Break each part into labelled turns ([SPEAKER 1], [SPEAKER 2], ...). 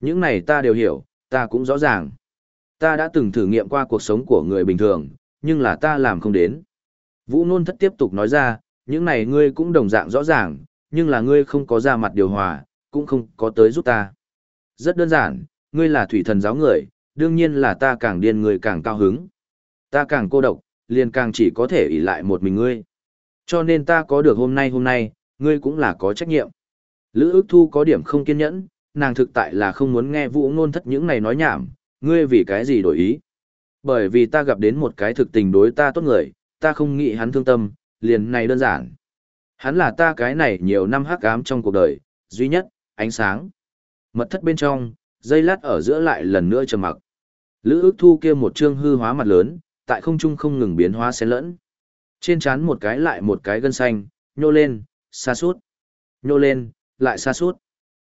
[SPEAKER 1] Những này ta đều hiểu, ta cũng rõ ràng. Ta đã từng thử nghiệm qua cuộc sống của người bình thường, nhưng là ta làm không đến. Vũ Nôn Thất tiếp tục nói ra, những này ngươi cũng đồng dạng rõ ràng, nhưng là ngươi không có ra mặt điều hòa, cũng không có tới giúp ta. Rất đơn giản, ngươi là thủy thần giáo người, đương nhiên là ta càng điên người càng cao hứng. Ta càng cô độc, liền càng chỉ có thể ỷ lại một mình ngươi. Cho nên ta có được hôm nay hôm nay, ngươi cũng là có trách nhiệm. Lữ ước thu có điểm không kiên nhẫn, nàng thực tại là không muốn nghe vũ ngôn thất những này nói nhảm, ngươi vì cái gì đổi ý. Bởi vì ta gặp đến một cái thực tình đối ta tốt người, ta không nghĩ hắn thương tâm, liền này đơn giản. Hắn là ta cái này nhiều năm hắc ám trong cuộc đời, duy nhất, ánh sáng. Mật thất bên trong, dây lát ở giữa lại lần nữa trầm mặc. Lữ ước thu kia một trương hư hóa mặt lớn, tại không trung không ngừng biến hóa xen lẫn. Trên trán một cái lại một cái gân xanh, nhô lên, xa suốt. Nhô lên, lại xa suốt.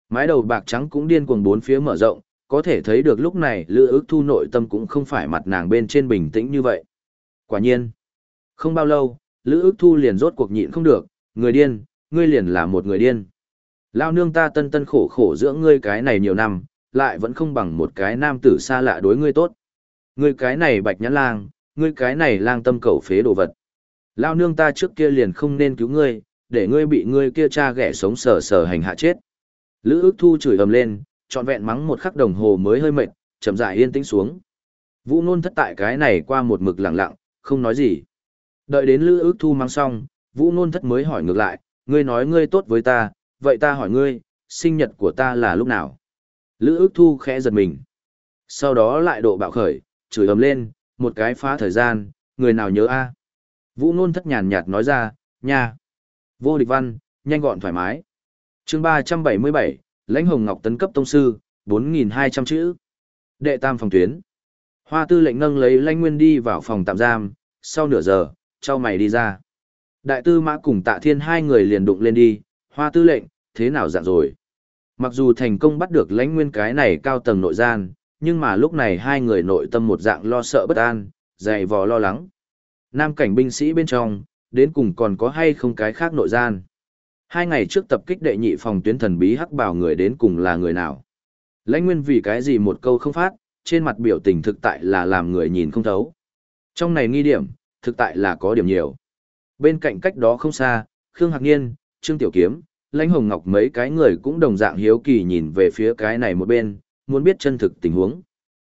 [SPEAKER 1] Mái đầu bạc trắng cũng điên cuồng bốn phía mở rộng, có thể thấy được lúc này lữ ước thu nội tâm cũng không phải mặt nàng bên trên bình tĩnh như vậy. Quả nhiên, không bao lâu, lữ ước thu liền rốt cuộc nhịn không được, người điên, ngươi liền là một người điên. Lao nương ta tân tân khổ khổ dưỡng ngươi cái này nhiều năm, lại vẫn không bằng một cái nam tử xa lạ đối ngươi tốt. Ngươi cái này bạch nhãn lang, ngươi cái này lang tâm cầu phế đồ vật. Lao nương ta trước kia liền không nên cứu ngươi, để ngươi bị ngươi kia cha ghẻ sống sờ sờ hành hạ chết. Lữ ước thu chửi ầm lên, trọn vẹn mắng một khắc đồng hồ mới hơi mệt, chậm rãi yên tĩnh xuống. Vũ nôn thất tại cái này qua một mực lặng lặng, không nói gì. Đợi đến lữ ước thu mắng xong, vũ nôn thất mới hỏi ngược lại, ngươi nói ngươi tốt với ta, vậy ta hỏi ngươi, sinh nhật của ta là lúc nào? Lữ ước thu khẽ giật mình. Sau đó lại độ bạo khởi, chửi ầm lên, một cái phá thời gian, người nào nhớ a? Vũ nôn thất nhàn nhạt nói ra, nha. Vô địch văn, nhanh gọn thoải mái chương ba trăm bảy mươi bảy, lãnh hồng ngọc tấn cấp tông sư, bốn nghìn hai trăm chữ. Đệ tam phòng tuyến. Hoa tư lệnh nâng lấy lãnh nguyên đi vào phòng tạm giam, sau nửa giờ, cho mày đi ra. Đại tư mã cùng tạ thiên hai người liền đụng lên đi, hoa tư lệnh, thế nào dạng rồi? Mặc dù thành công bắt được lãnh nguyên cái này cao tầng nội gian, nhưng mà lúc này hai người nội tâm một dạng lo sợ bất an, dày vò lo lắng. Nam cảnh binh sĩ bên trong, đến cùng còn có hay không cái khác nội gian. Hai ngày trước tập kích đệ nhị phòng tuyến thần bí hắc bảo người đến cùng là người nào. Lãnh nguyên vì cái gì một câu không phát, trên mặt biểu tình thực tại là làm người nhìn không thấu. Trong này nghi điểm, thực tại là có điểm nhiều. Bên cạnh cách đó không xa, Khương Hạc Niên, Trương Tiểu Kiếm, Lãnh Hồng Ngọc mấy cái người cũng đồng dạng hiếu kỳ nhìn về phía cái này một bên, muốn biết chân thực tình huống.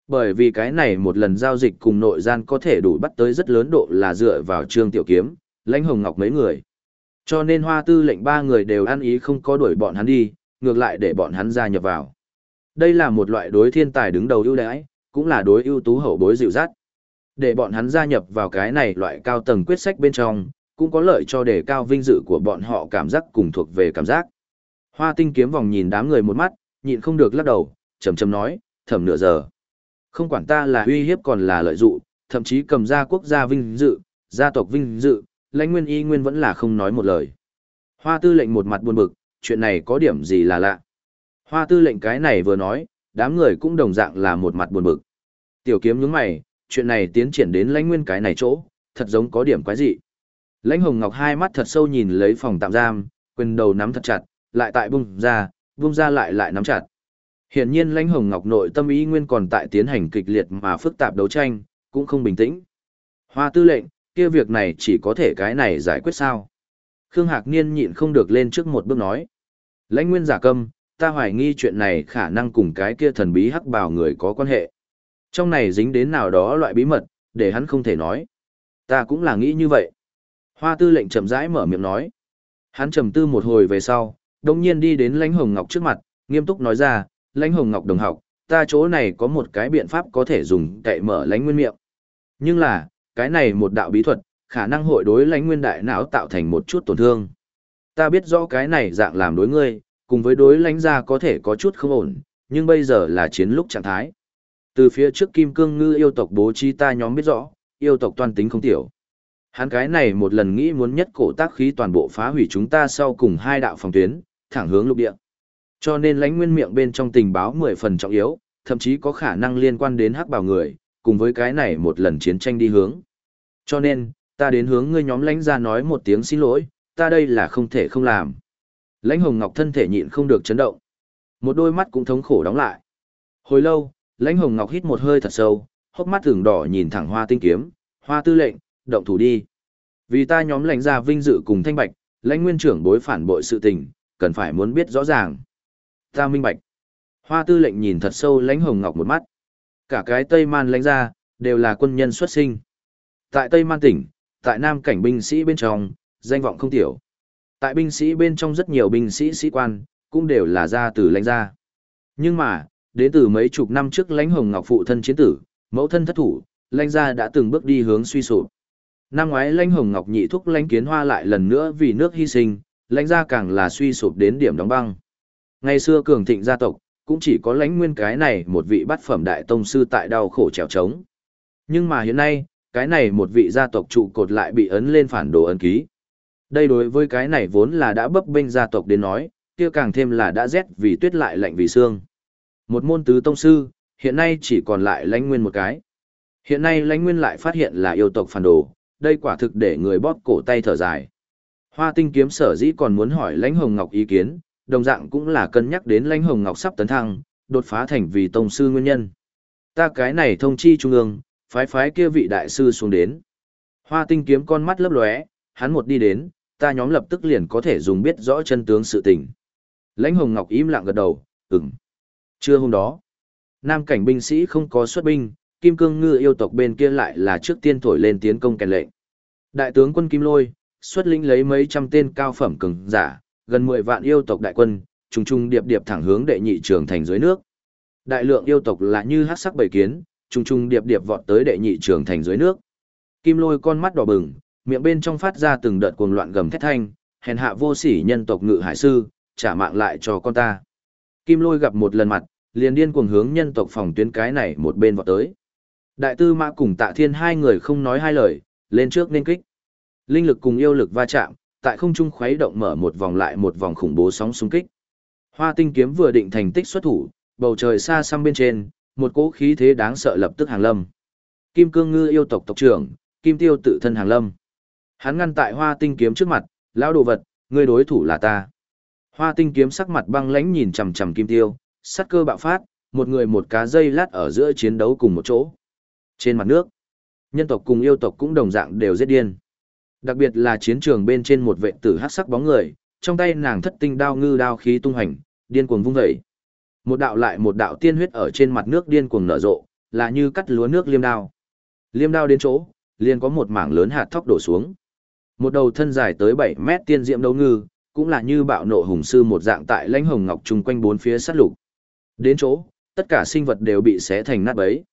[SPEAKER 1] Bởi vì cái này một lần giao dịch cùng nội gian có thể đủ bắt tới rất lớn độ là dựa vào Trương Tiểu Kiếm, Lãnh Hồng Ngọc mấy người. Cho nên hoa tư lệnh ba người đều ăn ý không có đuổi bọn hắn đi, ngược lại để bọn hắn gia nhập vào. Đây là một loại đối thiên tài đứng đầu ưu đãi, cũng là đối ưu tú hậu bối dịu dắt. Để bọn hắn gia nhập vào cái này loại cao tầng quyết sách bên trong, cũng có lợi cho đề cao vinh dự của bọn họ cảm giác cùng thuộc về cảm giác. Hoa tinh kiếm vòng nhìn đám người một mắt, nhịn không được lắc đầu, chầm chầm nói, thầm nửa giờ. Không quản ta là uy hiếp còn là lợi dụ, thậm chí cầm ra quốc gia vinh dự, gia tộc vinh dự, lãnh nguyên y nguyên vẫn là không nói một lời. Hoa tư lệnh một mặt buồn bực, chuyện này có điểm gì là lạ. Hoa tư lệnh cái này vừa nói, đám người cũng đồng dạng là một mặt buồn bực. Tiểu kiếm nhướng mày, chuyện này tiến triển đến lãnh nguyên cái này chỗ, thật giống có điểm quái dị. Lãnh hồng ngọc hai mắt thật sâu nhìn lấy phòng tạm giam, quyền đầu nắm thật chặt, lại tại bung ra, bung ra lại lại nắm chặt. Hiển nhiên lãnh hồng ngọc nội tâm ý nguyên còn tại tiến hành kịch liệt mà phức tạp đấu tranh, cũng không bình tĩnh. Hoa tư lệnh, kia việc này chỉ có thể cái này giải quyết sao. Khương Hạc Niên nhịn không được lên trước một bước nói. Lãnh nguyên giả câm, ta hoài nghi chuyện này khả năng cùng cái kia thần bí hắc bào người có quan hệ. Trong này dính đến nào đó loại bí mật, để hắn không thể nói. Ta cũng là nghĩ như vậy. Hoa tư lệnh chậm rãi mở miệng nói. Hắn trầm tư một hồi về sau, đồng nhiên đi đến lãnh hồng ngọc trước mặt, nghiêm túc nói ra, lãnh hồng ngọc đồng học, ta chỗ này có một cái biện pháp có thể dùng cậy mở lãnh nguyên miệng. Nhưng là, cái này một đạo bí thuật, khả năng hội đối lãnh nguyên đại não tạo thành một chút tổn thương. Ta biết rõ cái này dạng làm đối ngươi, cùng với đối lãnh gia có thể có chút không ổn, nhưng bây giờ là chiến lúc trạng thái. Từ phía trước Kim Cương Ngư yêu tộc bố trí ta nhóm biết rõ, yêu tộc toàn tính không tiểu. Hắn cái này một lần nghĩ muốn nhất cổ tác khí toàn bộ phá hủy chúng ta sau cùng hai đạo phòng tuyến, thẳng hướng lục địa. Cho nên lãnh nguyên miệng bên trong tình báo 10 phần trọng yếu, thậm chí có khả năng liên quan đến hắc bảo người, cùng với cái này một lần chiến tranh đi hướng. Cho nên, ta đến hướng ngươi nhóm lãnh ra nói một tiếng xin lỗi, ta đây là không thể không làm. Lãnh hồng ngọc thân thể nhịn không được chấn động. Một đôi mắt cũng thống khổ đóng lại. Hồi lâu, lãnh hồng ngọc hít một hơi thật sâu, hốc mắt thường đỏ nhìn thẳng hoa tinh kiếm, hoa tư lệnh, động thủ đi. Vì ta nhóm lãnh gia vinh dự cùng thanh bạch, lãnh nguyên trưởng bối phản bội sự tình, cần phải muốn biết rõ ràng. Ta minh bạch. Hoa tư lệnh nhìn thật sâu lãnh hồng ngọc một mắt. Cả cái Tây Man lãnh gia, đều là quân nhân xuất sinh. Tại Tây Man tỉnh, tại Nam cảnh binh sĩ bên trong, danh vọng không tiểu. Tại binh sĩ bên trong rất nhiều binh sĩ sĩ quan, cũng đều là ra từ lãnh gia. Nhưng mà, đến từ mấy chục năm trước lãnh hồng ngọc phụ thân chiến tử, mẫu thân thất thủ, lãnh gia đã từng bước đi hướng suy sụp. Năm ngoái lãnh hồng ngọc nhị thúc lãnh kiến hoa lại lần nữa vì nước hy sinh, lãnh gia càng là suy sụp đến điểm đóng băng. Ngày xưa cường thịnh gia tộc, cũng chỉ có lãnh nguyên cái này một vị bát phẩm đại tông sư tại đau khổ trèo trống. Nhưng mà hiện nay, cái này một vị gia tộc trụ cột lại bị ấn lên phản đồ ấn ký. Đây đối với cái này vốn là đã bấp bênh gia tộc đến nói, kia càng thêm là đã rét vì tuyết lại lạnh vì xương. Một môn tứ tông sư, hiện nay chỉ còn lại lãnh nguyên một cái. Hiện nay lãnh nguyên lại phát hiện là yêu tộc phản đồ, đây quả thực để người bóp cổ tay thở dài. Hoa tinh kiếm sở dĩ còn muốn hỏi lãnh hồng ngọc ý kiến, đồng dạng cũng là cân nhắc đến lãnh hồng ngọc sắp tấn thăng, đột phá thành vì tông sư nguyên nhân. Ta cái này thông chi trung ương, phái phái kia vị đại sư xuống đến. Hoa tinh kiếm con mắt lấp lóe, hắn một đi đến, ta nhóm lập tức liền có thể dùng biết rõ chân tướng sự tình. Lãnh Hồng Ngọc im lặng gật đầu, ừm. Trưa hôm đó, nam cảnh binh sĩ không có xuất binh, Kim Cương Ngư yêu tộc bên kia lại là trước tiên thổi lên tiến công kèn lệnh. Đại tướng quân Kim Lôi, xuất lĩnh lấy mấy trăm tên cao phẩm cường giả, gần 10 vạn yêu tộc đại quân, trùng trùng điệp điệp thẳng hướng đệ nhị trường thành dưới nước. Đại lượng yêu tộc là như hắc sắc bầy kiến, trùng trùng điệp điệp vọt tới đệ nhị trường thành dưới nước. Kim Lôi con mắt đỏ bừng, miệng bên trong phát ra từng đợt cuồng loạn gầm thét thanh, hèn hạ vô sỉ nhân tộc ngự hải sư, trả mạng lại cho con ta. Kim lôi gặp một lần mặt, liền điên cuồng hướng nhân tộc phòng tuyến cái này một bên vọt tới. Đại tư mã cùng tạ thiên hai người không nói hai lời, lên trước nên kích. Linh lực cùng yêu lực va chạm, tại không trung khuấy động mở một vòng lại một vòng khủng bố sóng xung kích. Hoa tinh kiếm vừa định thành tích xuất thủ, bầu trời xa xăm bên trên, một cỗ khí thế đáng sợ lập tức hàng lâm. Kim cương ngư yêu tộc tộc trưởng, kim tiêu tự thân hàng lâm. Hắn ngăn tại hoa tinh kiếm trước mặt, lão đồ vật, ngươi đối thủ là ta. Hoa tinh kiếm sắc mặt băng lãnh nhìn chằm chằm kim tiêu, sắt cơ bạo phát, một người một cá dây lát ở giữa chiến đấu cùng một chỗ. Trên mặt nước, nhân tộc cùng yêu tộc cũng đồng dạng đều giết điên. Đặc biệt là chiến trường bên trên một vệ tử hắc sắc bóng người, trong tay nàng thất tinh đao ngư đao khí tung hành, điên cuồng vung dậy. Một đạo lại một đạo tiên huyết ở trên mặt nước điên cuồng nở rộ, là như cắt lúa nước liêm đao. Liêm đao đến chỗ, liền có một mảng lớn hạt thóc đổ xuống. Một đầu thân dài tới 7 mét tiên diệm đấu ngư, cũng là như bạo nộ hùng sư một dạng tại lãnh hồng ngọc chung quanh bốn phía sát lục. Đến chỗ, tất cả sinh vật đều bị xé thành nát bấy.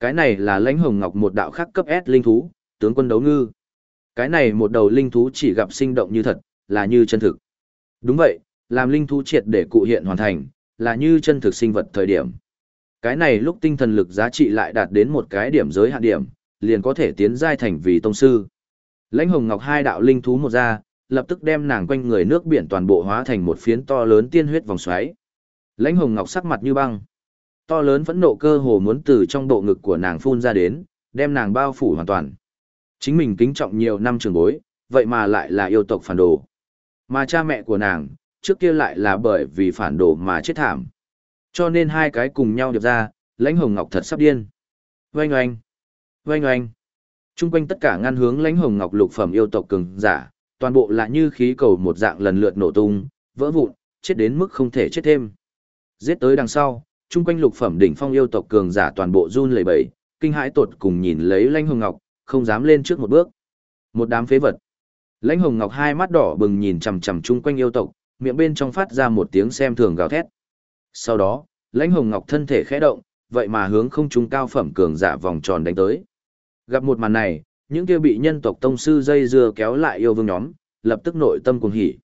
[SPEAKER 1] Cái này là lãnh hồng ngọc một đạo khác cấp S linh thú, tướng quân đấu ngư. Cái này một đầu linh thú chỉ gặp sinh động như thật, là như chân thực. Đúng vậy, làm linh thú triệt để cụ hiện hoàn thành, là như chân thực sinh vật thời điểm. Cái này lúc tinh thần lực giá trị lại đạt đến một cái điểm giới hạn điểm, liền có thể tiến giai thành vì tông sư. Lãnh hồng ngọc hai đạo linh thú một ra, lập tức đem nàng quanh người nước biển toàn bộ hóa thành một phiến to lớn tiên huyết vòng xoáy. Lãnh Hồng Ngọc sắc mặt như băng. To lớn phẫn nộ cơ hồ muốn từ trong bộ ngực của nàng phun ra đến, đem nàng bao phủ hoàn toàn. Chính mình kính trọng nhiều năm trường bối, vậy mà lại là yêu tộc phản đồ. Mà cha mẹ của nàng, trước kia lại là bởi vì phản đồ mà chết thảm. Cho nên hai cái cùng nhau điệp ra, lãnh hồng ngọc thật sắp điên. Oanh oanh, oanh oanh. Trung quanh tất cả ngăn hướng lãnh hồng ngọc lục phẩm yêu tộc cường giả, toàn bộ là như khí cầu một dạng lần lượt nổ tung, vỡ vụn, chết đến mức không thể chết thêm. Giết tới đằng sau, trung quanh lục phẩm đỉnh phong yêu tộc cường giả toàn bộ run lẩy bẩy, kinh hãi tột cùng nhìn lấy Lãnh Hồng Ngọc, không dám lên trước một bước. Một đám phế vật. Lãnh Hồng Ngọc hai mắt đỏ bừng nhìn chằm chằm chung quanh yêu tộc, miệng bên trong phát ra một tiếng xem thường gào thét. Sau đó, Lãnh Hồng Ngọc thân thể khẽ động, vậy mà hướng không trung cao phẩm cường giả vòng tròn đánh tới. Gặp một màn này, những kia bị nhân tộc tông sư dây dưa kéo lại yêu vương nhóm, lập tức nội tâm cuồng hỉ.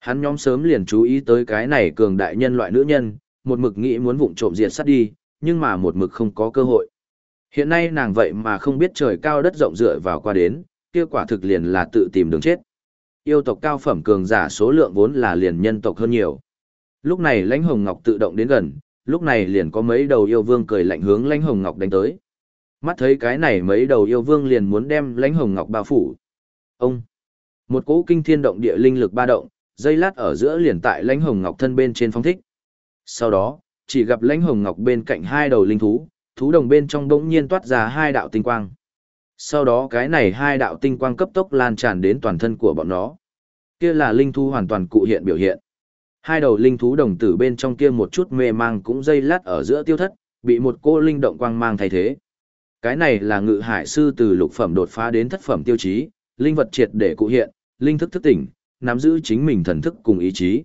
[SPEAKER 1] Hắn nhóm sớm liền chú ý tới cái này cường đại nhân loại nữ nhân, một mực nghĩ muốn vụng trộm diệt sát đi, nhưng mà một mực không có cơ hội. Hiện nay nàng vậy mà không biết trời cao đất rộng dựa vào qua đến, kia quả thực liền là tự tìm đường chết. Yêu tộc cao phẩm cường giả số lượng vốn là liền nhân tộc hơn nhiều. Lúc này Lãnh Hồng Ngọc tự động đến gần, lúc này liền có mấy đầu yêu vương cười lạnh hướng Lãnh Hồng Ngọc đánh tới. Mắt thấy cái này mấy đầu yêu vương liền muốn đem lãnh hồng ngọc bao phủ. Ông! Một cỗ kinh thiên động địa linh lực ba động, dây lát ở giữa liền tại lãnh hồng ngọc thân bên trên phong thích. Sau đó, chỉ gặp lãnh hồng ngọc bên cạnh hai đầu linh thú, thú đồng bên trong bỗng nhiên toát ra hai đạo tinh quang. Sau đó cái này hai đạo tinh quang cấp tốc lan tràn đến toàn thân của bọn nó. Kia là linh thú hoàn toàn cụ hiện biểu hiện. Hai đầu linh thú đồng tử bên trong kia một chút mê mang cũng dây lát ở giữa tiêu thất, bị một cô linh động quang mang thay thế. Cái này là ngự hải sư từ lục phẩm đột phá đến thất phẩm tiêu chí, linh vật triệt để cụ hiện, linh thức thức tỉnh, nắm giữ chính mình thần thức cùng ý chí.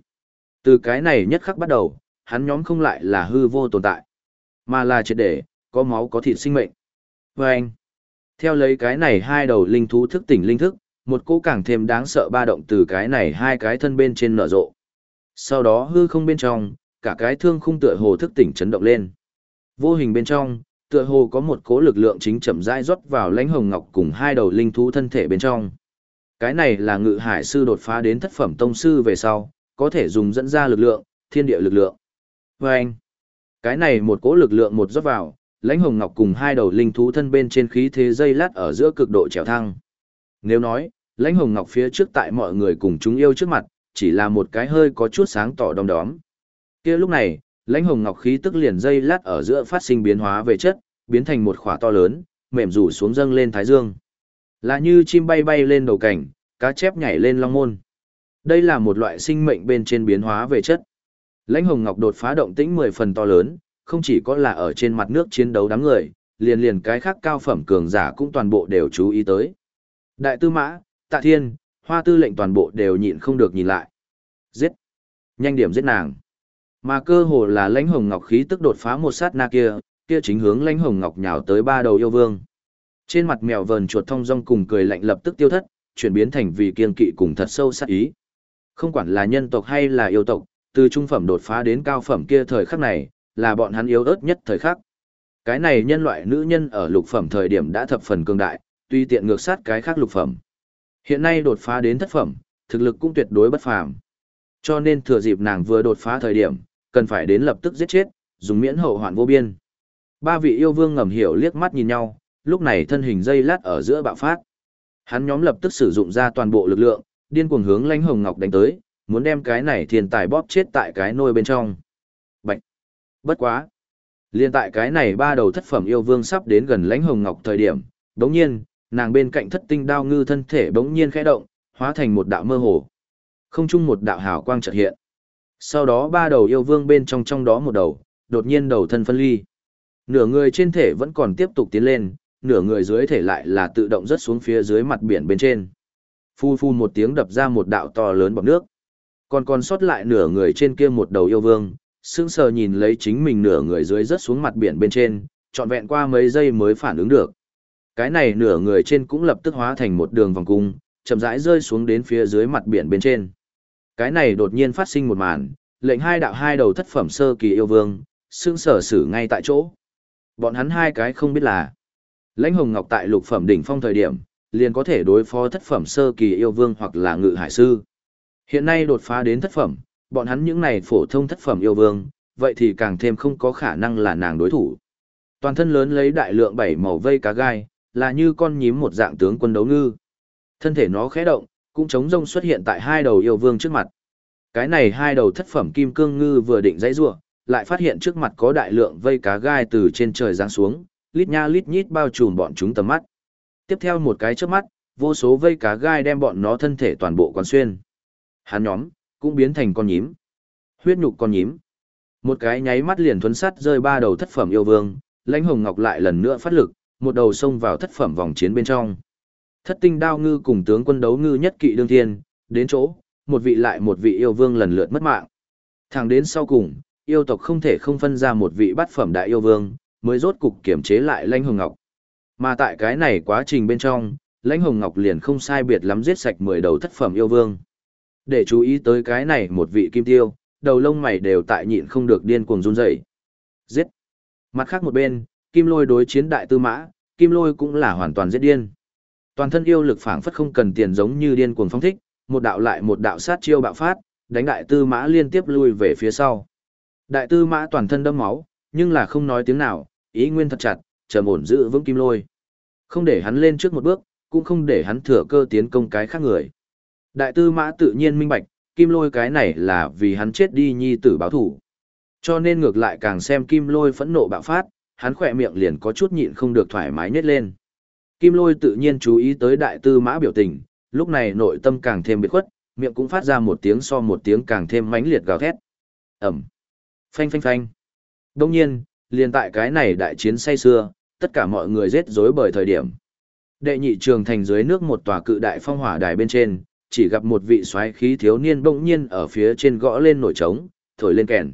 [SPEAKER 1] Từ cái này nhất khắc bắt đầu, hắn nhóm không lại là hư vô tồn tại, mà là triệt để, có máu có thịt sinh mệnh. Vâng! anh, theo lấy cái này hai đầu linh thú thức tỉnh linh thức, một cô càng thêm đáng sợ ba động từ cái này hai cái thân bên trên nở rộ. Sau đó hư không bên trong, cả cái thương khung tựa hồ thức tỉnh chấn động lên. Vô hình bên trong, tựa hồ có một cố lực lượng chính chậm rãi rót vào lãnh hồng ngọc cùng hai đầu linh thú thân thể bên trong. Cái này là ngự hải sư đột phá đến thất phẩm tông sư về sau, có thể dùng dẫn ra lực lượng, thiên địa lực lượng. Và anh, cái này một cố lực lượng một rót vào, lãnh hồng ngọc cùng hai đầu linh thú thân bên trên khí thế dây lát ở giữa cực độ trèo thăng. Nếu nói, lãnh hồng ngọc phía trước tại mọi người cùng chúng yêu trước mặt, chỉ là một cái hơi có chút sáng tỏ đom đóm. kia lúc này, lãnh hồng ngọc khí tức liền dây lát ở giữa phát sinh biến hóa về chất, biến thành một khỏa to lớn, mềm rủ xuống dâng lên thái dương. Là như chim bay bay lên đầu cảnh, cá chép nhảy lên long môn. Đây là một loại sinh mệnh bên trên biến hóa về chất. Lãnh hồng ngọc đột phá động tĩnh 10 phần to lớn, không chỉ có là ở trên mặt nước chiến đấu đám người, liền liền cái khác cao phẩm cường giả cũng toàn bộ đều chú ý tới. Đại tư mã, tạ thiên, hoa tư lệnh toàn bộ đều nhịn không được nhìn lại. Giết! Nhanh điểm giết nàng! Mà cơ hồ là lãnh hồng ngọc khí tức đột phá một sát na kia, kia chính hướng lãnh hồng ngọc nhào tới ba đầu yêu vương. Trên mặt mèo vờn chuột thông rong cùng cười lạnh lập tức tiêu thất, chuyển biến thành vì kiên kỵ cùng thật sâu sát ý. Không quản là nhân tộc hay là yêu tộc, từ trung phẩm đột phá đến cao phẩm kia thời khắc này, là bọn hắn yếu ớt nhất thời khắc. Cái này nhân loại nữ nhân ở lục phẩm thời điểm đã thập phần cường đại, tuy tiện ngược sát cái khác lục phẩm. Hiện nay đột phá đến thất phẩm, thực lực cũng tuyệt đối bất phàm. Cho nên thừa dịp nàng vừa đột phá thời điểm, cần phải đến lập tức giết chết, dùng miễn hậu hoạn vô biên. Ba vị yêu vương ngầm hiểu liếc mắt nhìn nhau, lúc này thân hình dây lát ở giữa bạo phát. Hắn nhóm lập tức sử dụng ra toàn bộ lực lượng, điên cuồng hướng lãnh hồng ngọc đánh tới, muốn đem cái này thiên tài bóp chết tại cái nôi bên trong. Bất quá! Liên tại cái này ba đầu thất phẩm yêu vương sắp đến gần lãnh hồng ngọc thời điểm, đống nhiên, nàng bên cạnh thất tinh đao ngư thân thể bỗng nhiên khẽ động, hóa thành một đạo mơ hồ. Không chung một đạo hào quang chợt hiện. Sau đó ba đầu yêu vương bên trong trong đó một đầu, đột nhiên đầu thân phân ly. Nửa người trên thể vẫn còn tiếp tục tiến lên, nửa người dưới thể lại là tự động rớt xuống phía dưới mặt biển bên trên. Phu phu một tiếng đập ra một đạo to lớn bọt nước. Còn còn sót lại nửa người trên kia một đầu yêu vương, sững sờ nhìn lấy chính mình nửa người dưới rớt xuống mặt biển bên trên, trọn vẹn qua mấy giây mới phản ứng được. Cái này nửa người trên cũng lập tức hóa thành một đường vòng cung, chậm rãi rơi xuống đến phía dưới mặt biển bên trên. Cái này đột nhiên phát sinh một màn, lệnh hai đạo hai đầu thất phẩm sơ kỳ yêu vương, sững sờ xử ngay tại chỗ. Bọn hắn hai cái không biết là, lãnh hồng ngọc tại lục phẩm đỉnh phong thời điểm, liền có thể đối phó thất phẩm sơ kỳ yêu vương hoặc là ngự hải sư. Hiện nay đột phá đến thất phẩm, bọn hắn những này phổ thông thất phẩm yêu vương, vậy thì càng thêm không có khả năng là nàng đối thủ. Toàn thân lớn lấy đại lượng bảy màu vây cá gai, là như con nhím một dạng tướng quân đấu ngư. Thân thể nó khẽ động, cũng chống rông xuất hiện tại hai đầu yêu vương trước mặt. Cái này hai đầu thất phẩm kim cương ngư vừa định dãy rủa, lại phát hiện trước mặt có đại lượng vây cá gai từ trên trời giáng xuống, lít nha lít nhít bao trùm bọn chúng tầm mắt. Tiếp theo một cái trước mắt, vô số vây cá gai đem bọn nó thân thể toàn bộ quán xuyên. Hắn nhóm, cũng biến thành con nhím. Huyết nhục con nhím. Một cái nháy mắt liền thuấn sát rơi ba đầu thất phẩm yêu vương, lãnh hồng ngọc lại lần nữa phát lực, một đầu xông vào thất phẩm vòng chiến bên trong. Thất tinh đao ngư cùng tướng quân đấu ngư nhất kỵ đương thiên, đến chỗ, một vị lại một vị yêu vương lần lượt mất mạng. Thẳng đến sau cùng, yêu tộc không thể không phân ra một vị bát phẩm đại yêu vương, mới rốt cục kiểm chế lại lãnh hồng ngọc. Mà tại cái này quá trình bên trong, lãnh hồng ngọc liền không sai biệt lắm giết sạch 10 đầu thất phẩm yêu vương. Để chú ý tới cái này một vị kim tiêu, đầu lông mày đều tại nhịn không được điên cuồng run rẩy. Giết. Mặt khác một bên, kim lôi đối chiến đại tư mã, kim lôi cũng là hoàn toàn giết điên. Toàn thân yêu lực phảng phất không cần tiền giống như điên cuồng phong thích, một đạo lại một đạo sát chiêu bạo phát, đánh đại tư mã liên tiếp lui về phía sau. Đại tư mã toàn thân đâm máu, nhưng là không nói tiếng nào, ý nguyên thật chặt, trầm ổn giữ vững kim lôi. Không để hắn lên trước một bước, cũng không để hắn thừa cơ tiến công cái khác người. Đại tư mã tự nhiên minh bạch, kim lôi cái này là vì hắn chết đi nhi tử báo thủ. Cho nên ngược lại càng xem kim lôi phẫn nộ bạo phát, hắn khỏe miệng liền có chút nhịn không được thoải mái nhét lên. Kim lôi tự nhiên chú ý tới đại tư mã biểu tình, lúc này nội tâm càng thêm biệt khuất, miệng cũng phát ra một tiếng so một tiếng càng thêm mãnh liệt gào thét. Ẩm. Phanh phanh phanh. Đông nhiên, liền tại cái này đại chiến say xưa, tất cả mọi người rết rối bởi thời điểm. Đệ nhị trường thành dưới nước một tòa cự đại phong hỏa đài bên trên, chỉ gặp một vị xoáy khí thiếu niên bỗng nhiên ở phía trên gõ lên nổi trống, thổi lên kèn.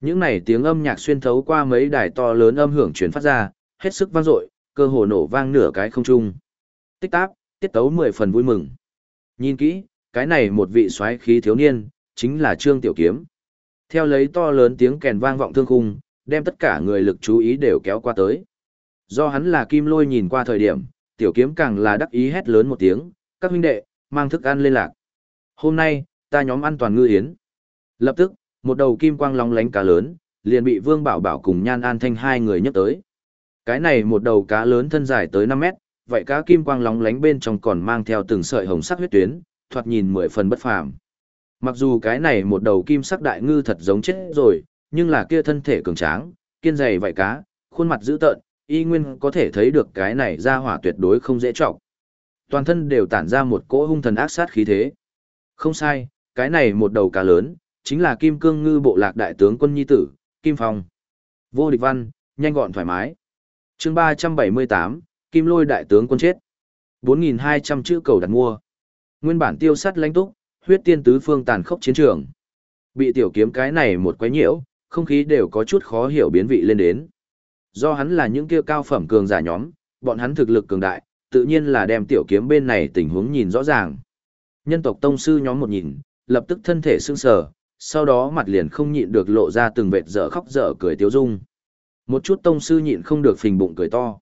[SPEAKER 1] Những này tiếng âm nhạc xuyên thấu qua mấy đài to lớn âm hưởng truyền phát ra, hết sức vang dội, cơ hồ nổ vang nửa cái không trung. Tích tắc, tiết tấu mười phần vui mừng. Nhìn kỹ, cái này một vị xoáy khí thiếu niên, chính là Trương Tiểu Kiếm. Theo lấy to lớn tiếng kèn vang vọng thương khung, đem tất cả người lực chú ý đều kéo qua tới. Do hắn là kim lôi nhìn qua thời điểm, Tiểu Kiếm càng là đắc ý hét lớn một tiếng, các huynh đệ, mang thức ăn lên lạc. Hôm nay, ta nhóm ăn toàn ngư yến. Lập tức, một đầu kim quang long lánh cá lớn, liền bị Vương Bảo Bảo cùng Nhan An Thanh hai người nhấc tới. Cái này một đầu cá lớn thân dài tới 5 mét, vậy cá kim quang lóng lánh bên trong còn mang theo từng sợi hồng sắc huyết tuyến, thoạt nhìn mười phần bất phàm. Mặc dù cái này một đầu kim sắc đại ngư thật giống chết rồi, nhưng là kia thân thể cường tráng, kiên dày vậy cá, khuôn mặt dữ tợn, y nguyên có thể thấy được cái này ra hỏa tuyệt đối không dễ trọng. Toàn thân đều tản ra một cỗ hung thần ác sát khí thế. Không sai, cái này một đầu cá lớn, chính là Kim Cương Ngư bộ lạc đại tướng quân nhi tử, Kim Phong. Vô địch văn, nhanh gọn thoải mái. chương 378, Kim Lôi đại tướng quân chết. 4.200 chữ cầu đặt mua. Nguyên bản tiêu sắt lãnh túc, huyết tiên tứ phương tàn khốc chiến trường. Bị tiểu kiếm cái này một quấy nhiễu, không khí đều có chút khó hiểu biến vị lên đến. Do hắn là những kia cao phẩm cường giả nhóm, bọn hắn thực lực cường đại, tự nhiên là đem tiểu kiếm bên này tình huống nhìn rõ ràng. Nhân tộc tông sư nhóm một nhìn, lập tức thân thể sưng sờ, sau đó mặt liền không nhịn được lộ ra từng vệt dở khóc dở cười tiếu dung. Một chút tông sư nhịn không được phình bụng cười to.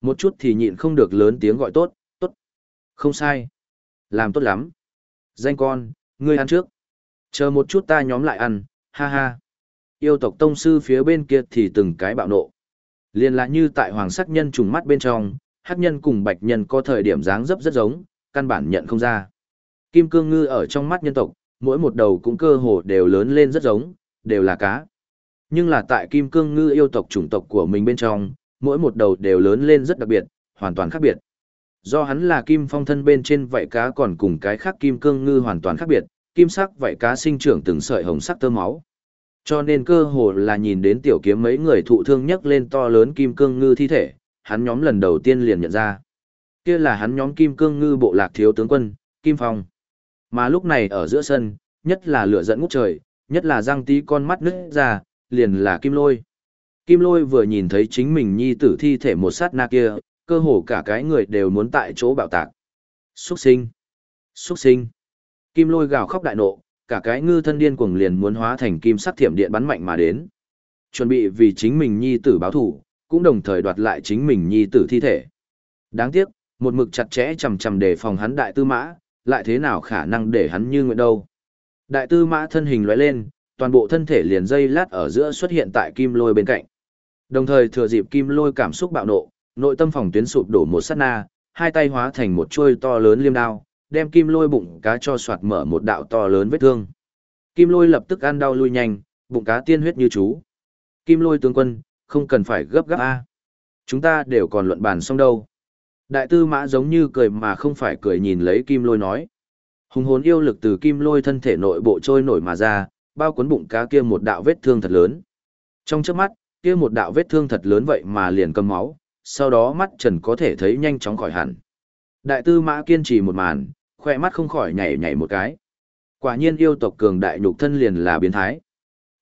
[SPEAKER 1] Một chút thì nhịn không được lớn tiếng gọi tốt, tốt. Không sai. Làm tốt lắm. Danh con, ngươi ăn trước. Chờ một chút ta nhóm lại ăn, ha ha. Yêu tộc tông sư phía bên kia thì từng cái bạo nộ. Liên lại như tại hoàng sắc nhân trùng mắt bên trong, hắc nhân cùng bạch nhân có thời điểm dáng dấp rất giống, căn bản nhận không ra. Kim cương ngư ở trong mắt nhân tộc, mỗi một đầu cũng cơ hồ đều lớn lên rất giống, đều là cá. Nhưng là tại kim cương ngư yêu tộc chủng tộc của mình bên trong, mỗi một đầu đều lớn lên rất đặc biệt, hoàn toàn khác biệt. Do hắn là kim phong thân bên trên vảy cá còn cùng cái khác kim cương ngư hoàn toàn khác biệt, kim sắc vảy cá sinh trưởng từng sợi hồng sắc tơ máu. Cho nên cơ hồ là nhìn đến tiểu kiếm mấy người thụ thương nhấc lên to lớn kim cương ngư thi thể, hắn nhóm lần đầu tiên liền nhận ra. Kia là hắn nhóm kim cương ngư bộ lạc thiếu tướng quân, Kim Phong. Mà lúc này ở giữa sân, nhất là lửa giận ngút trời, nhất là răng tí con mắt nứt ra, liền là Kim Lôi. Kim Lôi vừa nhìn thấy chính mình nhi tử thi thể một sát na kia, cơ hồ cả cái người đều muốn tại chỗ bạo tạc. Xuất sinh! Xuất sinh! Kim Lôi gào khóc đại nộ, cả cái ngư thân điên cuồng liền muốn hóa thành kim sắc thiểm điện bắn mạnh mà đến. Chuẩn bị vì chính mình nhi tử báo thủ, cũng đồng thời đoạt lại chính mình nhi tử thi thể. Đáng tiếc, một mực chặt chẽ chầm chầm để phòng hắn đại tư mã, lại thế nào khả năng để hắn như nguyện đâu. Đại tư mã thân hình lóe lên, toàn bộ thân thể liền dây lát ở giữa xuất hiện tại kim lôi bên cạnh. Đồng thời thừa dịp kim lôi cảm xúc bạo nộ, nội tâm phòng tuyến sụp đổ một sát na, hai tay hóa thành một chuôi to lớn liêm đao, đem kim lôi bụng cá cho soạt mở một đạo to lớn vết thương. Kim lôi lập tức ăn đau lui nhanh, bụng cá tiên huyết như chú. Kim lôi tướng quân, không cần phải gấp gáp a. Chúng ta đều còn luận bàn xong đâu. Đại tư mã giống như cười mà không phải cười nhìn lấy kim lôi nói. Hùng hồn yêu lực từ kim lôi thân thể nội bộ trôi nổi mà ra, bao cuốn bụng cá kia một đạo vết thương thật lớn. Trong chớp mắt, kia một đạo vết thương thật lớn vậy mà liền cầm máu, sau đó mắt trần có thể thấy nhanh chóng khỏi hẳn. Đại tư mã kiên trì một màn, khoe mắt không khỏi nhảy nhảy một cái. Quả nhiên yêu tộc cường đại nhục thân liền là biến thái.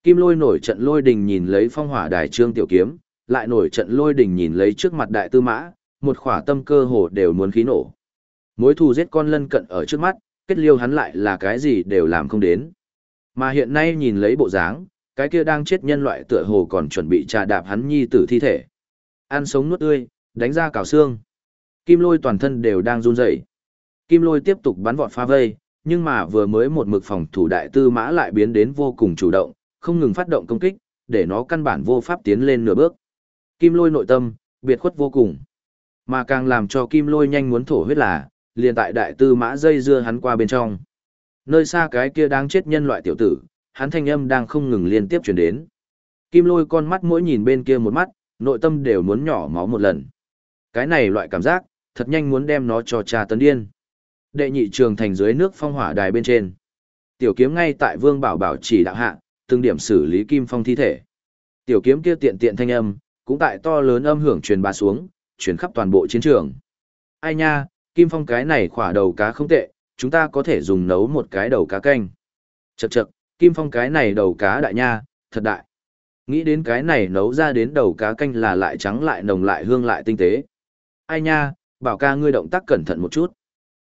[SPEAKER 1] Kim lôi nổi trận lôi đình nhìn lấy phong hỏa đài trương tiểu kiếm, lại nổi trận lôi đình nhìn lấy trước mặt đại tư mã, một khỏa tâm cơ hồ đều muốn khí nổ. Mối thù giết con lân cận ở trước mắt, kết liêu hắn lại là cái gì đều làm không đến. Mà hiện nay nhìn lấy bộ dáng, cái kia đang chết nhân loại tựa hồ còn chuẩn bị trà đạp hắn nhi tử thi thể. Ăn sống nuốt tươi, đánh ra cào xương. Kim lôi toàn thân đều đang run rẩy. Kim lôi tiếp tục bắn vọt pha vây, nhưng mà vừa mới một mực phòng thủ đại tư mã lại biến đến vô cùng chủ động, không ngừng phát động công kích, để nó căn bản vô pháp tiến lên nửa bước. Kim lôi nội tâm, biệt khuất vô cùng. Mà càng làm cho kim lôi nhanh muốn thổ huyết là, liền tại đại tư mã dây dưa hắn qua bên trong. Nơi xa cái kia đang chết nhân loại tiểu tử, hắn thanh âm đang không ngừng liên tiếp chuyển đến. Kim lôi con mắt mỗi nhìn bên kia một mắt, nội tâm đều muốn nhỏ máu một lần. Cái này loại cảm giác, thật nhanh muốn đem nó cho cha tấn điên. Đệ nhị trường thành dưới nước phong hỏa đài bên trên. Tiểu kiếm ngay tại Vương Bảo Bảo chỉ đạo hạ, từng điểm xử lý Kim Phong thi thể. Tiểu kiếm kia tiện tiện thanh âm, cũng tại to lớn âm hưởng truyền bá xuống, truyền khắp toàn bộ chiến trường. Ai nha, Kim Phong cái này khỏa đầu cá không tệ, chúng ta có thể dùng nấu một cái đầu cá canh. Chậc chậc, Kim Phong cái này đầu cá đại nha, thật đại. Nghĩ đến cái này nấu ra đến đầu cá canh là lại trắng lại nồng lại hương lại tinh tế. Ai nha, bảo ca ngươi động tác cẩn thận một chút.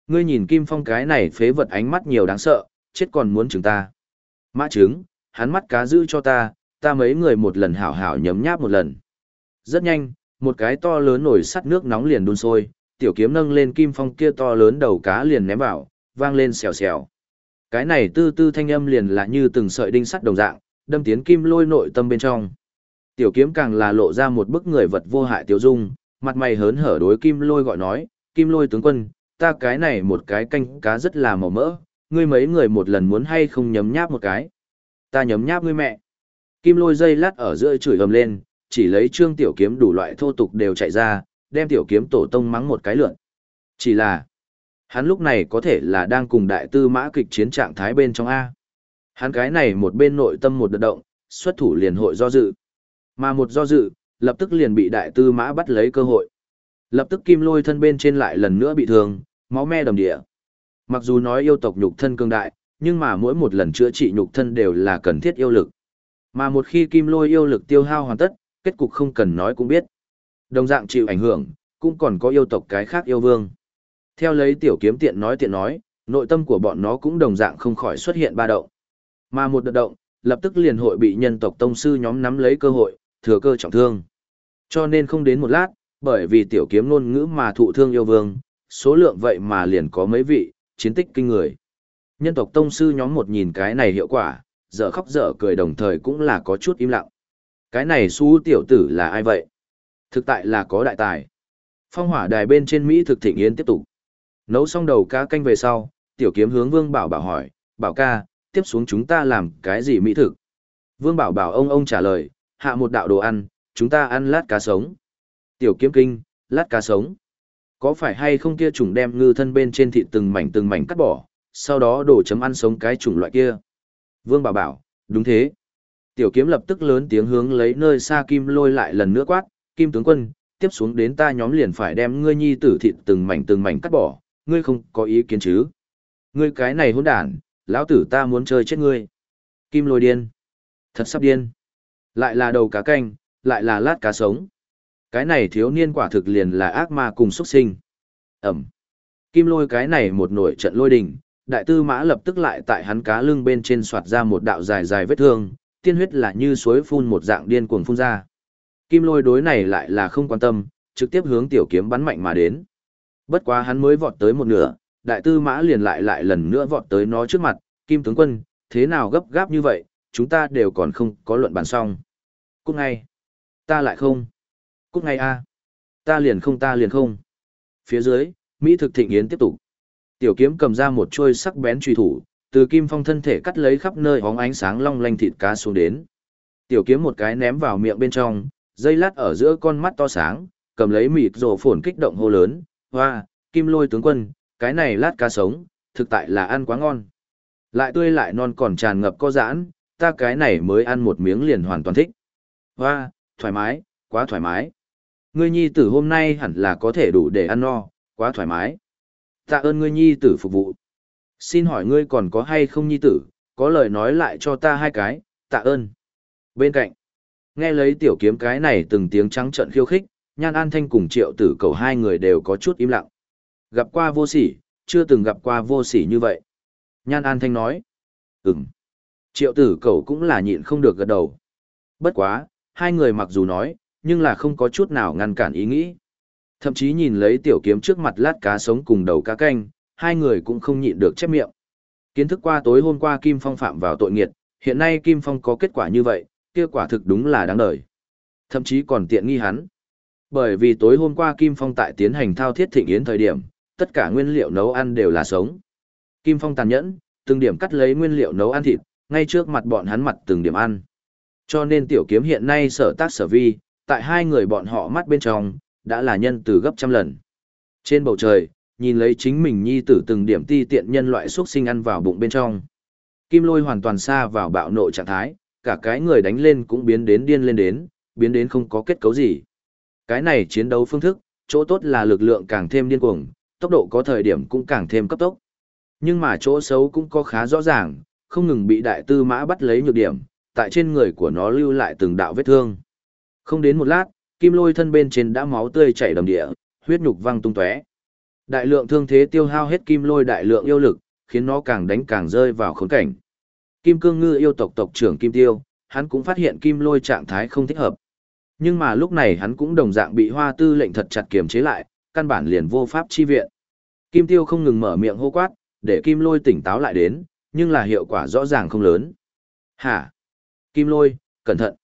[SPEAKER 1] Ngươi nhìn Kim Phong cái này phế vật ánh mắt nhiều đáng sợ, chết còn muốn chúng ta. Mã trứng, hắn mắt cá giữ cho ta, ta mấy người một lần hảo hảo nhấm nháp một lần. Rất nhanh, một cái to lớn nổi sắt nước nóng liền đun sôi, tiểu kiếm nâng lên Kim Phong kia to lớn đầu cá liền ném vào, vang lên xèo xèo. Cái này tư tư thanh âm liền là như từng sợi đinh sắt đồng dạng, đâm tiến kim lôi nội tâm bên trong. Tiểu kiếm càng là lộ ra một bức người vật vô hại tiểu dung, mặt mày hớn hở đối kim lôi gọi nói, kim lôi tướng quân, ta cái này một cái canh cá rất là màu mỡ, ngươi mấy người một lần muốn hay không nhấm nháp một cái. Ta nhấm nháp ngươi mẹ. Kim lôi dây lát ở giữa chửi ầm lên, chỉ lấy trương tiểu kiếm đủ loại thô tục đều chạy ra, đem tiểu kiếm tổ tông mắng một cái lượn. Chỉ là, hắn lúc này có thể là đang cùng đại tư mã kịch chiến trạng thái bên trong A. Hắn cái này một bên nội tâm một đợt động, xuất thủ liền hội do dự. Mà một do dự, lập tức liền bị đại tư mã bắt lấy cơ hội. Lập tức kim lôi thân bên trên lại lần nữa bị thương, máu me đầm địa. Mặc dù nói yêu tộc nhục thân cường đại, nhưng mà mỗi một lần chữa trị nhục thân đều là cần thiết yêu lực. Mà một khi kim lôi yêu lực tiêu hao hoàn tất, kết cục không cần nói cũng biết. Đồng dạng chịu ảnh hưởng, cũng còn có yêu tộc cái khác yêu vương. Theo lấy tiểu kiếm tiện nói tiện nói, nội tâm của bọn nó cũng đồng dạng không khỏi xuất hiện ba động. Mà một đợt động, lập tức liền hội bị nhân tộc tông sư nhóm nắm lấy cơ hội, thừa cơ trọng thương. Cho nên không đến một lát, bởi vì tiểu kiếm ngôn ngữ mà thụ thương yêu vương, số lượng vậy mà liền có mấy vị, chiến tích kinh người. Nhân tộc tông sư nhóm một nhìn cái này hiệu quả, dở khóc dở cười đồng thời cũng là có chút im lặng. Cái này su tiểu tử là ai vậy? Thực tại là có đại tài. Phong hỏa đài bên trên Mỹ thực thịnh yến tiếp tục. Nấu xong đầu cá canh về sau, tiểu kiếm hướng vương bảo bảo hỏi, bảo ca, tiếp xuống chúng ta làm cái gì mỹ thực? Vương bảo bảo ông ông trả lời, hạ một đạo đồ ăn, chúng ta ăn lát cá sống. Tiểu kiếm kinh, lát cá sống. Có phải hay không kia trùng đem ngư thân bên trên thịt từng mảnh từng mảnh cắt bỏ, sau đó đổ chấm ăn sống cái chủng loại kia? Vương bảo bảo, đúng thế. Tiểu kiếm lập tức lớn tiếng hướng lấy nơi xa kim lôi lại lần nữa quát, kim tướng quân, tiếp xuống đến ta nhóm liền phải đem ngươi nhi tử thịt từng mảnh từng mảnh cắt bỏ, ngươi không có ý kiến chứ. Ngươi cái này hỗn đản, lão tử ta muốn chơi chết ngươi. Kim lôi điên. Thật sắp điên. Lại là đầu cá canh, lại là lát cá sống. Cái này thiếu niên quả thực liền là ác ma cùng xuất sinh. Ẩm. Kim lôi cái này một nổi trận lôi đình, đại tư mã lập tức lại tại hắn cá lưng bên trên soạt ra một đạo dài dài vết thương, tiên huyết là như suối phun một dạng điên cuồng phun ra. Kim lôi đối này lại là không quan tâm, trực tiếp hướng tiểu kiếm bắn mạnh mà đến. Bất quá hắn mới vọt tới một nửa, đại tư mã liền lại lại lần nữa vọt tới nó trước mặt, Kim tướng quân, thế nào gấp gáp như vậy, chúng ta đều còn không có luận bàn xong. Cút ngay. Ta lại không. Cút ngay a. Ta liền không ta liền không. Phía dưới, Mỹ thực thịnh yến tiếp tục. Tiểu kiếm cầm ra một chuôi sắc bén truy thủ, từ kim phong thân thể cắt lấy khắp nơi hóng ánh sáng long lanh thịt cá xuống đến. Tiểu kiếm một cái ném vào miệng bên trong, dây lát ở giữa con mắt to sáng, cầm lấy mịt rồ phồn kích động hô lớn, hoa, kim lôi tướng quân, cái này lát cá sống, thực tại là ăn quá ngon. Lại tươi lại non còn tràn ngập có giãn, ta cái này mới ăn một miếng liền hoàn toàn thích. Hoa, thoải mái, quá thoải mái. Ngươi nhi tử hôm nay hẳn là có thể đủ để ăn no, quá thoải mái. Tạ ơn ngươi nhi tử phục vụ. Xin hỏi ngươi còn có hay không nhi tử, có lời nói lại cho ta hai cái, tạ ơn. Bên cạnh, nghe lấy tiểu kiếm cái này từng tiếng trắng trợn khiêu khích, nhan an thanh cùng triệu tử cầu hai người đều có chút im lặng. Gặp qua vô sỉ, chưa từng gặp qua vô sỉ như vậy. Nhan an thanh nói, ừm. Triệu tử cầu cũng là nhịn không được gật đầu. Bất quá, hai người mặc dù nói, nhưng là không có chút nào ngăn cản ý nghĩ. Thậm chí nhìn lấy tiểu kiếm trước mặt lát cá sống cùng đầu cá canh, hai người cũng không nhịn được chép miệng. Kiến thức qua tối hôm qua Kim Phong phạm vào tội nghiệt, hiện nay Kim Phong có kết quả như vậy, kia quả thực đúng là đáng đời. Thậm chí còn tiện nghi hắn. Bởi vì tối hôm qua Kim Phong tại tiến hành thao thiết thịnh yến thời điểm, tất cả nguyên liệu nấu ăn đều là sống. Kim Phong tàn nhẫn, từng điểm cắt lấy nguyên liệu nấu ăn thịt, ngay trước mặt bọn hắn mặt từng điểm ăn. Cho nên tiểu kiếm hiện nay sở tác sở vi, tại hai người bọn họ mắt bên trong, đã là nhân từ gấp trăm lần. Trên bầu trời, nhìn lấy chính mình nhi tử từng điểm ti tiện nhân loại xuất sinh ăn vào bụng bên trong. Kim lôi hoàn toàn xa vào bạo nộ trạng thái, cả cái người đánh lên cũng biến đến điên lên đến, biến đến không có kết cấu gì. Cái này chiến đấu phương thức, chỗ tốt là lực lượng càng thêm điên cuồng, tốc độ có thời điểm cũng càng thêm cấp tốc. Nhưng mà chỗ xấu cũng có khá rõ ràng, không ngừng bị đại tư mã bắt lấy nhược điểm, tại trên người của nó lưu lại từng đạo vết thương. Không đến một lát, kim lôi thân bên trên đã máu tươi chảy đầm địa, huyết nhục văng tung tóe. Đại lượng thương thế tiêu hao hết kim lôi đại lượng yêu lực, khiến nó càng đánh càng rơi vào khốn cảnh. Kim cương ngư yêu tộc tộc trưởng Kim Tiêu, hắn cũng phát hiện kim lôi trạng thái không thích hợp. Nhưng mà lúc này hắn cũng đồng dạng bị hoa tư lệnh thật chặt kiềm chế lại, căn bản liền vô pháp chi viện. Kim Tiêu không ngừng mở miệng hô quát, để kim lôi tỉnh táo lại đến, nhưng là hiệu quả rõ ràng không lớn. Hả? Kim lôi, cẩn thận.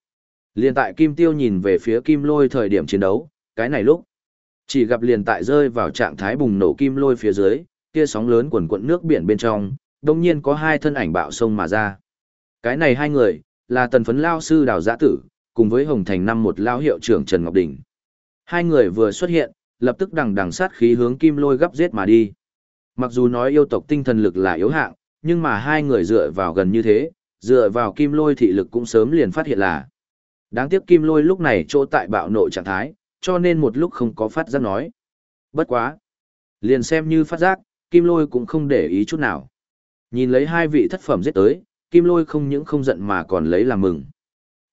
[SPEAKER 1] Liên tại Kim Tiêu nhìn về phía Kim lôi thời điểm chiến đấu, cái này lúc. Chỉ gặp liền tại rơi vào trạng thái bùng nổ Kim lôi phía dưới, kia sóng lớn quần quận nước biển bên trong, đồng nhiên có hai thân ảnh bạo sông mà ra. Cái này hai người, là tần phấn lao sư đào giã tử, cùng với Hồng Thành năm một lao hiệu trưởng Trần Ngọc Đình. Hai người vừa xuất hiện, lập tức đằng đằng sát khí hướng kim lôi gấp giết mà đi. Mặc dù nói yêu tộc tinh thần lực là yếu hạng, nhưng mà hai người dựa vào gần như thế, dựa vào kim lôi thị lực cũng sớm liền phát hiện là. Đáng tiếc kim lôi lúc này chỗ tại bạo nộ trạng thái, cho nên một lúc không có phát giác nói. Bất quá. Liền xem như phát giác, kim lôi cũng không để ý chút nào. Nhìn lấy hai vị thất phẩm giết tới, kim lôi không những không giận mà còn lấy làm mừng.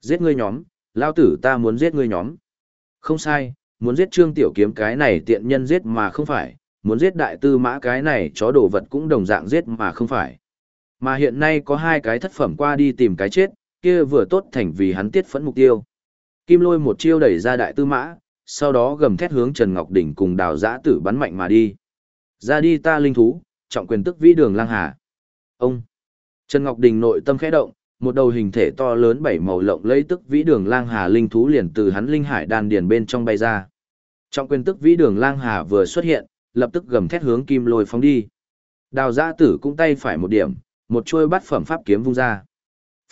[SPEAKER 1] Giết ngươi nhóm, lao tử ta muốn giết ngươi nhóm. Không sai, muốn giết trương tiểu kiếm cái này tiện nhân giết mà không phải, muốn giết đại tư mã cái này chó đồ vật cũng đồng dạng giết mà không phải. Mà hiện nay có hai cái thất phẩm qua đi tìm cái chết, kia vừa tốt thành vì hắn tiết phẫn mục tiêu. Kim lôi một chiêu đẩy ra đại tư mã, sau đó gầm thét hướng Trần Ngọc Đỉnh cùng đào giã tử bắn mạnh mà đi. Ra đi ta linh thú, trọng quyền tức vĩ đường lang hà. Ông! Trần Ngọc Đình nội tâm khẽ động, một đầu hình thể to lớn bảy màu lộng lấy tức vĩ đường lang hà linh thú liền từ hắn linh hải đan điền bên trong bay ra. Trọng quyền tức vĩ đường lang hà vừa xuất hiện, lập tức gầm thét hướng kim lôi phóng đi. Đào giã tử cũng tay phải một điểm, một chuôi bắt phẩm pháp kiếm vung ra.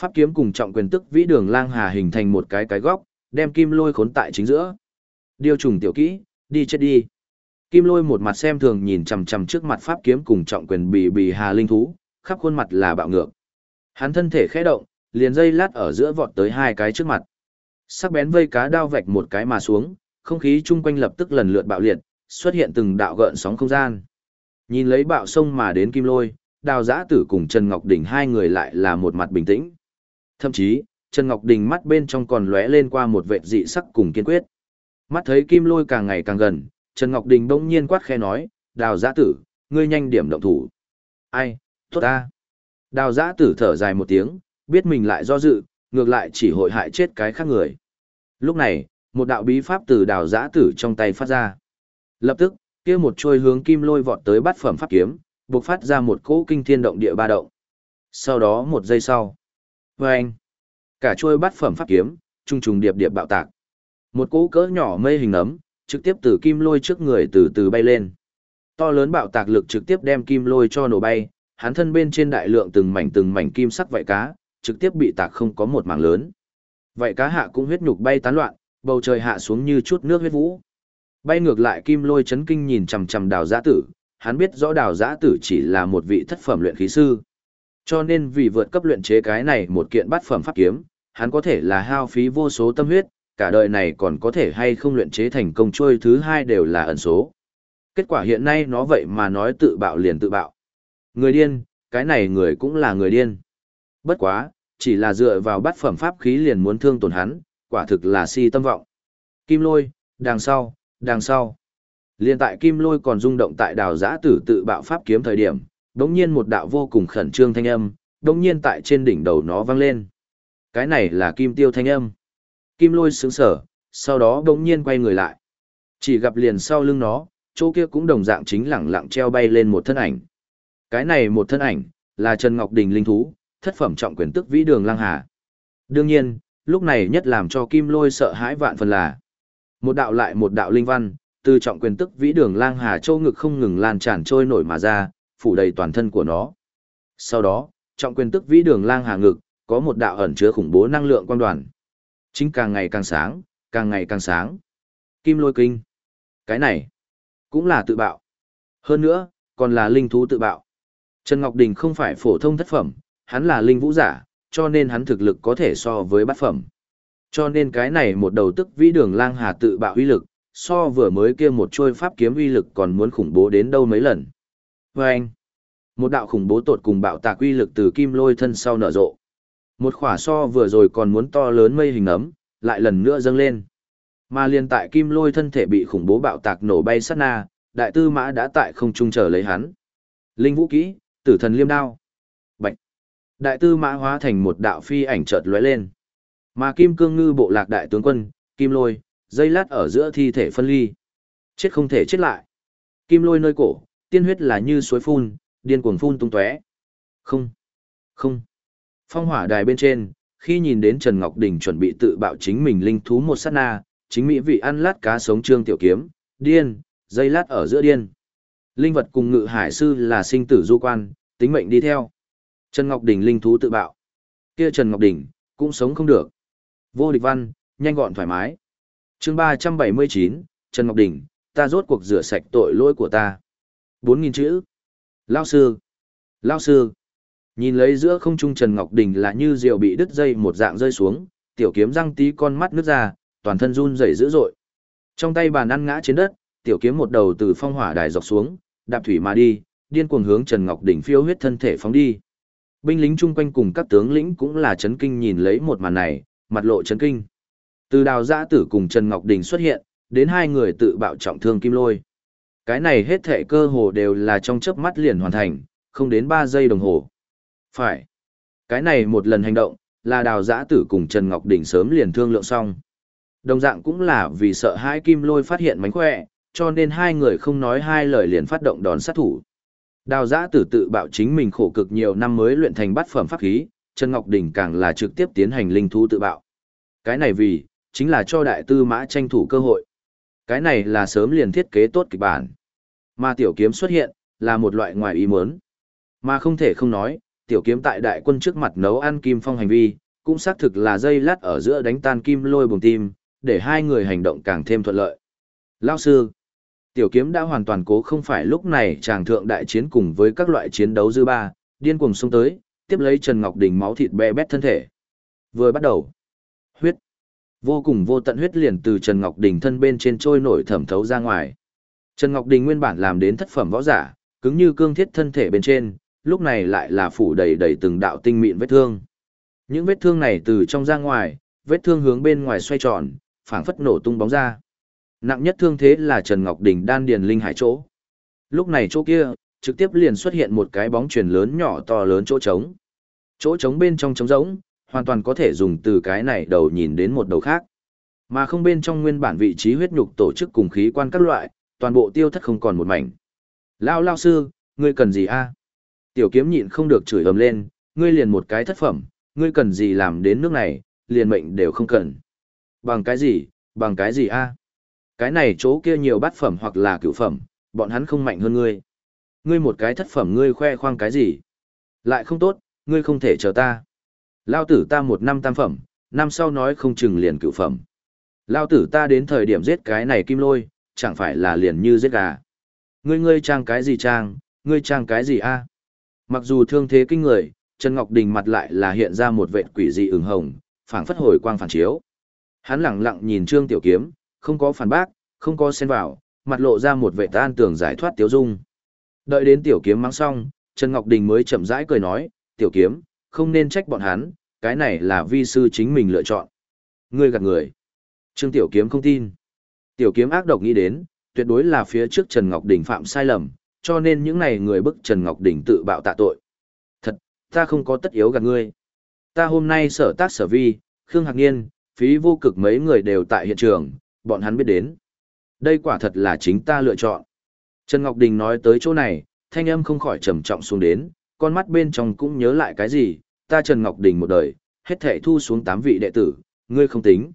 [SPEAKER 1] Pháp kiếm cùng trọng quyền tức vĩ đường lang hà hình thành một cái cái góc, đem kim lôi khốn tại chính giữa. Điều trùng tiểu kỹ, đi chết đi. Kim lôi một mặt xem thường nhìn chằm chằm trước mặt pháp kiếm cùng trọng quyền bì bì hà linh thú, khắp khuôn mặt là bạo ngược. Hắn thân thể khẽ động, liền dây lát ở giữa vọt tới hai cái trước mặt. Sắc bén vây cá đao vạch một cái mà xuống, không khí chung quanh lập tức lần lượt bạo liệt, xuất hiện từng đạo gợn sóng không gian. Nhìn lấy bạo sông mà đến kim lôi, đào giã tử cùng Trần Ngọc đỉnh hai người lại là một mặt bình tĩnh. Thậm chí, Trần Ngọc Đình mắt bên trong còn lóe lên qua một vẻ dị sắc cùng kiên quyết. Mắt thấy kim lôi càng ngày càng gần, Trần Ngọc Đình bỗng nhiên quát khe nói, đào giã tử, ngươi nhanh điểm động thủ. Ai, tốt ta. Đào giã tử thở dài một tiếng, biết mình lại do dự, ngược lại chỉ hội hại chết cái khác người. Lúc này, một đạo bí pháp từ đào giã tử trong tay phát ra. Lập tức, kia một trôi hướng kim lôi vọt tới bắt phẩm pháp kiếm, bộc phát ra một cỗ kinh thiên động địa ba động. Sau đó một giây sau, vâng, cả chuôi bắt phẩm pháp kiếm, trung trùng điệp điệp bạo tạc. Một cỗ cỡ nhỏ mây hình nấm, trực tiếp từ kim lôi trước người từ từ bay lên. To lớn bạo tạc lực trực tiếp đem kim lôi cho nổ bay, hắn thân bên trên đại lượng từng mảnh từng mảnh kim sắc vảy cá, trực tiếp bị tạc không có một mảng lớn. Vậy cá hạ cũng huyết nhục bay tán loạn, bầu trời hạ xuống như chút nước huyết vũ. Bay ngược lại kim lôi chấn kinh nhìn chằm chằm đào giã tử, hắn biết rõ đào giã tử chỉ là một vị thất phẩm luyện khí sư. Cho nên vì vượt cấp luyện chế cái này một kiện bát phẩm pháp kiếm, hắn có thể là hao phí vô số tâm huyết, cả đời này còn có thể hay không luyện chế thành công trôi thứ hai đều là ẩn số. Kết quả hiện nay nó vậy mà nói tự bạo liền tự bạo. Người điên, cái này người cũng là người điên. Bất quá, chỉ là dựa vào bát phẩm pháp khí liền muốn thương tổn hắn, quả thực là si tâm vọng. Kim lôi, đằng sau, đằng sau. Liên tại kim lôi còn rung động tại đào giã tử tự bạo pháp kiếm thời điểm, đống nhiên một đạo vô cùng khẩn trương thanh âm, đống nhiên tại trên đỉnh đầu nó vang lên. Cái này là kim tiêu thanh âm. Kim lôi sướng sở, sau đó đống nhiên quay người lại. Chỉ gặp liền sau lưng nó, chỗ kia cũng đồng dạng chính lẳng lặng treo bay lên một thân ảnh. Cái này một thân ảnh, là Trần Ngọc Đình linh thú, thất phẩm trọng quyền tức vĩ đường lang hà. Đương nhiên, lúc này nhất làm cho kim lôi sợ hãi vạn phần là một đạo lại một đạo linh văn, từ trọng quyền tức vĩ đường lang hà châu ngực không ngừng lan tràn trôi nổi mà ra, phủ đầy toàn thân của nó. Sau đó, trọng quyền tức vĩ đường lang hà ngực, có một đạo ẩn chứa khủng bố năng lượng quang đoàn. Chính càng ngày càng sáng, càng ngày càng sáng. Kim lôi kinh. Cái này, cũng là tự bạo. Hơn nữa, còn là linh thú tự bạo. Trần Ngọc Đình không phải phổ thông thất phẩm, hắn là linh vũ giả, cho nên hắn thực lực có thể so với bát phẩm. Cho nên cái này một đầu tức vĩ đường lang hà tự bạo uy lực, so vừa mới kia một trôi pháp kiếm uy lực còn muốn khủng bố đến đâu mấy lần. Và anh, một đạo khủng bố tột cùng bạo tạc uy lực từ kim lôi thân sau nở rộ. Một khỏa so vừa rồi còn muốn to lớn mây hình ấm, lại lần nữa dâng lên. Mà liền tại kim lôi thân thể bị khủng bố bạo tạc nổ bay sát na, đại tư mã đã tại không trung chờ lấy hắn. Linh vũ kỹ, tử thần liêm đao. Bạch. Đại tư mã hóa thành một đạo phi ảnh chợt lóe lên. Mà kim cương ngư bộ lạc đại tướng quân, kim lôi, dây lát ở giữa thi thể phân ly. Chết không thể chết lại. Kim lôi nơi cổ, tiên huyết là như suối phun, điên cuồng phun tung tóe. Không. Không. Phong hỏa đài bên trên, khi nhìn đến Trần Ngọc Đình chuẩn bị tự bạo chính mình linh thú một sát na, chính mỹ vị ăn lát cá sống trương tiểu kiếm, điên, dây lát ở giữa điên. Linh vật cùng ngự hải sư là sinh tử du quan, tính mệnh đi theo. Trần Ngọc Đình linh thú tự bạo. Kia Trần Ngọc Đình, cũng sống không được. Vô địch văn, nhanh gọn thoải mái. chương ba trăm bảy mươi chín Trần Ngọc Đình, ta rốt cuộc rửa sạch tội lỗi của ta bốn nghìn chữ. Lao sư. Lao sư. Nhìn lấy giữa không trung Trần Ngọc Đình là như diều bị đứt dây một dạng rơi xuống, tiểu kiếm răng tí con mắt nước ra, toàn thân run rẩy dữ dội. Trong tay bàn ăn ngã trên đất, tiểu kiếm một đầu từ phong hỏa đài dọc xuống, đạp thủy mà đi, điên cuồng hướng Trần Ngọc Đình phiêu huyết thân thể phóng đi. Binh lính chung quanh cùng các tướng lĩnh cũng là chấn kinh nhìn lấy một màn này, mặt lộ chấn kinh. Từ đào giã tử cùng Trần Ngọc Đình xuất hiện, đến hai người tự bạo trọng thương kim lôi. Cái này hết thệ cơ hồ đều là trong chớp mắt liền hoàn thành, không đến 3 giây đồng hồ. Phải. Cái này một lần hành động, là đào giã tử cùng Trần Ngọc Đình sớm liền thương lượng xong. Đồng dạng cũng là vì sợ hai kim lôi phát hiện mánh khỏe, cho nên hai người không nói hai lời liền phát động đòn sát thủ. Đào giã tử tự bạo chính mình khổ cực nhiều năm mới luyện thành bát phẩm pháp khí, Trần Ngọc Đình càng là trực tiếp tiến hành linh thú tự bạo. Cái này vì, chính là cho đại tư mã tranh thủ cơ hội. Cái này là sớm liền thiết kế tốt kịch bản. Mà tiểu kiếm xuất hiện, là một loại ngoài ý muốn. Mà không thể không nói, tiểu kiếm tại đại quân trước mặt nấu ăn kim phong hành vi, cũng xác thực là dây lát ở giữa đánh tan kim lôi bùng tim, để hai người hành động càng thêm thuận lợi. Lao sư, tiểu kiếm đã hoàn toàn cố không phải lúc này chàng thượng đại chiến cùng với các loại chiến đấu dư ba, điên cuồng xông tới, tiếp lấy Trần Ngọc Đình máu thịt bè bét thân thể. Vừa bắt đầu, huyết, vô cùng vô tận huyết liền từ Trần Ngọc Đình thân bên trên trôi nổi thẩm thấu ra ngoài. Trần Ngọc Đình nguyên bản làm đến thất phẩm võ giả, cứng như cương thiết thân thể bên trên, lúc này lại là phủ đầy đầy từng đạo tinh mịn vết thương. Những vết thương này từ trong ra ngoài, vết thương hướng bên ngoài xoay tròn, phảng phất nổ tung bóng ra. Nặng nhất thương thế là Trần Ngọc Đình đan điền linh hải chỗ. Lúc này chỗ kia, trực tiếp liền xuất hiện một cái bóng chuyển lớn nhỏ to lớn chỗ trống. Chỗ trống bên trong trống rỗng, hoàn toàn có thể dùng từ cái này đầu nhìn đến một đầu khác. Mà không bên trong nguyên bản vị trí huyết nhục tổ chức cùng khí quan các loại, toàn bộ tiêu thất không còn một mảnh. Lao lao sư, ngươi cần gì a? Tiểu kiếm nhịn không được chửi ầm lên, ngươi liền một cái thất phẩm, ngươi cần gì làm đến nước này, liền mệnh đều không cần. Bằng cái gì, bằng cái gì a? Cái này chỗ kia nhiều bát phẩm hoặc là cửu phẩm, bọn hắn không mạnh hơn ngươi. Ngươi một cái thất phẩm ngươi khoe khoang cái gì? Lại không tốt, ngươi không thể chờ ta. Lao tử ta một năm tam phẩm, năm sau nói không chừng liền cửu phẩm. Lao tử ta đến thời điểm giết cái này kim lôi, chẳng phải là liền như giết gà. Ngươi ngươi trang cái gì trang, ngươi trang cái gì a? Mặc dù thương thế kinh người, Trần Ngọc Đình mặt lại là hiện ra một vệt quỷ dị ửng hồng, phảng phất hồi quang phản chiếu. Hắn lặng lặng nhìn Trương Tiểu Kiếm, không có phản bác, không có xen vào, mặt lộ ra một vẻ tan tường giải thoát Tiểu Dung. Đợi đến Tiểu Kiếm mang xong, Trần Ngọc Đình mới chậm rãi cười nói, Tiểu Kiếm, không nên trách bọn hắn, cái này là vi sư chính mình lựa chọn. Ngươi gạt người. Trương Tiểu Kiếm không tin. Tiểu Kiếm ác độc nghĩ đến, tuyệt đối là phía trước Trần Ngọc Đình phạm sai lầm, cho nên những này người bức Trần Ngọc Đình tự bạo tạ tội. Thật, ta không có tất yếu gạt ngươi. Ta hôm nay sở tác sở vi, Khương Hạc Niên, phí vô cực mấy người đều tại hiện trường, bọn hắn biết đến. Đây quả thật là chính ta lựa chọn. Trần Ngọc Đình nói tới chỗ này, thanh âm không khỏi trầm trọng xuống đến, con mắt bên trong cũng nhớ lại cái gì, ta Trần Ngọc Đình một đời, hết thể thu xuống 8 vị đệ tử, ngươi không tính.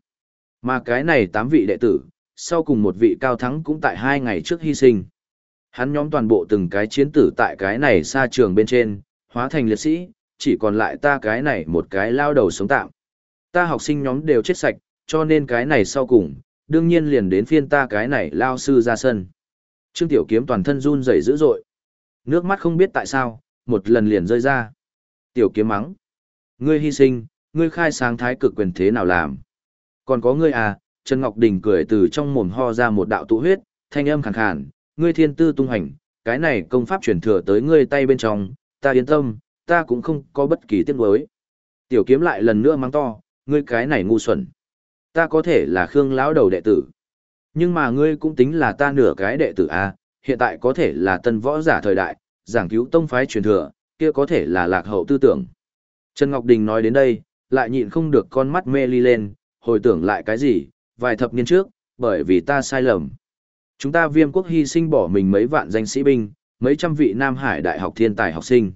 [SPEAKER 1] Mà cái này 8 vị đệ tử, sau cùng một vị cao thắng cũng tại hai ngày trước hy sinh. Hắn nhóm toàn bộ từng cái chiến tử tại cái này xa trường bên trên, hóa thành liệt sĩ, chỉ còn lại ta cái này một cái lao đầu sống tạm. Ta học sinh nhóm đều chết sạch, cho nên cái này sau cùng, đương nhiên liền đến phiên ta cái này lao sư ra sân. Trương Tiểu Kiếm toàn thân run rẩy dữ dội. Nước mắt không biết tại sao, một lần liền rơi ra. Tiểu Kiếm mắng. Ngươi hy sinh, ngươi khai sáng thái cực quyền thế nào làm? Còn có ngươi à, Trần Ngọc Đình cười từ trong mồm ho ra một đạo tụ huyết, thanh âm khàn khàn, ngươi thiên tư tung hành, cái này công pháp truyền thừa tới ngươi tay bên trong, ta yên tâm, ta cũng không có bất kỳ tiếc nuối. Tiểu kiếm lại lần nữa mắng to, ngươi cái này ngu xuẩn. Ta có thể là Khương lão đầu đệ tử. Nhưng mà ngươi cũng tính là ta nửa cái đệ tử à, hiện tại có thể là tân võ giả thời đại, giảng cứu tông phái truyền thừa, kia có thể là lạc hậu tư tưởng. Trần Ngọc Đình nói đến đây, lại nhịn không được con mắt mê ly lên, hồi tưởng lại cái gì, vài thập niên trước, bởi vì ta sai lầm. Chúng ta viêm quốc hy sinh bỏ mình mấy vạn danh sĩ binh, mấy trăm vị Nam Hải đại học thiên tài học sinh.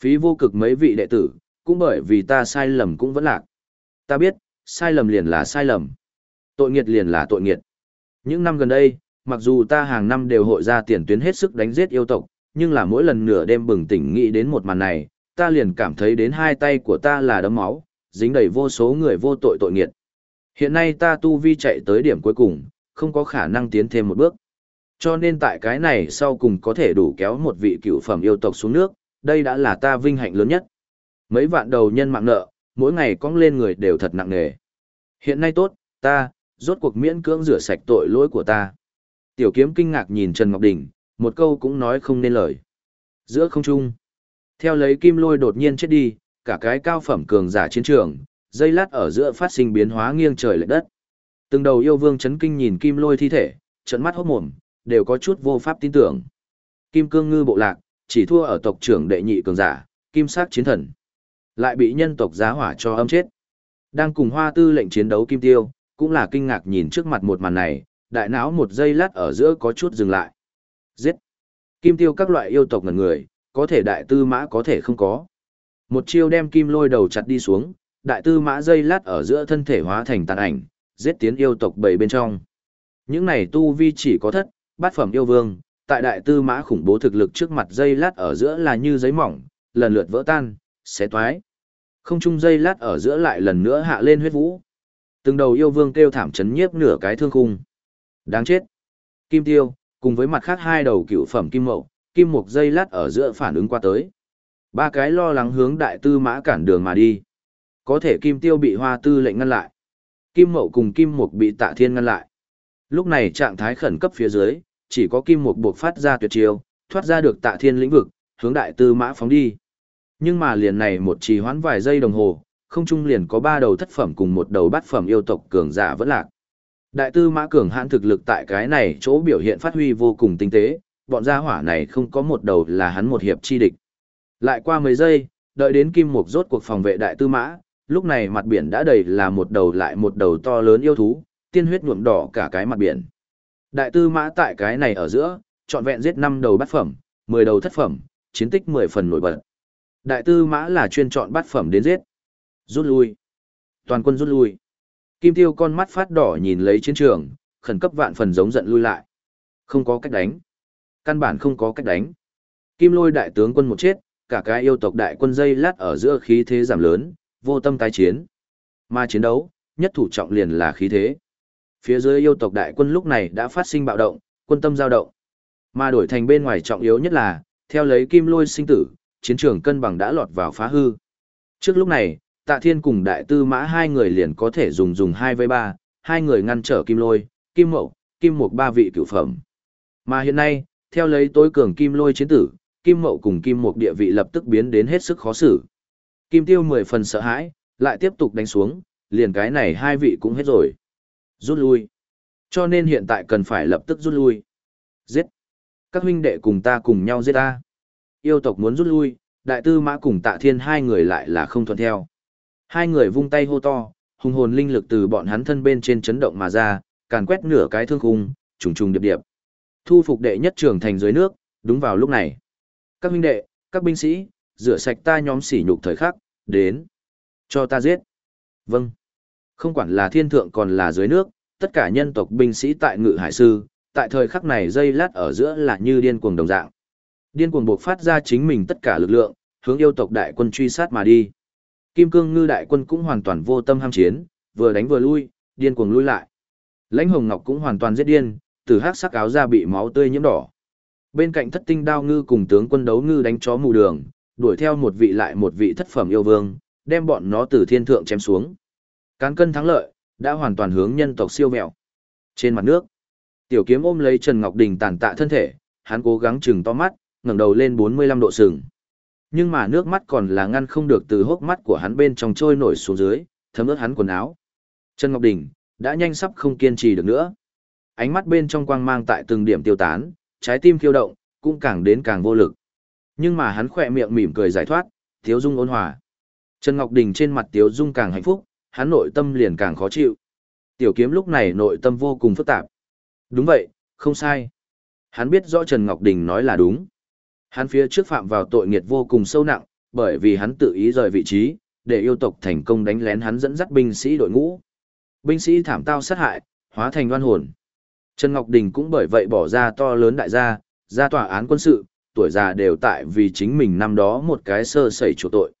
[SPEAKER 1] Phí vô cực mấy vị đệ tử, cũng bởi vì ta sai lầm cũng vẫn lạc. Ta biết, sai lầm liền là sai lầm. Tội nghiệt liền là tội nghiệt. Những năm gần đây, mặc dù ta hàng năm đều hội ra tiền tuyến hết sức đánh giết yêu tộc, nhưng là mỗi lần nửa đêm bừng tỉnh nghĩ đến một màn này, ta liền cảm thấy đến hai tay của ta là đấm máu, dính đầy vô số người vô tội tội nghiệt. Hiện nay ta tu vi chạy tới điểm cuối cùng, không có khả năng tiến thêm một bước. Cho nên tại cái này sau cùng có thể đủ kéo một vị cựu phẩm yêu tộc xuống nước, đây đã là ta vinh hạnh lớn nhất. Mấy vạn đầu nhân mạng nợ, mỗi ngày cong lên người đều thật nặng nề. Hiện nay tốt, ta, rốt cuộc miễn cưỡng rửa sạch tội lỗi của ta. Tiểu kiếm kinh ngạc nhìn Trần Ngọc Đình, một câu cũng nói không nên lời. Giữa không trung, theo lấy kim lôi đột nhiên chết đi, cả cái cao phẩm cường giả chiến trường, dây lát ở giữa phát sinh biến hóa nghiêng trời lệch đất. Từng đầu yêu vương chấn kinh nhìn kim lôi thi thể, trận mắt hốt mồm, đều có chút vô pháp tin tưởng. Kim cương ngư bộ lạc, chỉ thua ở tộc trưởng đệ nhị cường giả, kim sát chiến thần. Lại bị nhân tộc giá hỏa cho âm chết. Đang cùng hoa tư lệnh chiến đấu kim tiêu, cũng là kinh ngạc nhìn trước mặt một màn này, đại não một giây lát ở giữa có chút dừng lại. Giết! Kim tiêu các loại yêu tộc ngần người, có thể đại tư mã có thể không có. Một chiêu đem kim lôi đầu chặt đi xuống, đại tư mã dây lát ở giữa thân thể hóa thành tàn ảnh, giết tiến yêu tộc bảy bên trong. Những này tu vi chỉ có thất, bát phẩm yêu vương, tại đại tư mã khủng bố thực lực trước mặt dây lát ở giữa là như giấy mỏng, lần lượt vỡ tan, xé toái. Không trung dây lát ở giữa lại lần nữa hạ lên huyết vũ. Từng đầu yêu vương kêu thảm chấn nhiếp nửa cái thương khung. Đáng chết. Kim tiêu, cùng với mặt khác hai đầu cựu phẩm kim mậu, kim mục dây lát ở giữa phản ứng qua tới. Ba cái lo lắng hướng đại tư mã cản đường mà đi. Có thể kim tiêu bị hoa tư lệnh ngăn lại. Kim mậu cùng kim mục bị tạ thiên ngăn lại. Lúc này trạng thái khẩn cấp phía dưới, chỉ có kim mục buộc phát ra tuyệt chiêu, thoát ra được tạ thiên lĩnh vực, hướng đại tư mã phóng đi. Nhưng mà liền này một trì hoãn vài giây đồng hồ, không trung liền có ba đầu thất phẩm cùng một đầu bát phẩm yêu tộc cường giả vẫn lạc. Đại tư mã cường hãn thực lực tại cái này chỗ biểu hiện phát huy vô cùng tinh tế, bọn gia hỏa này không có một đầu là hắn một hiệp chi địch. Lại qua mấy giây, đợi đến kim mục rốt cuộc phòng vệ đại tư mã, lúc này mặt biển đã đầy là một đầu lại một đầu to lớn yêu thú, tiên huyết nhuộm đỏ cả cái mặt biển. Đại tư mã tại cái này ở giữa, trọn vẹn giết năm đầu bát phẩm, 10 đầu thất phẩm, chiến tích 10 phần nổi bật. Đại tư mã là chuyên chọn bát phẩm đến giết. Rút lui. Toàn quân rút lui. Kim tiêu con mắt phát đỏ nhìn lấy chiến trường, khẩn cấp vạn phần giống giận lui lại. Không có cách đánh. Căn bản không có cách đánh. Kim lôi đại tướng quân một chết, cả cái yêu tộc đại quân dây lát ở giữa khí thế giảm lớn, vô tâm tái chiến. Mà chiến đấu, nhất thủ trọng liền là khí thế. Phía dưới yêu tộc đại quân lúc này đã phát sinh bạo động, quân tâm dao động. Mà đổi thành bên ngoài trọng yếu nhất là, theo lấy kim lôi sinh tử, chiến trường cân bằng đã lọt vào phá hư. Trước lúc này, tạ thiên cùng đại tư mã hai người liền có thể dùng dùng hai với ba, hai người ngăn trở kim lôi, kim mậu, kim mục ba vị cựu phẩm. Mà hiện nay, theo lấy tối cường kim lôi chiến tử, kim mậu cùng kim mục địa vị lập tức biến đến hết sức khó xử. Kim tiêu mười phần sợ hãi, lại tiếp tục đánh xuống, liền cái này hai vị cũng hết rồi. Rút lui. Cho nên hiện tại cần phải lập tức rút lui. Giết. Các huynh đệ cùng ta cùng nhau giết ta. Yêu tộc muốn rút lui, đại tư mã cùng tạ thiên hai người lại là không thuận theo. Hai người vung tay hô to, hùng hồn linh lực từ bọn hắn thân bên trên chấn động mà ra, càn quét nửa cái thương khung, trùng trùng điệp điệp. Thu phục đệ nhất trưởng thành dưới nước, đúng vào lúc này. Các huynh đệ, các binh sĩ, rửa sạch ta nhóm sỉ nhục thời khắc, đến. Cho ta giết. Vâng. Không quản là thiên thượng còn là dưới nước, tất cả nhân tộc binh sĩ tại ngự hải sư, tại thời khắc này dây lát ở giữa là như điên cuồng đồng dạng. Điên cuồng buộc phát ra chính mình tất cả lực lượng, hướng yêu tộc đại quân truy sát mà đi. Kim Cương Ngư đại quân cũng hoàn toàn vô tâm ham chiến, vừa đánh vừa lui, điên cuồng lui lại. Lãnh Hồng Ngọc cũng hoàn toàn giết điên, từ hắc sắc áo ra bị máu tươi nhiễm đỏ. Bên cạnh Thất Tinh Đao Ngư cùng tướng quân đấu ngư đánh chó mù đường, đuổi theo một vị lại một vị thất phẩm yêu vương, đem bọn nó từ thiên thượng chém xuống. Cán cân thắng lợi, đã hoàn toàn hướng nhân tộc siêu mẹo. Trên mặt nước, tiểu kiếm ôm lấy Trần Ngọc Đình tàn tạ thân thể, hắn cố gắng chừng to mắt, ngẩng đầu lên 45 độ sừng. Nhưng mà nước mắt còn là ngăn không được từ hốc mắt của hắn bên trong trôi nổi xuống dưới, thấm ướt hắn quần áo. Trần Ngọc Đình đã nhanh sắp không kiên trì được nữa. Ánh mắt bên trong quang mang tại từng điểm tiêu tán, trái tim khiêu động, cũng càng đến càng vô lực. Nhưng mà hắn khỏe miệng mỉm cười giải thoát, thiếu Dung ôn hòa. Trần Ngọc Đình trên mặt Tiếu Dung càng hạnh phúc, hắn nội tâm liền càng khó chịu. Tiểu kiếm lúc này nội tâm vô cùng phức tạp. Đúng vậy, không sai. Hắn biết rõ Trần Ngọc Đình nói là đúng. Hắn phía trước phạm vào tội nghiệt vô cùng sâu nặng, bởi vì hắn tự ý rời vị trí, để yêu tộc thành công đánh lén hắn dẫn dắt binh sĩ đội ngũ. Binh sĩ thảm tao sát hại, hóa thành oan hồn. Trần Ngọc Đình cũng bởi vậy bỏ ra to lớn đại gia, ra tòa án quân sự, tuổi già đều tại vì chính mình năm đó một cái sơ sẩy chủ tội.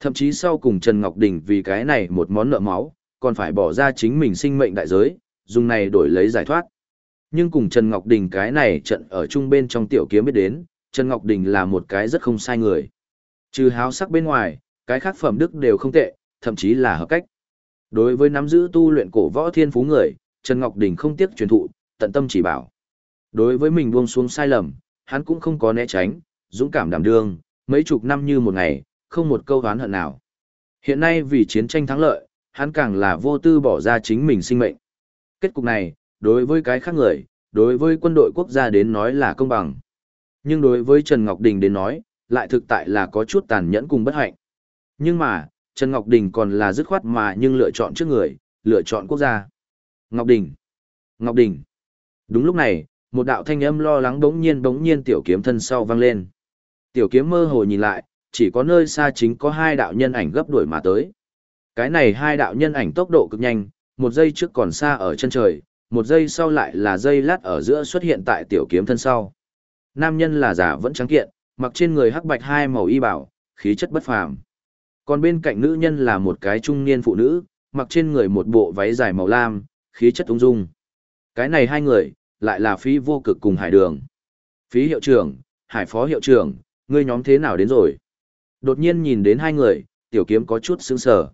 [SPEAKER 1] Thậm chí sau cùng Trần Ngọc Đình vì cái này một món nợ máu, còn phải bỏ ra chính mình sinh mệnh đại giới, dùng này đổi lấy giải thoát. Nhưng cùng Trần Ngọc Đình cái này trận ở chung bên trong tiểu kiếm biết đến, Trần Ngọc Đình là một cái rất không sai người. Trừ háo sắc bên ngoài, cái khác phẩm đức đều không tệ, thậm chí là hợp cách. Đối với nắm giữ tu luyện cổ võ thiên phú người, Trần Ngọc Đình không tiếc truyền thụ, tận tâm chỉ bảo. Đối với mình buông xuống sai lầm, hắn cũng không có né tránh, dũng cảm đảm đương, mấy chục năm như một ngày, không một câu oán hận nào. Hiện nay vì chiến tranh thắng lợi, hắn càng là vô tư bỏ ra chính mình sinh mệnh. Kết cục này, đối với cái khác người, đối với quân đội quốc gia đến nói là công bằng. Nhưng đối với Trần Ngọc Đình đến nói, lại thực tại là có chút tàn nhẫn cùng bất hạnh. Nhưng mà, Trần Ngọc Đình còn là dứt khoát mà nhưng lựa chọn trước người, lựa chọn quốc gia. Ngọc Đình! Ngọc Đình! Đúng lúc này, một đạo thanh âm lo lắng bỗng nhiên bỗng nhiên tiểu kiếm thân sau vang lên. Tiểu kiếm mơ hồ nhìn lại, chỉ có nơi xa chính có hai đạo nhân ảnh gấp đuổi mà tới. Cái này hai đạo nhân ảnh tốc độ cực nhanh, một giây trước còn xa ở chân trời, một giây sau lại là giây lát ở giữa xuất hiện tại tiểu kiếm thân sau. Nam nhân là giả vẫn trắng kiện, mặc trên người hắc bạch hai màu y bảo, khí chất bất phàm. Còn bên cạnh nữ nhân là một cái trung niên phụ nữ, mặc trên người một bộ váy dài màu lam, khí chất ung dung. Cái này hai người, lại là phí vô cực cùng hải đường. Phí hiệu trưởng, hải phó hiệu trưởng, ngươi nhóm thế nào đến rồi? Đột nhiên nhìn đến hai người, tiểu kiếm có chút sững sờ.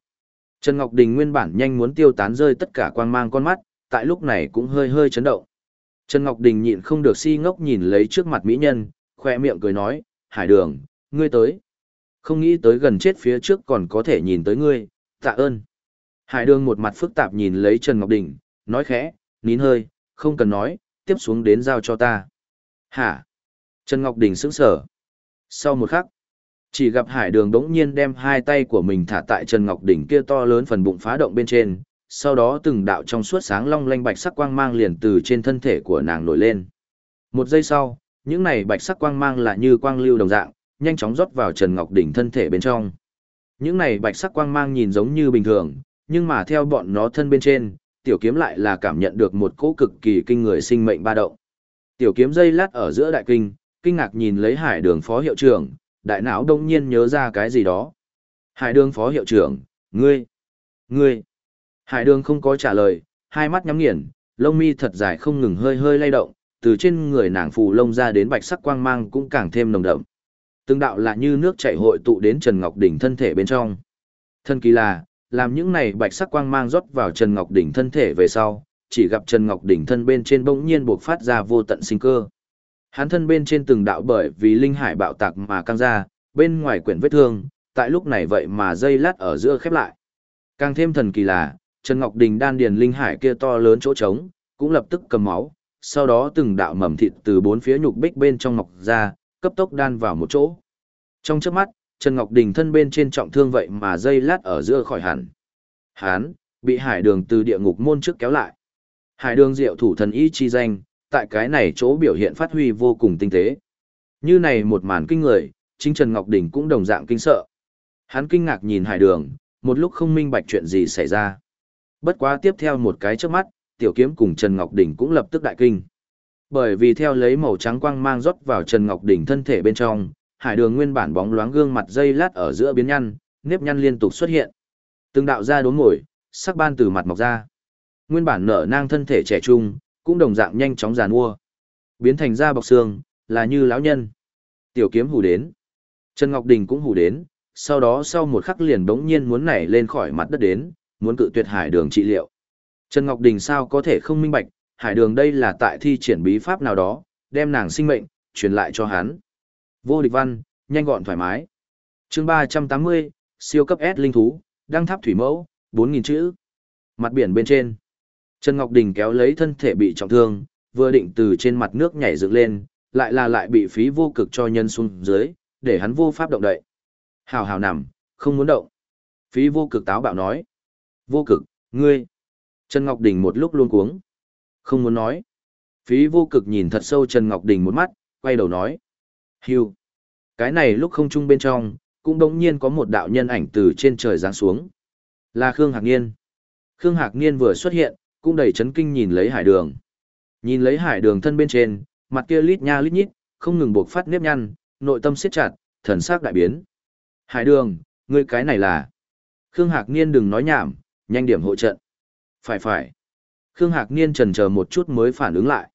[SPEAKER 1] Trần Ngọc Đình nguyên bản nhanh muốn tiêu tán rơi tất cả quang mang con mắt, tại lúc này cũng hơi hơi chấn động. Trần Ngọc Đình nhịn không được si ngốc nhìn lấy trước mặt mỹ nhân, khoe miệng cười nói, hải đường, ngươi tới. Không nghĩ tới gần chết phía trước còn có thể nhìn tới ngươi, tạ ơn. Hải đường một mặt phức tạp nhìn lấy Trần Ngọc Đình, nói khẽ, nín hơi, không cần nói, tiếp xuống đến giao cho ta. Hả? Trần Ngọc Đình sững sở. Sau một khắc, chỉ gặp hải đường đống nhiên đem hai tay của mình thả tại Trần Ngọc Đình kia to lớn phần bụng phá động bên trên, sau đó từng đạo trong suốt sáng long lanh bạch sắc quang mang liền từ trên thân thể của nàng nổi lên. Một giây sau, những này bạch sắc quang mang là như quang lưu đồng dạng, nhanh chóng rót vào Trần Ngọc Đỉnh thân thể bên trong. Những này bạch sắc quang mang nhìn giống như bình thường, nhưng mà theo bọn nó thân bên trên, tiểu kiếm lại là cảm nhận được một cỗ cực kỳ kinh người sinh mệnh ba động. Tiểu kiếm dây lát ở giữa đại kinh, kinh ngạc nhìn lấy hải đường phó hiệu trưởng, đại não đông nhiên nhớ ra cái gì đó. Hải đường phó hiệu trưởng, ngươi, ngươi. Hải đường không có trả lời, hai mắt nhắm nghiền, lông mi thật dài không ngừng hơi hơi lay động, từ trên người nàng phù lông ra đến bạch sắc quang mang cũng càng thêm nồng đậm. Từng đạo là như nước chảy hội tụ đến Trần Ngọc Đỉnh thân thể bên trong. Thân kỳ là, làm những này bạch sắc quang mang rót vào Trần Ngọc Đỉnh thân thể về sau, chỉ gặp Trần Ngọc Đỉnh thân bên trên bỗng nhiên buộc phát ra vô tận sinh cơ. Hắn thân bên trên từng đạo bởi vì linh hải bạo tạc mà căng ra, bên ngoài quyển vết thương, tại lúc này vậy mà dây lát ở giữa khép lại. Càng thêm thần kỳ là, Trần Ngọc Đình đan điền linh hải kia to lớn chỗ trống, cũng lập tức cầm máu, sau đó từng đạo mầm thịt từ bốn phía nhục bích bên trong ngọc ra, cấp tốc đan vào một chỗ. Trong chớp mắt, Trần Ngọc Đình thân bên trên trọng thương vậy mà dây lát ở giữa khỏi hẳn. Hán, bị hải đường từ địa ngục môn trước kéo lại. Hải đường diệu thủ thần ý chi danh, tại cái này chỗ biểu hiện phát huy vô cùng tinh tế. Như này một màn kinh người, chính Trần Ngọc Đình cũng đồng dạng kinh sợ. Hắn kinh ngạc nhìn hải đường, một lúc không minh bạch chuyện gì xảy ra. Bất quá tiếp theo một cái trước mắt, tiểu kiếm cùng Trần Ngọc Đỉnh cũng lập tức đại kinh. Bởi vì theo lấy màu trắng quang mang rót vào Trần Ngọc Đỉnh thân thể bên trong, hải đường nguyên bản bóng loáng gương mặt dây lát ở giữa biến nhăn, nếp nhăn liên tục xuất hiện. Từng đạo da đốm ngồi, sắc ban từ mặt mọc ra. Nguyên bản nở nang thân thể trẻ trung, cũng đồng dạng nhanh chóng giàn mua. Biến thành da bọc xương, là như lão nhân. Tiểu kiếm hù đến. Trần Ngọc Đình cũng hù đến, sau đó sau một khắc liền bỗng nhiên muốn nảy lên khỏi mặt đất đến, muốn cự tuyệt hải đường trị liệu. Trần Ngọc Đình sao có thể không minh bạch, hải đường đây là tại thi triển bí pháp nào đó, đem nàng sinh mệnh, truyền lại cho hắn. Vô địch văn, nhanh gọn thoải mái. chương 380, siêu cấp S linh thú, đăng tháp thủy mẫu, 4.000 chữ. Mặt biển bên trên. Trần Ngọc Đình kéo lấy thân thể bị trọng thương, vừa định từ trên mặt nước nhảy dựng lên, lại là lại bị phí vô cực cho nhân xuống dưới, để hắn vô pháp động đậy. Hào hào nằm, không muốn động. Phí vô cực táo bạo nói. Vô cực, ngươi. Trần Ngọc Đình một lúc luôn cuống. Không muốn nói. Phí vô cực nhìn thật sâu Trần Ngọc Đình một mắt, quay đầu nói. hiu, Cái này lúc không trung bên trong, cũng đống nhiên có một đạo nhân ảnh từ trên trời giáng xuống. Là Khương Hạc Niên. Khương Hạc Niên vừa xuất hiện, cũng đầy chấn kinh nhìn lấy hải đường. Nhìn lấy hải đường thân bên trên, mặt kia lít nha lít nhít, không ngừng buộc phát nếp nhăn, nội tâm siết chặt, thần sắc đại biến. Hải đường, ngươi cái này là... Khương Hạc Niên đừng nói nhảm, nhanh điểm hộ trận. Phải phải. Khương Hạc Niên trần chờ một chút mới phản ứng lại.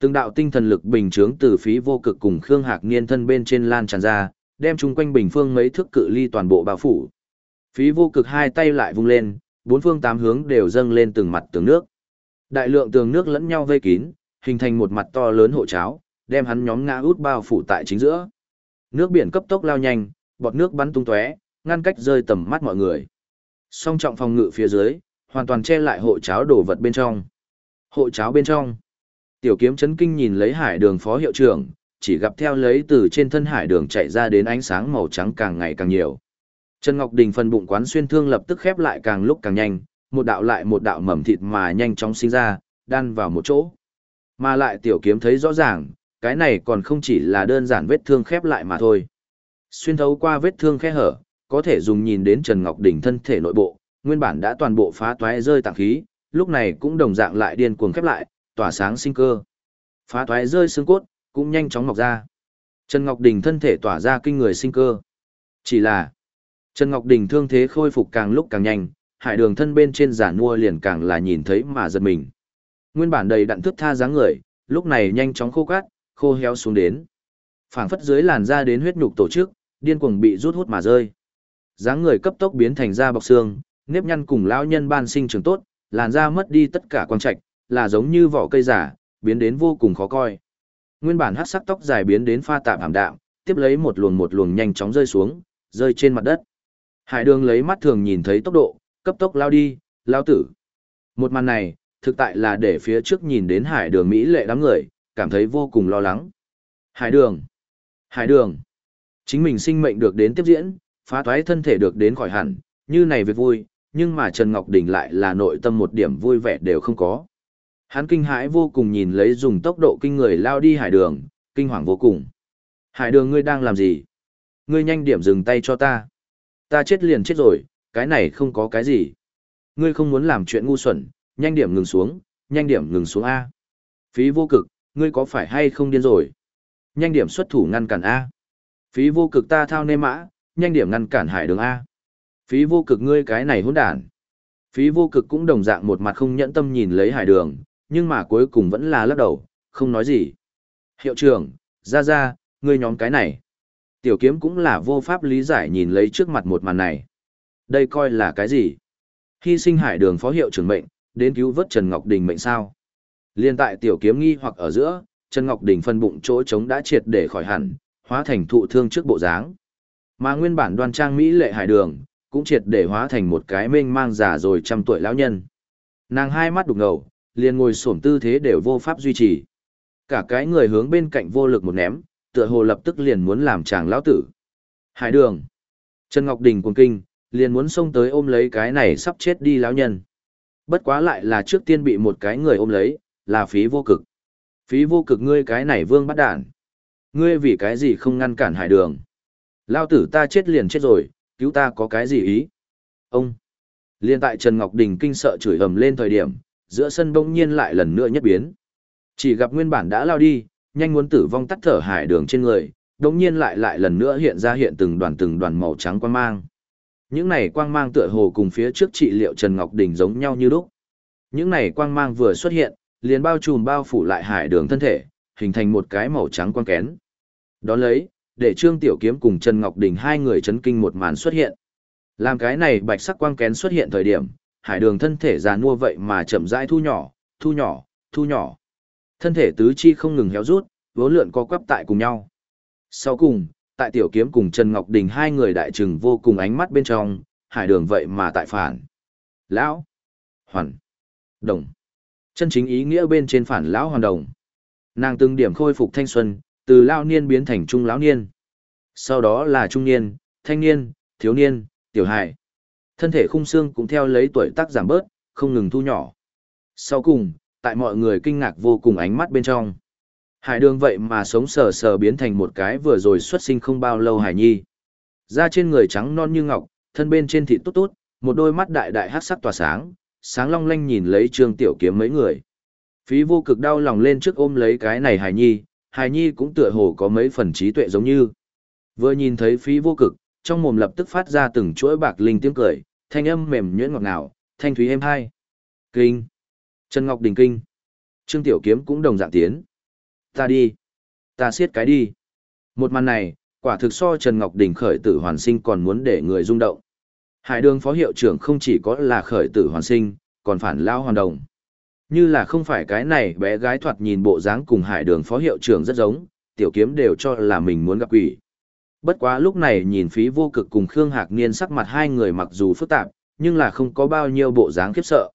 [SPEAKER 1] Từng đạo tinh thần lực bình chướng từ phí vô cực cùng Khương Hạc Niên thân bên trên lan tràn ra, đem chung quanh bình phương mấy thước cự ly toàn bộ bao phủ. Phí vô cực hai tay lại vung lên, bốn phương tám hướng đều dâng lên từng mặt tường nước. Đại lượng tường nước lẫn nhau vây kín, hình thành một mặt to lớn hộ cháo, đem hắn nhóm ngã út bao phủ tại chính giữa. Nước biển cấp tốc lao nhanh, bọt nước bắn tung tóe, ngăn cách rơi tầm mắt mọi người. Song trọng phòng ngự phía dưới, hoàn toàn che lại hộ cháo đồ vật bên trong. Hộ cháo bên trong. Tiểu kiếm chấn kinh nhìn lấy hải đường phó hiệu trưởng, chỉ gặp theo lấy từ trên thân hải đường chạy ra đến ánh sáng màu trắng càng ngày càng nhiều. Trần Ngọc Đình phần bụng quán xuyên thương lập tức khép lại càng lúc càng nhanh, một đạo lại một đạo mầm thịt mà nhanh chóng sinh ra, đan vào một chỗ. Mà lại tiểu kiếm thấy rõ ràng, cái này còn không chỉ là đơn giản vết thương khép lại mà thôi. Xuyên thấu qua vết thương khe hở, có thể dùng nhìn đến Trần Ngọc Đình thân thể nội bộ, nguyên bản đã toàn bộ phá toái rơi tạng khí, lúc này cũng đồng dạng lại điên cuồng khép lại, tỏa sáng sinh cơ. Phá toái rơi xương cốt, cũng nhanh chóng mọc ra. Trần Ngọc Đình thân thể tỏa ra kinh người sinh cơ. Chỉ là, Trần Ngọc Đình thương thế khôi phục càng lúc càng nhanh, hải đường thân bên trên giả mua liền càng là nhìn thấy mà giật mình. Nguyên bản đầy đặn thức tha dáng người, lúc này nhanh chóng khô cát, khô héo xuống đến. phảng phất dưới làn da đến huyết nhục tổ chức, điên cuồng bị rút hút mà rơi dáng người cấp tốc biến thành da bọc xương, nếp nhăn cùng lão nhân ban sinh trưởng tốt, làn da mất đi tất cả quang trạch, là giống như vỏ cây giả, biến đến vô cùng khó coi. Nguyên bản hắc sắc tóc dài biến đến pha tạp ảm đạm, tiếp lấy một luồng một luồng nhanh chóng rơi xuống, rơi trên mặt đất. Hải Đường lấy mắt thường nhìn thấy tốc độ, cấp tốc lao đi, lao tử. Một màn này, thực tại là để phía trước nhìn đến Hải Đường Mỹ lệ đám người, cảm thấy vô cùng lo lắng. Hải Đường! Hải Đường! Chính mình sinh mệnh được đến tiếp diễn, phá thoái thân thể được đến khỏi hẳn, như này việc vui, nhưng mà Trần Ngọc Đình lại là nội tâm một điểm vui vẻ đều không có. Hắn kinh hãi vô cùng nhìn lấy dùng tốc độ kinh người lao đi hải đường, kinh hoàng vô cùng. Hải đường ngươi đang làm gì? Ngươi nhanh điểm dừng tay cho ta. Ta chết liền chết rồi, cái này không có cái gì. Ngươi không muốn làm chuyện ngu xuẩn, nhanh điểm ngừng xuống, nhanh điểm ngừng xuống A. Phí vô cực, ngươi có phải hay không điên rồi? Nhanh điểm xuất thủ ngăn cản A. Phí vô cực ta thao nê mã, nhanh điểm ngăn cản hải đường A. Phí vô cực ngươi cái này hỗn đản. Phí vô cực cũng đồng dạng một mặt không nhẫn tâm nhìn lấy hải đường, nhưng mà cuối cùng vẫn là lắc đầu, không nói gì. Hiệu trưởng, ra ra, ngươi nhóm cái này. Tiểu kiếm cũng là vô pháp lý giải nhìn lấy trước mặt một màn này. Đây coi là cái gì? Hy sinh hải đường phó hiệu trưởng mệnh, đến cứu vớt Trần Ngọc Đình mệnh sao? Liên tại tiểu kiếm nghi hoặc ở giữa, Trần Ngọc Đình phân bụng chỗ trống đã triệt để khỏi hẳn, hóa thành thụ thương trước bộ dáng. Mà nguyên bản đoan trang Mỹ lệ hải đường, cũng triệt để hóa thành một cái mênh mang già rồi trăm tuổi lão nhân. Nàng hai mắt đục ngầu, liền ngồi xổm tư thế đều vô pháp duy trì. Cả cái người hướng bên cạnh vô lực một ném, tựa hồ lập tức liền muốn làm chàng lão tử. Hải đường. Trần Ngọc Đình cuồng kinh, liền muốn xông tới ôm lấy cái này sắp chết đi lão nhân. Bất quá lại là trước tiên bị một cái người ôm lấy, là phí vô cực. Phí vô cực ngươi cái này vương bắt đản. Ngươi vì cái gì không ngăn cản hải đường. Lão tử ta chết liền chết rồi, cứu ta có cái gì ý? Ông! Liên tại Trần Ngọc Đình kinh sợ chửi ầm lên thời điểm, giữa sân bỗng nhiên lại lần nữa nhất biến. Chỉ gặp nguyên bản đã lao đi, nhanh muốn tử vong tắt thở hải đường trên người, đống nhiên lại lại lần nữa hiện ra hiện từng đoàn từng đoàn màu trắng quang mang. Những này quang mang tựa hồ cùng phía trước trị liệu Trần Ngọc Đình giống nhau như lúc. Những này quang mang vừa xuất hiện, liền bao trùm bao phủ lại hải đường thân thể, hình thành một cái màu trắng quang kén. Đón lấy, để Trương Tiểu Kiếm cùng Trần Ngọc Đình hai người chấn kinh một màn xuất hiện. Làm cái này bạch sắc quang kén xuất hiện thời điểm, hải đường thân thể già nua vậy mà chậm rãi thu nhỏ, thu nhỏ, thu nhỏ. Thân thể tứ chi không ngừng héo rút, vốn lượn co quắp tại cùng nhau. Sau cùng, tại Tiểu Kiếm cùng Trần Ngọc Đình hai người đại trừng vô cùng ánh mắt bên trong, hải đường vậy mà tại phản. Lão, hoàn, đồng. Chân chính ý nghĩa bên trên phản lão hoàn đồng. Nàng từng điểm khôi phục thanh xuân, từ lão niên biến thành trung lão niên. Sau đó là trung niên, thanh niên, thiếu niên, tiểu hài. Thân thể khung xương cũng theo lấy tuổi tác giảm bớt, không ngừng thu nhỏ. Sau cùng, tại mọi người kinh ngạc vô cùng ánh mắt bên trong. Hải đường vậy mà sống sờ sờ biến thành một cái vừa rồi xuất sinh không bao lâu hải nhi. Da trên người trắng non như ngọc, thân bên trên thịt tốt tốt, một đôi mắt đại đại hát sắc tỏa sáng, sáng long lanh nhìn lấy trương tiểu kiếm mấy người. Phí vô cực đau lòng lên trước ôm lấy cái này hải nhi, hài nhi cũng tựa hồ có mấy phần trí tuệ giống như. Vừa nhìn thấy phí vô cực, trong mồm lập tức phát ra từng chuỗi bạc linh tiếng cười, thanh âm mềm nhuyễn ngọt ngào, thanh thúy êm hai. Kinh. Trần Ngọc Đình kinh. Trương Tiểu Kiếm cũng đồng dạng tiến. Ta đi. Ta siết cái đi. Một màn này, quả thực so Trần Ngọc Đình khởi tử hoàn sinh còn muốn để người rung động. Hải đường phó hiệu trưởng không chỉ có là khởi tử hoàn sinh, còn phản lao hoàn đồng. Như là không phải cái này bé gái thoạt nhìn bộ dáng cùng hải đường phó hiệu trưởng rất giống, tiểu kiếm đều cho là mình muốn gặp quỷ. Bất quá lúc này nhìn phí vô cực cùng Khương Hạc Niên sắc mặt hai người mặc dù phức tạp, nhưng là không có bao nhiêu bộ dáng khiếp sợ.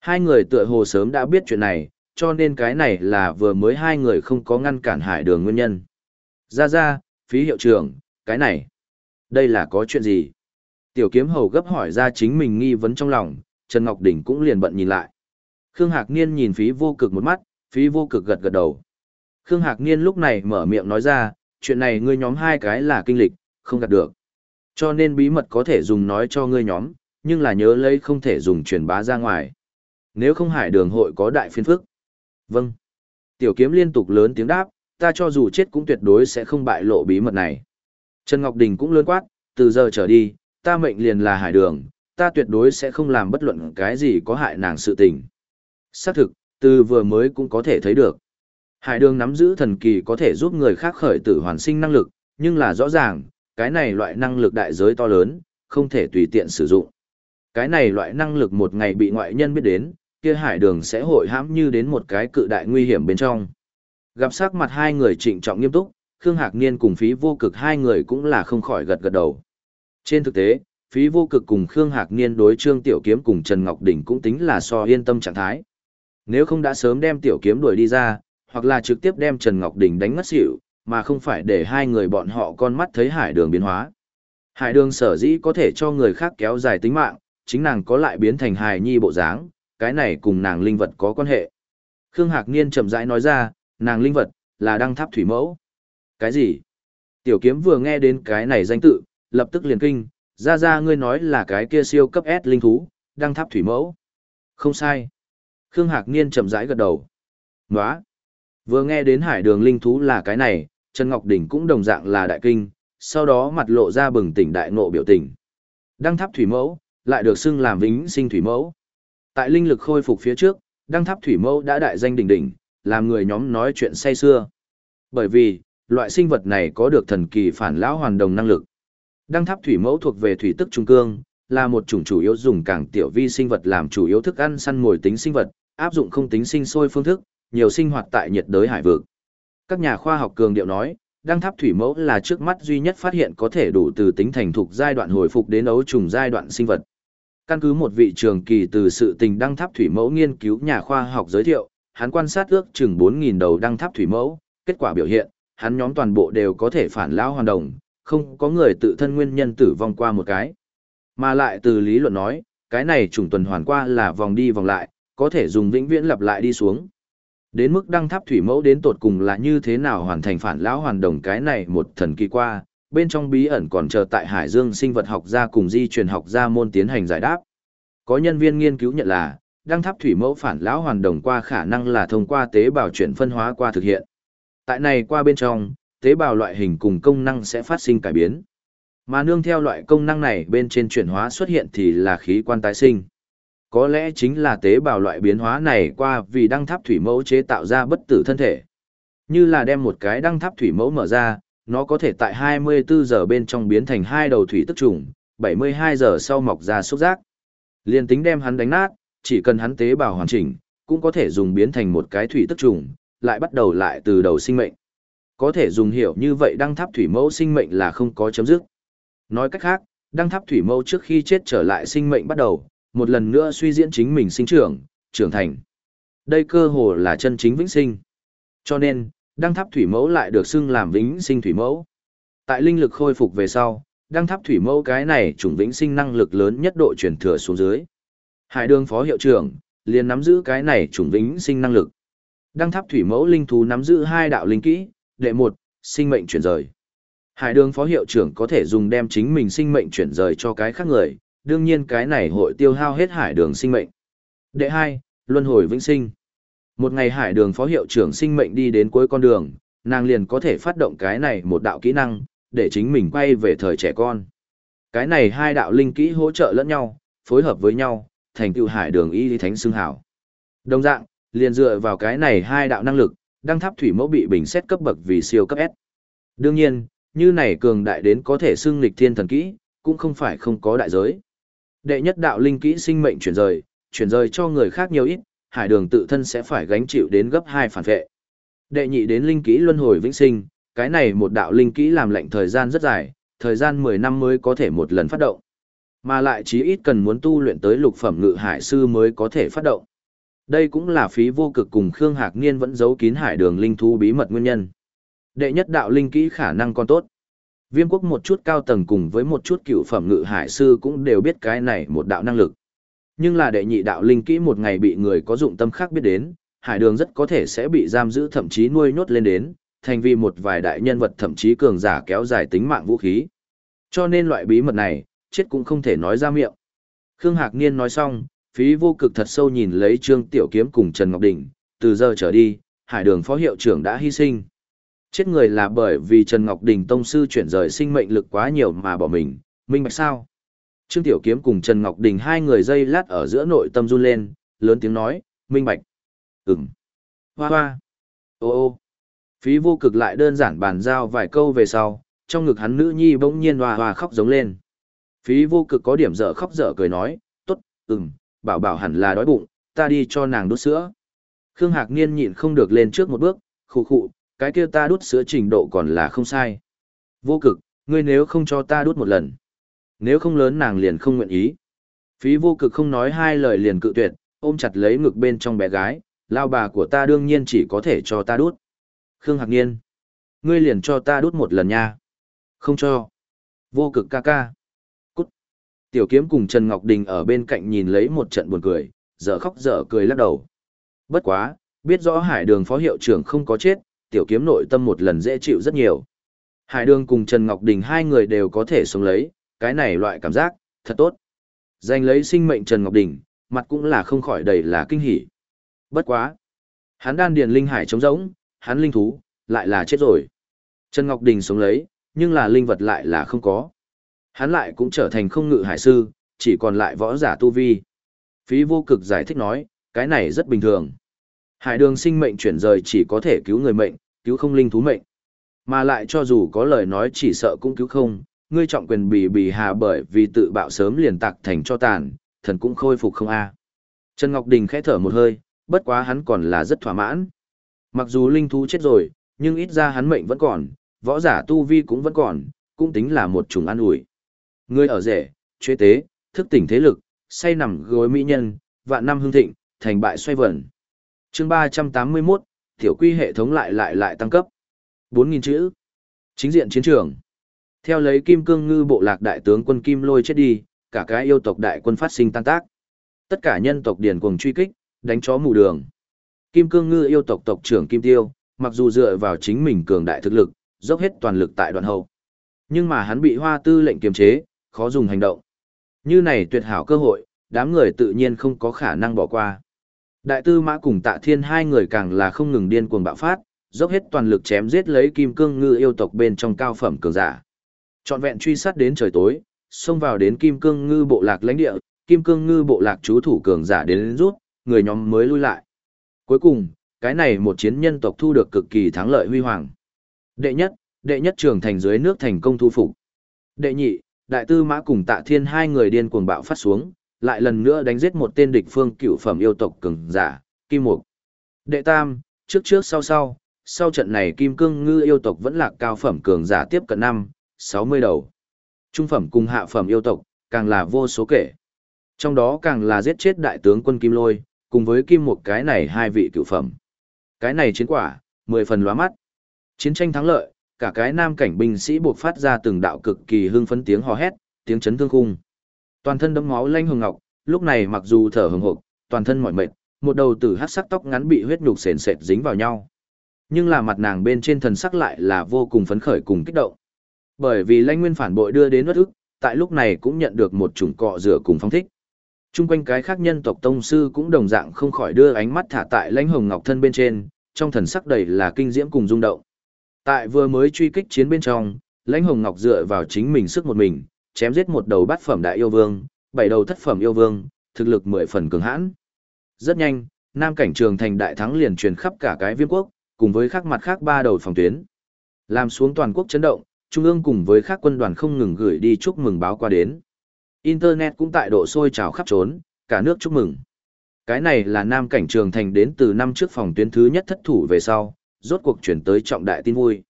[SPEAKER 1] Hai người tựa hồ sớm đã biết chuyện này, cho nên cái này là vừa mới hai người không có ngăn cản hải đường nguyên nhân. Ra ra, phí hiệu trưởng, cái này, đây là có chuyện gì? Tiểu kiếm hầu gấp hỏi ra chính mình nghi vấn trong lòng, Trần Ngọc Đỉnh cũng liền bận nhìn lại. Khương Hạc Niên nhìn phí vô cực một mắt, phí vô cực gật gật đầu. Khương Hạc Niên lúc này mở miệng nói ra, chuyện này ngươi nhóm hai cái là kinh lịch, không gạt được. Cho nên bí mật có thể dùng nói cho ngươi nhóm, nhưng là nhớ lấy không thể dùng truyền bá ra ngoài. Nếu không hải đường hội có đại phiên phức. Vâng. Tiểu kiếm liên tục lớn tiếng đáp, ta cho dù chết cũng tuyệt đối sẽ không bại lộ bí mật này. Trần Ngọc Đình cũng lớn quát, từ giờ trở đi, ta mệnh liền là hải đường, ta tuyệt đối sẽ không làm bất luận cái gì có hại nàng sự tình. Xác thực, từ vừa mới cũng có thể thấy được. Hải đường nắm giữ thần kỳ có thể giúp người khác khởi tử hoàn sinh năng lực, nhưng là rõ ràng, cái này loại năng lực đại giới to lớn, không thể tùy tiện sử dụng. Cái này loại năng lực một ngày bị ngoại nhân biết đến, kia hải đường sẽ hội hãm như đến một cái cự đại nguy hiểm bên trong. Gặp sắc mặt hai người trịnh trọng nghiêm túc, Khương Hạc Niên cùng phí vô cực hai người cũng là không khỏi gật gật đầu. Trên thực tế, phí vô cực cùng Khương Hạc Niên đối Trương Tiểu Kiếm cùng Trần Ngọc Đình cũng tính là so yên tâm trạng thái. Nếu không đã sớm đem Tiểu Kiếm đuổi đi ra, hoặc là trực tiếp đem Trần Ngọc Đình đánh ngất xỉu, mà không phải để hai người bọn họ con mắt thấy hải đường biến hóa. Hải đường sở dĩ có thể cho người khác kéo dài tính mạng, chính nàng có lại biến thành hài nhi bộ dáng, cái này cùng nàng linh vật có quan hệ. Khương Hạc Niên chậm rãi nói ra, nàng linh vật, là đăng tháp thủy mẫu. Cái gì? Tiểu kiếm vừa nghe đến cái này danh tự, lập tức liền kinh, ra ra ngươi nói là cái kia siêu cấp S linh thú, đăng tháp thủy mẫu. Không sai. Khương Hạc Niên chậm rãi gật đầu. Nóa. Vừa nghe đến hải đường linh thú là cái này, Trần Ngọc Đỉnh cũng đồng dạng là đại kinh, sau đó mặt lộ ra bừng tỉnh đại ngộ biểu tình. Đăng tháp thủy mẫu, lại được xưng làm vĩnh sinh thủy mẫu. Tại linh lực khôi phục phía trước, đăng tháp thủy mẫu đã đại danh đỉnh đỉnh, làm người nhóm nói chuyện say xưa. Bởi vì, loại sinh vật này có được thần kỳ phản lão hoàn đồng năng lực. Đăng tháp thủy mẫu thuộc về thủy tức trung cương, là một chủng chủ yếu dùng càng tiểu vi sinh vật làm chủ yếu thức ăn săn mồi tính sinh vật, áp dụng không tính sinh sôi phương thức, nhiều sinh hoạt tại nhiệt đới hải vực. Các nhà khoa học cường điệu nói, đăng tháp thủy mẫu là trước mắt duy nhất phát hiện có thể đủ từ tính thành thục giai đoạn hồi phục đến ấu trùng giai đoạn sinh vật. Căn cứ một vị trường kỳ từ sự tình đăng tháp thủy mẫu nghiên cứu nhà khoa học giới thiệu, hắn quan sát ước chừng 4.000 đầu đăng tháp thủy mẫu, kết quả biểu hiện, hắn nhóm toàn bộ đều có thể phản lão hoàn đồng, không có người tự thân nguyên nhân tử vong qua một cái. Mà lại từ lý luận nói, cái này trùng tuần hoàn qua là vòng đi vòng lại, có thể dùng vĩnh viễn lặp lại đi xuống. Đến mức đăng tháp thủy mẫu đến tột cùng là như thế nào hoàn thành phản lão hoàn đồng cái này một thần kỳ qua, bên trong bí ẩn còn chờ tại Hải Dương sinh vật học gia cùng di truyền học gia môn tiến hành giải đáp. Có nhân viên nghiên cứu nhận là, đăng tháp thủy mẫu phản lão hoàn đồng qua khả năng là thông qua tế bào chuyển phân hóa qua thực hiện. Tại này qua bên trong, tế bào loại hình cùng công năng sẽ phát sinh cải biến. Mà nương theo loại công năng này bên trên chuyển hóa xuất hiện thì là khí quan tái sinh. Có lẽ chính là tế bào loại biến hóa này qua vì đăng tháp thủy mẫu chế tạo ra bất tử thân thể. Như là đem một cái đăng tháp thủy mẫu mở ra, nó có thể tại 24 giờ bên trong biến thành hai đầu thủy tức trùng, 72 giờ sau mọc ra xúc giác. Liên tính đem hắn đánh nát, chỉ cần hắn tế bào hoàn chỉnh, cũng có thể dùng biến thành một cái thủy tức trùng, lại bắt đầu lại từ đầu sinh mệnh. Có thể dùng hiểu như vậy đăng tháp thủy mẫu sinh mệnh là không có chấm dứt. Nói cách khác, đăng tháp thủy mẫu trước khi chết trở lại sinh mệnh bắt đầu, một lần nữa suy diễn chính mình sinh trưởng, trưởng thành. Đây cơ hồ là chân chính vĩnh sinh. Cho nên, đăng tháp thủy mẫu lại được xưng làm vĩnh sinh thủy mẫu. Tại linh lực khôi phục về sau, đăng tháp thủy mẫu cái này chủng vĩnh sinh năng lực lớn nhất độ truyền thừa xuống dưới. Hải đường phó hiệu trưởng, liền nắm giữ cái này chủng vĩnh sinh năng lực. Đăng tháp thủy mẫu linh thú nắm giữ hai đạo linh kỹ, đệ một, sinh mệnh chuyển rời. Hải đường phó hiệu trưởng có thể dùng đem chính mình sinh mệnh chuyển rời cho cái khác người, đương nhiên cái này hội tiêu hao hết hải đường sinh mệnh. Đệ hai, luân hồi vĩnh sinh. Một ngày hải đường phó hiệu trưởng sinh mệnh đi đến cuối con đường, nàng liền có thể phát động cái này một đạo kỹ năng, để chính mình quay về thời trẻ con. Cái này hai đạo linh kỹ hỗ trợ lẫn nhau, phối hợp với nhau, thành tựu hải đường y lý thánh xưng hảo. Đồng dạng, liền dựa vào cái này hai đạo năng lực, đăng tháp thủy mẫu bị bình xét cấp bậc vì siêu cấp S. Đương nhiên, như này cường đại đến có thể xưng lịch thiên thần kỹ, cũng không phải không có đại giới. Đệ nhất đạo linh kỹ sinh mệnh chuyển rời, chuyển rời cho người khác nhiều ít, hải đường tự thân sẽ phải gánh chịu đến gấp hai phản vệ. Đệ nhị đến linh kỹ luân hồi vĩnh sinh, cái này một đạo linh kỹ làm lệnh thời gian rất dài, thời gian 10 năm mới có thể một lần phát động. Mà lại chí ít cần muốn tu luyện tới lục phẩm ngự hải sư mới có thể phát động. Đây cũng là phí vô cực cùng Khương Hạc Niên vẫn giấu kín hải đường linh thú bí mật nguyên nhân. Đệ nhất đạo linh kỹ khả năng còn tốt. Viêm quốc một chút cao tầng cùng với một chút cựu phẩm ngự hải sư cũng đều biết cái này một đạo năng lực. Nhưng là đệ nhị đạo linh kỹ một ngày bị người có dụng tâm khác biết đến, hải đường rất có thể sẽ bị giam giữ thậm chí nuôi nhốt lên đến, thành vì một vài đại nhân vật thậm chí cường giả kéo dài tính mạng vũ khí. Cho nên loại bí mật này, chết cũng không thể nói ra miệng. Khương Hạc Niên nói xong, phí vô cực thật sâu nhìn lấy Trương Tiểu Kiếm cùng Trần Ngọc Đình, từ giờ trở đi, hải đường phó hiệu trưởng đã hy sinh. Chết người là bởi vì Trần Ngọc Đình tông sư chuyển rời sinh mệnh lực quá nhiều mà bỏ mình, minh bạch sao? Trương Tiểu Kiếm cùng Trần Ngọc Đình hai người dây lát ở giữa nội tâm run lên, lớn tiếng nói, minh bạch. Ừm. Hoa hoa. Ô ô. Phí vô cực lại đơn giản bàn giao vài câu về sau, trong ngực hắn nữ nhi bỗng nhiên hoa hoa khóc giống lên. Phí vô cực có điểm dở khóc dở cười nói, tốt, ừm, bảo bảo hẳn là đói bụng, ta đi cho nàng đút sữa. Khương Hạc Niên nhịn không được lên trước một bước, khụ khụ, cái kia ta đút sữa trình độ còn là không sai. Vô cực, ngươi nếu không cho ta đút một lần. Nếu không lớn nàng liền không nguyện ý. Phí vô cực không nói hai lời liền cự tuyệt, ôm chặt lấy ngực bên trong bé gái, lao bà của ta đương nhiên chỉ có thể cho ta đút. Khương Hạc Niên, ngươi liền cho ta đút một lần nha. Không cho. Vô cực ca ca. Cút. Tiểu kiếm cùng Trần Ngọc Đình ở bên cạnh nhìn lấy một trận buồn cười, dở khóc dở cười lắc đầu. Bất quá, biết rõ hải đường phó hiệu trưởng không có chết, tiểu kiếm nội tâm một lần dễ chịu rất nhiều. Hải đường cùng Trần Ngọc Đình hai người đều có thể sống lấy, cái này loại cảm giác, thật tốt. Giành lấy sinh mệnh Trần Ngọc Đình, mặt cũng là không khỏi đầy là kinh hỉ. Bất quá. Hắn đan điền linh hải trống rỗng, hắn linh thú, lại là chết rồi. Trần Ngọc Đình sống lấy, nhưng là linh vật lại là không có. Hắn lại cũng trở thành không ngự hải sư, chỉ còn lại võ giả tu vi. Phí vô cực giải thích nói, cái này rất bình thường. Hải đường sinh mệnh chuyển rời chỉ có thể cứu người mệnh, cứu không linh thú mệnh. Mà lại cho dù có lời nói chỉ sợ cũng cứu không, ngươi trọng quyền bì bì hà bởi vì tự bạo sớm liền tạc thành cho tàn, thần cũng khôi phục không a. Trần Ngọc Đình khẽ thở một hơi, bất quá hắn còn là rất thỏa mãn. Mặc dù linh thú chết rồi, nhưng ít ra hắn mệnh vẫn còn, võ giả tu vi cũng vẫn còn, cũng tính là một chủng an ủi. Ngươi ở rể, chế tế, thức tỉnh thế lực, say nằm gối mỹ nhân, vạn năm hương thịnh, thành bại xoay vẩn. Chương 381, tiểu quy hệ thống lại lại lại tăng cấp. 4000 chữ. Chính diện chiến trường. Theo lấy Kim Cương Ngư bộ lạc đại tướng quân Kim Lôi chết đi, cả cái yêu tộc đại quân phát sinh tan tác. Tất cả nhân tộc điền cuồng truy kích, đánh chó mù đường. Kim Cương Ngư yêu tộc tộc trưởng Kim Tiêu, mặc dù dựa vào chính mình cường đại thực lực, dốc hết toàn lực tại đoạn hậu. Nhưng mà hắn bị Hoa Tư lệnh kiềm chế, khó dùng hành động. Như này tuyệt hảo cơ hội, đám người tự nhiên không có khả năng bỏ qua. Đại tư mã cùng tạ thiên hai người càng là không ngừng điên cuồng bạo phát, dốc hết toàn lực chém giết lấy kim cương ngư yêu tộc bên trong cao phẩm cường giả. Trọn vẹn truy sát đến trời tối, xông vào đến kim cương ngư bộ lạc lãnh địa, kim cương ngư bộ lạc chú thủ cường giả đến, đến rút, người nhóm mới lui lại. Cuối cùng, cái này một chiến nhân tộc thu được cực kỳ thắng lợi huy hoàng. Đệ nhất, đệ nhất trưởng thành dưới nước thành công thu phục. Đệ nhị, đại tư mã cùng tạ thiên hai người điên cuồng bạo phát xuống, lại lần nữa đánh giết một tên địch phương cựu phẩm yêu tộc cường giả, Kim Mục. Đệ tam, trước trước sau sau, sau trận này Kim Cương Ngư yêu tộc vẫn là cao phẩm cường giả tiếp cận năm, 60 đầu. Trung phẩm cùng hạ phẩm yêu tộc, càng là vô số kể. Trong đó càng là giết chết đại tướng quân Kim Lôi, cùng với Kim Mục cái này hai vị cựu phẩm. Cái này chiến quả, mười phần lóa mắt. Chiến tranh thắng lợi, cả cái nam cảnh binh sĩ buộc phát ra từng đạo cực kỳ hưng phấn tiếng hò hét, tiếng chấn thương khung. Toàn thân đẫm máu lanh hồng ngọc, lúc này mặc dù thở hừng hực, toàn thân mỏi mệt, một đầu tử hắc sắc tóc ngắn bị huyết nhục sền sệt dính vào nhau. Nhưng là mặt nàng bên trên thần sắc lại là vô cùng phấn khởi cùng kích động. Bởi vì lãnh nguyên phản bội đưa đến bất ức, tại lúc này cũng nhận được một chủng cọ rửa cùng phong thích. Trung quanh cái khác nhân tộc tông sư cũng đồng dạng không khỏi đưa ánh mắt thả tại lãnh hồng ngọc thân bên trên, trong thần sắc đầy là kinh diễm cùng rung động. Tại vừa mới truy kích chiến bên trong, lãnh hồng ngọc dựa vào chính mình sức một mình, chém giết một đầu bát phẩm đại yêu vương, bảy đầu thất phẩm yêu vương, thực lực mười phần cường hãn. Rất nhanh, nam cảnh trường thành đại thắng liền truyền khắp cả cái viêm quốc, cùng với các mặt khác ba đầu phòng tuyến. Làm xuống toàn quốc chấn động, trung ương cùng với các quân đoàn không ngừng gửi đi chúc mừng báo qua đến. Internet cũng tại độ sôi trào khắp trốn, cả nước chúc mừng. Cái này là nam cảnh trường thành đến từ năm trước phòng tuyến thứ nhất thất thủ về sau, rốt cuộc chuyển tới trọng đại tin vui.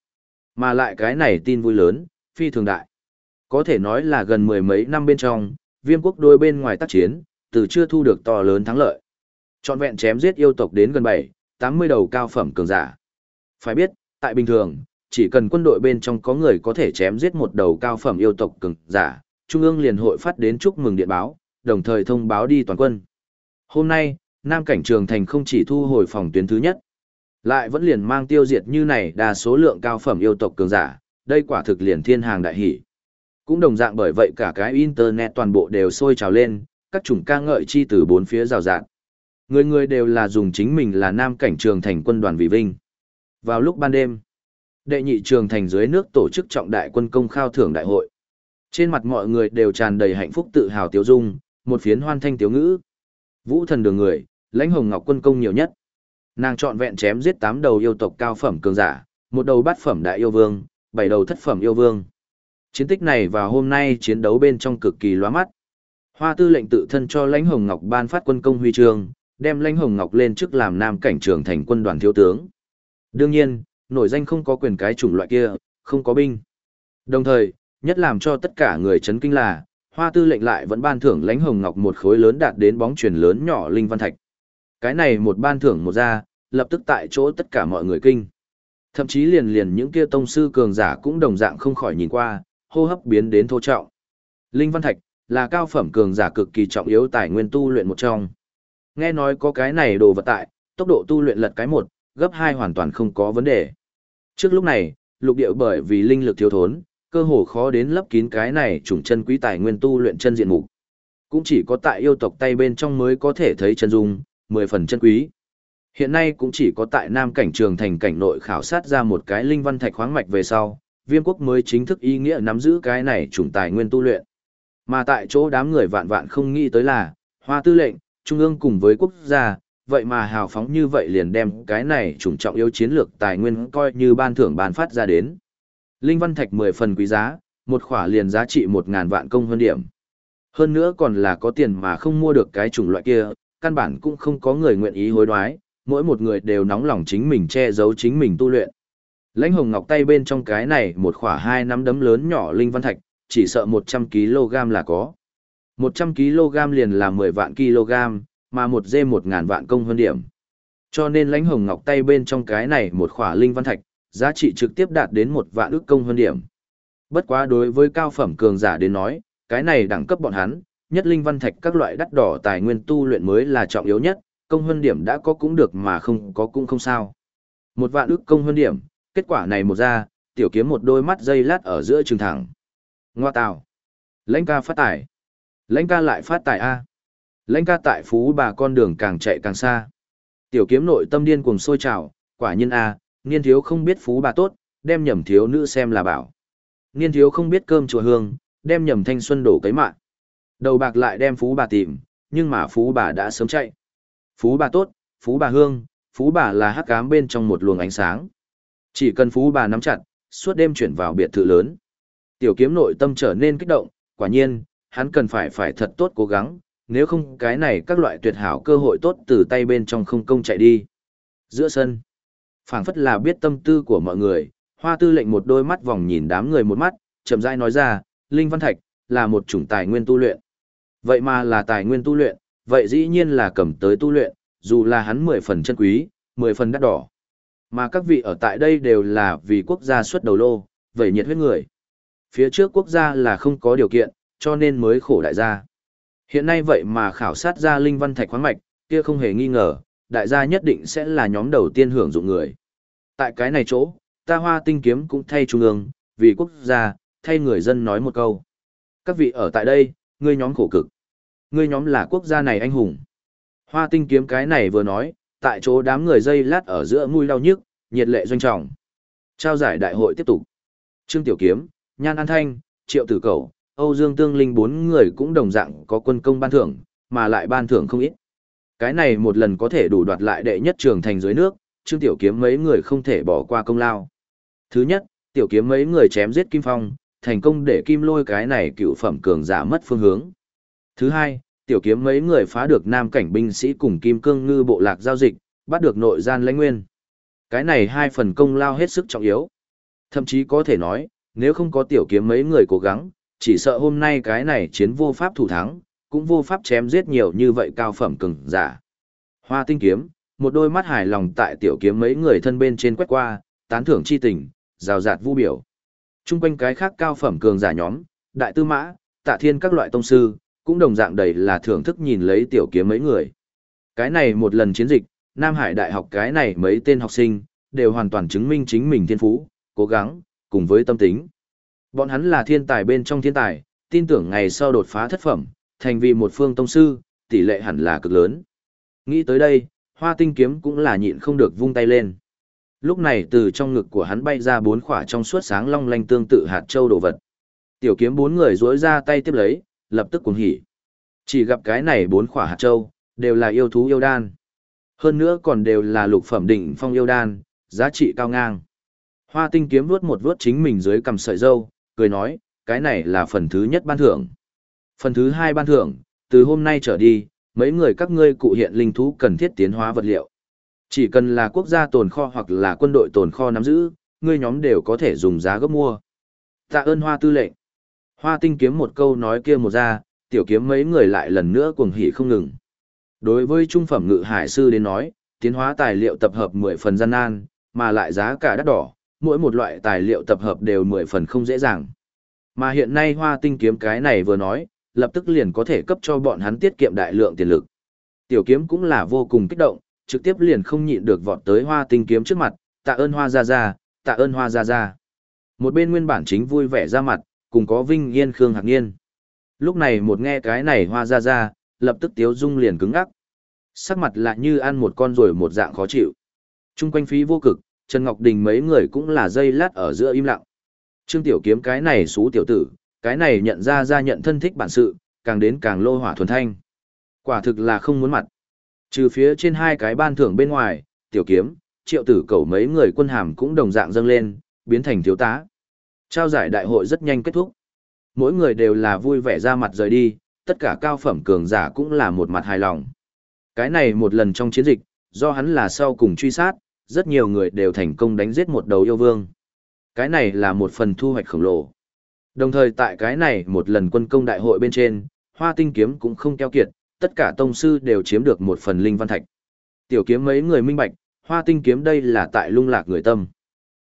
[SPEAKER 1] Mà lại cái này tin vui lớn, phi thường đại. Có thể nói là gần mười mấy năm bên trong, viêm quốc đôi bên ngoài tác chiến, từ chưa thu được to lớn thắng lợi. Chọn vẹn chém giết yêu tộc đến gần 7, 80 đầu cao phẩm cường giả. Phải biết, tại bình thường, chỉ cần quân đội bên trong có người có thể chém giết một đầu cao phẩm yêu tộc cường giả, Trung ương liền hội phát đến chúc mừng điện báo, đồng thời thông báo đi toàn quân. Hôm nay, Nam Cảnh Trường Thành không chỉ thu hồi phòng tuyến thứ nhất, lại vẫn liền mang tiêu diệt như này đa số lượng cao phẩm yêu tộc cường giả, đây quả thực liền thiên hàng đại hỷ. Cũng đồng dạng bởi vậy cả cái internet toàn bộ đều sôi trào lên, các chủng ca ngợi chi từ bốn phía rào rạng. Người người đều là dùng chính mình là nam cảnh trường thành quân đoàn vì vinh. Vào lúc ban đêm, đệ nhị trường thành dưới nước tổ chức trọng đại quân công khao thưởng đại hội. Trên mặt mọi người đều tràn đầy hạnh phúc tự hào tiêu dung, một phiến hoan thanh tiếu ngữ. Vũ thần đường người, lãnh hồng ngọc quân công nhiều nhất. Nàng chọn vẹn chém giết tám đầu yêu tộc cao phẩm cường giả, một đầu bát phẩm đại yêu vương, bảy đầu thất phẩm yêu vương. Chiến tích này và hôm nay chiến đấu bên trong cực kỳ loa mắt. Hoa tư lệnh tự thân cho lãnh hồng ngọc ban phát quân công huy chương, đem lãnh hồng ngọc lên chức làm nam cảnh trưởng thành quân đoàn thiếu tướng. Đương nhiên, nổi danh không có quyền cái chủng loại kia, không có binh. Đồng thời, nhất làm cho tất cả người chấn kinh là, hoa tư lệnh lại vẫn ban thưởng lãnh hồng ngọc một khối lớn đạt đến bóng truyền lớn nhỏ linh văn thạch. Cái này một ban thưởng một ra, lập tức tại chỗ tất cả mọi người kinh. Thậm chí liền liền những kia tông sư cường giả cũng đồng dạng không khỏi nhìn qua, hô hấp biến đến thô trọng. Linh văn thạch là cao phẩm cường giả cực kỳ trọng yếu tài nguyên tu luyện một trong. Nghe nói có cái này đồ vật tại, tốc độ tu luyện lật cái một, gấp hai hoàn toàn không có vấn đề. Trước lúc này, lục địa bởi vì linh lực thiếu thốn, cơ hồ khó đến lấp kín cái này trùng chân quý tài nguyên tu luyện chân diện mục. Cũng chỉ có tại yêu tộc tay bên trong mới có thể thấy chân dung, mười phần chân quý. Hiện nay cũng chỉ có tại Nam cảnh trường thành cảnh nội khảo sát ra một cái linh văn thạch khoáng mạch về sau, viêm quốc mới chính thức ý nghĩa nắm giữ cái này chủng tài nguyên tu luyện. Mà tại chỗ đám người vạn vạn không nghĩ tới là, hoa tư lệnh, trung ương cùng với quốc gia, vậy mà hào phóng như vậy liền đem cái này chủng trọng yếu chiến lược tài nguyên coi như ban thưởng ban phát ra đến. Linh văn thạch 10 phần quý giá, một khỏa liền giá trị 1.000 vạn công hơn điểm. Hơn nữa còn là có tiền mà không mua được cái chủng loại kia, căn bản cũng không có người nguyện ý hối đoái, mỗi một người đều nóng lòng chính mình che giấu chính mình tu luyện. Lãnh hồng ngọc tay bên trong cái này một khỏa hai nắm đấm lớn nhỏ linh văn thạch, chỉ sợ 100kg là có. 100kg liền là 10 vạn kg, mà một dê 1 ngàn vạn công hơn điểm. Cho nên lãnh hồng ngọc tay bên trong cái này một khỏa linh văn thạch, giá trị trực tiếp đạt đến một vạn ước công hơn điểm. Bất quá đối với cao phẩm cường giả đến nói, cái này đẳng cấp bọn hắn, nhất linh văn thạch các loại đắt đỏ tài nguyên tu luyện mới là trọng yếu nhất, công hơn điểm đã có cũng được mà không có cũng không sao. Một vạn ước công hơn điểm, kết quả này một ra, tiểu kiếm một đôi mắt dây lát ở giữa trường thẳng. Ngoa tào. Lãnh ca phát tài. Lãnh ca lại phát tài A. Lãnh ca tại phú bà con đường càng chạy càng xa. Tiểu kiếm nội tâm điên cuồng sôi trào, quả nhiên A, Niên thiếu không biết phú bà tốt, đem nhầm thiếu nữ xem là bảo. Niên thiếu không biết cơm chùa hương, đem nhầm thanh xuân đổ cấy mạng. Đầu bạc lại đem phú bà tìm, nhưng mà phú bà đã sớm chạy. Phú bà tốt, phú bà hương, phú bà là hắc ám bên trong một luồng ánh sáng. Chỉ cần phú bà nắm chặt, suốt đêm chuyển vào biệt thự lớn. Tiểu kiếm nội tâm trở nên kích động, quả nhiên, hắn cần phải phải thật tốt cố gắng, nếu không cái này các loại tuyệt hảo cơ hội tốt từ tay bên trong không công chạy đi. Giữa sân, phảng phất là biết tâm tư của mọi người, hoa tư lệnh một đôi mắt vòng nhìn đám người một mắt, chậm rãi nói ra, Linh Văn Thạch, là một chủng tài nguyên tu luyện. Vậy mà là tài nguyên tu luyện, vậy dĩ nhiên là cầm tới tu luyện, dù là hắn mười phần chân quý, mười phần đắt đỏ. Mà các vị ở tại đây đều là vì quốc gia xuất đầu lô, vậy nhiệt huyết người. Phía trước quốc gia là không có điều kiện, cho nên mới khổ đại gia. Hiện nay vậy mà khảo sát ra linh văn thạch khoáng mạch, kia không hề nghi ngờ, đại gia nhất định sẽ là nhóm đầu tiên hưởng dụng người. Tại cái này chỗ, ta hoa tinh kiếm cũng thay trung ương, vì quốc gia, thay người dân nói một câu. Các vị ở tại đây, ngươi nhóm khổ cực. Ngươi nhóm là quốc gia này anh hùng. Hoa tinh kiếm cái này vừa nói, tại chỗ đám người dây lát ở giữa mũi đau nhức, nhiệt lệ doanh trọng. Trao giải đại hội tiếp tục. Trương Tiểu Kiếm, Nhan An Thanh, Triệu Tử cẩu, Âu Dương Tương Linh bốn người cũng đồng dạng có quân công ban thưởng, mà lại ban thưởng không ít. Cái này một lần có thể đủ đoạt lại đệ nhất trường thành dưới nước, Trương Tiểu Kiếm mấy người không thể bỏ qua công lao. Thứ nhất, Tiểu Kiếm mấy người chém giết Kim Phong, thành công để Kim Lôi cái này cựu phẩm cường giả mất phương hướng. Thứ hai, Tiểu Kiếm mấy người phá được nam cảnh binh sĩ cùng Kim Cương Ngư bộ lạc giao dịch, bắt được nội gian lãnh nguyên. Cái này hai phần công lao hết sức trọng yếu. Thậm chí có thể nói, nếu không có Tiểu Kiếm mấy người cố gắng, chỉ sợ hôm nay cái này chiến vô pháp thủ thắng, cũng vô pháp chém giết nhiều như vậy cao phẩm cường giả. Hoa tinh kiếm, một đôi mắt hài lòng tại tiểu kiếm mấy người thân bên trên quét qua, tán thưởng chi tình, rào rạt vu biểu. Trung quanh cái khác cao phẩm cường giả nhóm, đại tư mã, tạ thiên các loại tông sư, cũng đồng dạng đầy là thưởng thức nhìn lấy tiểu kiếm mấy người. Cái này một lần chiến dịch, Nam Hải Đại học cái này mấy tên học sinh, đều hoàn toàn chứng minh chính mình thiên phú, cố gắng, cùng với tâm tính. Bọn hắn là thiên tài bên trong thiên tài, tin tưởng ngày sau đột phá thất phẩm, thành vì một phương tông sư, tỷ lệ hẳn là cực lớn. Nghĩ tới đây, hoa tinh kiếm cũng là nhịn không được vung tay lên. Lúc này từ trong ngực của hắn bay ra bốn khỏa trong suốt sáng long lanh tương tự hạt châu đồ vật. Tiểu kiếm bốn người duỗi ra tay tiếp lấy, lập tức cuồng hỉ. Chỉ gặp cái này bốn khỏa hạt châu, đều là yêu thú yêu đan. Hơn nữa còn đều là lục phẩm đỉnh phong yêu đan, giá trị cao ngang. Hoa tinh kiếm vuốt một vuốt chính mình dưới cầm sợi dâu, cười nói, cái này là phần thứ nhất ban thưởng. Phần thứ hai ban thưởng, từ hôm nay trở đi, mấy người các ngươi cụ hiện linh thú cần thiết tiến hóa vật liệu. Chỉ cần là quốc gia tồn kho hoặc là quân đội tồn kho nắm giữ, ngươi nhóm đều có thể dùng giá gấp mua. Tạ ơn hoa tư lệnh. Hoa tinh kiếm một câu nói kia một ra, tiểu kiếm mấy người lại lần nữa cuồng hỉ không ngừng. Đối với trung phẩm ngự hải sư đến nói, tiến hóa tài liệu tập hợp 10 phần gian nan, mà lại giá cả đắt đỏ, mỗi một loại tài liệu tập hợp đều 10 phần không dễ dàng. Mà hiện nay hoa tinh kiếm cái này vừa nói, lập tức liền có thể cấp cho bọn hắn tiết kiệm đại lượng tiền lực. Tiểu kiếm cũng là vô cùng kích động, trực tiếp liền không nhịn được vọt tới hoa tinh kiếm trước mặt, tạ ơn hoa ra ra, tạ ơn hoa ra ra. Một bên nguyên bản chính vui vẻ ra mặt, cùng có vinh yên khương hạc niên Lúc này một nghe cái này hoa ra ra, lập tức tiếu dung liền cứng ngắc. Sắc mặt lại như ăn một con rồi một dạng khó chịu. Trung quanh phí vô cực, Trần Ngọc Đình mấy người cũng là dây lát ở giữa im lặng. Trương Tiểu Kiếm cái này xú tiểu tử, cái này nhận ra ra nhận thân thích bản sự, càng đến càng lô hỏa thuần thanh. Quả thực là không muốn mặt. Trừ phía trên hai cái ban thưởng bên ngoài, Tiểu Kiếm, Triệu Tử cầu mấy người quân hàm cũng đồng dạng dâng lên, biến thành thiếu tá. Trao giải đại hội rất nhanh kết thúc. Mỗi người đều là vui vẻ ra mặt rời đi, tất cả cao phẩm cường giả cũng là một mặt hài lòng. Cái này một lần trong chiến dịch, do hắn là sau cùng truy sát, rất nhiều người đều thành công đánh giết một đầu yêu vương. Cái này là một phần thu hoạch khổng lồ. Đồng thời tại cái này một lần quân công đại hội bên trên, hoa tinh kiếm cũng không keo kiệt, tất cả tông sư đều chiếm được một phần linh văn thạch. Tiểu kiếm mấy người minh bạch, hoa tinh kiếm đây là tại lung lạc người tâm.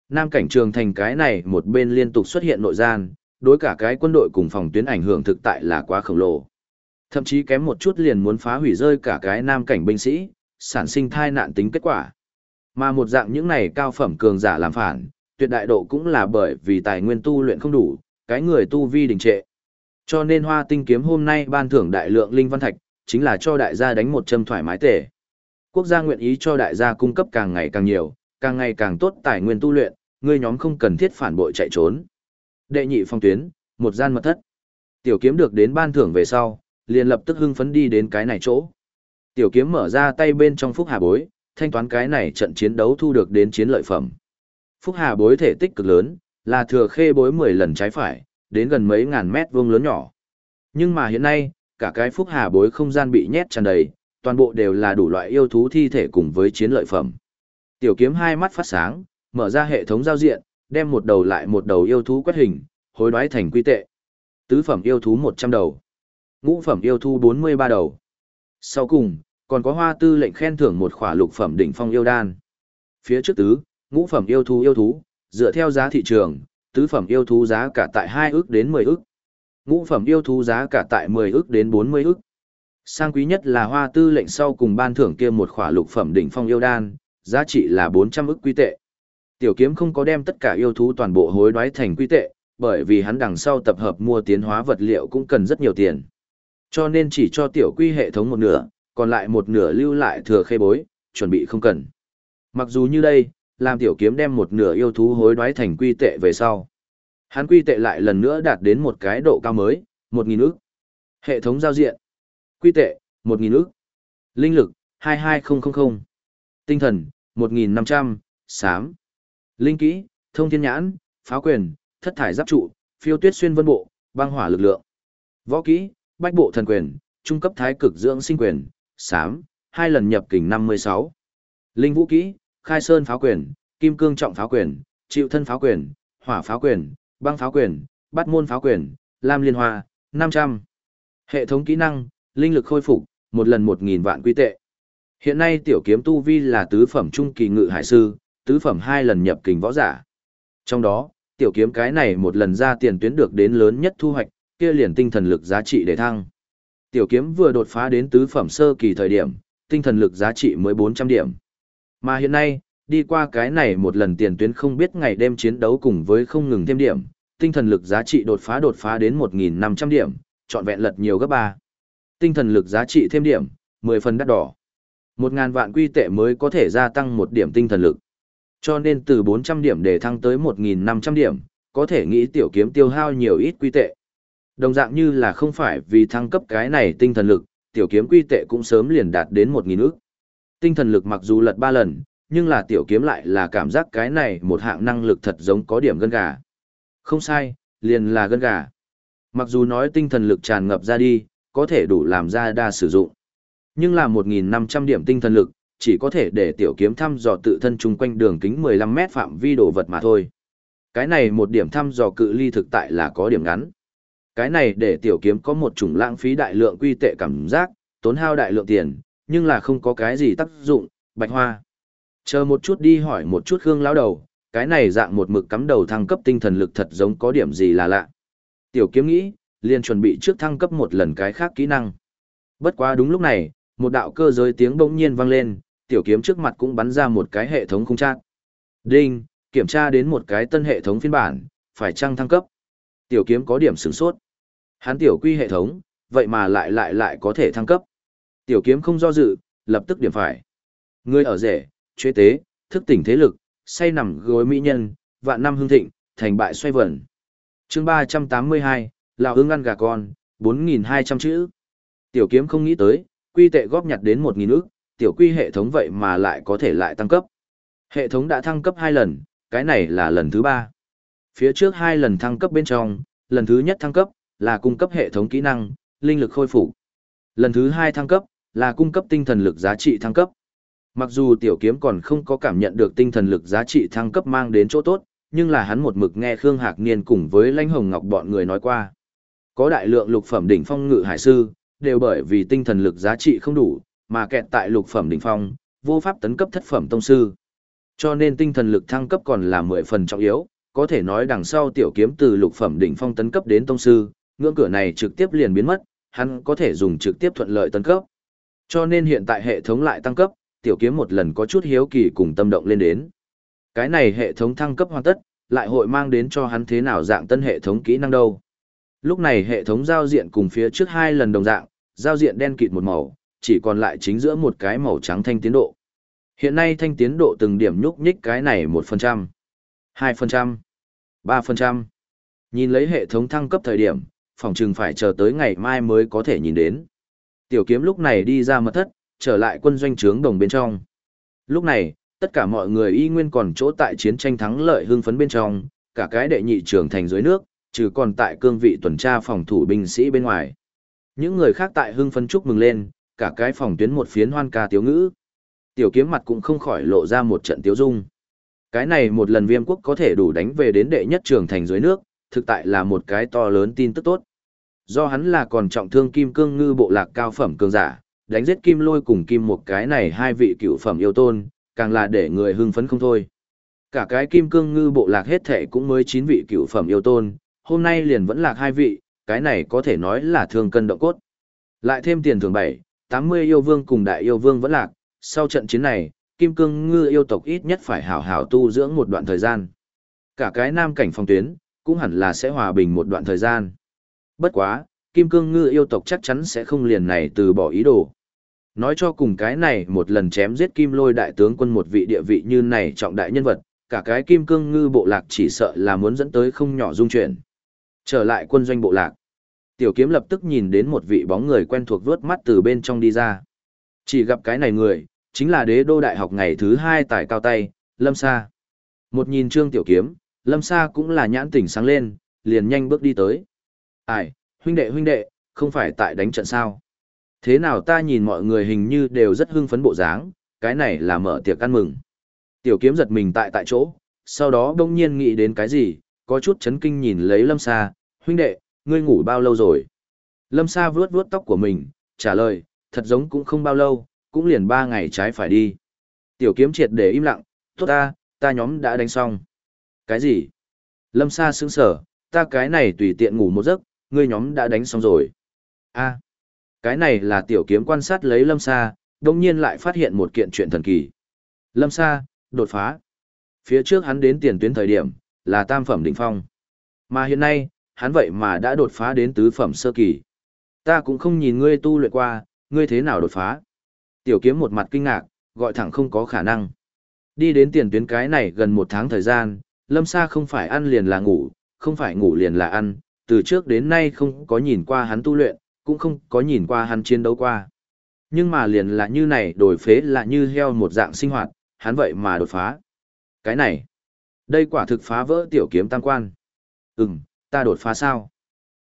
[SPEAKER 1] Nam cảnh trường thành cái này một bên liên tục xuất hiện nội gian, đối cả cái quân đội cùng phòng tuyến ảnh hưởng thực tại là quá khổng lồ. Thậm chí kém một chút liền muốn phá hủy rơi cả cái nam cảnh binh sĩ, sản sinh thai nạn tính kết quả. Mà một dạng những này cao phẩm cường giả làm phản, tuyệt đại độ cũng là bởi vì tài nguyên tu luyện không đủ, cái người tu vi đình trệ. Cho nên hoa tinh kiếm hôm nay ban thưởng đại lượng linh văn thạch, chính là cho đại gia đánh một châm thoải mái tể. Quốc gia nguyện ý cho đại gia cung cấp càng ngày càng nhiều, càng ngày càng tốt tài nguyên tu luyện, ngươi nhóm không cần thiết phản bội chạy trốn. Đệ nhị phong tuyến, một gian mật thất. Tiểu kiếm được đến ban thưởng về sau, liền lập tức hưng phấn đi đến cái này chỗ. Tiểu kiếm mở ra tay bên trong phúc hà bối, thanh toán cái này trận chiến đấu thu được đến chiến lợi phẩm. Phúc hà bối thể tích cực lớn, là thừa khê bối 10 lần trái phải, đến gần mấy ngàn mét vuông lớn nhỏ. Nhưng mà hiện nay, cả cái phúc hà bối không gian bị nhét tràn đầy, toàn bộ đều là đủ loại yêu thú thi thể cùng với chiến lợi phẩm. Tiểu kiếm hai mắt phát sáng, mở ra hệ thống giao diện, đem một đầu lại một đầu yêu thú quét hình, hối đoái thành quy tệ. Tứ phẩm yêu thú 100 đầu. Ngũ phẩm yêu thú 43 đầu. Sau cùng, còn có hoa tư lệnh khen thưởng một khỏa lục phẩm đỉnh phong yêu đan. Phía trước tứ, ngũ phẩm yêu thú yêu thú, dựa theo giá thị trường, tứ phẩm yêu thú giá cả tại 2 ức đến 10 ức. Ngũ phẩm yêu thú giá cả tại 10 ức đến 40 ức. Sang quý nhất là hoa tư lệnh sau cùng ban thưởng kia một khỏa lục phẩm đỉnh phong yêu đan, giá trị là 400 ức quy tệ. Tiểu kiếm không có đem tất cả yêu thú toàn bộ hối đoái thành quy tệ, bởi vì hắn đằng sau tập hợp mua tiến hóa vật liệu cũng cần rất nhiều tiền. Cho nên chỉ cho tiểu quy hệ thống một nửa, còn lại một nửa lưu lại thừa khê bối, chuẩn bị không cần. Mặc dù như đây, làm tiểu kiếm đem một nửa yêu thú hối đoái thành quy tệ về sau. Hắn quy tệ lại lần nữa đạt đến một cái độ cao mới, 1.000 ức. Hệ thống giao diện. Quy tệ, 1.000 ức. Linh lực, 22000. Tinh thần, 1.500, sám. Linh kỹ, thông thiên nhãn, pháo quyền, thất thải giáp trụ, phiêu tuyết xuyên vân bộ, băng hỏa lực lượng. Võ kỹ, bách bộ thần quyền, trung cấp thái cực dưỡng sinh quyền, sám, hai lần nhập kình 56. Linh vũ kỹ, khai sơn pháo quyền, kim cương trọng pháo quyền, chịu thân pháo quyền, hỏa pháo quyền, băng pháo quyền, bát môn pháo quyền, lam liên hoa, 500. Hệ thống kỹ năng, linh lực khôi phục, một lần 1.000 vạn quy tệ. Hiện nay tiểu kiếm tu vi là tứ phẩm trung kỳ ngự hải sư, tứ phẩm hai lần nhập kình võ giả. Trong đó, tiểu kiếm cái này một lần ra tiền tuyến được đến lớn nhất thu hoạch, kia liền tinh thần lực giá trị để thăng. Tiểu kiếm vừa đột phá đến tứ phẩm sơ kỳ thời điểm, tinh thần lực giá trị mới 400 điểm. Mà hiện nay, đi qua cái này một lần tiền tuyến không biết ngày đêm chiến đấu cùng với không ngừng thêm điểm, tinh thần lực giá trị đột phá đột phá đến 1.500 điểm, trọn vẹn lật nhiều gấp 3. Tinh thần lực giá trị thêm điểm, 10 phần đắt đỏ. 1.000 vạn quy tệ mới có thể gia tăng một điểm tinh thần lực. Cho nên từ 400 điểm để thăng tới 1.500 điểm, có thể nghĩ tiểu kiếm tiêu hao nhiều ít quy tệ. Đồng dạng như là không phải vì thăng cấp cái này tinh thần lực, tiểu kiếm quy tệ cũng sớm liền đạt đến 1.000 ức. Tinh thần lực mặc dù lật 3 lần, nhưng là tiểu kiếm lại là cảm giác cái này một hạng năng lực thật giống có điểm gân gà. Không sai, liền là gân gà. Mặc dù nói tinh thần lực tràn ngập ra đi, có thể đủ làm ra đa sử dụng. Nhưng là 1.500 điểm tinh thần lực, chỉ có thể để tiểu kiếm thăm dò tự thân chung quanh đường kính 15 mét phạm vi đồ vật mà thôi. Cái này một điểm thăm dò cự ly thực tại là có điểm ngắn. Cái này để tiểu kiếm có một chủng lãng phí đại lượng quy tệ cảm giác, tốn hao đại lượng tiền, nhưng là không có cái gì tác dụng, bạch hoa. Chờ một chút đi hỏi một chút Khương lão đầu, cái này dạng một mực cắm đầu thăng cấp tinh thần lực thật giống có điểm gì là lạ. Tiểu kiếm nghĩ, liền chuẩn bị trước thăng cấp một lần cái khác kỹ năng. Bất quá đúng lúc này, một đạo cơ giới tiếng bỗng nhiên vang lên, tiểu kiếm trước mặt cũng bắn ra một cái hệ thống khung trạng. Đinh, kiểm tra đến một cái tân hệ thống phiên bản, phải chăng thăng cấp. Tiểu kiếm có điểm sửng sốt. Hắn tiểu quy hệ thống, vậy mà lại lại lại có thể thăng cấp. Tiểu kiếm không do dự, lập tức điểm phải. Ngươi ở rể, chế tế, thức tỉnh thế lực, say nằm gối mỹ nhân, vạn năm hương thịnh, thành bại xoay vẩn. chương 382, Lào hương ăn gà con, 4.200 chữ. Tiểu kiếm không nghĩ tới, quy tệ góp nhặt đến 1.000 ức, tiểu quy hệ thống vậy mà lại có thể lại tăng cấp. Hệ thống đã thăng cấp 2 lần, cái này là lần thứ 3. Phía trước 2 lần thăng cấp bên trong, lần thứ nhất thăng cấp là cung cấp hệ thống kỹ năng, linh lực khôi phục. Lần thứ 2 thăng cấp là cung cấp tinh thần lực giá trị thăng cấp. Mặc dù tiểu kiếm còn không có cảm nhận được tinh thần lực giá trị thăng cấp mang đến chỗ tốt, nhưng là hắn một mực nghe Khương Hạc Niên cùng với Lãnh Hồng Ngọc bọn người nói qua. Có đại lượng lục phẩm đỉnh phong ngự hải sư, đều bởi vì tinh thần lực giá trị không đủ, mà kẹt tại lục phẩm đỉnh phong, vô pháp tấn cấp thất phẩm tông sư. Cho nên tinh thần lực thăng cấp còn là 10 phần trọng yếu, có thể nói đằng sau tiểu kiếm từ lục phẩm đỉnh phong tấn cấp đến tông sư, ngưỡng cửa này trực tiếp liền biến mất, hắn có thể dùng trực tiếp thuận lợi tấn cấp. Cho nên hiện tại hệ thống lại tăng cấp, tiểu kiếm một lần có chút hiếu kỳ cùng tâm động lên đến. Cái này hệ thống thăng cấp hoàn tất, lại hội mang đến cho hắn thế nào dạng tân hệ thống kỹ năng đâu. Lúc này hệ thống giao diện cùng phía trước hai lần đồng dạng, giao diện đen kịt một màu, chỉ còn lại chính giữa một cái màu trắng thanh tiến độ. Hiện nay thanh tiến độ từng điểm nhúc nhích cái này 1%, 2%, 3%. Nhìn lấy hệ thống thăng cấp thời điểm, phòng trừng phải chờ tới ngày mai mới có thể nhìn đến. Tiểu kiếm lúc này đi ra mật thất, trở lại quân doanh trướng đồng bên trong. Lúc này, tất cả mọi người y nguyên còn chỗ tại chiến tranh thắng lợi hưng phấn bên trong, cả cái đệ nhị trưởng thành dưới nước, trừ còn tại cương vị tuần tra phòng thủ binh sĩ bên ngoài. Những người khác tại hưng phấn chúc mừng lên, cả cái phòng tuyến một phiến hoan ca tiếu ngữ. Tiểu kiếm mặt cũng không khỏi lộ ra một trận tiếu dung. Cái này một lần viêm quốc có thể đủ đánh về đến đệ nhất trường thành dưới nước, thực tại là một cái to lớn tin tức tốt. Do hắn là còn trọng thương kim cương ngư bộ lạc cao phẩm cường giả, đánh giết kim lôi cùng kim một cái này hai vị cựu phẩm yêu tôn, càng là để người hưng phấn không thôi. Cả cái kim cương ngư bộ lạc hết thể cũng mới chín vị cựu phẩm yêu tôn, hôm nay liền vẫn lạc hai vị, cái này có thể nói là thương cân động cốt. Lại thêm tiền thưởng bảy, tám mươi yêu vương cùng đại yêu vương vẫn lạc, sau trận chiến này, kim cương ngư yêu tộc ít nhất phải hảo hảo tu dưỡng một đoạn thời gian. Cả cái nam cảnh phong tuyến, cũng hẳn là sẽ hòa bình một đoạn thời gian. Bất quá, kim cương ngư yêu tộc chắc chắn sẽ không liền này từ bỏ ý đồ. Nói cho cùng cái này một lần chém giết kim lôi đại tướng quân một vị địa vị như này trọng đại nhân vật, cả cái kim cương ngư bộ lạc chỉ sợ là muốn dẫn tới không nhỏ dung chuyển. Trở lại quân doanh bộ lạc. Tiểu kiếm lập tức nhìn đến một vị bóng người quen thuộc vớt mắt từ bên trong đi ra. Chỉ gặp cái này người, chính là đế đô đại học ngày thứ hai tại cao tay, Lâm Sa. Một nhìn trương tiểu kiếm, Lâm Sa cũng là nhãn tỉnh sáng lên, liền nhanh bước đi tới. Ai, huynh đệ huynh đệ, không phải tại đánh trận sao? Thế nào ta nhìn mọi người hình như đều rất hưng phấn bộ dáng, cái này là mở tiệc ăn mừng. Tiểu kiếm giật mình tại tại chỗ, sau đó đông nhiên nghĩ đến cái gì, có chút chấn kinh nhìn lấy Lâm Sa, huynh đệ, ngươi ngủ bao lâu rồi? Lâm Sa vuốt vuốt tóc của mình, trả lời, thật giống cũng không bao lâu, cũng liền ba ngày trái phải đi. Tiểu kiếm triệt để im lặng, tốt ta, ta nhóm đã đánh xong. Cái gì? Lâm Sa sững sờ, ta cái này tùy tiện ngủ một giấc, ngươi nhóm đã đánh xong rồi. a cái này là tiểu kiếm quan sát lấy Lâm Sa, đồng nhiên lại phát hiện một kiện chuyện thần kỳ. Lâm Sa, đột phá. Phía trước hắn đến tiền tuyến thời điểm, là tam phẩm đỉnh phong. Mà hiện nay, hắn vậy mà đã đột phá đến tứ phẩm sơ kỳ. Ta cũng không nhìn ngươi tu luyện qua, ngươi thế nào đột phá. Tiểu kiếm một mặt kinh ngạc, gọi thẳng không có khả năng. Đi đến tiền tuyến cái này gần một tháng thời gian, Lâm Sa không phải ăn liền là ngủ, không phải ngủ liền là ăn, từ trước đến nay không có nhìn qua hắn tu luyện, cũng không có nhìn qua hắn chiến đấu qua. Nhưng mà liền là như này đổi phế là như heo một dạng sinh hoạt, hắn vậy mà đột phá. Cái này, đây quả thực phá vỡ tiểu kiếm tam quan. Ừm, ta đột phá sao?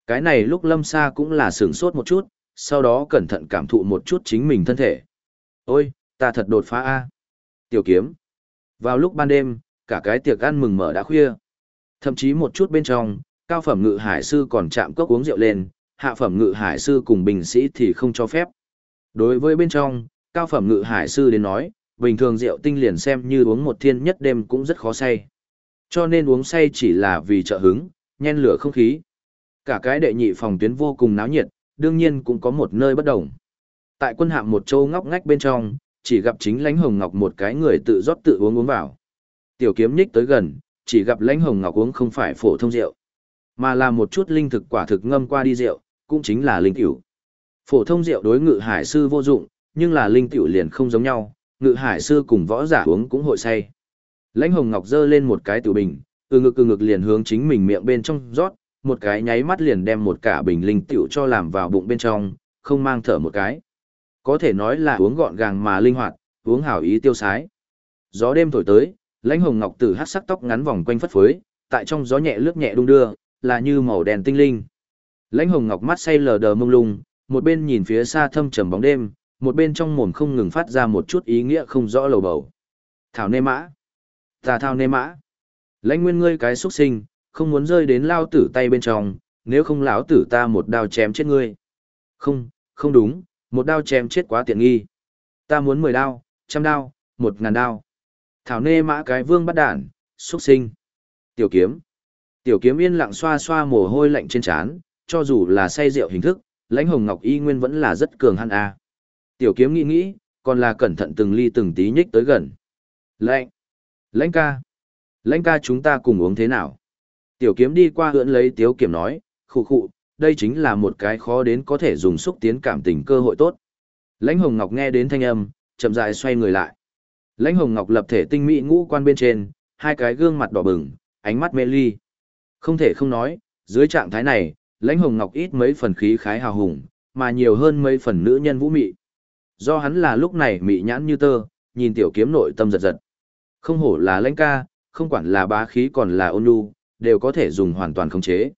[SPEAKER 1] Cái này lúc lâm xa cũng là sửng sốt một chút, sau đó cẩn thận cảm thụ một chút chính mình thân thể. Ôi, ta thật đột phá a Tiểu kiếm. Vào lúc ban đêm, cả cái tiệc ăn mừng mở đã khuya. Thậm chí một chút bên trong, cao phẩm ngự hải sư còn chạm cốc uống rượu lên, hạ phẩm ngự hải sư cùng bình sĩ thì không cho phép. Đối với bên trong, cao phẩm ngự hải sư đến nói, bình thường rượu tinh liền xem như uống một thiên nhất đêm cũng rất khó say. Cho nên uống say chỉ là vì trợ hứng, nhen lửa không khí. Cả cái đệ nhị phòng tuyến vô cùng náo nhiệt, đương nhiên cũng có một nơi bất đồng. Tại quân hạm một châu ngóc ngách bên trong, chỉ gặp chính lãnh hồng ngọc một cái người tự rót tự uống uống vào. Tiểu kiếm nhích tới gần, chỉ gặp lãnh hồng ngọc uống không phải phổ thông rượu, mà là một chút linh thực quả thực ngâm qua đi rượu, cũng chính là linh tiểu. Phổ thông rượu đối ngự hải sư vô dụng, nhưng là linh tiểu liền không giống nhau, ngự hải sư cùng võ giả uống cũng hội say. Lãnh hồng ngọc dơ lên một cái tiểu bình, từ ngực từ ngực liền hướng chính mình miệng bên trong rót, một cái nháy mắt liền đem một cả bình linh tiểu cho làm vào bụng bên trong, không mang thở một cái. Có thể nói là uống gọn gàng mà linh hoạt, uống hảo ý tiêu sái. Gió đêm thổi tới, lãnh hồng ngọc tử hát sắc tóc ngắn vòng quanh phất phới, tại trong gió nhẹ lướt nhẹ đung đưa, là như màu đèn tinh linh. Lãnh hồng ngọc mắt say lờ đờ mông lung, một bên nhìn phía xa thâm trầm bóng đêm, một bên trong mồm không ngừng phát ra một chút ý nghĩa không rõ lầu bầu. Thảo nê mã. Tà thao nê mã. Lãnh nguyên ngươi cái xuất sinh, không muốn rơi đến lao tử tay bên trong, nếu không lão tử ta một đao chém chết ngươi. Không, không đúng, một đao chém chết quá tiện nghi. Ta muốn mười đao, trăm đao, một ngàn đao. Thảo nê mã cái vương bắt đản, xuất sinh. Tiểu kiếm. Tiểu kiếm yên lặng xoa xoa mồ hôi lạnh trên trán, cho dù là say rượu hình thức, lãnh hồng ngọc y nguyên vẫn là rất cường hăn a. Tiểu kiếm nghĩ nghĩ, còn là cẩn thận từng ly từng tí nhích tới gần. Lạnh, Lãnh ca! Lãnh ca chúng ta cùng uống thế nào? Tiểu kiếm đi qua hưỡn lấy tiếu kiểm nói, khụ khụ, đây chính là một cái khó đến có thể dùng xúc tiến cảm tình cơ hội tốt. Lãnh hồng ngọc nghe đến thanh âm, chậm rãi xoay người lại. Lãnh Hồng Ngọc lập thể tinh mỹ ngũ quan bên trên, hai cái gương mặt đỏ bừng, ánh mắt mê ly. Không thể không nói, dưới trạng thái này, Lãnh Hồng Ngọc ít mấy phần khí khái hào hùng, mà nhiều hơn mấy phần nữ nhân vũ mị. Do hắn là lúc này mị nhãn như tơ, nhìn tiểu kiếm nội tâm giật giật. Không hổ là lãnh ca, không quản là bá khí còn là ôn nhu, đều có thể dùng hoàn toàn khống chế.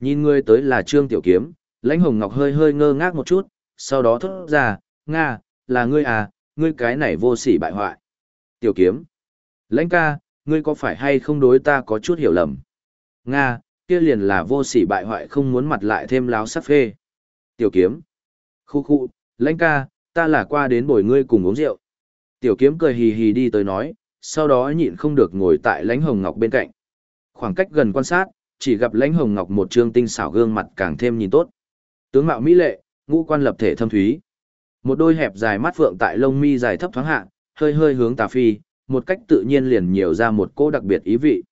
[SPEAKER 1] Nhìn ngươi tới là Trương Tiểu Kiếm, Lãnh Hồng Ngọc hơi hơi ngơ ngác một chút, sau đó thốt ra, "Nga, là ngươi à, ngươi cái này vô sỉ bại hoại." Tiểu Kiếm, "Lãnh ca, ngươi có phải hay không đối ta có chút hiểu lầm?" "Nga, kia liền là vô sỉ bại hoại không muốn mặt lại thêm láo sắp phê." Tiểu Kiếm, "Khu khu, Lãnh ca, ta là qua đến bồi ngươi cùng uống rượu." Tiểu Kiếm cười hì hì đi tới nói, sau đó nhịn không được ngồi tại Lãnh Hồng Ngọc bên cạnh. Khoảng cách gần quan sát, chỉ gặp Lãnh Hồng Ngọc một trương tinh xảo gương mặt càng thêm nhìn tốt. Tướng mạo mỹ lệ, ngũ quan lập thể thâm thúy. Một đôi hẹp dài mắt phượng tại lông mi dài thấp thoáng hạ, hơi hơi hướng tà phi, một cách tự nhiên liền nhiều ra một cô đặc biệt ý vị.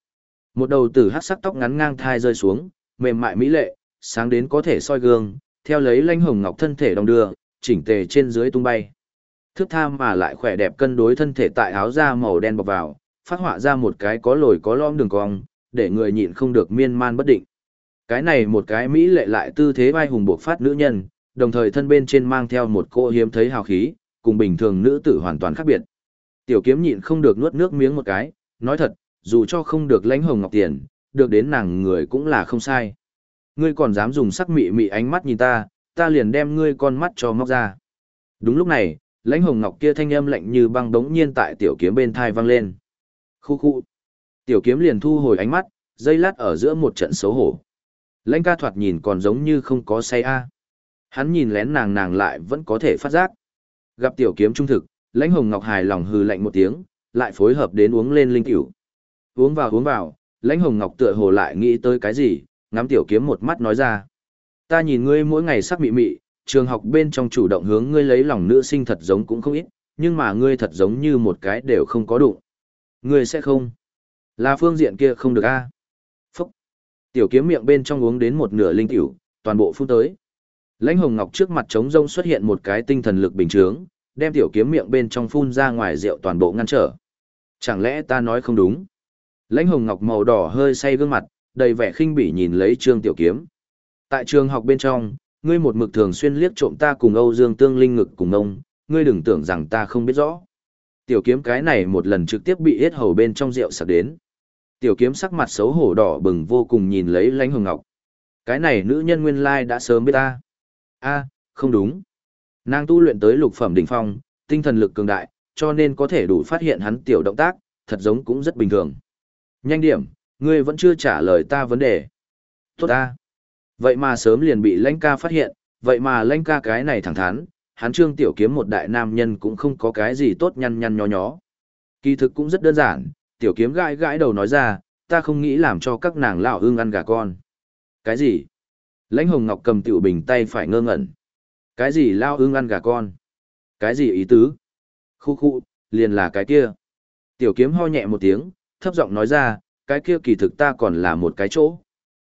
[SPEAKER 1] Một đầu tử hắc sắc tóc ngắn ngang thai rơi xuống, mềm mại mỹ lệ, sáng đến có thể soi gương, theo lấy Lãnh Hồng Ngọc thân thể đồng đưa, chỉnh tề trên dưới tung bay. Thước tham mà lại khỏe đẹp cân đối thân thể tại áo da màu đen bọc vào, phát họa ra một cái có lồi có lõm đường cong, để người nhịn không được miên man bất định. Cái này một cái mỹ lệ lại tư thế vai hùng buộc phát nữ nhân, đồng thời thân bên trên mang theo một cô hiếm thấy hào khí, cùng bình thường nữ tử hoàn toàn khác biệt. Tiểu kiếm nhịn không được nuốt nước miếng một cái, nói thật, dù cho không được lãnh hồng ngọc tiền, được đến nàng người cũng là không sai. Ngươi còn dám dùng sắc mị mị ánh mắt nhìn ta, ta liền đem ngươi con mắt cho móc ra. Đúng lúc này, lãnh hồng ngọc kia thanh âm lạnh như băng đống nhiên tại tiểu kiếm bên thai vang lên. Khu khu. Tiểu kiếm liền thu hồi ánh mắt, dây lát ở giữa một trận xấu hổ. Lãnh ca thoạt nhìn còn giống như không có say a. Hắn nhìn lén nàng nàng lại vẫn có thể phát giác. Gặp tiểu kiếm trung thực, lãnh hồng ngọc hài lòng hừ lạnh một tiếng, lại phối hợp đến uống lên linh cửu. Uống vào uống vào, lãnh hồng ngọc tựa hồ lại nghĩ tới cái gì, ngắm tiểu kiếm một mắt nói ra. Ta nhìn ngươi mỗi ngày sắc mị mị, trường học bên trong chủ động hướng ngươi lấy lòng nữ sinh thật giống cũng không ít, nhưng mà ngươi thật giống như một cái đều không có đủ, Ngươi sẽ không. Là phương diện kia không được a. Phúc. Tiểu kiếm miệng bên trong uống đến một nửa linh tiểu, toàn bộ phun tới. Lãnh Hồng Ngọc trước mặt trống rông xuất hiện một cái tinh thần lực bình thường, đem tiểu kiếm miệng bên trong phun ra ngoài rượu toàn bộ ngăn trở. Chẳng lẽ ta nói không đúng? Lãnh Hồng Ngọc màu đỏ hơi say gương mặt, đầy vẻ khinh bỉ nhìn lấy Trương Tiểu Kiếm. Tại trường học bên trong, ngươi một mực thường xuyên liếc trộm ta cùng Âu Dương Tương Linh ngực cùng ông, ngươi đừng tưởng rằng ta không biết rõ. Tiểu kiếm cái này một lần trực tiếp bị hết hầu bên trong rượu sặc đến. Tiểu kiếm sắc mặt xấu hổ đỏ bừng vô cùng nhìn lấy lãnh hồng ngọc. Cái này nữ nhân nguyên lai đã sớm biết ta. a không đúng. Nàng tu luyện tới lục phẩm đỉnh phong, tinh thần lực cường đại, cho nên có thể đủ phát hiện hắn tiểu động tác, thật giống cũng rất bình thường. Nhanh điểm, ngươi vẫn chưa trả lời ta vấn đề. Tốt ta. Vậy mà sớm liền bị lãnh ca phát hiện, vậy mà lãnh ca cái này thẳng thắn, hắn trương tiểu kiếm một đại nam nhân cũng không có cái gì tốt nhăn nhăn nhó nhó. Kỳ thực cũng rất đơn giản, tiểu kiếm gãi gãi đầu nói ra, ta không nghĩ làm cho các nàng lão ương ăn gà con. Cái gì? Lãnh Hồng Ngọc cầm tiểu bình tay phải ngơ ngẩn. Cái gì lao ương ăn gà con? Cái gì ý tứ? Khu khu, liền là cái kia. Tiểu kiếm ho nhẹ một tiếng, thấp giọng nói ra, cái kia kỳ thực ta còn là một cái chỗ.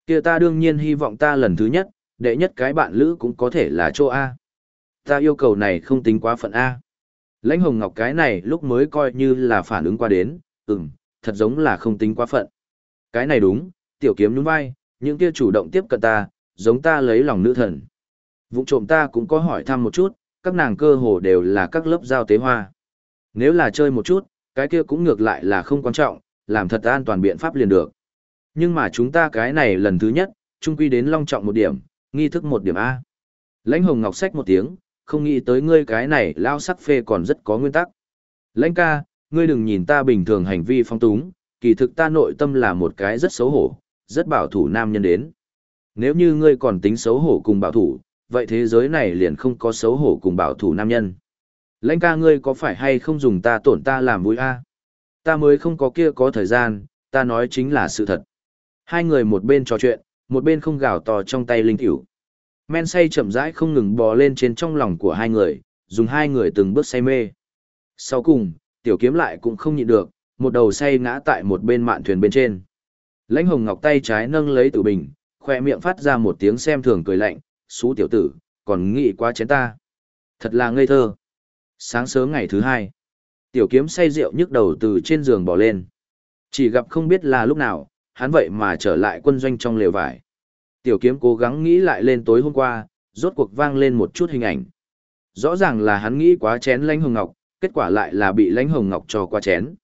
[SPEAKER 1] Kia ta đương nhiên hy vọng ta lần thứ nhất, đệ nhất cái bạn lữ cũng có thể là chỗ A. Ta yêu cầu này không tính quá phận A. Lãnh Hồng Ngọc cái này lúc mới coi như là phản ứng qua đến, ừm, thật giống là không tính quá phận. Cái này đúng, tiểu kiếm nhún vai, những kia chủ động tiếp cận ta, giống ta lấy lòng nữ thần. Vụ trộm ta cũng có hỏi thăm một chút, các nàng cơ hồ đều là các lớp giao tế hoa. Nếu là chơi một chút, cái kia cũng ngược lại là không quan trọng, làm thật an toàn biện pháp liền được. Nhưng mà chúng ta cái này lần thứ nhất, trung quy đến long trọng một điểm, nghi thức một điểm A. Lãnh hồng ngọc sách một tiếng, không nghĩ tới ngươi cái này lao sắc phê còn rất có nguyên tắc. Lãnh ca, ngươi đừng nhìn ta bình thường hành vi phong túng, kỳ thực ta nội tâm là một cái rất xấu hổ, rất bảo thủ nam nhân đến. Nếu như ngươi còn tính xấu hổ cùng bảo thủ, vậy thế giới này liền không có xấu hổ cùng bảo thủ nam nhân. Lãnh ca ngươi có phải hay không dùng ta tổn ta làm vui a? Ta mới không có kia có thời gian, ta nói chính là sự thật. Hai người một bên trò chuyện, một bên không gào to trong tay linh tiểu. Men say chậm rãi không ngừng bò lên trên trong lòng của hai người, dùng hai người từng bước say mê. Sau cùng, tiểu kiếm lại cũng không nhịn được, một đầu say ngã tại một bên mạn thuyền bên trên. Lãnh hồng ngọc tay trái nâng lấy tử bình, khoe miệng phát ra một tiếng xem thường cười lạnh, xú tiểu tử, còn nghĩ quá chén ta. Thật là ngây thơ. Sáng sớm ngày thứ hai, Tiểu kiếm say rượu nhức đầu từ trên giường bỏ lên. Chỉ gặp không biết là lúc nào, hắn vậy mà trở lại quân doanh trong lều vải. Tiểu kiếm cố gắng nghĩ lại lên tối hôm qua, rốt cuộc vang lên một chút hình ảnh. Rõ ràng là hắn nghĩ quá chén lãnh hồng ngọc, kết quả lại là bị lãnh hồng ngọc cho qua chén.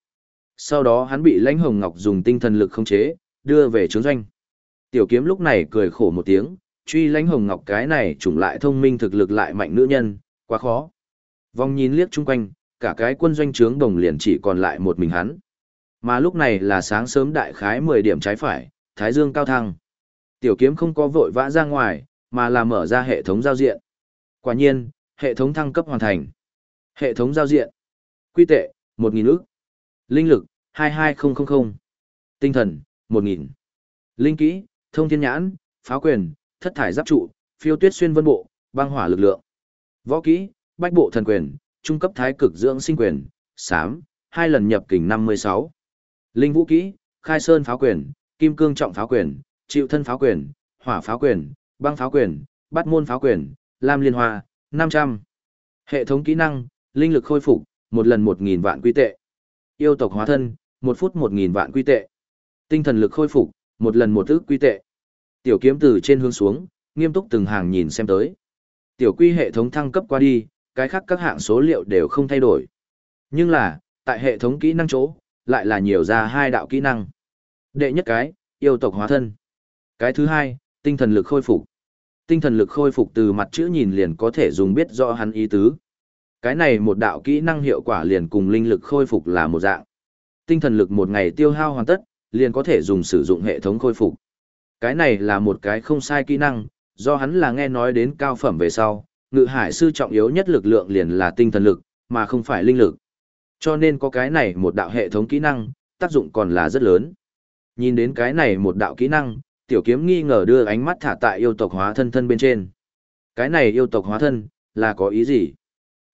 [SPEAKER 1] Sau đó hắn bị lãnh hồng ngọc dùng tinh thần lực khống chế, đưa về trướng doanh. Tiểu kiếm lúc này cười khổ một tiếng, truy lãnh hồng ngọc cái này trùng lại thông minh thực lực lại mạnh nữ nhân, quá khó. Vòng nhìn liếc chung quanh, cả cái quân doanh trướng đồng liền chỉ còn lại một mình hắn. Mà lúc này là sáng sớm đại khái 10 điểm trái phải, thái dương cao thăng. Tiểu kiếm không có vội vã ra ngoài, mà là mở ra hệ thống giao diện. Quả nhiên, hệ thống thăng cấp hoàn thành. Hệ thống giao diện. Quy tệ, 1.000 ức. Linh lực, 22000. Tinh thần, 1.000. Linh kỹ, thông thiên nhãn, pháo quyền, thất thải giáp trụ, phiêu tuyết xuyên vân bộ, băng hỏa lực lượng. Võ kỹ, bách bộ thần quyền, trung cấp thái cực dưỡng sinh quyền, sám, hai lần nhập kình 56. Linh vũ kỹ, khai sơn pháo quyền, kim cương trọng pháo quyền, chịu thân pháo quyền, hỏa pháo quyền, băng pháo quyền, bát môn pháo quyền, lam liên hoa, 500. Hệ thống kỹ năng, linh lực khôi phục, một lần 1.000 vạn quy tệ. Yêu tộc hóa thân, một phút 1.000 vạn quy tệ. Tinh thần lực khôi phục, một lần một ước quy tệ. Tiểu kiếm từ trên hướng xuống, nghiêm túc từng hàng nhìn xem tới. Tiểu quy hệ thống thăng cấp qua đi, cái khác các hạng số liệu đều không thay đổi. Nhưng là, tại hệ thống kỹ năng chỗ, lại là nhiều ra hai đạo kỹ năng. Đệ nhất cái, yêu tộc hóa thân. Cái thứ hai, tinh thần lực khôi phục. Tinh thần lực khôi phục từ mặt chữ nhìn liền có thể dùng biết rõ hắn ý tứ. Cái này một đạo kỹ năng hiệu quả liền cùng linh lực khôi phục là một dạng. Tinh thần lực một ngày tiêu hao hoàn tất, liền có thể dùng sử dụng hệ thống khôi phục. Cái này là một cái không sai kỹ năng, do hắn là nghe nói đến cao phẩm về sau, ngự hải sư trọng yếu nhất lực lượng liền là tinh thần lực, mà không phải linh lực. Cho nên có cái này một đạo hệ thống kỹ năng, tác dụng còn là rất lớn. Nhìn đến cái này một đạo kỹ năng, tiểu kiếm nghi ngờ đưa ánh mắt thả tại yêu tộc hóa thân thân bên trên. Cái này yêu tộc hóa thân, là có ý gì?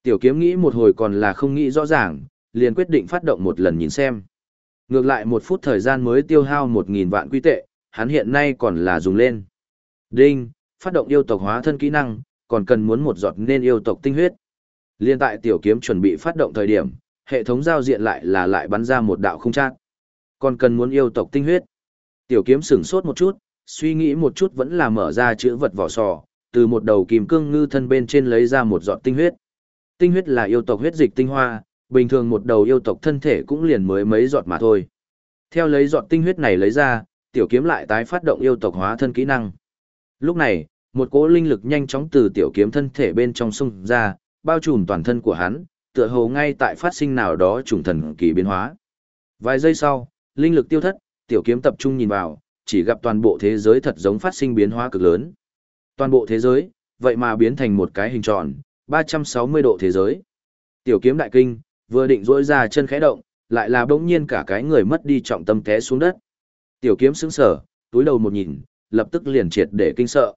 [SPEAKER 1] Tiểu kiếm nghĩ một hồi còn là không nghĩ rõ ràng, liền quyết định phát động một lần nhìn xem. Ngược lại một phút thời gian mới tiêu hao một nghìn vạn quy tệ, hắn hiện nay còn là dùng lên. Đinh, phát động yêu tộc hóa thân kỹ năng, còn cần muốn một giọt nên yêu tộc tinh huyết. Liên tại tiểu kiếm chuẩn bị phát động thời điểm, hệ thống giao diện lại là lại bắn ra một đạo không trác. Còn cần muốn yêu tộc tinh huyết. Tiểu kiếm sửng sốt một chút, suy nghĩ một chút vẫn là mở ra chữ vật vỏ sò, từ một đầu kìm cương ngư thân bên trên lấy ra một giọt tinh huyết. Tinh huyết là yêu tộc huyết dịch tinh hoa, bình thường một đầu yêu tộc thân thể cũng liền mới mấy giọt mà thôi. Theo lấy giọt tinh huyết này lấy ra, tiểu kiếm lại tái phát động yêu tộc hóa thân kỹ năng. Lúc này, một cỗ linh lực nhanh chóng từ tiểu kiếm thân thể bên trong xung ra, bao trùm toàn thân của hắn, tựa hồ ngay tại phát sinh nào đó trùng thần kỳ biến hóa. Vài giây sau, linh lực tiêu thất, tiểu kiếm tập trung nhìn vào, chỉ gặp toàn bộ thế giới thật giống phát sinh biến hóa cực lớn. Toàn bộ thế giới, vậy mà biến thành một cái hình tròn, 360 độ thế giới. Tiểu kiếm đại kinh, vừa định rỗi ra chân khẽ động, lại là bỗng nhiên cả cái người mất đi trọng tâm té xuống đất. Tiểu kiếm sững sờ, túi đầu một nhìn, lập tức liền triệt để kinh sợ.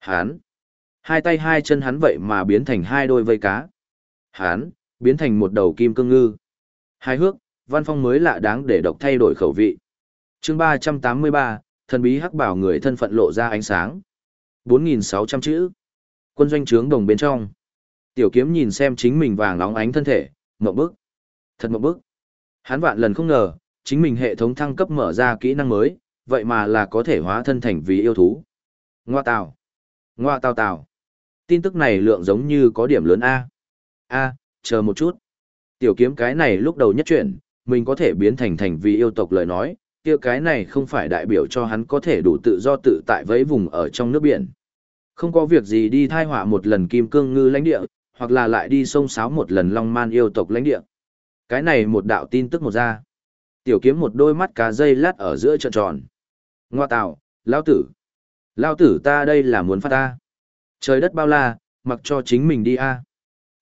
[SPEAKER 1] Hán! Hai tay hai chân hắn vậy mà biến thành hai đôi vây cá. Hán! Biến thành một đầu kim cương ngư. Hai hước, văn phong mới lạ đáng để độc thay đổi khẩu vị. chương 383, thần bí hắc bảo người thân phận lộ ra ánh sáng. 4.600 chữ. Quân doanh trướng đồng bên trong. Tiểu kiếm nhìn xem chính mình vàng nóng ánh thân thể, mộng bức. Thật mộng bức. Hắn vạn lần không ngờ, chính mình hệ thống thăng cấp mở ra kỹ năng mới, vậy mà là có thể hóa thân thành vì yêu thú. Ngoa tào. Ngoa tào tào. Tin tức này lượng giống như có điểm lớn A. A, chờ một chút. Tiểu kiếm cái này lúc đầu nhất chuyển, mình có thể biến thành thành vì yêu tộc lời nói, kia cái này không phải đại biểu cho hắn có thể đủ tự do tự tại với vùng ở trong nước biển. Không có việc gì đi thai họa một lần kim cương ngư lãnh địa, hoặc là lại đi sông sáo một lần long man yêu tộc lãnh địa. Cái này một đạo tin tức một ra. Tiểu kiếm một đôi mắt cá dây lát ở giữa trợn tròn. Ngoa tạo, lão tử. lão tử ta đây là muốn phát ta. Trời đất bao la, mặc cho chính mình đi a.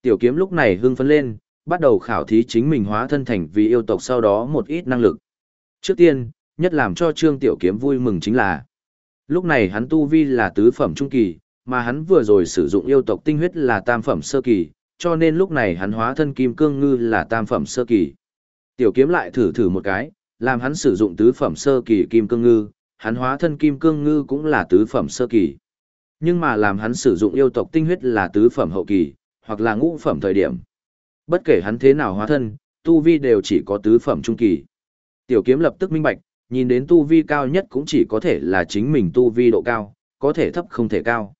[SPEAKER 1] Tiểu kiếm lúc này hưng phấn lên, bắt đầu khảo thí chính mình hóa thân thành vì yêu tộc sau đó một ít năng lực. Trước tiên, nhất làm cho Trương Tiểu Kiếm vui mừng chính là lúc này hắn tu vi là tứ phẩm trung kỳ, mà hắn vừa rồi sử dụng yêu tộc tinh huyết là tam phẩm sơ kỳ, cho nên lúc này hắn hóa thân kim cương ngư là tam phẩm sơ kỳ. Tiểu kiếm lại thử thử một cái, làm hắn sử dụng tứ phẩm sơ kỳ kim cương ngư, hắn hóa thân kim cương ngư cũng là tứ phẩm sơ kỳ. Nhưng mà làm hắn sử dụng yêu tộc tinh huyết là tứ phẩm hậu kỳ, hoặc là ngũ phẩm thời điểm. Bất kể hắn thế nào hóa thân, tu vi đều chỉ có tứ phẩm trung kỳ. Tiểu kiếm lập tức minh bạch, nhìn đến tu vi cao nhất cũng chỉ có thể là chính mình tu vi độ cao, có thể thấp không thể cao.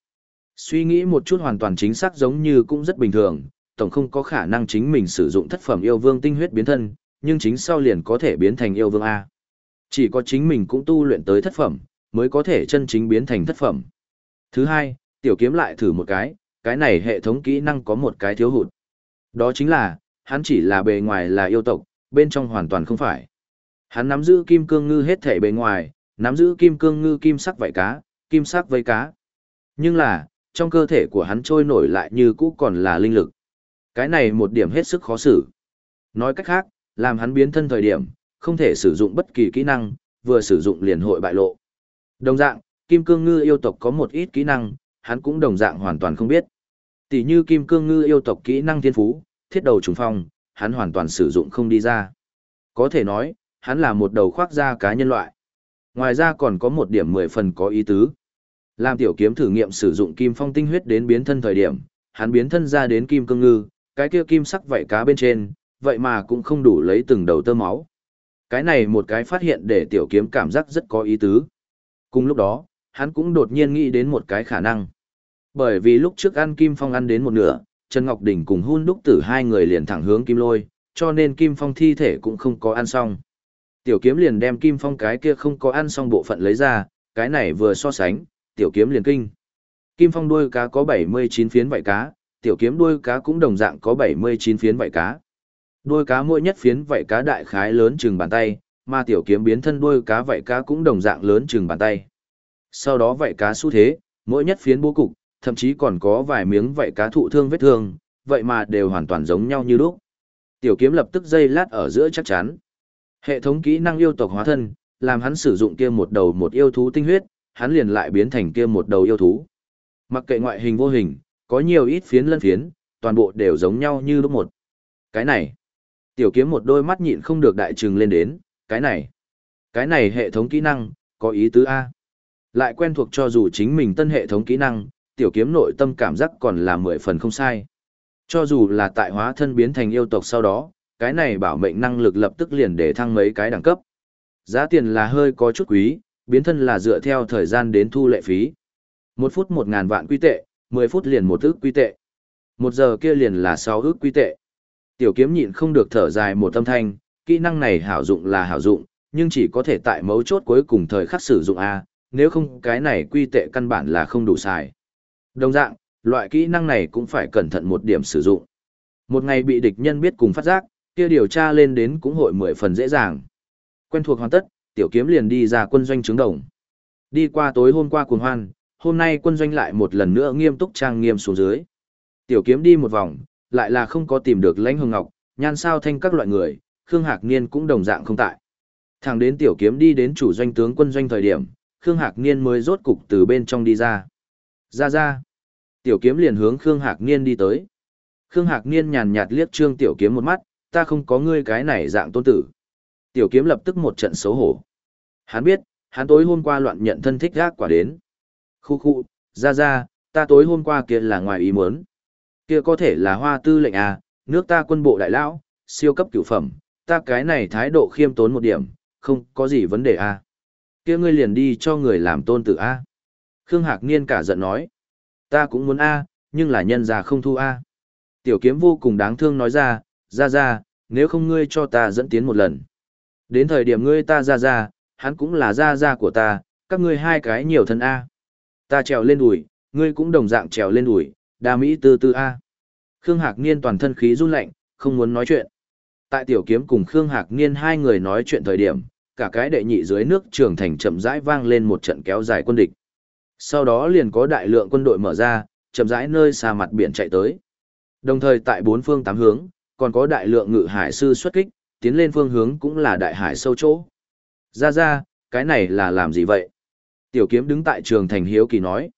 [SPEAKER 1] Suy nghĩ một chút hoàn toàn chính xác giống như cũng rất bình thường, tổng không có khả năng chính mình sử dụng thất phẩm yêu vương tinh huyết biến thân, nhưng chính sau liền có thể biến thành yêu vương A. Chỉ có chính mình cũng tu luyện tới thất phẩm, mới có thể chân chính biến thành thất phẩm. Thứ hai, tiểu kiếm lại thử một cái, cái này hệ thống kỹ năng có một cái thiếu hụt. Đó chính là, hắn chỉ là bề ngoài là yêu tộc, bên trong hoàn toàn không phải. Hắn nắm giữ kim cương ngư hết thể bề ngoài, nắm giữ kim cương ngư kim sắc vảy cá, kim sắc vây cá. Nhưng là, trong cơ thể của hắn trôi nổi lại như cũ còn là linh lực. Cái này một điểm hết sức khó xử. Nói cách khác, làm hắn biến thân thời điểm, không thể sử dụng bất kỳ kỹ năng, vừa sử dụng liền hội bại lộ. Đồng dạng, kim cương ngư yêu tộc có một ít kỹ năng, hắn cũng đồng dạng hoàn toàn không biết. Tỷ như kim cương ngư yêu tộc kỹ năng thiên phú, thiết đầu trùng phong, hắn hoàn toàn sử dụng không đi ra. Có thể nói, hắn là một đầu khoác da cá nhân loại. Ngoài ra còn có một điểm mười phần có ý tứ. Làm tiểu kiếm thử nghiệm sử dụng kim phong tinh huyết đến biến thân thời điểm, hắn biến thân ra đến kim cương ngư, cái kia kim sắc vảy cá bên trên, vậy mà cũng không đủ lấy từng đầu tơ máu. Cái này một cái phát hiện để tiểu kiếm cảm giác rất có ý tứ. Cùng lúc đó, hắn cũng đột nhiên nghĩ đến một cái khả năng. Bởi vì lúc trước ăn kim phong ăn đến một nửa, Trần Ngọc Đình cùng hun đúc tử hai người liền thẳng hướng kim lôi, cho nên kim phong thi thể cũng không có ăn xong. Tiểu kiếm liền đem kim phong cái kia không có ăn xong bộ phận lấy ra, cái này vừa so sánh, tiểu kiếm liền kinh. Kim phong đuôi cá có 79 phiến vảy cá, tiểu kiếm đuôi cá cũng đồng dạng có 79 phiến vảy cá. Đuôi cá mỗi nhất phiến vảy cá đại khái lớn chừng bàn tay, mà tiểu kiếm biến thân đuôi cá vảy cá cũng đồng dạng lớn chừng bàn tay. Sau đó vảy cá xu thế, mỗi nhất phiến bố cục, thậm chí còn có vài miếng vảy cá thụ thương vết thương, vậy mà đều hoàn toàn giống nhau như lúc. Tiểu kiếm lập tức dây lát ở giữa chắc chắn. Hệ thống kỹ năng yêu tộc hóa thân, làm hắn sử dụng kia một đầu một yêu thú tinh huyết, hắn liền lại biến thành kia một đầu yêu thú. Mặc kệ ngoại hình vô hình, có nhiều ít phiến lân phiến, toàn bộ đều giống nhau như lúc một. Cái này, tiểu kiếm một đôi mắt nhịn không được đại trừng lên đến, cái này, cái này hệ thống kỹ năng, có ý tứ A. Lại quen thuộc cho dù chính mình tân hệ thống kỹ năng, tiểu kiếm nội tâm cảm giác còn là mười phần không sai. Cho dù là tại hóa thân biến thành yêu tộc sau đó, cái này bảo mệnh năng lực lập tức liền để thăng mấy cái đẳng cấp. Giá tiền là hơi có chút quý, biến thân là dựa theo thời gian đến thu lệ phí. Một phút một ngàn vạn quy tệ, mười phút liền một ước quy tệ. Một giờ kia liền là sáu ước quy tệ. Tiểu kiếm nhịn không được thở dài một âm thanh, kỹ năng này hảo dụng là hảo dụng, nhưng chỉ có thể tại mấu chốt cuối cùng thời khắc sử dụng A, nếu không cái này quy tệ căn bản là không đủ xài. Đồng dạng, loại kỹ năng này cũng phải cẩn thận một điểm sử dụng. Một ngày bị địch nhân biết cùng phát giác, kia điều tra lên đến cũng hội mười phần dễ dàng. Quen thuộc hoàn tất, tiểu kiếm liền đi ra quân doanh trướng đồng. Đi qua tối hôm qua cuồng hoan, hôm nay quân doanh lại một lần nữa nghiêm túc trang nghiêm xuống dưới. Tiểu kiếm đi một vòng, lại là không có tìm được lãnh hương ngọc, nhan sao thanh các loại người, Khương Hạc Niên cũng đồng dạng không tại. Thẳng đến tiểu kiếm đi đến chủ doanh tướng quân doanh thời điểm, Khương Hạc Niên mới rốt cục từ bên trong đi ra. Ra ra. Tiểu kiếm liền hướng Khương Hạc Niên đi tới. Khương Hạc Niên nhàn nhạt liếc Trương Tiểu kiếm một mắt, ta không có ngươi cái này dạng tôn tử. Tiểu kiếm lập tức một trận xấu hổ. Hắn biết, hắn tối hôm qua loạn nhận thân thích gác quả đến. Khu khu, ra ra, ta tối hôm qua kia là ngoài ý muốn. Kia có thể là hoa tư lệnh à, nước ta quân bộ đại lão, siêu cấp cửu phẩm, ta cái này thái độ khiêm tốn một điểm, không có gì vấn đề à. Kia ngươi liền đi cho người làm tôn tử a Khương Hạc Niên cả giận nói. Ta cũng muốn a, nhưng là nhân già không thu a. Tiểu kiếm vô cùng đáng thương nói ra, ra ra, nếu không ngươi cho ta dẫn tiến một lần. Đến thời điểm ngươi ta ra ra, hắn cũng là ra ra của ta, các ngươi hai cái nhiều thân a. Ta trèo lên đùi, ngươi cũng đồng dạng trèo lên đùi, đa mỹ tư tư a. Khương Hạc Niên toàn thân khí run lạnh, không muốn nói chuyện. Tại tiểu kiếm cùng Khương Hạc Niên hai người nói chuyện thời điểm, cả cái đệ nhị dưới nước trường thành chậm rãi vang lên một trận kéo dài quân địch. Sau đó liền có đại lượng quân đội mở ra, chậm rãi nơi xa mặt biển chạy tới. Đồng thời tại bốn phương tám hướng, còn có đại lượng ngự hải sư xuất kích, tiến lên phương hướng cũng là đại hải sâu chỗ. Ra ra, cái này là làm gì vậy? Tiểu kiếm đứng tại trường thành hiếu kỳ nói.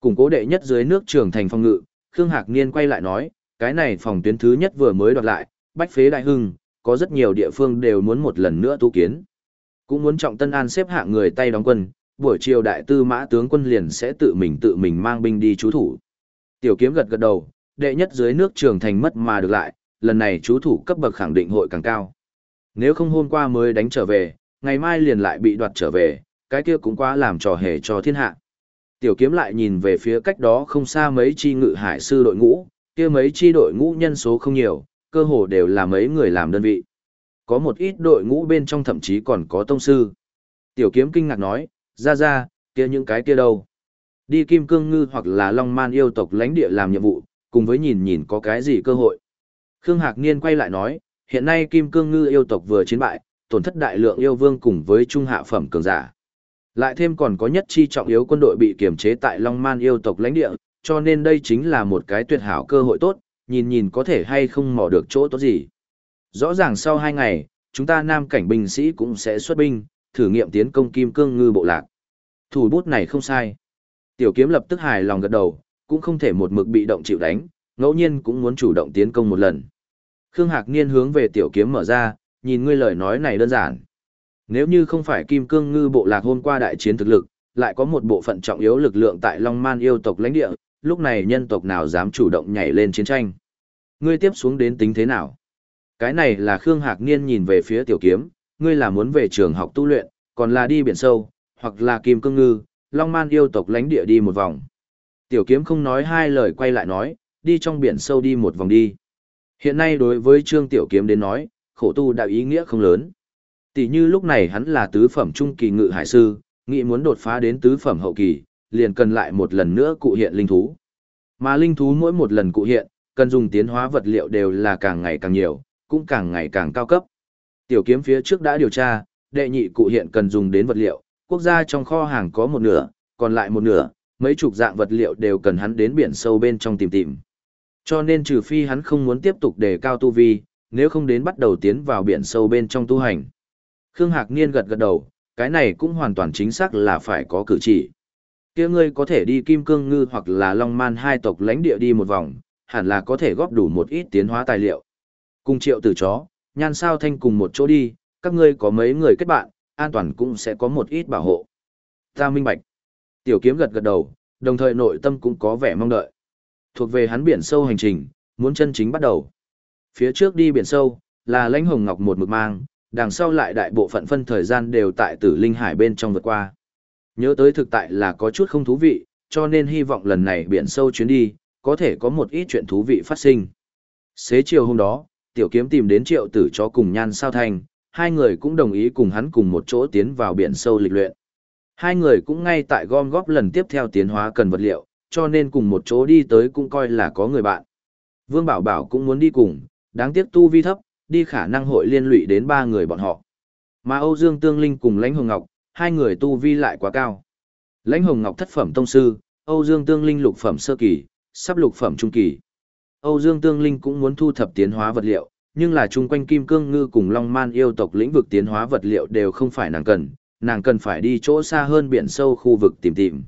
[SPEAKER 1] Củng cố đệ nhất dưới nước trường thành phong ngự, Khương Hạc Niên quay lại nói, cái này phòng tuyến thứ nhất vừa mới đoạt lại, bách phế đại hưng, có rất nhiều địa phương đều muốn một lần nữa tu kiến. Cũng muốn trọng tân an xếp hạng người tay đóng quân, buổi chiều đại tư mã tướng quân liền sẽ tự mình tự mình mang binh đi trú thủ. Tiểu kiếm gật gật đầu, đệ nhất dưới nước trường thành mất mà được lại, lần này chú thủ cấp bậc khẳng định hội càng cao. Nếu không hôm qua mới đánh trở về, ngày mai liền lại bị đoạt trở về, cái kia cũng quá làm trò hề cho thiên hạ. Tiểu kiếm lại nhìn về phía cách đó không xa mấy chi ngự hải sư đội ngũ, kia mấy chi đội ngũ nhân số không nhiều, cơ hồ đều là mấy người làm đơn vị. Có một ít đội ngũ bên trong thậm chí còn có tông sư. Tiểu kiếm kinh ngạc nói, ra ra, kia những cái kia đâu. Đi kim cương ngư hoặc là long man yêu tộc lãnh địa làm nhiệm vụ, cùng với nhìn nhìn có cái gì cơ hội. Khương Hạc Niên quay lại nói, hiện nay kim cương ngư yêu tộc vừa chiến bại, tổn thất đại lượng yêu vương cùng với trung hạ phẩm cường giả. Lại thêm còn có nhất chi trọng yếu quân đội bị kiềm chế tại Long Man yêu tộc lãnh địa, cho nên đây chính là một cái tuyệt hảo cơ hội tốt, nhìn nhìn có thể hay không mò được chỗ tốt gì. Rõ ràng sau hai ngày, chúng ta nam cảnh binh sĩ cũng sẽ xuất binh, thử nghiệm tiến công kim cương ngư bộ lạc. Thủ bút này không sai. Tiểu kiếm lập tức hài lòng gật đầu, cũng không thể một mực bị động chịu đánh, ngẫu nhiên cũng muốn chủ động tiến công một lần. Khương Hạc Niên hướng về tiểu kiếm mở ra, nhìn ngươi lời nói này đơn giản. Nếu như không phải Kim Cương Ngư bộ lạc hôm qua đại chiến thực lực, lại có một bộ phận trọng yếu lực lượng tại Long Man yêu tộc lãnh địa, lúc này nhân tộc nào dám chủ động nhảy lên chiến tranh. Ngươi tiếp xuống đến tính thế nào? Cái này là Khương Hạc Niên nhìn về phía tiểu kiếm, ngươi là muốn về trường học tu luyện, còn là đi biển sâu, hoặc là Kim Cương Ngư, Long Man yêu tộc lánh địa đi một vòng. Tiểu kiếm không nói hai lời quay lại nói, đi trong biển sâu đi một vòng đi. Hiện nay đối với Trương Tiểu Kiếm đến nói, khổ tu đã ý nghĩa không lớn. Tỷ như lúc này hắn là tứ phẩm trung kỳ ngự hải sư, nghĩ muốn đột phá đến tứ phẩm hậu kỳ, liền cần lại một lần nữa cụ hiện linh thú. Mà linh thú mỗi một lần cụ hiện, cần dùng tiến hóa vật liệu đều là càng ngày càng nhiều, cũng càng ngày càng cao cấp. Tiểu kiếm phía trước đã điều tra, đệ nhị cụ hiện cần dùng đến vật liệu, quốc gia trong kho hàng có một nửa, còn lại một nửa, mấy chục dạng vật liệu đều cần hắn đến biển sâu bên trong tìm tìm. Cho nên trừ phi hắn không muốn tiếp tục đề cao tu vi, nếu không đến bắt đầu tiến vào biển sâu bên trong tu hành. Khương Hạc Niên gật gật đầu, cái này cũng hoàn toàn chính xác là phải có cử chỉ. kia ngươi có thể đi Kim Cương Ngư hoặc là Long Man hai tộc lãnh địa đi một vòng, hẳn là có thể góp đủ một ít tiến hóa tài liệu. Cùng triệu tử chó, nhan sao thanh cùng một chỗ đi, các ngươi có mấy người kết bạn, an toàn cũng sẽ có một ít bảo hộ. Ta minh bạch. Tiểu kiếm gật gật đầu, đồng thời nội tâm cũng có vẻ mong đợi. Thuộc về hắn biển sâu hành trình, muốn chân chính bắt đầu. Phía trước đi biển sâu, là lãnh hồng ngọc một mực mang, đằng sau lại đại bộ phận phân thời gian đều tại tử linh hải bên trong vượt qua. Nhớ tới thực tại là có chút không thú vị, cho nên hy vọng lần này biển sâu chuyến đi, có thể có một ít chuyện thú vị phát sinh. Xế chiều hôm đó, tiểu kiếm tìm đến triệu tử cho cùng nhan sao thành, hai người cũng đồng ý cùng hắn cùng một chỗ tiến vào biển sâu lịch luyện. Hai người cũng ngay tại gom góp lần tiếp theo tiến hóa cần vật liệu, cho nên cùng một chỗ đi tới cũng coi là có người bạn. Vương Bảo Bảo cũng muốn đi cùng, đáng tiếc tu vi thấp, đi khả năng hội liên lụy đến ba người bọn họ. Mà Âu Dương Tương Linh cùng Lãnh Hồng Ngọc, hai người tu vi lại quá cao. Lãnh Hồng Ngọc thất phẩm tông sư, Âu Dương Tương Linh lục phẩm sơ kỳ, sắp lục phẩm trung kỳ. Âu Dương Tương Linh cũng muốn thu thập tiến hóa vật liệu, nhưng là chung quanh Kim Cương Ngư cùng Long Man yêu tộc lĩnh vực tiến hóa vật liệu đều không phải nàng cần, nàng cần phải đi chỗ xa hơn biển sâu khu vực tìm tìm.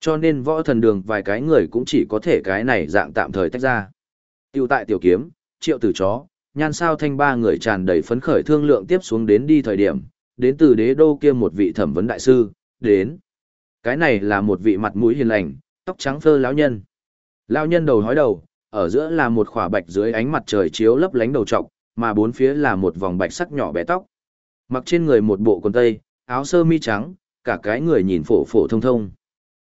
[SPEAKER 1] Cho nên võ thần đường vài cái người cũng chỉ có thể cái này dạng tạm thời tách ra. Tiêu tại tiểu kiếm, triệu tử chó, nhan sao thanh ba người tràn đầy phấn khởi thương lượng tiếp xuống đến đi thời điểm, đến từ đế đô kia một vị thẩm vấn đại sư, đến. Cái này là một vị mặt mũi hiền lành, tóc trắng phơ lão nhân. Lão nhân đầu hói đầu, ở giữa là một khỏa bạch dưới ánh mặt trời chiếu lấp lánh đầu trọc, mà bốn phía là một vòng bạch sắc nhỏ bé tóc. Mặc trên người một bộ quần tây, áo sơ mi trắng, cả cái người nhìn phổ phổ thông thông.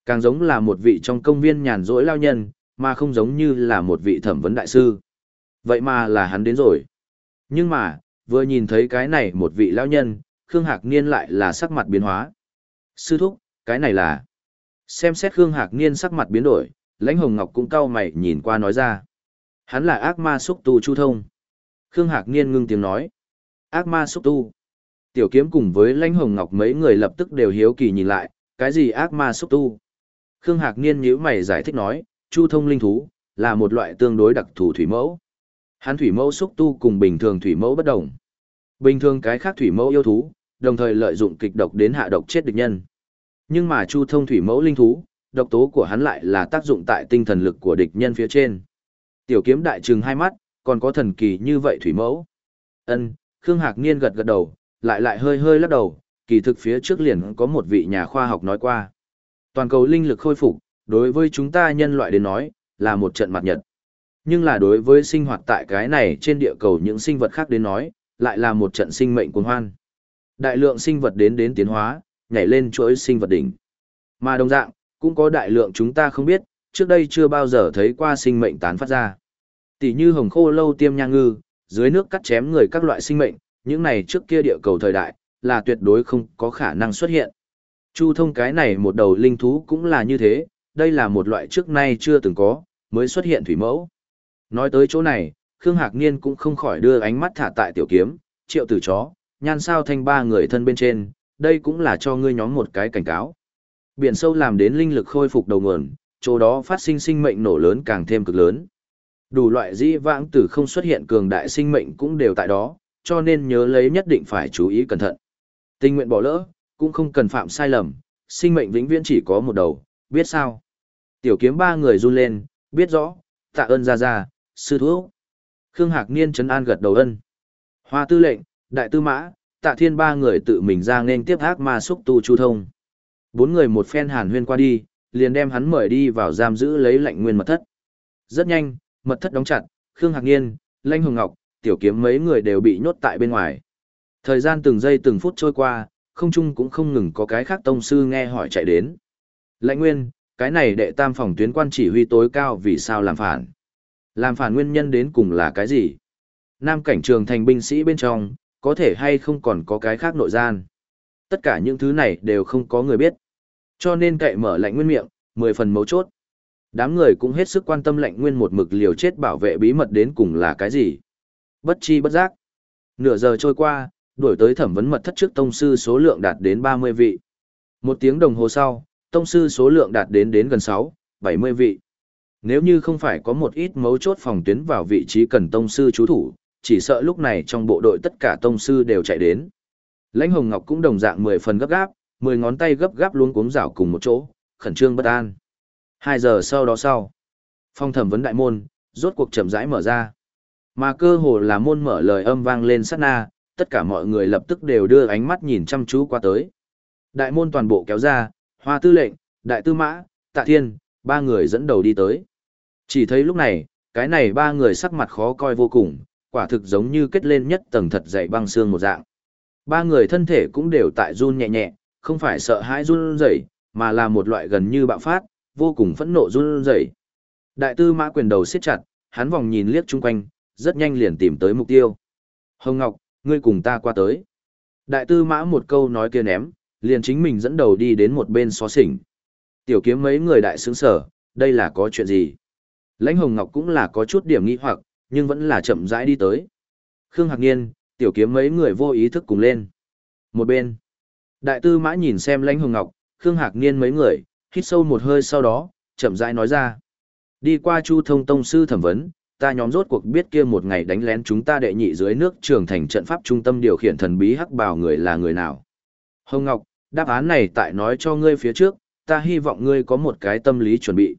[SPEAKER 1] Càng giống là một vị trong công viên nhàn rỗi lao nhân, mà không giống như là một vị thẩm vấn đại sư. Vậy mà là hắn đến rồi. Nhưng mà, vừa nhìn thấy cái này một vị lao nhân, Khương Hạc Niên lại là sắc mặt biến hóa. Sư thúc, cái này là... Xem xét Khương Hạc Niên sắc mặt biến đổi, lãnh hồng ngọc cũng cau mày nhìn qua nói ra. Hắn là ác ma xúc tu chu thông. Khương Hạc Niên ngưng tiếng nói. Ác ma xúc tu. Tiểu kiếm cùng với lãnh hồng ngọc mấy người lập tức đều hiếu kỳ nhìn lại, cái gì ác ma xúc tu. Khương Hạc Niên nhíu mày giải thích nói, chu thông linh thú, là một loại tương đối đặc thù thủy mẫu. Hắn thủy mẫu xúc tu cùng bình thường thủy mẫu bất đồng. Bình thường cái khác thủy mẫu yêu thú, đồng thời lợi dụng kịch độc đến hạ độc chết địch nhân. Nhưng mà chu thông thủy mẫu linh thú, độc tố của hắn lại là tác dụng tại tinh thần lực của địch nhân phía trên. Tiểu kiếm đại trừng hai mắt, còn có thần kỳ như vậy thủy mẫu. Ân, Khương Hạc Niên gật gật đầu, lại lại hơi hơi lắc đầu, kỳ thực phía trước liền có một vị nhà khoa học nói qua. Toàn cầu linh lực khôi phục, đối với chúng ta nhân loại đến nói, là một trận mặt nhật. Nhưng là đối với sinh hoạt tại cái này trên địa cầu những sinh vật khác đến nói, lại là một trận sinh mệnh cuồng hoan. Đại lượng sinh vật đến đến tiến hóa, nhảy lên chuỗi sinh vật đỉnh. Mà đồng dạng, cũng có đại lượng chúng ta không biết, trước đây chưa bao giờ thấy qua sinh mệnh tán phát ra. Tỷ như hồng khô lâu tiêm nha ngư, dưới nước cắt chém người các loại sinh mệnh, những này trước kia địa cầu thời đại, là tuyệt đối không có khả năng xuất hiện. Chu thông cái này một đầu linh thú cũng là như thế, đây là một loại trước nay chưa từng có, mới xuất hiện thủy mẫu. Nói tới chỗ này, Khương Hạc Niên cũng không khỏi đưa ánh mắt thả tại tiểu kiếm, triệu tử chó, nhan sao thanh ba người thân bên trên, đây cũng là cho ngươi nhóm một cái cảnh cáo. Biển sâu làm đến linh lực khôi phục đầu nguồn, chỗ đó phát sinh sinh mệnh nổ lớn càng thêm cực lớn. Đủ loại dĩ vãng tử không xuất hiện cường đại sinh mệnh cũng đều tại đó, cho nên nhớ lấy nhất định phải chú ý cẩn thận. Tình nguyện bỏ lỡ, cũng không cần phạm sai lầm, sinh mệnh vĩnh viễn chỉ có một đầu, biết sao? Tiểu kiếm ba người run lên, biết rõ, tạ ơn ra ra, sư thuốc. Khương Hạc Niên trấn an gật đầu ân. Hoa tư lệnh, đại tư mã, tạ thiên ba người tự mình ra nên tiếp ác ma xúc tu chu thông. Bốn người một phen hàn huyên qua đi, liền đem hắn mời đi vào giam giữ lấy lệnh nguyên mật thất. Rất nhanh, mật thất đóng chặt, Khương Hạc Niên, Lanh Hồng Ngọc, tiểu kiếm mấy người đều bị nhốt tại bên ngoài. Thời gian từng giây từng phút trôi qua, không chung cũng không ngừng có cái khác tông sư nghe hỏi chạy đến. Lãnh nguyên, cái này đệ tam phòng tuyến quan chỉ huy tối cao vì sao làm phản? Làm phản nguyên nhân đến cùng là cái gì? Nam cảnh trường thành binh sĩ bên trong, có thể hay không còn có cái khác nội gian? Tất cả những thứ này đều không có người biết. Cho nên cậy mở lạnh nguyên miệng, mười phần mấu chốt. Đám người cũng hết sức quan tâm lạnh nguyên một mực liều chết bảo vệ bí mật đến cùng là cái gì. Bất chi bất giác. Nửa giờ trôi qua, đuổi tới thẩm vấn mật thất trước tông sư số lượng đạt đến 30 vị. Một tiếng đồng hồ sau, tông sư số lượng đạt đến đến gần 6, 70 vị. Nếu như không phải có một ít mấu chốt phòng tuyến vào vị trí cần tông sư chú thủ, chỉ sợ lúc này trong bộ đội tất cả tông sư đều chạy đến. Lãnh Hồng Ngọc cũng đồng dạng 10 phần gấp gáp, 10 ngón tay gấp gáp luôn cuống rảo cùng một chỗ, khẩn trương bất an. Hai giờ sau đó sau, phong thẩm vấn đại môn, rốt cuộc chậm rãi mở ra. Mà cơ hồ là môn mở lời âm vang lên sát na, tất cả mọi người lập tức đều đưa ánh mắt nhìn chăm chú qua tới. Đại môn toàn bộ kéo ra, hoa tư lệnh, đại tư mã, tạ thiên, ba người dẫn đầu đi tới. Chỉ thấy lúc này, cái này ba người sắc mặt khó coi vô cùng, quả thực giống như kết lên nhất tầng thật dày băng xương một dạng. Ba người thân thể cũng đều tại run nhẹ nhẹ, không phải sợ hãi run rẩy, mà là một loại gần như bạo phát, vô cùng phẫn nộ run rẩy. Đại tư mã quyền đầu siết chặt, hắn vòng nhìn liếc chung quanh, rất nhanh liền tìm tới mục tiêu. Hồng Ngọc, ngươi cùng ta qua tới. Đại tư mã một câu nói kia ném, liền chính mình dẫn đầu đi đến một bên xó xỉnh. Tiểu kiếm mấy người đại sướng sở, đây là có chuyện gì? Lãnh Hồng Ngọc cũng là có chút điểm nghi hoặc, nhưng vẫn là chậm rãi đi tới. Khương Hạc Niên, tiểu kiếm mấy người vô ý thức cùng lên. Một bên, đại tư mã nhìn xem Lãnh Hồng Ngọc, Khương Hạc Niên mấy người, hít sâu một hơi sau đó, chậm rãi nói ra. Đi qua Chu Thông Tông Sư thẩm vấn, ta nhóm rốt cuộc biết kia một ngày đánh lén chúng ta đệ nhị dưới nước trường thành trận pháp trung tâm điều khiển thần bí hắc bào người là người nào. Hồng Ngọc, đáp án này tại nói cho ngươi phía trước, ta hy vọng ngươi có một cái tâm lý chuẩn bị.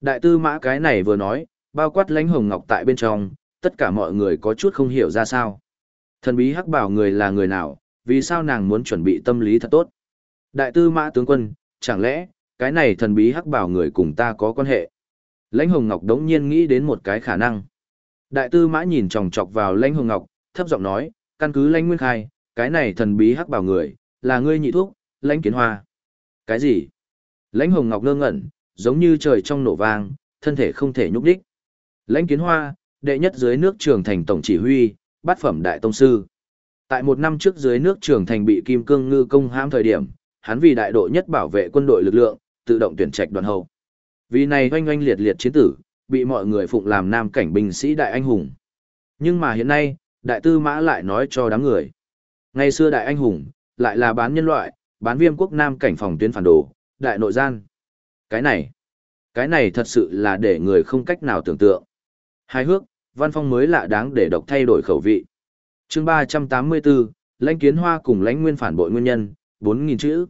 [SPEAKER 1] Đại tư mã cái này vừa nói, bao quát lãnh Hồng Ngọc tại bên trong, tất cả mọi người có chút không hiểu ra sao. Thần bí hắc bảo người là người nào, vì sao nàng muốn chuẩn bị tâm lý thật tốt. Đại tư mã tướng quân, chẳng lẽ, cái này thần bí hắc bảo người cùng ta có quan hệ. Lãnh Hồng Ngọc đống nhiên nghĩ đến một cái khả năng. Đại tư mã nhìn chòng chọc vào Lãnh Hồng Ngọc, thấp giọng nói, căn cứ Lãnh Nguyên Khai, cái này thần bí hắc bảo người, là ngươi nhị thuốc, Lãnh Kiến Hoa. Cái gì? Lãnh Hồng Ngọc ngơ ngẩn, giống như trời trong nổ vang, thân thể không thể nhúc đích. Lãnh Kiến Hoa, đệ nhất dưới nước trường thành tổng chỉ huy, bát phẩm đại tông sư. Tại một năm trước dưới nước trưởng thành bị Kim Cương Ngư công hãm thời điểm, hắn vì đại độ nhất bảo vệ quân đội lực lượng, tự động tuyển trạch đoàn hậu. Vì này oanh oanh liệt liệt chiến tử, bị mọi người phụng làm nam cảnh binh sĩ đại anh hùng. Nhưng mà hiện nay, đại tư mã lại nói cho đám người. Ngày xưa đại anh hùng, lại là bán nhân loại, bán viêm quốc nam cảnh phòng tuyến phản đồ, đại nội gian. Cái này, cái này thật sự là để người không cách nào tưởng tượng. Hài hước, văn phong mới lạ đáng để độc thay đổi khẩu vị chương 384, lãnh kiến hoa cùng lãnh nguyên phản bội nguyên nhân, 4.000 chữ.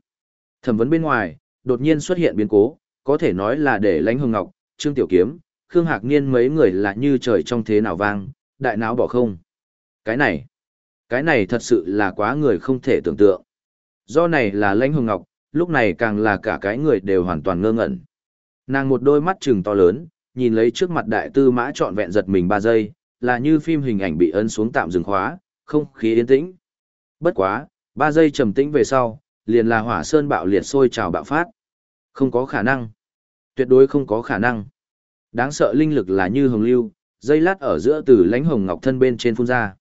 [SPEAKER 1] Thẩm vấn bên ngoài, đột nhiên xuất hiện biến cố, có thể nói là để lãnh hồng ngọc, trương tiểu kiếm, khương hạc niên mấy người là như trời trong thế nào vang, đại não bỏ không. Cái này, cái này thật sự là quá người không thể tưởng tượng. Do này là lãnh hồng ngọc, lúc này càng là cả cái người đều hoàn toàn ngơ ngẩn. Nàng một đôi mắt trừng to lớn, nhìn lấy trước mặt đại tư mã trọn vẹn giật mình 3 giây, là như phim hình ảnh bị ấn xuống tạm dừng khóa, không khí yên tĩnh. Bất quá, 3 giây trầm tĩnh về sau, liền là hỏa sơn bạo liệt sôi trào bạo phát. Không có khả năng. Tuyệt đối không có khả năng. Đáng sợ linh lực là như hồng lưu, dây lát ở giữa từ lãnh hồng ngọc thân bên trên phun ra.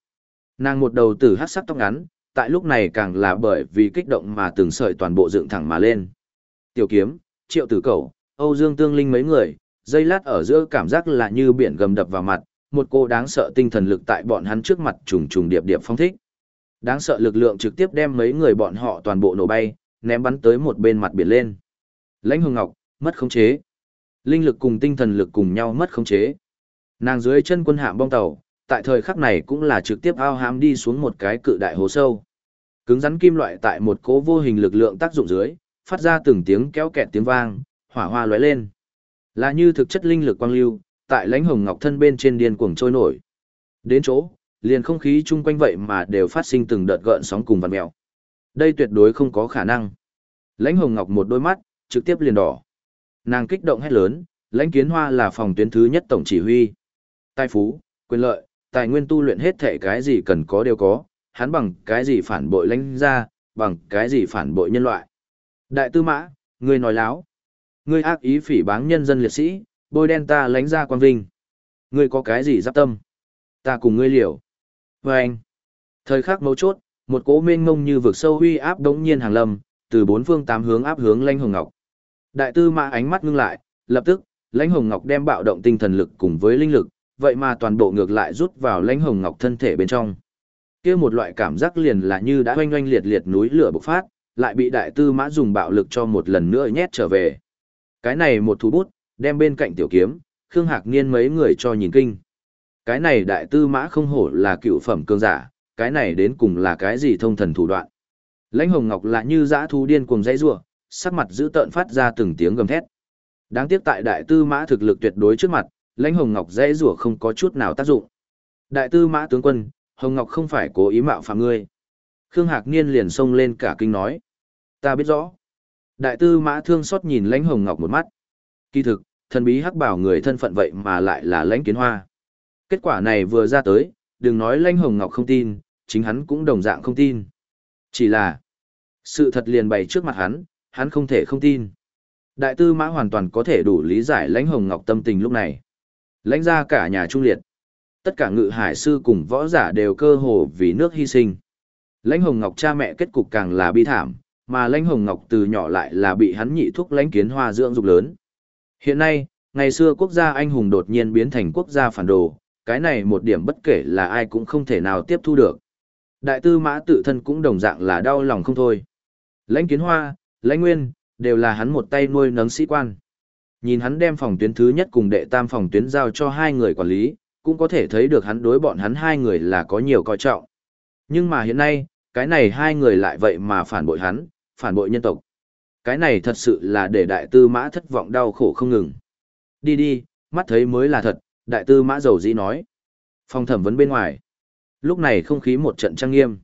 [SPEAKER 1] Nàng một đầu tử hát sắc tóc ngắn, tại lúc này càng là bởi vì kích động mà từng sợi toàn bộ dựng thẳng mà lên. Tiểu kiếm, triệu tử cầu, Âu Dương Tương Linh mấy người, dây lát ở giữa cảm giác là như biển gầm đập vào mặt, một cô đáng sợ tinh thần lực tại bọn hắn trước mặt trùng trùng điệp điệp phong thích. Đáng sợ lực lượng trực tiếp đem mấy người bọn họ toàn bộ nổ bay, ném bắn tới một bên mặt biển lên. Lãnh Hồng Ngọc, mất khống chế. Linh lực cùng tinh thần lực cùng nhau mất khống chế. Nàng dưới chân quân hạm bong tàu, tại thời khắc này cũng là trực tiếp ao hám đi xuống một cái cự đại hố sâu. Cứng rắn kim loại tại một cố vô hình lực lượng tác dụng dưới, phát ra từng tiếng kéo kẹt tiếng vang, hỏa hoa lóe lên. Là như thực chất linh lực quang lưu, tại lãnh hồng ngọc thân bên trên điên cuồng trôi nổi. Đến chỗ, liền không khí chung quanh vậy mà đều phát sinh từng đợt gợn sóng cùng vằn mèo. Đây tuyệt đối không có khả năng. Lãnh hồng ngọc một đôi mắt, trực tiếp liền đỏ. Nàng kích động hét lớn, lãnh kiến hoa là phòng tuyến thứ nhất tổng chỉ huy. Tài phú, quyền lợi, tài nguyên tu luyện hết thể cái gì cần có đều có, hắn bằng cái gì phản bội lãnh ra, bằng cái gì phản bội nhân loại. Đại tư mã, ngươi nói láo. Ngươi ác ý phỉ báng nhân dân liệt sĩ, bôi đen ta lánh ra quan vinh. Ngươi có cái gì giáp tâm? Ta cùng ngươi liều. Và anh. Thời khắc mấu chốt, một cỗ mênh ngông như vực sâu huy áp đống nhiên hàng lâm, từ bốn phương tám hướng áp hướng lãnh hồng ngọc. Đại tư mã ánh mắt ngưng lại, lập tức, lãnh hồng ngọc đem bạo động tinh thần lực cùng với linh lực, vậy mà toàn bộ ngược lại rút vào lãnh hồng ngọc thân thể bên trong. kia một loại cảm giác liền là như đã oanh oanh liệt liệt núi lửa bộc phát, lại bị đại tư mã dùng bạo lực cho một lần nữa nhét trở về. Cái này một thú bút, đem bên cạnh tiểu kiếm, Khương Hạc Niên mấy người cho nhìn kinh. Cái này đại tư mã không hổ là cựu phẩm cương giả, cái này đến cùng là cái gì thông thần thủ đoạn. Lãnh Hồng Ngọc là như dã thú điên cuồng dãy rủa, sắc mặt dữ tợn phát ra từng tiếng gầm thét. Đáng tiếc tại đại tư mã thực lực tuyệt đối trước mặt, Lãnh Hồng Ngọc dãy rủa không có chút nào tác dụng. Đại tư mã tướng quân, Hồng Ngọc không phải cố ý mạo phạm ngươi. Khương Hạc Niên liền xông lên cả kinh nói. Ta biết rõ. Đại tư mã thương xót nhìn lãnh hồng ngọc một mắt. Kỳ thực, thần bí hắc bảo người thân phận vậy mà lại là lãnh kiến hoa. Kết quả này vừa ra tới, đừng nói lãnh hồng ngọc không tin, chính hắn cũng đồng dạng không tin. Chỉ là, sự thật liền bày trước mặt hắn, hắn không thể không tin. Đại tư mã hoàn toàn có thể đủ lý giải lãnh hồng ngọc tâm tình lúc này. Lãnh ra cả nhà trung liệt. Tất cả ngự hải sư cùng võ giả đều cơ hồ vì nước hy sinh. Lãnh hồng ngọc cha mẹ kết cục càng là bi thảm, mà lãnh hồng ngọc từ nhỏ lại là bị hắn nhị thúc lãnh kiến hoa dưỡng dục lớn. Hiện nay, ngày xưa quốc gia anh hùng đột nhiên biến thành quốc gia phản đồ, cái này một điểm bất kể là ai cũng không thể nào tiếp thu được. Đại tư mã tự thân cũng đồng dạng là đau lòng không thôi. Lãnh kiến hoa, lãnh nguyên, đều là hắn một tay nuôi nấng sĩ quan. Nhìn hắn đem phòng tuyến thứ nhất cùng đệ tam phòng tuyến giao cho hai người quản lý, cũng có thể thấy được hắn đối bọn hắn hai người là có nhiều coi trọng. Nhưng mà hiện nay, cái này hai người lại vậy mà phản bội hắn, phản bội nhân tộc. Cái này thật sự là để đại tư mã thất vọng đau khổ không ngừng. Đi đi, mắt thấy mới là thật, đại tư mã dầu dĩ nói. Phòng thẩm vấn bên ngoài. Lúc này không khí một trận trang nghiêm.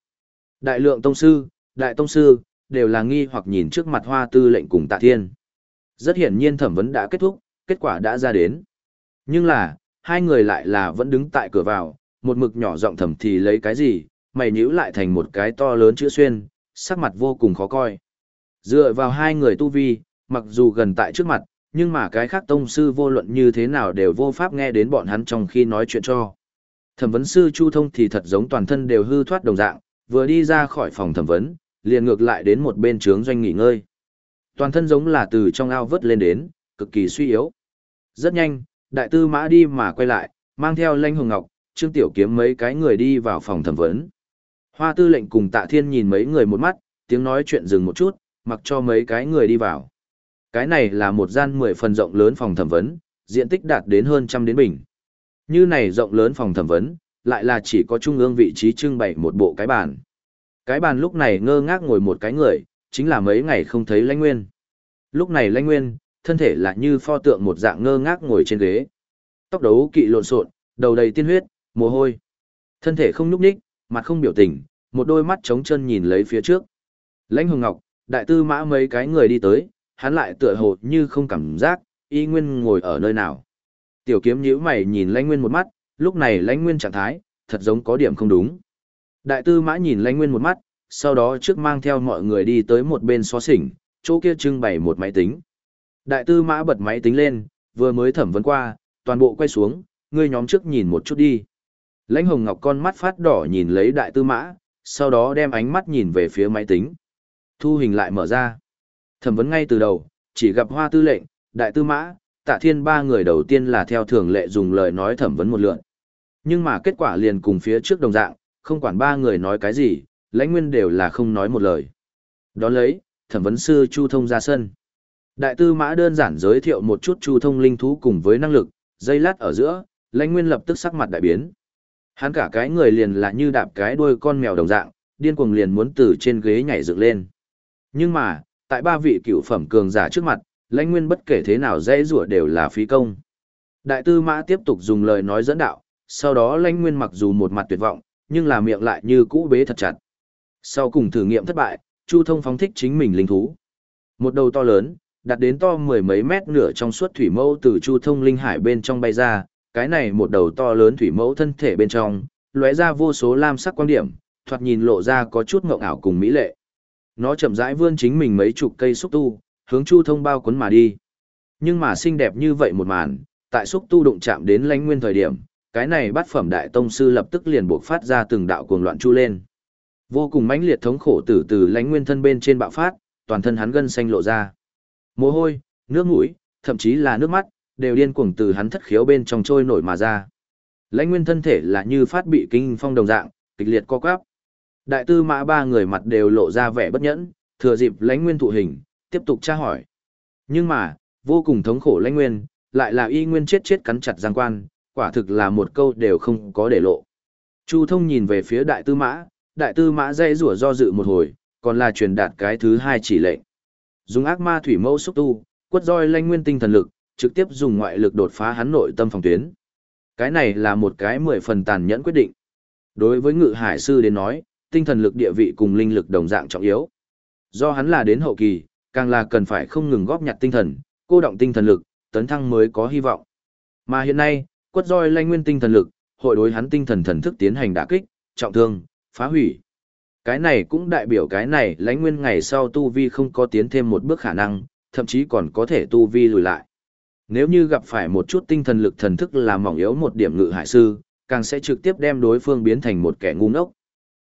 [SPEAKER 1] Đại lượng tông sư, đại tông sư, đều là nghi hoặc nhìn trước mặt hoa tư lệnh cùng tạ thiên. Rất hiển nhiên thẩm vấn đã kết thúc, kết quả đã ra đến. Nhưng là, hai người lại là vẫn đứng tại cửa vào, một mực nhỏ giọng thẩm thì lấy cái gì, mày nhíu lại thành một cái to lớn chữ xuyên, sắc mặt vô cùng khó coi. Dựa vào hai người tu vi, mặc dù gần tại trước mặt, nhưng mà cái khác tông sư vô luận như thế nào đều vô pháp nghe đến bọn hắn trong khi nói chuyện cho. Thẩm vấn sư Chu Thông thì thật giống toàn thân đều hư thoát đồng dạng, vừa đi ra khỏi phòng thẩm vấn, liền ngược lại đến một bên trướng doanh nghỉ ngơi. Toàn thân giống là từ trong ao vớt lên đến, cực kỳ suy yếu. Rất nhanh, đại tư mã đi mà quay lại, mang theo lanh hồng ngọc, trương tiểu kiếm mấy cái người đi vào phòng thẩm vấn. Hoa tư lệnh cùng tạ thiên nhìn mấy người một mắt, tiếng nói chuyện dừng một chút, mặc cho mấy cái người đi vào. Cái này là một gian mười phần rộng lớn phòng thẩm vấn, diện tích đạt đến hơn trăm đến bình. Như này rộng lớn phòng thẩm vấn, lại là chỉ có trung ương vị trí trưng bày một bộ cái bàn. Cái bàn lúc này ngơ ngác ngồi một cái người, chính là mấy ngày không thấy lãnh nguyên. Lúc này lãnh nguyên, thân thể là như pho tượng một dạng ngơ ngác ngồi trên ghế. Tóc đấu kỵ lộn xộn, đầu đầy tiên huyết, mồ hôi. Thân thể không nhúc nhích, mặt không biểu tình, một đôi mắt trống chân nhìn lấy phía trước. Lãnh Hồng Ngọc, đại tư mã mấy cái người đi tới, hắn lại tựa hồ như không cảm giác, y nguyên ngồi ở nơi nào. Tiểu kiếm nhíu mày nhìn lãnh nguyên một mắt, lúc này lãnh nguyên trạng thái, thật giống có điểm không đúng. Đại tư mã nhìn lãnh nguyên một mắt, sau đó trước mang theo mọi người đi tới một bên xó xỉnh, chỗ kia trưng bày một máy tính. Đại tư mã bật máy tính lên, vừa mới thẩm vấn qua, toàn bộ quay xuống, ngươi nhóm trước nhìn một chút đi. Lãnh hồng ngọc con mắt phát đỏ nhìn lấy đại tư mã, sau đó đem ánh mắt nhìn về phía máy tính. Thu hình lại mở ra. Thẩm vấn ngay từ đầu, chỉ gặp hoa tư lệnh, đại tư mã, tạ thiên ba người đầu tiên là theo thường lệ dùng lời nói thẩm vấn một lượn. Nhưng mà kết quả liền cùng phía trước đồng dạng, không quản ba người nói cái gì, lãnh nguyên đều là không nói một lời. Đó lấy, thẩm vấn sư Chu Thông ra sân. Đại tư mã đơn giản giới thiệu một chút Chu Thông linh thú cùng với năng lực, dây lát ở giữa, lãnh nguyên lập tức sắc mặt đại biến. Hắn cả cái người liền là như đạp cái đuôi con mèo đồng dạng, điên cuồng liền muốn từ trên ghế nhảy dựng lên. Nhưng mà, tại ba vị cựu phẩm cường giả trước mặt, lãnh nguyên bất kể thế nào dễ rủa đều là phí công. Đại tư mã tiếp tục dùng lời nói dẫn đạo, sau đó lãnh nguyên mặc dù một mặt tuyệt vọng, nhưng là miệng lại như cũ bế thật chặt. Sau cùng thử nghiệm thất bại, Chu Thông phóng thích chính mình linh thú. Một đầu to lớn, đặt đến to mười mấy mét nửa trong suốt thủy mẫu từ Chu Thông linh hải bên trong bay ra, cái này một đầu to lớn thủy mẫu thân thể bên trong, lóe ra vô số lam sắc quan điểm, thoạt nhìn lộ ra có chút ngộng ảo cùng mỹ lệ. Nó chậm rãi vươn chính mình mấy chục cây xúc tu, hướng Chu Thông bao cuốn mà đi. Nhưng mà xinh đẹp như vậy một màn, tại xúc tu đụng chạm đến lãnh nguyên thời điểm, cái này bắt phẩm đại tông sư lập tức liền buộc phát ra từng đạo cuồng loạn chu lên. Vô cùng mãnh liệt thống khổ từ từ lãnh nguyên thân bên trên bạo phát, toàn thân hắn gân xanh lộ ra. Mồ hôi, nước mũi, thậm chí là nước mắt, đều điên cuồng từ hắn thất khiếu bên trong trôi nổi mà ra. Lãnh nguyên thân thể là như phát bị kinh phong đồng dạng, kịch liệt co quắp. Đại tư mã ba người mặt đều lộ ra vẻ bất nhẫn, thừa dịp lãnh nguyên thụ hình, tiếp tục tra hỏi. Nhưng mà, vô cùng thống khổ lãnh nguyên, lại là y nguyên chết chết cắn chặt giang quan, quả thực là một câu đều không có để lộ. Chu thông nhìn về phía đại tư mã, đại tư mã dây rủa do dự một hồi, còn là truyền đạt cái thứ hai chỉ lệnh. Dùng ác ma thủy mẫu xúc tu, quất roi lãnh nguyên tinh thần lực, trực tiếp dùng ngoại lực đột phá hắn nội tâm phòng tuyến. Cái này là một cái mười phần tàn nhẫn quyết định. Đối với ngự hải sư đến nói, tinh thần lực địa vị cùng linh lực đồng dạng trọng yếu. Do hắn là đến hậu kỳ, càng là cần phải không ngừng góp nhặt tinh thần, cô động tinh thần lực, tấn thăng mới có hy vọng. Mà hiện nay, quất roi lanh nguyên tinh thần lực, hội đối hắn tinh thần thần thức tiến hành đả kích, trọng thương, phá hủy. Cái này cũng đại biểu cái này lãnh nguyên ngày sau tu vi không có tiến thêm một bước khả năng, thậm chí còn có thể tu vi lùi lại. Nếu như gặp phải một chút tinh thần lực thần thức là mỏng yếu một điểm ngự hải sư, càng sẽ trực tiếp đem đối phương biến thành một kẻ ngu ngốc.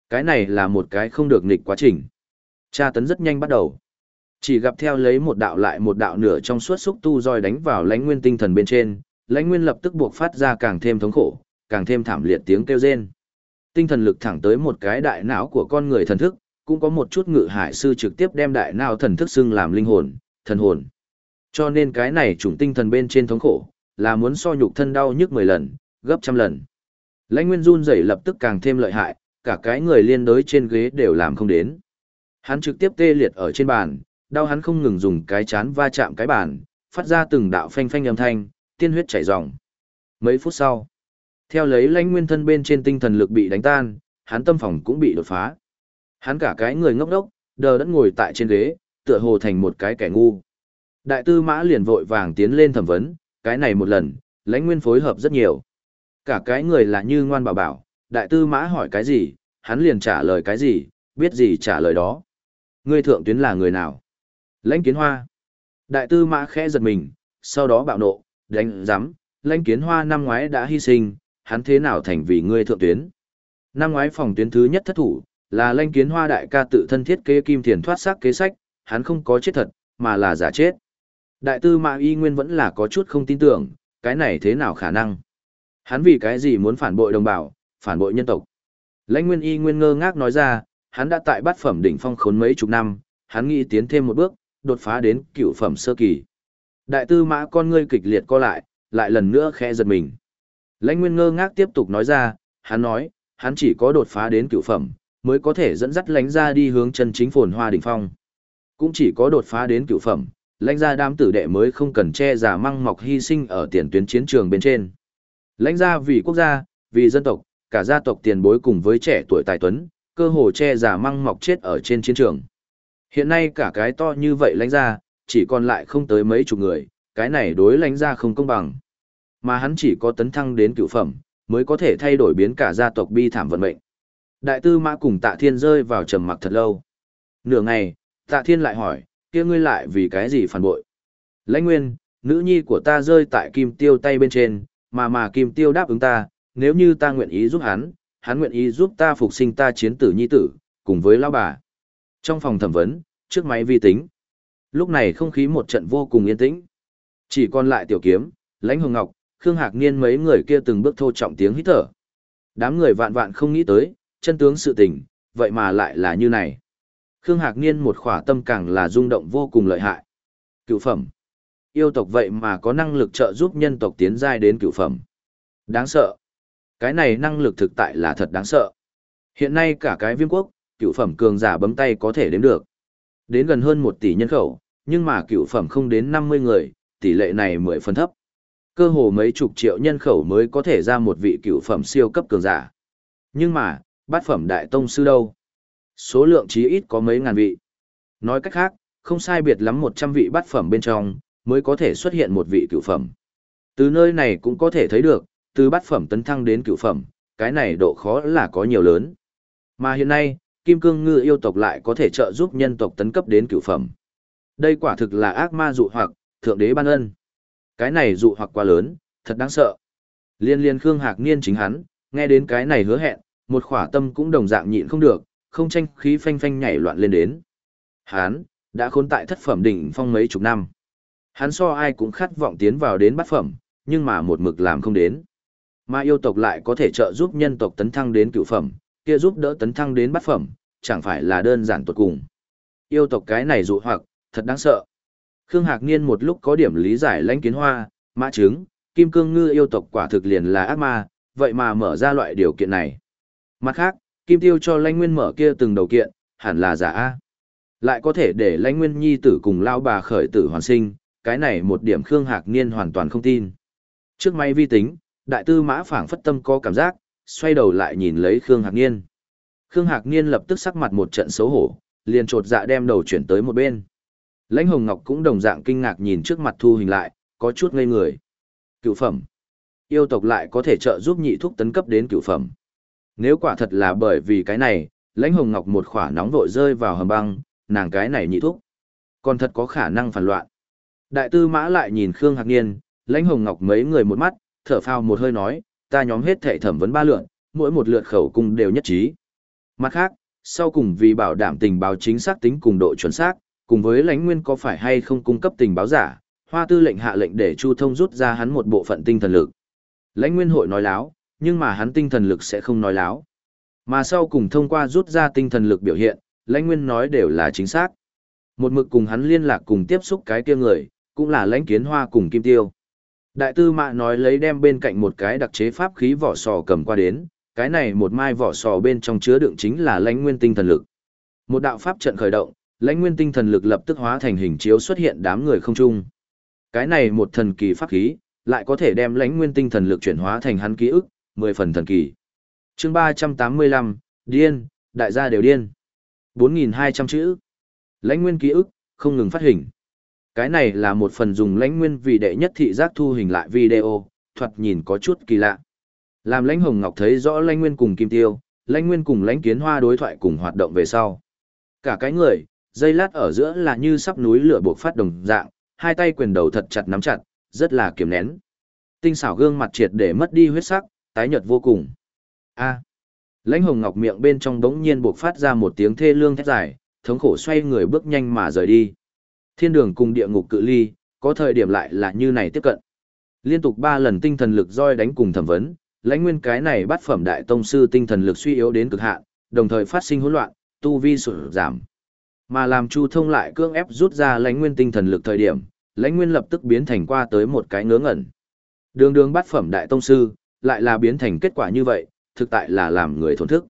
[SPEAKER 1] Cái này là một cái không được nghịch quá trình. Tra tấn rất nhanh bắt đầu. Chỉ gặp theo lấy một đạo lại một đạo nửa trong suốt xúc tu roi đánh vào lãnh nguyên tinh thần bên trên, lãnh nguyên lập tức buộc phát ra càng thêm thống khổ, càng thêm thảm liệt tiếng kêu rên. Tinh thần lực thẳng tới một cái đại não của con người thần thức, cũng có một chút ngự hải sư trực tiếp đem đại não thần thức xưng làm linh hồn, thần hồn. Cho nên cái này chủng tinh thần bên trên thống khổ, là muốn so nhục thân đau nhức 10 lần, gấp trăm lần. Lãnh Nguyên run rẩy lập tức càng thêm lợi hại, cả cái người liên đối trên ghế đều làm không đến. Hắn trực tiếp tê liệt ở trên bàn, đau hắn không ngừng dùng cái chán va chạm cái bàn, phát ra từng đạo phanh phanh âm thanh, tiên huyết chảy ròng. Mấy phút sau, theo lấy lãnh nguyên thân bên trên tinh thần lực bị đánh tan, hắn tâm phòng cũng bị đột phá. Hắn cả cái người ngốc đốc, đờ đẫn ngồi tại trên ghế, tựa hồ thành một cái kẻ ngu. Đại tư mã liền vội vàng tiến lên thẩm vấn, cái này một lần, lãnh nguyên phối hợp rất nhiều. Cả cái người là như ngoan bảo bảo, đại tư mã hỏi cái gì, hắn liền trả lời cái gì, biết gì trả lời đó. Ngươi thượng tuyến là người nào? Lãnh kiến hoa. Đại tư mã khẽ giật mình, sau đó bạo nộ, đánh giám, lãnh kiến hoa năm ngoái đã hy sinh, hắn thế nào thành vì ngươi thượng tuyến. Năm ngoái phòng tuyến thứ nhất thất thủ, là lãnh kiến hoa đại ca tự thân thiết kế kim thiền thoát xác kế sách, hắn không có chết thật, mà là giả chết. Đại tư mã y nguyên vẫn là có chút không tin tưởng, cái này thế nào khả năng. Hắn vì cái gì muốn phản bội đồng bào, phản bội nhân tộc. Lãnh nguyên y nguyên ngơ ngác nói ra, hắn đã tại bát phẩm đỉnh phong khốn mấy chục năm, hắn nghĩ tiến thêm một bước, đột phá đến cựu phẩm sơ kỳ. Đại tư mã con ngươi kịch liệt co lại, lại lần nữa khẽ giật mình. Lãnh Nguyên ngơ ngác tiếp tục nói ra, hắn nói, hắn chỉ có đột phá đến cựu phẩm, mới có thể dẫn dắt lãnh gia đi hướng chân chính phồn hoa đỉnh phong. Cũng chỉ có đột phá đến cựu phẩm, lãnh gia đám tử đệ mới không cần che giả măng mọc hy sinh ở tiền tuyến chiến trường bên trên. Lãnh gia vì quốc gia, vì dân tộc, cả gia tộc tiền bối cùng với trẻ tuổi tài tuấn, cơ hồ che giả măng mọc chết ở trên chiến trường. Hiện nay cả cái to như vậy lãnh ra chỉ còn lại không tới mấy chục người, cái này đối lãnh ra không công bằng. Mà hắn chỉ có tấn thăng đến cựu phẩm, mới có thể thay đổi biến cả gia tộc bi thảm vận mệnh. Đại tư mã cùng tạ thiên rơi vào trầm mặc thật lâu. Nửa ngày, tạ thiên lại hỏi, kia ngươi lại vì cái gì phản bội? Lãnh nguyên, nữ nhi của ta rơi tại kim tiêu tay bên trên, mà mà kim tiêu đáp ứng ta, nếu như ta nguyện ý giúp hắn, hắn nguyện ý giúp ta phục sinh ta chiến tử nhi tử, cùng với lão bà. Trong phòng thẩm vấn, trước máy vi tính. Lúc này không khí một trận vô cùng yên tĩnh. Chỉ còn lại tiểu kiếm, lãnh hồng ngọc, Khương Hạc Niên mấy người kia từng bước thô trọng tiếng hít thở. Đám người vạn vạn không nghĩ tới, chân tướng sự tình, vậy mà lại là như này. Khương Hạc Niên một khỏa tâm càng là rung động vô cùng lợi hại. Cựu phẩm. Yêu tộc vậy mà có năng lực trợ giúp nhân tộc tiến giai đến cựu phẩm. Đáng sợ. Cái này năng lực thực tại là thật đáng sợ. Hiện nay cả cái viêm quốc, cựu phẩm cường giả bấm tay có thể đếm được. Đến gần hơn một tỷ nhân khẩu, nhưng mà cựu phẩm không đến 50 người, tỷ lệ này mười phần thấp. Cơ hồ mấy chục triệu nhân khẩu mới có thể ra một vị cựu phẩm siêu cấp cường giả. Nhưng mà, bát phẩm đại tông sư đâu? Số lượng chí ít có mấy ngàn vị. Nói cách khác, không sai biệt lắm 100 vị bát phẩm bên trong, mới có thể xuất hiện một vị cựu phẩm. Từ nơi này cũng có thể thấy được, từ bát phẩm tấn thăng đến cựu phẩm, cái này độ khó là có nhiều lớn. Mà hiện nay, Kim Cương Ngư yêu tộc lại có thể trợ giúp nhân tộc tấn cấp đến cựu phẩm. Đây quả thực là ác ma dụ hoặc, thượng đế ban ân. Cái này dụ hoặc quá lớn, thật đáng sợ. Liên liên Khương Hạc Niên chính hắn, nghe đến cái này hứa hẹn, một khỏa tâm cũng đồng dạng nhịn không được, không tranh khí phanh phanh nhảy loạn lên đến. Hắn, đã khốn tại thất phẩm đỉnh phong mấy chục năm. Hắn so ai cũng khát vọng tiến vào đến bát phẩm, nhưng mà một mực làm không đến. Mà yêu tộc lại có thể trợ giúp nhân tộc tấn thăng đến cựu phẩm, kia giúp đỡ tấn thăng đến bát phẩm, chẳng phải là đơn giản tuột cùng. Yêu tộc cái này dụ hoặc, thật đáng sợ. Khương Hạc Niên một lúc có điểm lý giải lãnh kiến hoa, mã trứng, kim cương ngư yêu tộc quả thực liền là ác ma, vậy mà mở ra loại điều kiện này. Mặt khác, kim tiêu cho lãnh nguyên mở kia từng đầu kiện, hẳn là giả A. Lại có thể để lãnh nguyên nhi tử cùng lao bà khởi tử hoàn sinh, cái này một điểm Khương Hạc Niên hoàn toàn không tin. Trước máy vi tính, đại tư mã phảng phất tâm có cảm giác, xoay đầu lại nhìn lấy Khương Hạc Niên. Khương Hạc Niên lập tức sắc mặt một trận xấu hổ, liền trột dạ đem đầu chuyển tới một bên. Lãnh Hồng Ngọc cũng đồng dạng kinh ngạc nhìn trước mặt thu hình lại, có chút ngây người. Cựu phẩm. Yêu tộc lại có thể trợ giúp nhị thúc tấn cấp đến cựu phẩm. Nếu quả thật là bởi vì cái này, Lãnh Hồng Ngọc một khỏa nóng vội rơi vào hầm băng, nàng cái này nhị thúc. Còn thật có khả năng phản loạn. Đại tư mã lại nhìn Khương Hạc Niên, Lãnh Hồng Ngọc mấy người một mắt, thở phào một hơi nói, ta nhóm hết thể thẩm vấn ba lượn, mỗi một lượt khẩu cung đều nhất trí. Mặt khác, sau cùng vì bảo đảm tình báo chính xác tính cùng độ chuẩn xác, cùng với lãnh nguyên có phải hay không cung cấp tình báo giả, hoa tư lệnh hạ lệnh để Chu Thông rút ra hắn một bộ phận tinh thần lực. Lãnh nguyên hội nói láo, nhưng mà hắn tinh thần lực sẽ không nói láo. Mà sau cùng thông qua rút ra tinh thần lực biểu hiện, lãnh nguyên nói đều là chính xác. Một mực cùng hắn liên lạc cùng tiếp xúc cái kia người, cũng là lãnh kiến hoa cùng kim tiêu. Đại tư mạ nói lấy đem bên cạnh một cái đặc chế pháp khí vỏ sò cầm qua đến, cái này một mai vỏ sò bên trong chứa đựng chính là lãnh nguyên tinh thần lực. Một đạo pháp trận khởi động, lãnh nguyên tinh thần lực lập tức hóa thành hình chiếu xuất hiện đám người không trung. Cái này một thần kỳ pháp khí, lại có thể đem lãnh nguyên tinh thần lực chuyển hóa thành hắn ký ức, mười phần thần kỳ. Chương ba trăm tám mươi lăm điên, đại gia đều điên. bốn nghìn hai trăm chữ. Lãnh nguyên ký ức, không ngừng phát hình. Cái này là một phần dùng lãnh nguyên vì đệ nhất thị giác thu hình lại video, thoạt nhìn có chút kỳ lạ. Làm lãnh hồng ngọc thấy rõ lãnh nguyên cùng kim tiêu, lãnh nguyên cùng lãnh kiến hoa đối thoại cùng hoạt động về sau. Cả cái người, dây lát ở giữa là như sắp núi lửa buộc phát đồng dạng, hai tay quyền đầu thật chặt nắm chặt, rất là kiềm nén. Tinh xảo gương mặt triệt để mất đi huyết sắc, tái nhợt vô cùng. A. Lãnh Hồng Ngọc miệng bên trong đống nhiên buộc phát ra một tiếng thê lương thét dài, thống khổ xoay người bước nhanh mà rời đi. Thiên đường cùng địa ngục cự ly, có thời điểm lại là như này tiếp cận. Liên tục ba lần tinh thần lực roi đánh cùng thẩm vấn, lãnh nguyên cái này bắt phẩm đại tông sư tinh thần lực suy yếu đến cực hạn, đồng thời phát sinh hỗn loạn, tu vi sụt giảm. Mà làm Chu Thông lại cương ép rút ra lãnh nguyên tinh thần lực thời điểm, lãnh nguyên lập tức biến thành qua tới một cái ngớ ngẩn. Đường đường bắt phẩm đại tông sư, lại là biến thành kết quả như vậy, thực tại là làm người thổn thức.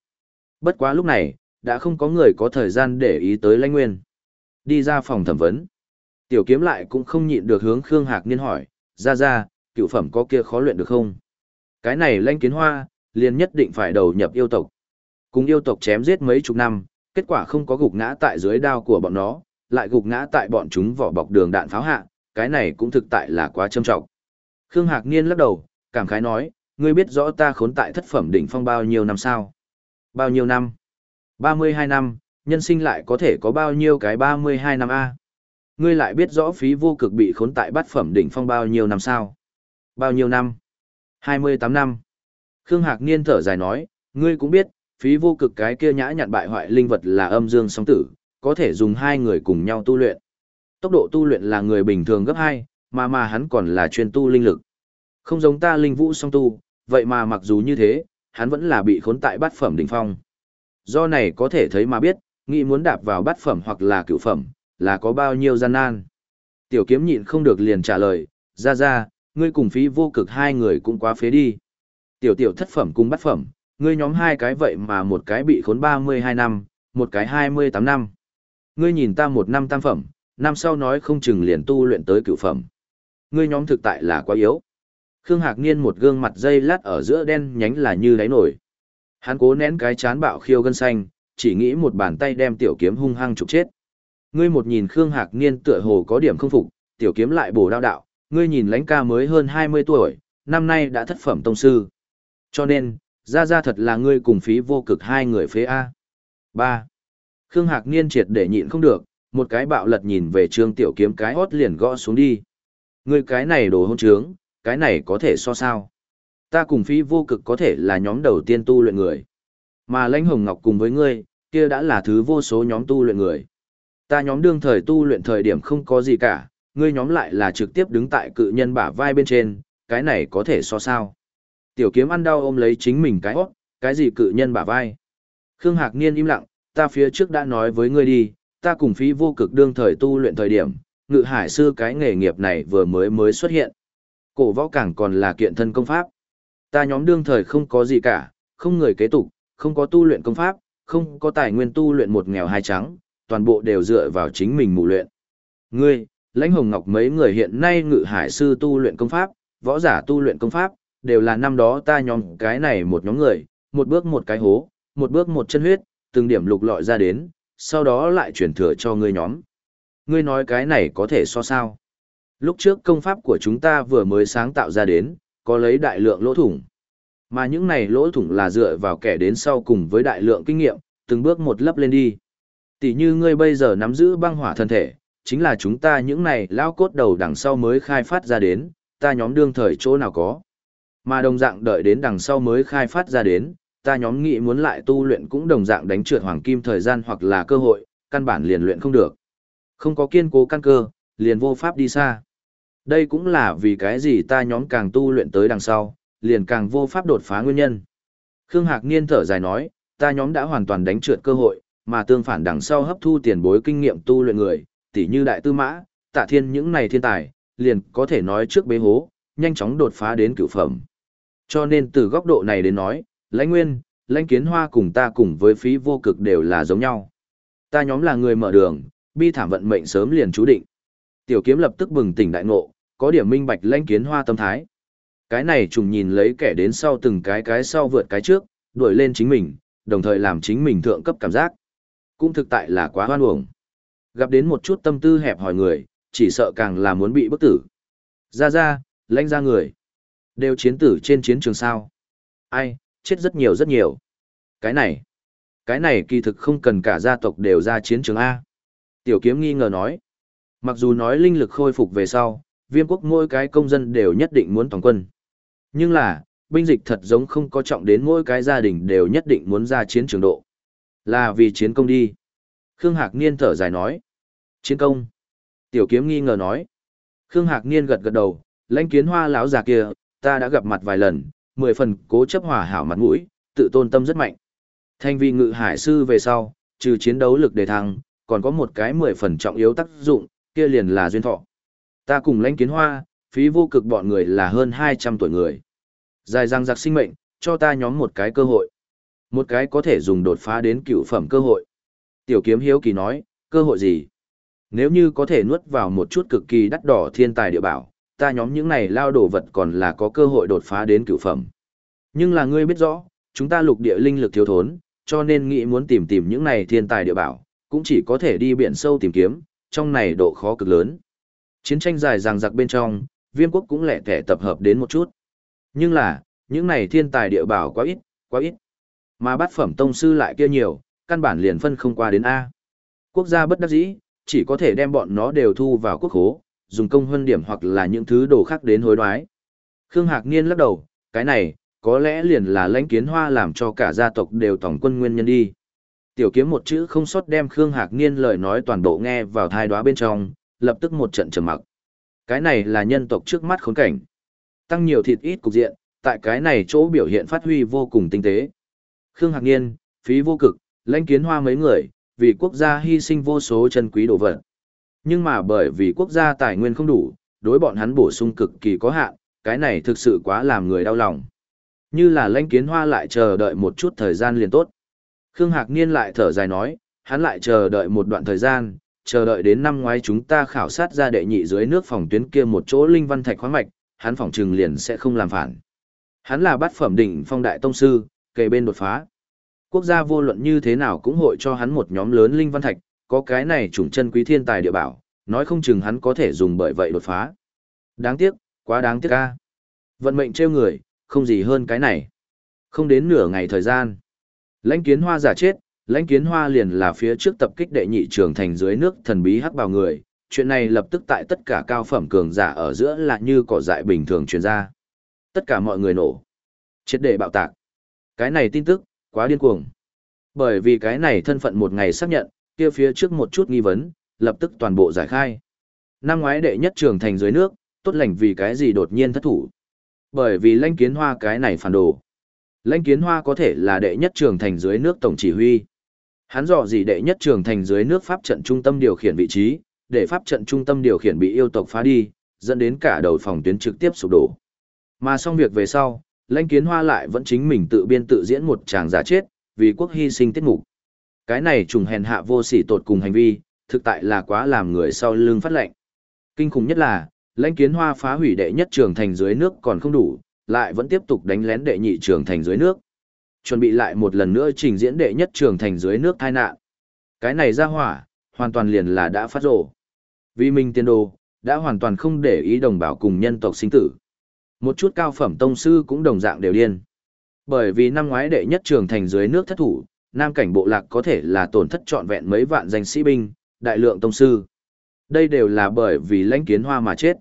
[SPEAKER 1] Bất quá lúc này, đã không có người có thời gian để ý tới lãnh nguyên. Đi ra phòng thẩm vấn. Tiểu kiếm lại cũng không nhịn được hướng Khương Hạc Niên hỏi, ra ra, cựu phẩm có kia khó luyện được không? Cái này lãnh kiến hoa, liền nhất định phải đầu nhập yêu tộc. Cùng yêu tộc chém giết mấy chục năm, kết quả không có gục ngã tại dưới đao của bọn nó, lại gục ngã tại bọn chúng vỏ bọc đường đạn pháo hạ, cái này cũng thực tại là quá trâm trọng. Khương Hạc Niên lắc đầu, cảm khái nói, ngươi biết rõ ta khốn tại thất phẩm đỉnh phong bao nhiêu năm sao? Bao nhiêu năm? 32 năm, nhân sinh lại có thể có bao nhiêu cái 32 năm A? Ngươi lại biết rõ phí vô cực bị khốn tại bát phẩm đỉnh phong bao nhiêu năm sao? Bao nhiêu năm? 28 năm. Khương Hạc Niên thở dài nói, ngươi cũng biết, phí vô cực cái kia nhã nhặn bại hoại linh vật là âm dương song tử, có thể dùng hai người cùng nhau tu luyện. Tốc độ tu luyện là người bình thường gấp 2, mà mà hắn còn là chuyên tu linh lực. Không giống ta linh vũ song tu, vậy mà mặc dù như thế, hắn vẫn là bị khốn tại bát phẩm đỉnh phong. Do này có thể thấy mà biết, nghĩ muốn đạp vào bát phẩm hoặc là cửu phẩm, là có bao nhiêu gian nan. Tiểu kiếm nhịn không được liền trả lời, ra ra, ngươi cùng phí vô cực hai người cũng quá phế đi. Tiểu tiểu thất phẩm cùng bắt phẩm, ngươi nhóm hai cái vậy mà một cái bị khốn 32 năm, một cái 28 năm. Ngươi nhìn ta một năm tam phẩm, năm sau nói không chừng liền tu luyện tới cửu phẩm. Ngươi nhóm thực tại là quá yếu. Khương Hạc Niên một gương mặt dây lát ở giữa đen nhánh là như đáy nổi. Hắn cố nén cái chán bạo khiêu gân xanh, chỉ nghĩ một bàn tay đem tiểu kiếm hung hăng chụp chết. Ngươi một nhìn Khương Hạc Niên tựa hồ có điểm không phục, tiểu kiếm lại bổ đao đạo, ngươi nhìn lãnh ca mới hơn 20 tuổi, năm nay đã thất phẩm tông sư. Cho nên, ra ra thật là ngươi cùng phí vô cực hai người phế A. 3. Khương Hạc Niên triệt để nhịn không được, một cái bạo lật nhìn về trương tiểu kiếm cái hót liền gõ xuống đi. Ngươi cái này đồ hôn trướng, cái này có thể so sao. Ta cùng phí vô cực có thể là nhóm đầu tiên tu luyện người. Mà lãnh hồng ngọc cùng với ngươi, kia đã là thứ vô số nhóm tu luyện người. Ta nhóm đương thời tu luyện thời điểm không có gì cả, ngươi nhóm lại là trực tiếp đứng tại cự nhân bả vai bên trên, cái này có thể so sao. Tiểu kiếm ăn đau ôm lấy chính mình cái hót, cái gì cự nhân bả vai. Khương Hạc Niên im lặng, ta phía trước đã nói với ngươi đi, ta cùng phí vô cực đương thời tu luyện thời điểm, ngự hải sư cái nghề nghiệp này vừa mới mới xuất hiện. Cổ võ cảng còn là kiện thân công pháp. Ta nhóm đương thời không có gì cả, không người kế tục, không có tu luyện công pháp, không có tài nguyên tu luyện một nghèo hai trắng, toàn bộ đều dựa vào chính mình mù luyện. Ngươi, lãnh hồng ngọc mấy người hiện nay ngự hải sư tu luyện công pháp, võ giả tu luyện công pháp, đều là năm đó ta nhóm cái này một nhóm người, một bước một cái hố, một bước một chân huyết, từng điểm lục lọi ra đến, sau đó lại chuyển thừa cho ngươi nhóm. Ngươi nói cái này có thể so sao? Lúc trước công pháp của chúng ta vừa mới sáng tạo ra đến, có lấy đại lượng lỗ thủng. Mà những này lỗ thủng là dựa vào kẻ đến sau cùng với đại lượng kinh nghiệm, từng bước một lấp lên đi. Tỷ như ngươi bây giờ nắm giữ băng hỏa thân thể, chính là chúng ta những này lao cốt đầu đằng sau mới khai phát ra đến, ta nhóm đương thời chỗ nào có. Mà đồng dạng đợi đến đằng sau mới khai phát ra đến, ta nhóm nghĩ muốn lại tu luyện cũng đồng dạng đánh trượt hoàng kim thời gian hoặc là cơ hội, căn bản liền luyện không được. Không có kiên cố căn cơ, liền vô pháp đi xa. Đây cũng là vì cái gì ta nhóm càng tu luyện tới đằng sau, liền càng vô pháp đột phá nguyên nhân. Khương Hạc Niên thở dài nói, ta nhóm đã hoàn toàn đánh trượt cơ hội, mà tương phản đằng sau hấp thu tiền bối kinh nghiệm tu luyện người, tỉ như đại tư mã, tạ thiên những này thiên tài, liền có thể nói trước bế hố, nhanh chóng đột phá đến cửu phẩm. Cho nên từ góc độ này đến nói, lãnh nguyên, lãnh kiến hoa cùng ta cùng với phí vô cực đều là giống nhau. Ta nhóm là người mở đường, bi thảm vận mệnh sớm liền chú định. Tiểu kiếm lập tức bừng tỉnh đại ngộ, có điểm minh bạch lãnh kiến hoa tâm thái. Cái này trùng nhìn lấy kẻ đến sau từng cái cái sau vượt cái trước, đuổi lên chính mình, đồng thời làm chính mình thượng cấp cảm giác. Cũng thực tại là quá hoan uổng. Gặp đến một chút tâm tư hẹp hỏi người, chỉ sợ càng là muốn bị bức tử. Ra ra, lãnh ra người. Đều chiến tử trên chiến trường sao. Ai, chết rất nhiều rất nhiều. Cái này, cái này kỳ thực không cần cả gia tộc đều ra chiến trường A. Tiểu kiếm nghi ngờ nói. Mặc dù nói linh lực khôi phục về sau, viêm quốc mỗi cái công dân đều nhất định muốn toàn quân. Nhưng là, binh dịch thật giống không có trọng đến mỗi cái gia đình đều nhất định muốn ra chiến trường độ. Là vì chiến công đi. Khương Hạc Niên thở dài nói. Chiến công. Tiểu kiếm nghi ngờ nói. Khương Hạc Niên gật gật đầu, lãnh kiến hoa lão già kia, ta đã gặp mặt vài lần, mười phần cố chấp hòa hảo mặt mũi, tự tôn tâm rất mạnh. Thanh vi ngự hải sư về sau, trừ chiến đấu lực đề thăng, còn có một cái mười phần trọng yếu tác dụng, kia liền là duyên thọ. Ta cùng lãnh kiến hoa, phí vô cực bọn người là hơn 200 tuổi người. Dài răng giặc sinh mệnh, cho ta nhóm một cái cơ hội. Một cái có thể dùng đột phá đến cựu phẩm cơ hội. Tiểu kiếm hiếu kỳ nói, cơ hội gì? Nếu như có thể nuốt vào một chút cực kỳ đắt đỏ thiên tài địa bảo, ta nhóm những này lao đồ vật còn là có cơ hội đột phá đến cựu phẩm. Nhưng là ngươi biết rõ, chúng ta lục địa linh lực thiếu thốn, cho nên nghĩ muốn tìm tìm những này thiên tài địa bảo, cũng chỉ có thể đi biển sâu tìm kiếm, trong này độ khó cực lớn. Chiến tranh dài dằng dặc bên trong, viêm quốc cũng lẻ thẻ tập hợp đến một chút. Nhưng là, những này thiên tài địa bảo quá ít, quá ít. Mà bát phẩm tông sư lại kia nhiều, căn bản liền phân không qua đến A. Quốc gia bất đắc dĩ, chỉ có thể đem bọn nó đều thu vào quốc hố, dùng công huân điểm hoặc là những thứ đồ khác đến hối đoái. Khương Hạc Niên lắc đầu, cái này, có lẽ liền là lãnh kiến hoa làm cho cả gia tộc đều tổng quân nguyên nhân đi. Tiểu kiếm một chữ không sót đem Khương Hạc Niên lời nói toàn bộ nghe vào thai đoá bên trong, lập tức một trận trầm mặc. Cái này là nhân tộc trước mắt khốn cảnh. Tăng nhiều thịt ít cục diện, tại cái này chỗ biểu hiện phát huy vô cùng tinh tế. Khương Hạc Niên, phí vô cực, lãnh kiến hoa mấy người, vì quốc gia hy sinh vô số chân quý đồ vật. Nhưng mà bởi vì quốc gia tài nguyên không đủ, đối bọn hắn bổ sung cực kỳ có hạn, cái này thực sự quá làm người đau lòng. Như là lãnh kiến hoa lại chờ đợi một chút thời gian liền tốt. Khương Hạc Niên lại thở dài nói, hắn lại chờ đợi một đoạn thời gian, chờ đợi đến năm ngoái chúng ta khảo sát ra đệ nhị dưới nước phòng tuyến kia một chỗ linh văn thạch khoáng mạch, hắn phòng trừng liền sẽ không làm phản. Hắn là bát phẩm đỉnh phong đại tông sư, kề bên đột phá. Quốc gia vô luận như thế nào cũng hội cho hắn một nhóm lớn linh văn thạch, có cái này trùng chân quý thiên tài địa bảo, nói không chừng hắn có thể dùng bởi vậy đột phá. Đáng tiếc, quá đáng tiếc a. Vận mệnh trêu người, không gì hơn cái này. Không đến nửa ngày thời gian. Lãnh kiến hoa giả chết, lãnh kiến hoa liền là phía trước tập kích đệ nhị trường thành dưới nước thần bí hắc bào người. Chuyện này lập tức tại tất cả cao phẩm cường giả ở giữa là như cỏ dại bình thường truyền ra. Tất cả mọi người nổ. Chết để bạo tạc. Cái này tin tức, quá điên cuồng. Bởi vì cái này thân phận một ngày xác nhận, kia phía trước một chút nghi vấn, lập tức toàn bộ giải khai. Năm ngoái đệ nhất trường thành dưới nước, tốt lành vì cái gì đột nhiên thất thủ. Bởi vì lãnh kiến hoa cái này phản đồ. Lãnh kiến hoa có thể là đệ nhất trường thành dưới nước tổng chỉ huy. Hắn dò gì đệ nhất trường thành dưới nước pháp trận trung tâm điều khiển vị trí, để pháp trận trung tâm điều khiển bị yêu tộc phá đi, dẫn đến cả đầu phòng tuyến trực tiếp sụp đổ. Mà xong việc về sau, lãnh kiến hoa lại vẫn chính mình tự biên tự diễn một chàng giả chết, vì quốc hy sinh tiết mục. Cái này trùng hèn hạ vô sỉ tột cùng hành vi, thực tại là quá làm người sau lưng phát lệnh. Kinh khủng nhất là, lãnh kiến hoa phá hủy đệ nhất trường thành dưới nước còn không đủ, lại vẫn tiếp tục đánh lén đệ nhị trường thành dưới nước. Chuẩn bị lại một lần nữa trình diễn đệ nhất trường thành dưới nước tai nạn. Cái này ra hỏa, hoàn toàn liền là đã phát rổ. Vì mình tiên đồ, đã hoàn toàn không để ý đồng bào cùng nhân tộc sinh tử. Một chút cao phẩm tông sư cũng đồng dạng đều điên. Bởi vì năm ngoái đệ nhất trường thành dưới nước thất thủ, nam cảnh bộ lạc có thể là tổn thất trọn vẹn mấy vạn danh sĩ binh, đại lượng tông sư. Đây đều là bởi vì lãnh kiến hoa mà chết.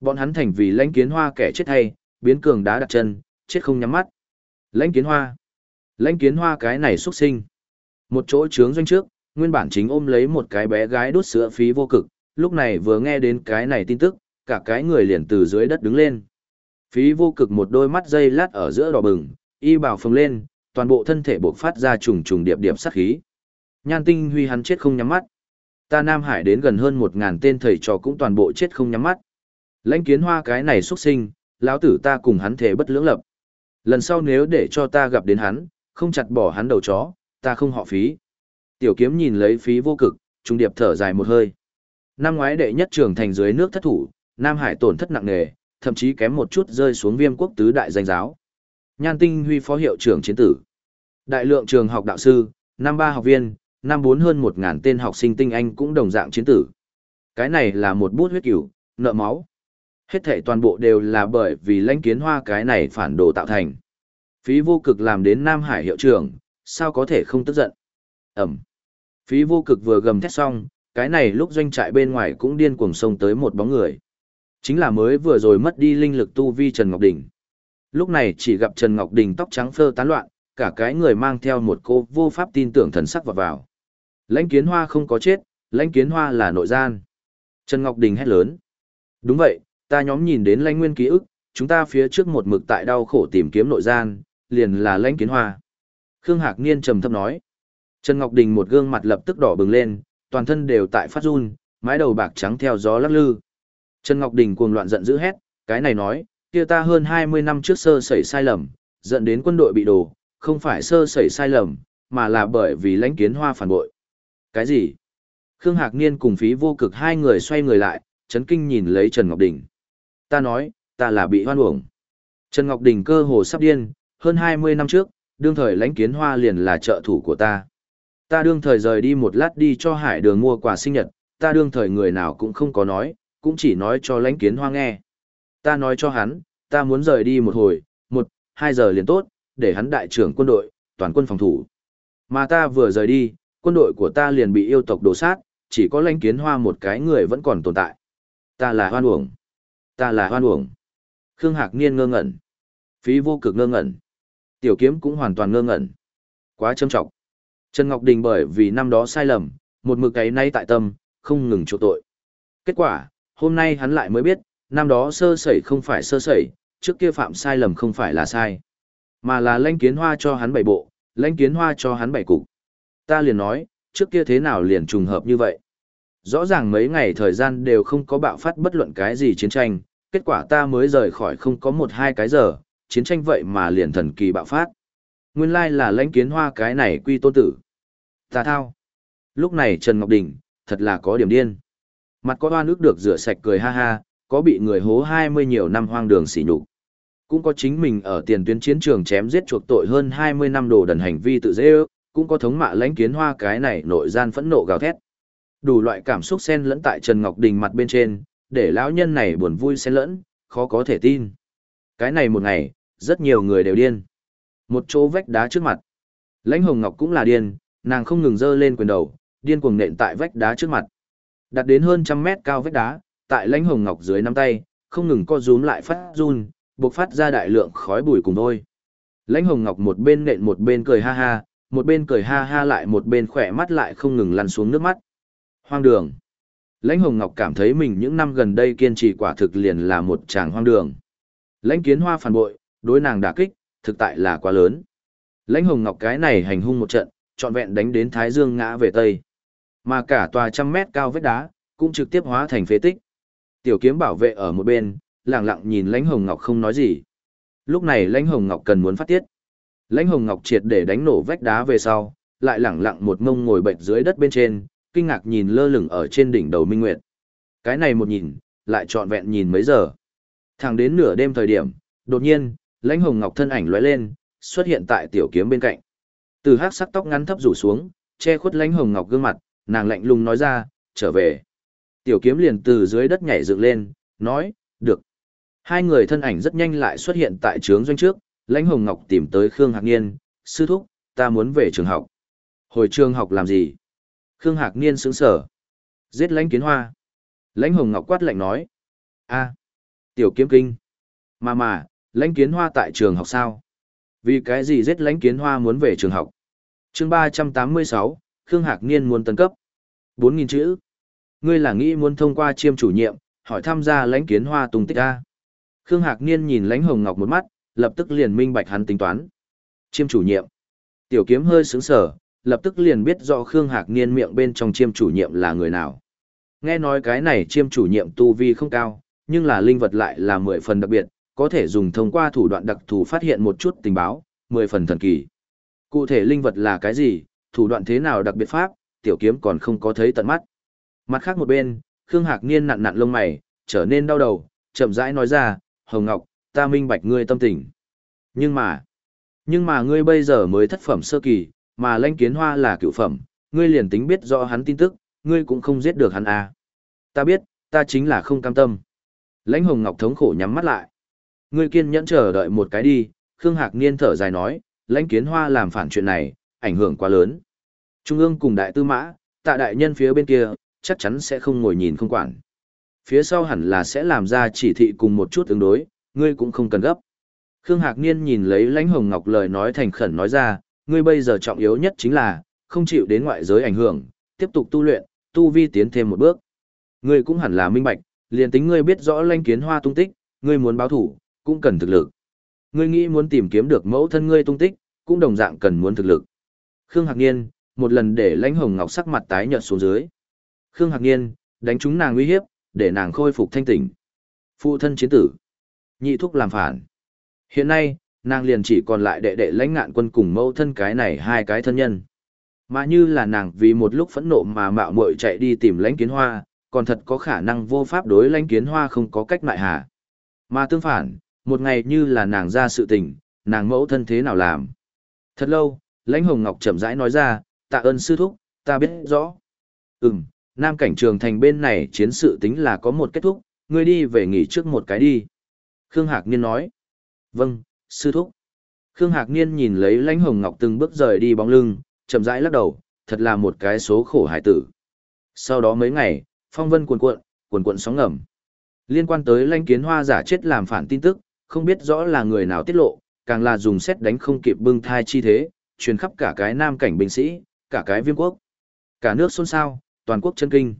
[SPEAKER 1] Bọn hắn thành vì lãnh kiến hoa kẻ chết hay, biến cường đá đặt chân, chết không nhắm mắt. Lãnh kiến hoa. Lãnh kiến hoa cái này xuất sinh. Một chỗ trướng doanh trước, nguyên bản chính ôm lấy một cái bé gái đốt sữa phí vô cực, lúc này vừa nghe đến cái này tin tức, cả cái người liền từ dưới đất đứng lên. Phí vô cực một đôi mắt dây lát ở giữa đỏ bừng, y bảo phồng lên, toàn bộ thân thể bộc phát ra trùng trùng điệp điệp sát khí. Nhan tinh huy hắn chết không nhắm mắt. Ta Nam Hải đến gần hơn một ngàn tên thầy trò cũng toàn bộ chết không nhắm mắt. Lãnh kiến hoa cái này xuất sinh, lão tử ta cùng hắn thể bất lưỡng lập. Lần sau nếu để cho ta gặp đến hắn, không chặt bỏ hắn đầu chó, ta không họ phí. Tiểu kiếm nhìn lấy phí vô cực, trung điệp thở dài một hơi. Năm ngoái đệ nhất trường thành dưới nước thất thủ, Nam Hải tổn thất nặng nề, thậm chí kém một chút rơi xuống viêm quốc tứ đại danh giáo. Nhan Tinh Huy phó hiệu trưởng chiến tử. Đại lượng trường học đạo sư, năm ba học viên, năm bốn hơn một ngàn tên học sinh tinh anh cũng đồng dạng chiến tử. Cái này là một bút huyết kỷ, nợ máu. Hết thể toàn bộ đều là bởi vì lãnh kiến hoa cái này phản đồ tạo thành. Phí vô cực làm đến Nam Hải hiệu trưởng, sao có thể không tức giận. Ẩm. Phí vô cực vừa gầm thét xong, cái này lúc doanh trại bên ngoài cũng điên cuồng xông tới một bóng người. Chính là mới vừa rồi mất đi linh lực tu vi Trần Ngọc Đình. Lúc này chỉ gặp Trần Ngọc Đình tóc trắng phơ tán loạn, cả cái người mang theo một cô vô pháp tin tưởng thần sắc vào vào. Lãnh kiến hoa không có chết, lãnh kiến hoa là nội gian. Trần Ngọc Đình hét lớn. Đúng vậy, ta nhóm nhìn đến lãnh nguyên ký ức, chúng ta phía trước một mực tại đau khổ tìm kiếm nội gian, liền là lãnh kiến hoa. Khương Hạc Niên trầm thấp nói. Trần Ngọc Đình một gương mặt lập tức đỏ bừng lên, toàn thân đều tại phát run, mái đầu bạc trắng theo gió lắc lư. Trần Ngọc Đình cuồng loạn giận dữ hét, cái này nói, kia ta hơn 20 năm trước sơ sẩy sai lầm, dẫn đến quân đội bị đổ, không phải sơ sẩy sai lầm, mà là bởi vì lãnh kiến hoa phản bội. Cái gì? Khương Hạc Niên cùng phí vô cực hai người xoay người lại, chấn kinh nhìn lấy Trần Ngọc Đình. Ta nói, ta là bị hoan uổng. Trần Ngọc Đình cơ hồ sắp điên, hơn 20 năm trước, đương thời lãnh kiến hoa liền là trợ thủ của ta. Ta đương thời rời đi một lát đi cho hải đường mua quà sinh nhật, ta đương thời người nào cũng không có nói, cũng chỉ nói cho lãnh kiến hoa nghe. Ta nói cho hắn, ta muốn rời đi một hồi, một, hai giờ liền tốt, để hắn đại trưởng quân đội, toàn quân phòng thủ. Mà ta vừa rời đi, quân đội của ta liền bị yêu tộc đổ sát, chỉ có lãnh kiến hoa một cái người vẫn còn tồn tại. Ta là hoan uổng. Ta là hoan uổng. Khương Hạc Niên ngơ ngẩn. Phí vô cực ngơ ngẩn. Tiểu kiếm cũng hoàn toàn ngơ ngẩn. Quá châm trọng. Trần Ngọc Đình bởi vì năm đó sai lầm, một mực ấy nay tại tâm, không ngừng chỗ tội. Kết quả, hôm nay hắn lại mới biết, năm đó sơ sẩy không phải sơ sẩy, trước kia phạm sai lầm không phải là sai. Mà là lãnh kiến hoa cho hắn bảy bộ, lãnh kiến hoa cho hắn bảy cục. Ta liền nói, trước kia thế nào liền trùng hợp như vậy. Rõ ràng mấy ngày thời gian đều không có bạo phát bất luận cái gì chiến tranh, kết quả ta mới rời khỏi không có một hai cái giờ, chiến tranh vậy mà liền thần kỳ bạo phát. Nguyên lai là lãnh kiến hoa cái này quy tôn tử. Ta thao. Lúc này Trần Ngọc Đình, thật là có điểm điên. Mặt có hoa nước được rửa sạch cười ha ha, có bị người hố hai mươi nhiều năm hoang đường xỉ nhục cũng có chính mình ở tiền tuyến chiến trường chém giết chuộc tội hơn 20 năm đồ đần hành vi tự dễ ước, cũng có thống mạ lãnh kiến hoa cái này nội gian phẫn nộ gào thét. Đủ loại cảm xúc xen lẫn tại Trần Ngọc Đình mặt bên trên, để lão nhân này buồn vui xen lẫn, khó có thể tin. Cái này một ngày, rất nhiều người đều điên. Một chỗ vách đá trước mặt. Lãnh Hồng Ngọc cũng là điên, nàng không ngừng giơ lên quyền đầu, điên cuồng nện tại vách đá trước mặt. Đặt đến hơn trăm mét cao vách đá, tại Lãnh Hồng Ngọc dưới nắm tay, không ngừng co rúm lại phát run, bộc phát ra đại lượng khói bụi cùng thôi. Lãnh Hồng Ngọc một bên nện một bên cười ha ha, một bên cười ha ha lại một bên khỏe mắt lại không ngừng lăn xuống nước mắt. Hoang đường. Lãnh Hồng Ngọc cảm thấy mình những năm gần đây kiên trì quả thực liền là một chàng hoang đường. Lãnh Kiến Hoa phản bội, đối nàng đả kích, thực tại là quá lớn. Lãnh Hồng Ngọc cái này hành hung một trận, trọn vẹn đánh đến Thái Dương ngã về Tây. Mà cả tòa trăm mét cao vách đá, cũng trực tiếp hóa thành phế tích. Tiểu kiếm bảo vệ ở một bên, lặng lặng nhìn lãnh hồng ngọc không nói gì. Lúc này lãnh hồng ngọc cần muốn phát tiết. Lãnh hồng ngọc triệt để đánh nổ vách đá về sau lại lẳng lặng một mông ngồi bệnh dưới đất bên trên kinh ngạc nhìn lơ lửng ở trên đỉnh đầu minh nguyệt. Cái này một nhìn lại trọn vẹn nhìn mấy giờ. Thẳng đến nửa đêm thời điểm đột nhiên lãnh hồng ngọc thân ảnh lóe lên xuất hiện tại tiểu kiếm bên cạnh. Từ hát sắc tóc ngắn thấp rủ xuống che khuất lãnh hồng ngọc gương mặt nàng lạnh lùng nói ra trở về tiểu kiếm liền từ dưới đất nhảy dựng lên nói được Hai người thân ảnh rất nhanh lại xuất hiện tại trướng doanh trước, Lãnh Hồng Ngọc tìm tới Khương Hạc Niên, sư thúc, ta muốn về trường học. Hồi trường học làm gì? Khương Hạc Niên sững sở. Giết Lãnh Kiến Hoa. Lãnh Hồng Ngọc quát lạnh nói. a tiểu kiếm kinh. Mà mà, Lãnh Kiến Hoa tại trường học sao? Vì cái gì giết Lãnh Kiến Hoa muốn về trường học? chương ba trăm tám mươi sáu, Khương Hạc Niên muốn tấn cấp. bốn nghìn chữ. Ngươi là nghĩ muốn thông qua chiêm chủ nhiệm, hỏi tham gia Lãnh Kiến Hoa tung tích a Khương Hạc Niên nhìn Lãnh Hồng Ngọc một mắt, lập tức liền minh bạch hắn tính toán. Chiêm chủ nhiệm. Tiểu kiếm hơi sướng sở, lập tức liền biết rõ Khương Hạc Niên miệng bên trong chiêm chủ nhiệm là người nào. Nghe nói cái này chiêm chủ nhiệm tu vi không cao, nhưng là linh vật lại là mười phần đặc biệt, có thể dùng thông qua thủ đoạn đặc thù phát hiện một chút tình báo, mười phần thần kỳ. Cụ thể linh vật là cái gì, thủ đoạn thế nào đặc biệt pháp, tiểu kiếm còn không có thấy tận mắt. Mặt khác một bên, Khương Hạc Niên nặn nặn lông mày, trở nên đau đầu, chậm rãi nói ra, Hồng Ngọc, ta minh bạch ngươi tâm tình. Nhưng mà, nhưng mà ngươi bây giờ mới thất phẩm sơ kỳ, mà lãnh kiến hoa là cựu phẩm, ngươi liền tính biết rõ hắn tin tức, ngươi cũng không giết được hắn à. Ta biết, ta chính là không cam tâm. Lãnh Hồng Ngọc thống khổ nhắm mắt lại. Ngươi kiên nhẫn chờ đợi một cái đi, Khương Hạc Niên thở dài nói, lãnh kiến hoa làm phản chuyện này, ảnh hưởng quá lớn. Trung ương cùng đại tư mã, tạ đại nhân phía bên kia, chắc chắn sẽ không ngồi nhìn không quản phía sau hẳn là sẽ làm ra chỉ thị cùng một chút ứng đối, ngươi cũng không cần gấp. Khương Hạc Niên nhìn lấy lãnh hồng ngọc lời nói thành khẩn nói ra, ngươi bây giờ trọng yếu nhất chính là, không chịu đến ngoại giới ảnh hưởng, tiếp tục tu luyện, tu vi tiến thêm một bước. Ngươi cũng hẳn là minh bạch, liền tính ngươi biết rõ lãnh kiến hoa tung tích, ngươi muốn báo thủ, cũng cần thực lực. Ngươi nghĩ muốn tìm kiếm được mẫu thân ngươi tung tích, cũng đồng dạng cần muốn thực lực. Khương Hạc Niên, một lần để lãnh hồng ngọc sắc mặt tái nhợt xuống dưới. Khương Hạc Niên, đánh chúng nàng uy hiếp, để nàng khôi phục thanh tỉnh. Phụ thân chiến tử. Nhị thúc làm phản. Hiện nay, nàng liền chỉ còn lại đệ đệ lãnh ngạn quân cùng mẫu thân cái này hai cái thân nhân. Mà như là nàng vì một lúc phẫn nộ mà mạo muội chạy đi tìm lãnh kiến hoa, còn thật có khả năng vô pháp đối lãnh kiến hoa không có cách mại hạ. Mà tương phản, một ngày như là nàng ra sự tình, nàng mẫu thân thế nào làm. Thật lâu, lãnh hồng ngọc chậm rãi nói ra, tạ ơn sư thúc, ta biết rõ. Ừm, Nam cảnh trường thành bên này chiến sự tính là có một kết thúc, ngươi đi về nghỉ trước một cái đi. Khương Hạc Niên nói. Vâng, sư thúc. Khương Hạc Niên nhìn lấy lãnh hồng ngọc từng bước rời đi bóng lưng, chậm rãi lắc đầu, thật là một cái số khổ hải tử. Sau đó mấy ngày, phong vân cuồn cuộn, cuồn cuộn sóng ngầm. Liên quan tới lãnh kiến hoa giả chết làm phản tin tức, không biết rõ là người nào tiết lộ, càng là dùng xét đánh không kịp bưng thai chi thế, truyền khắp cả cái nam cảnh binh sĩ, cả cái viêm quốc. Cả nước xôn xao, toàn quốc chân kinh.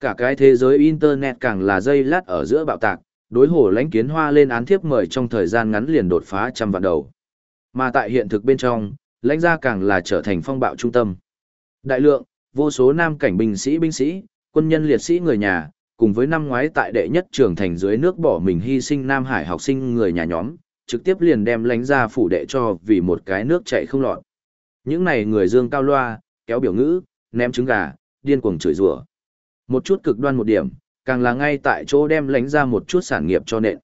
[SPEAKER 1] Cả cái thế giới internet càng là dây lát ở giữa bạo tạc, đối hồ lãnh kiến hoa lên án thiếp mời trong thời gian ngắn liền đột phá trăm vạn đầu. Mà tại hiện thực bên trong, lãnh gia càng là trở thành phong bạo trung tâm. Đại lượng, vô số nam cảnh binh sĩ binh sĩ, quân nhân liệt sĩ người nhà, cùng với năm ngoái tại đệ nhất trường thành dưới nước bỏ mình hy sinh Nam Hải học sinh người nhà nhóm, trực tiếp liền đem lãnh gia phủ đệ cho vì một cái nước chạy không lọt. Những này người dương cao loa, kéo biểu ngữ, ném trứng gà, điên cuồng chửi rủa. Một chút cực đoan một điểm, càng là ngay tại chỗ đem lãnh ra một chút sản nghiệp cho nện.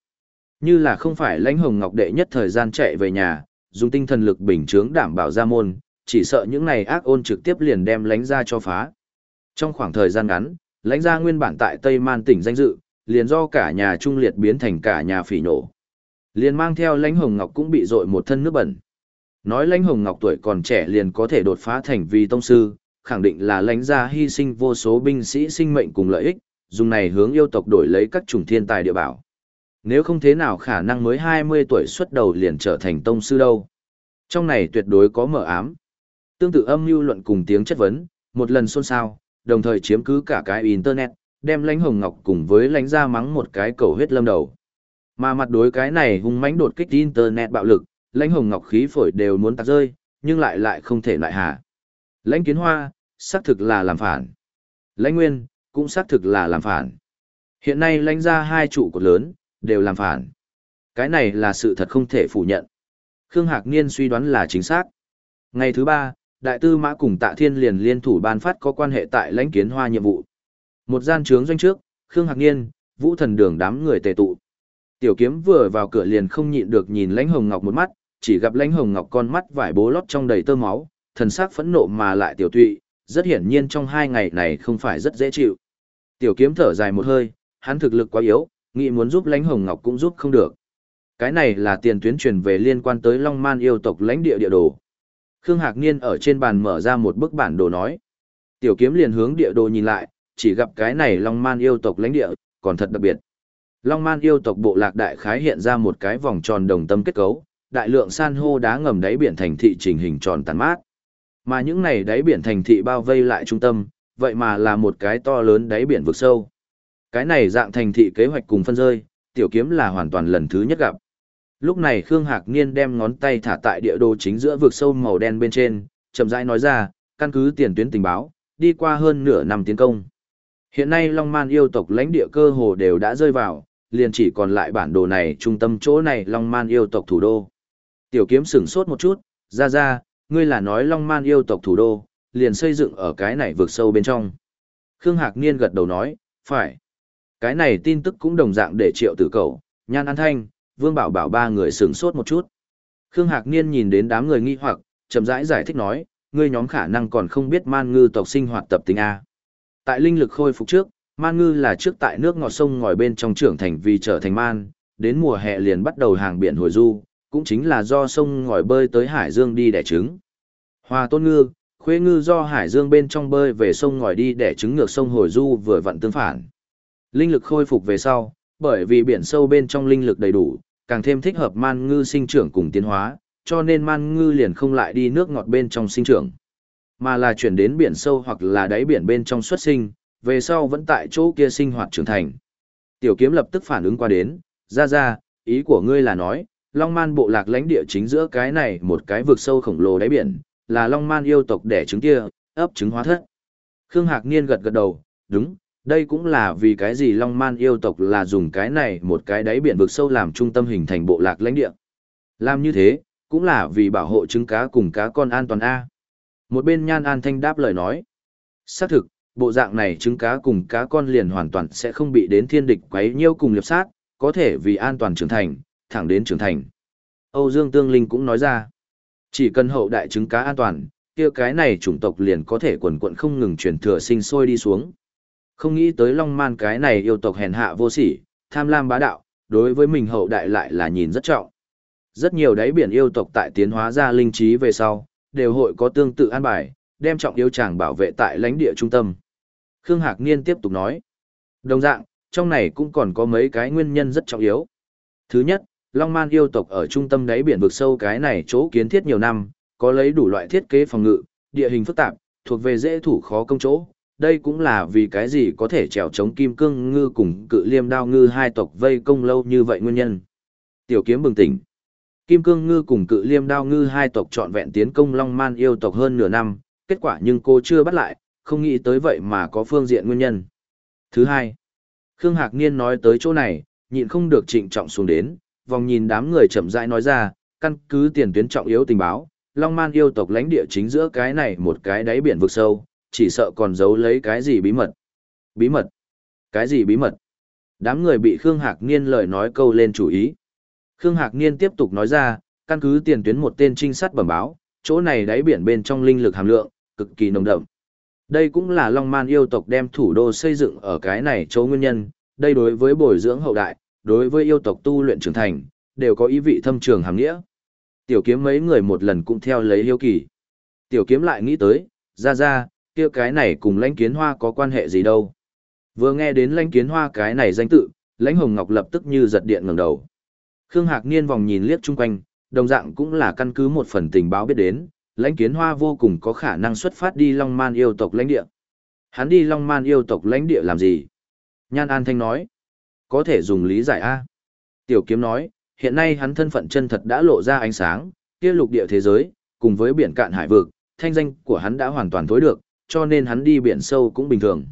[SPEAKER 1] Như là không phải lãnh hồng ngọc đệ nhất thời gian chạy về nhà, dùng tinh thần lực bình chướng đảm bảo ra môn, chỉ sợ những này ác ôn trực tiếp liền đem lãnh ra cho phá. Trong khoảng thời gian ngắn, lãnh gia nguyên bản tại Tây Man tỉnh danh dự, liền do cả nhà trung liệt biến thành cả nhà phỉ nổ. Liền mang theo lãnh hồng ngọc cũng bị dội một thân nước bẩn. Nói lãnh hồng ngọc tuổi còn trẻ liền có thể đột phá thành vì tông sư, khẳng định là lãnh gia hy sinh vô số binh sĩ sinh mệnh cùng lợi ích, dùng này hướng yêu tộc đổi lấy các chủng thiên tài địa bảo. Nếu không thế nào khả năng mới 20 tuổi xuất đầu liền trở thành tông sư đâu. Trong này tuyệt đối có mở ám. Tương tự âm mưu luận cùng tiếng chất vấn, một lần xôn xao, đồng thời chiếm cứ cả cái internet, đem lãnh hồng ngọc cùng với lãnh gia mắng một cái cầu huyết lâm đầu. Mà mặt đối cái này hung mãnh đột kích internet bạo lực, lãnh hồng ngọc khí phổi đều muốn tạt rơi, nhưng lại lại không thể lại hạ. Lãnh kiến hoa, xác thực là làm phản. Lãnh nguyên, cũng xác thực là làm phản. Hiện nay lãnh ra hai trụ cột lớn, đều làm phản. Cái này là sự thật không thể phủ nhận. Khương Hạc Niên suy đoán là chính xác. Ngày thứ ba, Đại tư Mã cùng Tạ Thiên liền liên thủ ban phát có quan hệ tại lãnh kiến hoa nhiệm vụ. Một gian trướng doanh trước, Khương Hạc Niên, Vũ Thần Đường đám người tề tụ. Tiểu kiếm vừa vào cửa liền không nhịn được nhìn lãnh hồng ngọc một mắt, chỉ gặp lãnh hồng ngọc con mắt vải bố lót trong đầy tơ máu, thần sắc phẫn nộ mà lại tiểu tụy, rất hiển nhiên trong hai ngày này không phải rất dễ chịu. Tiểu kiếm thở dài một hơi, hắn thực lực quá yếu, nghĩ muốn giúp lãnh hồng ngọc cũng giúp không được. Cái này là tiền tuyến truyền về liên quan tới Long Man yêu tộc lãnh địa địa đồ. Khương Hạc Niên ở trên bàn mở ra một bức bản đồ nói. Tiểu kiếm liền hướng địa đồ nhìn lại, chỉ gặp cái này Long Man yêu tộc lãnh địa, còn thật đặc biệt. Long Man yêu tộc bộ lạc đại khái hiện ra một cái vòng tròn đồng tâm kết cấu, đại lượng san hô đá ngầm đáy biển thành thị trình hình tròn tàn mát. Mà những này đáy biển thành thị bao vây lại trung tâm, vậy mà là một cái to lớn đáy biển vực sâu. Cái này dạng thành thị kế hoạch cùng phân rơi, tiểu kiếm là hoàn toàn lần thứ nhất gặp. Lúc này Khương Hạc Niên đem ngón tay thả tại địa đồ chính giữa vực sâu màu đen bên trên, chậm rãi nói ra, căn cứ tiền tuyến tình báo, đi qua hơn nửa năm tiến công. Hiện nay Long Man yêu tộc lãnh địa cơ hồ đều đã rơi vào, liền chỉ còn lại bản đồ này trung tâm chỗ này Long Man yêu tộc thủ đô. Tiểu kiếm sửng sốt một chút, ra ra, ngươi là nói Long Man yêu tộc thủ đô, liền xây dựng ở cái này vượt sâu bên trong. Khương Hạc Niên gật đầu nói, phải. Cái này tin tức cũng đồng dạng để triệu tử cầu, nhan an thanh, vương bảo bảo ba người sửng sốt một chút. Khương Hạc Niên nhìn đến đám người nghi hoặc, chậm rãi giải thích nói, ngươi nhóm khả năng còn không biết man ngư tộc sinh hoạt tập tính A. Tại linh lực khôi phục trước, man ngư là trước tại nước ngọt sông ngòi bên trong trưởng thành vì trở thành man, đến mùa hè liền bắt đầu hàng biển hồi du, cũng chính là do sông ngòi bơi tới hải dương đi đẻ trứng. Hoa tôn ngư, khuê ngư do hải dương bên trong bơi về sông ngòi đi đẻ trứng ngược sông hồi du vừa vặn tương phản. Linh lực khôi phục về sau, bởi vì biển sâu bên trong linh lực đầy đủ, càng thêm thích hợp man ngư sinh trưởng cùng tiến hóa, cho nên man ngư liền không lại đi nước ngọt bên trong sinh trưởng, mà là chuyển đến biển sâu hoặc là đáy biển bên trong xuất sinh, về sau vẫn tại chỗ kia sinh hoạt trưởng thành. Tiểu kiếm lập tức phản ứng qua đến, ra ra, ý của ngươi là nói, Long Man bộ lạc lãnh địa chính giữa cái này một cái vực sâu khổng lồ đáy biển, là Long Man yêu tộc đẻ trứng kia, ấp trứng hóa thất. Khương Hạc Niên gật gật đầu, đúng, đây cũng là vì cái gì Long Man yêu tộc là dùng cái này một cái đáy biển vực sâu làm trung tâm hình thành bộ lạc lãnh địa. Làm như thế, cũng là vì bảo hộ trứng cá cùng cá con an toàn A. Một bên Nhan An Thanh đáp lời nói. Xác thực, bộ dạng này trứng cá cùng cá con liền hoàn toàn sẽ không bị đến thiên địch quấy nhiêu cùng liệp sát, có thể vì an toàn trưởng thành, thẳng đến trưởng thành. Âu Dương Tương Linh cũng nói ra, chỉ cần hậu đại trứng cá an toàn, kia cái này chủng tộc liền có thể quần quận không ngừng truyền thừa sinh sôi đi xuống. Không nghĩ tới Long Man cái này yêu tộc hèn hạ vô sỉ, tham lam bá đạo, đối với mình hậu đại lại là nhìn rất trọng. Rất nhiều đáy biển yêu tộc tại tiến hóa ra linh trí về sau, đều hội có tương tự an bài, đem trọng yếu chàng bảo vệ tại lãnh địa trung tâm. Khương Hạc Niên tiếp tục nói. Đồng dạng, trong này cũng còn có mấy cái nguyên nhân rất trọng yếu. Thứ nhất, Long Man yêu tộc ở trung tâm đáy biển vực sâu cái này chỗ kiến thiết nhiều năm, có lấy đủ loại thiết kế phòng ngự, địa hình phức tạp, thuộc về dễ thủ khó công chỗ. Đây cũng là vì cái gì có thể trèo chống kim cương ngư cùng cự liêm đao ngư hai tộc vây công lâu như vậy nguyên nhân. Tiểu kiếm bừng tỉnh. Kim cương ngư cùng cự liêm đao ngư hai tộc trọn vẹn tiến công Long Man yêu tộc hơn nửa năm, kết quả nhưng cô chưa bắt lại, không nghĩ tới vậy mà có phương diện nguyên nhân. Thứ hai, Khương Hạc Niên nói tới chỗ này, nhịn không được trịnh trọng xuống đến, vòng nhìn đám người chậm rãi nói ra, căn cứ tiền tuyến trọng yếu tình báo, Long Man yêu tộc lãnh địa chính giữa cái này một cái đáy biển vực sâu, chỉ sợ còn giấu lấy cái gì bí mật. Bí mật? Cái gì bí mật? Đám người bị Khương Hạc Niên lời nói câu lên chủ ý. Khương Hạc Niên tiếp tục nói ra, căn cứ tiền tuyến một tên trinh sát bẩm báo, chỗ này đáy biển bên trong linh lực hàm lượng, cực kỳ nồng đậm. Đây cũng là Long Man yêu tộc đem thủ đô xây dựng ở cái này chỗ nguyên nhân, đây đối với bồi dưỡng hậu đại, đối với yêu tộc tu luyện trưởng thành, đều có ý vị thâm trường hàm nghĩa. Tiểu kiếm mấy người một lần cũng theo lấy hiếu kỳ. Tiểu kiếm lại nghĩ tới, ra ra, kia cái này cùng lãnh kiến hoa có quan hệ gì đâu. Vừa nghe đến lãnh kiến hoa cái này danh tự, lãnh hồng ngọc lập tức như giật điện ngẩng đầu. Khương Hạc Niên vòng nhìn liếc chung quanh, đồng dạng cũng là căn cứ một phần tình báo biết đến, lãnh kiến hoa vô cùng có khả năng xuất phát đi Long Man yêu tộc lãnh địa. Hắn đi Long Man yêu tộc lãnh địa làm gì? Nhan An Thanh nói, có thể dùng lý giải A. Tiểu kiếm nói, hiện nay hắn thân phận chân thật đã lộ ra ánh sáng, kia lục địa thế giới, cùng với biển cạn hải vực, thanh danh của hắn đã hoàn toàn thối được, cho nên hắn đi biển sâu cũng bình thường.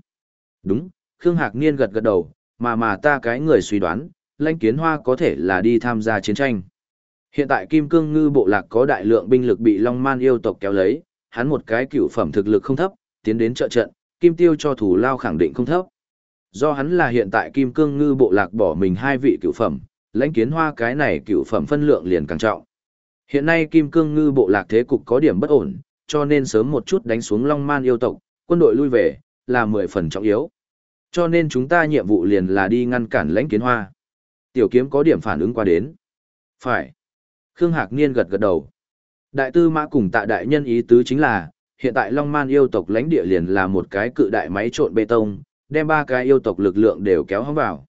[SPEAKER 1] Đúng, Khương Hạc Niên gật gật đầu, mà mà ta cái người suy đoán, lãnh kiến hoa có thể là đi tham gia chiến tranh. Hiện tại Kim Cương Ngư bộ lạc có đại lượng binh lực bị Long Man yêu tộc kéo lấy, hắn một cái cựu phẩm thực lực không thấp, tiến đến trợ trận, Kim Tiêu cho thủ lao khẳng định không thấp. Do hắn là hiện tại Kim Cương Ngư bộ lạc bỏ mình hai vị cựu phẩm, lãnh kiến hoa cái này cựu phẩm phân lượng liền càng trọng. Hiện nay Kim Cương Ngư bộ lạc thế cục có điểm bất ổn, cho nên sớm một chút đánh xuống Long Man yêu tộc, quân đội lui về, là mười phần trọng yếu. Cho nên chúng ta nhiệm vụ liền là đi ngăn cản lãnh kiến hoa. Tiểu kiếm có điểm phản ứng qua đến. Phải. Khương Hạc Niên gật gật đầu. Đại tư mã cùng tạ đại nhân ý tứ chính là, hiện tại Long Man yêu tộc lãnh địa liền là một cái cự đại máy trộn bê tông, đem ba cái yêu tộc lực lượng đều kéo hóng vào.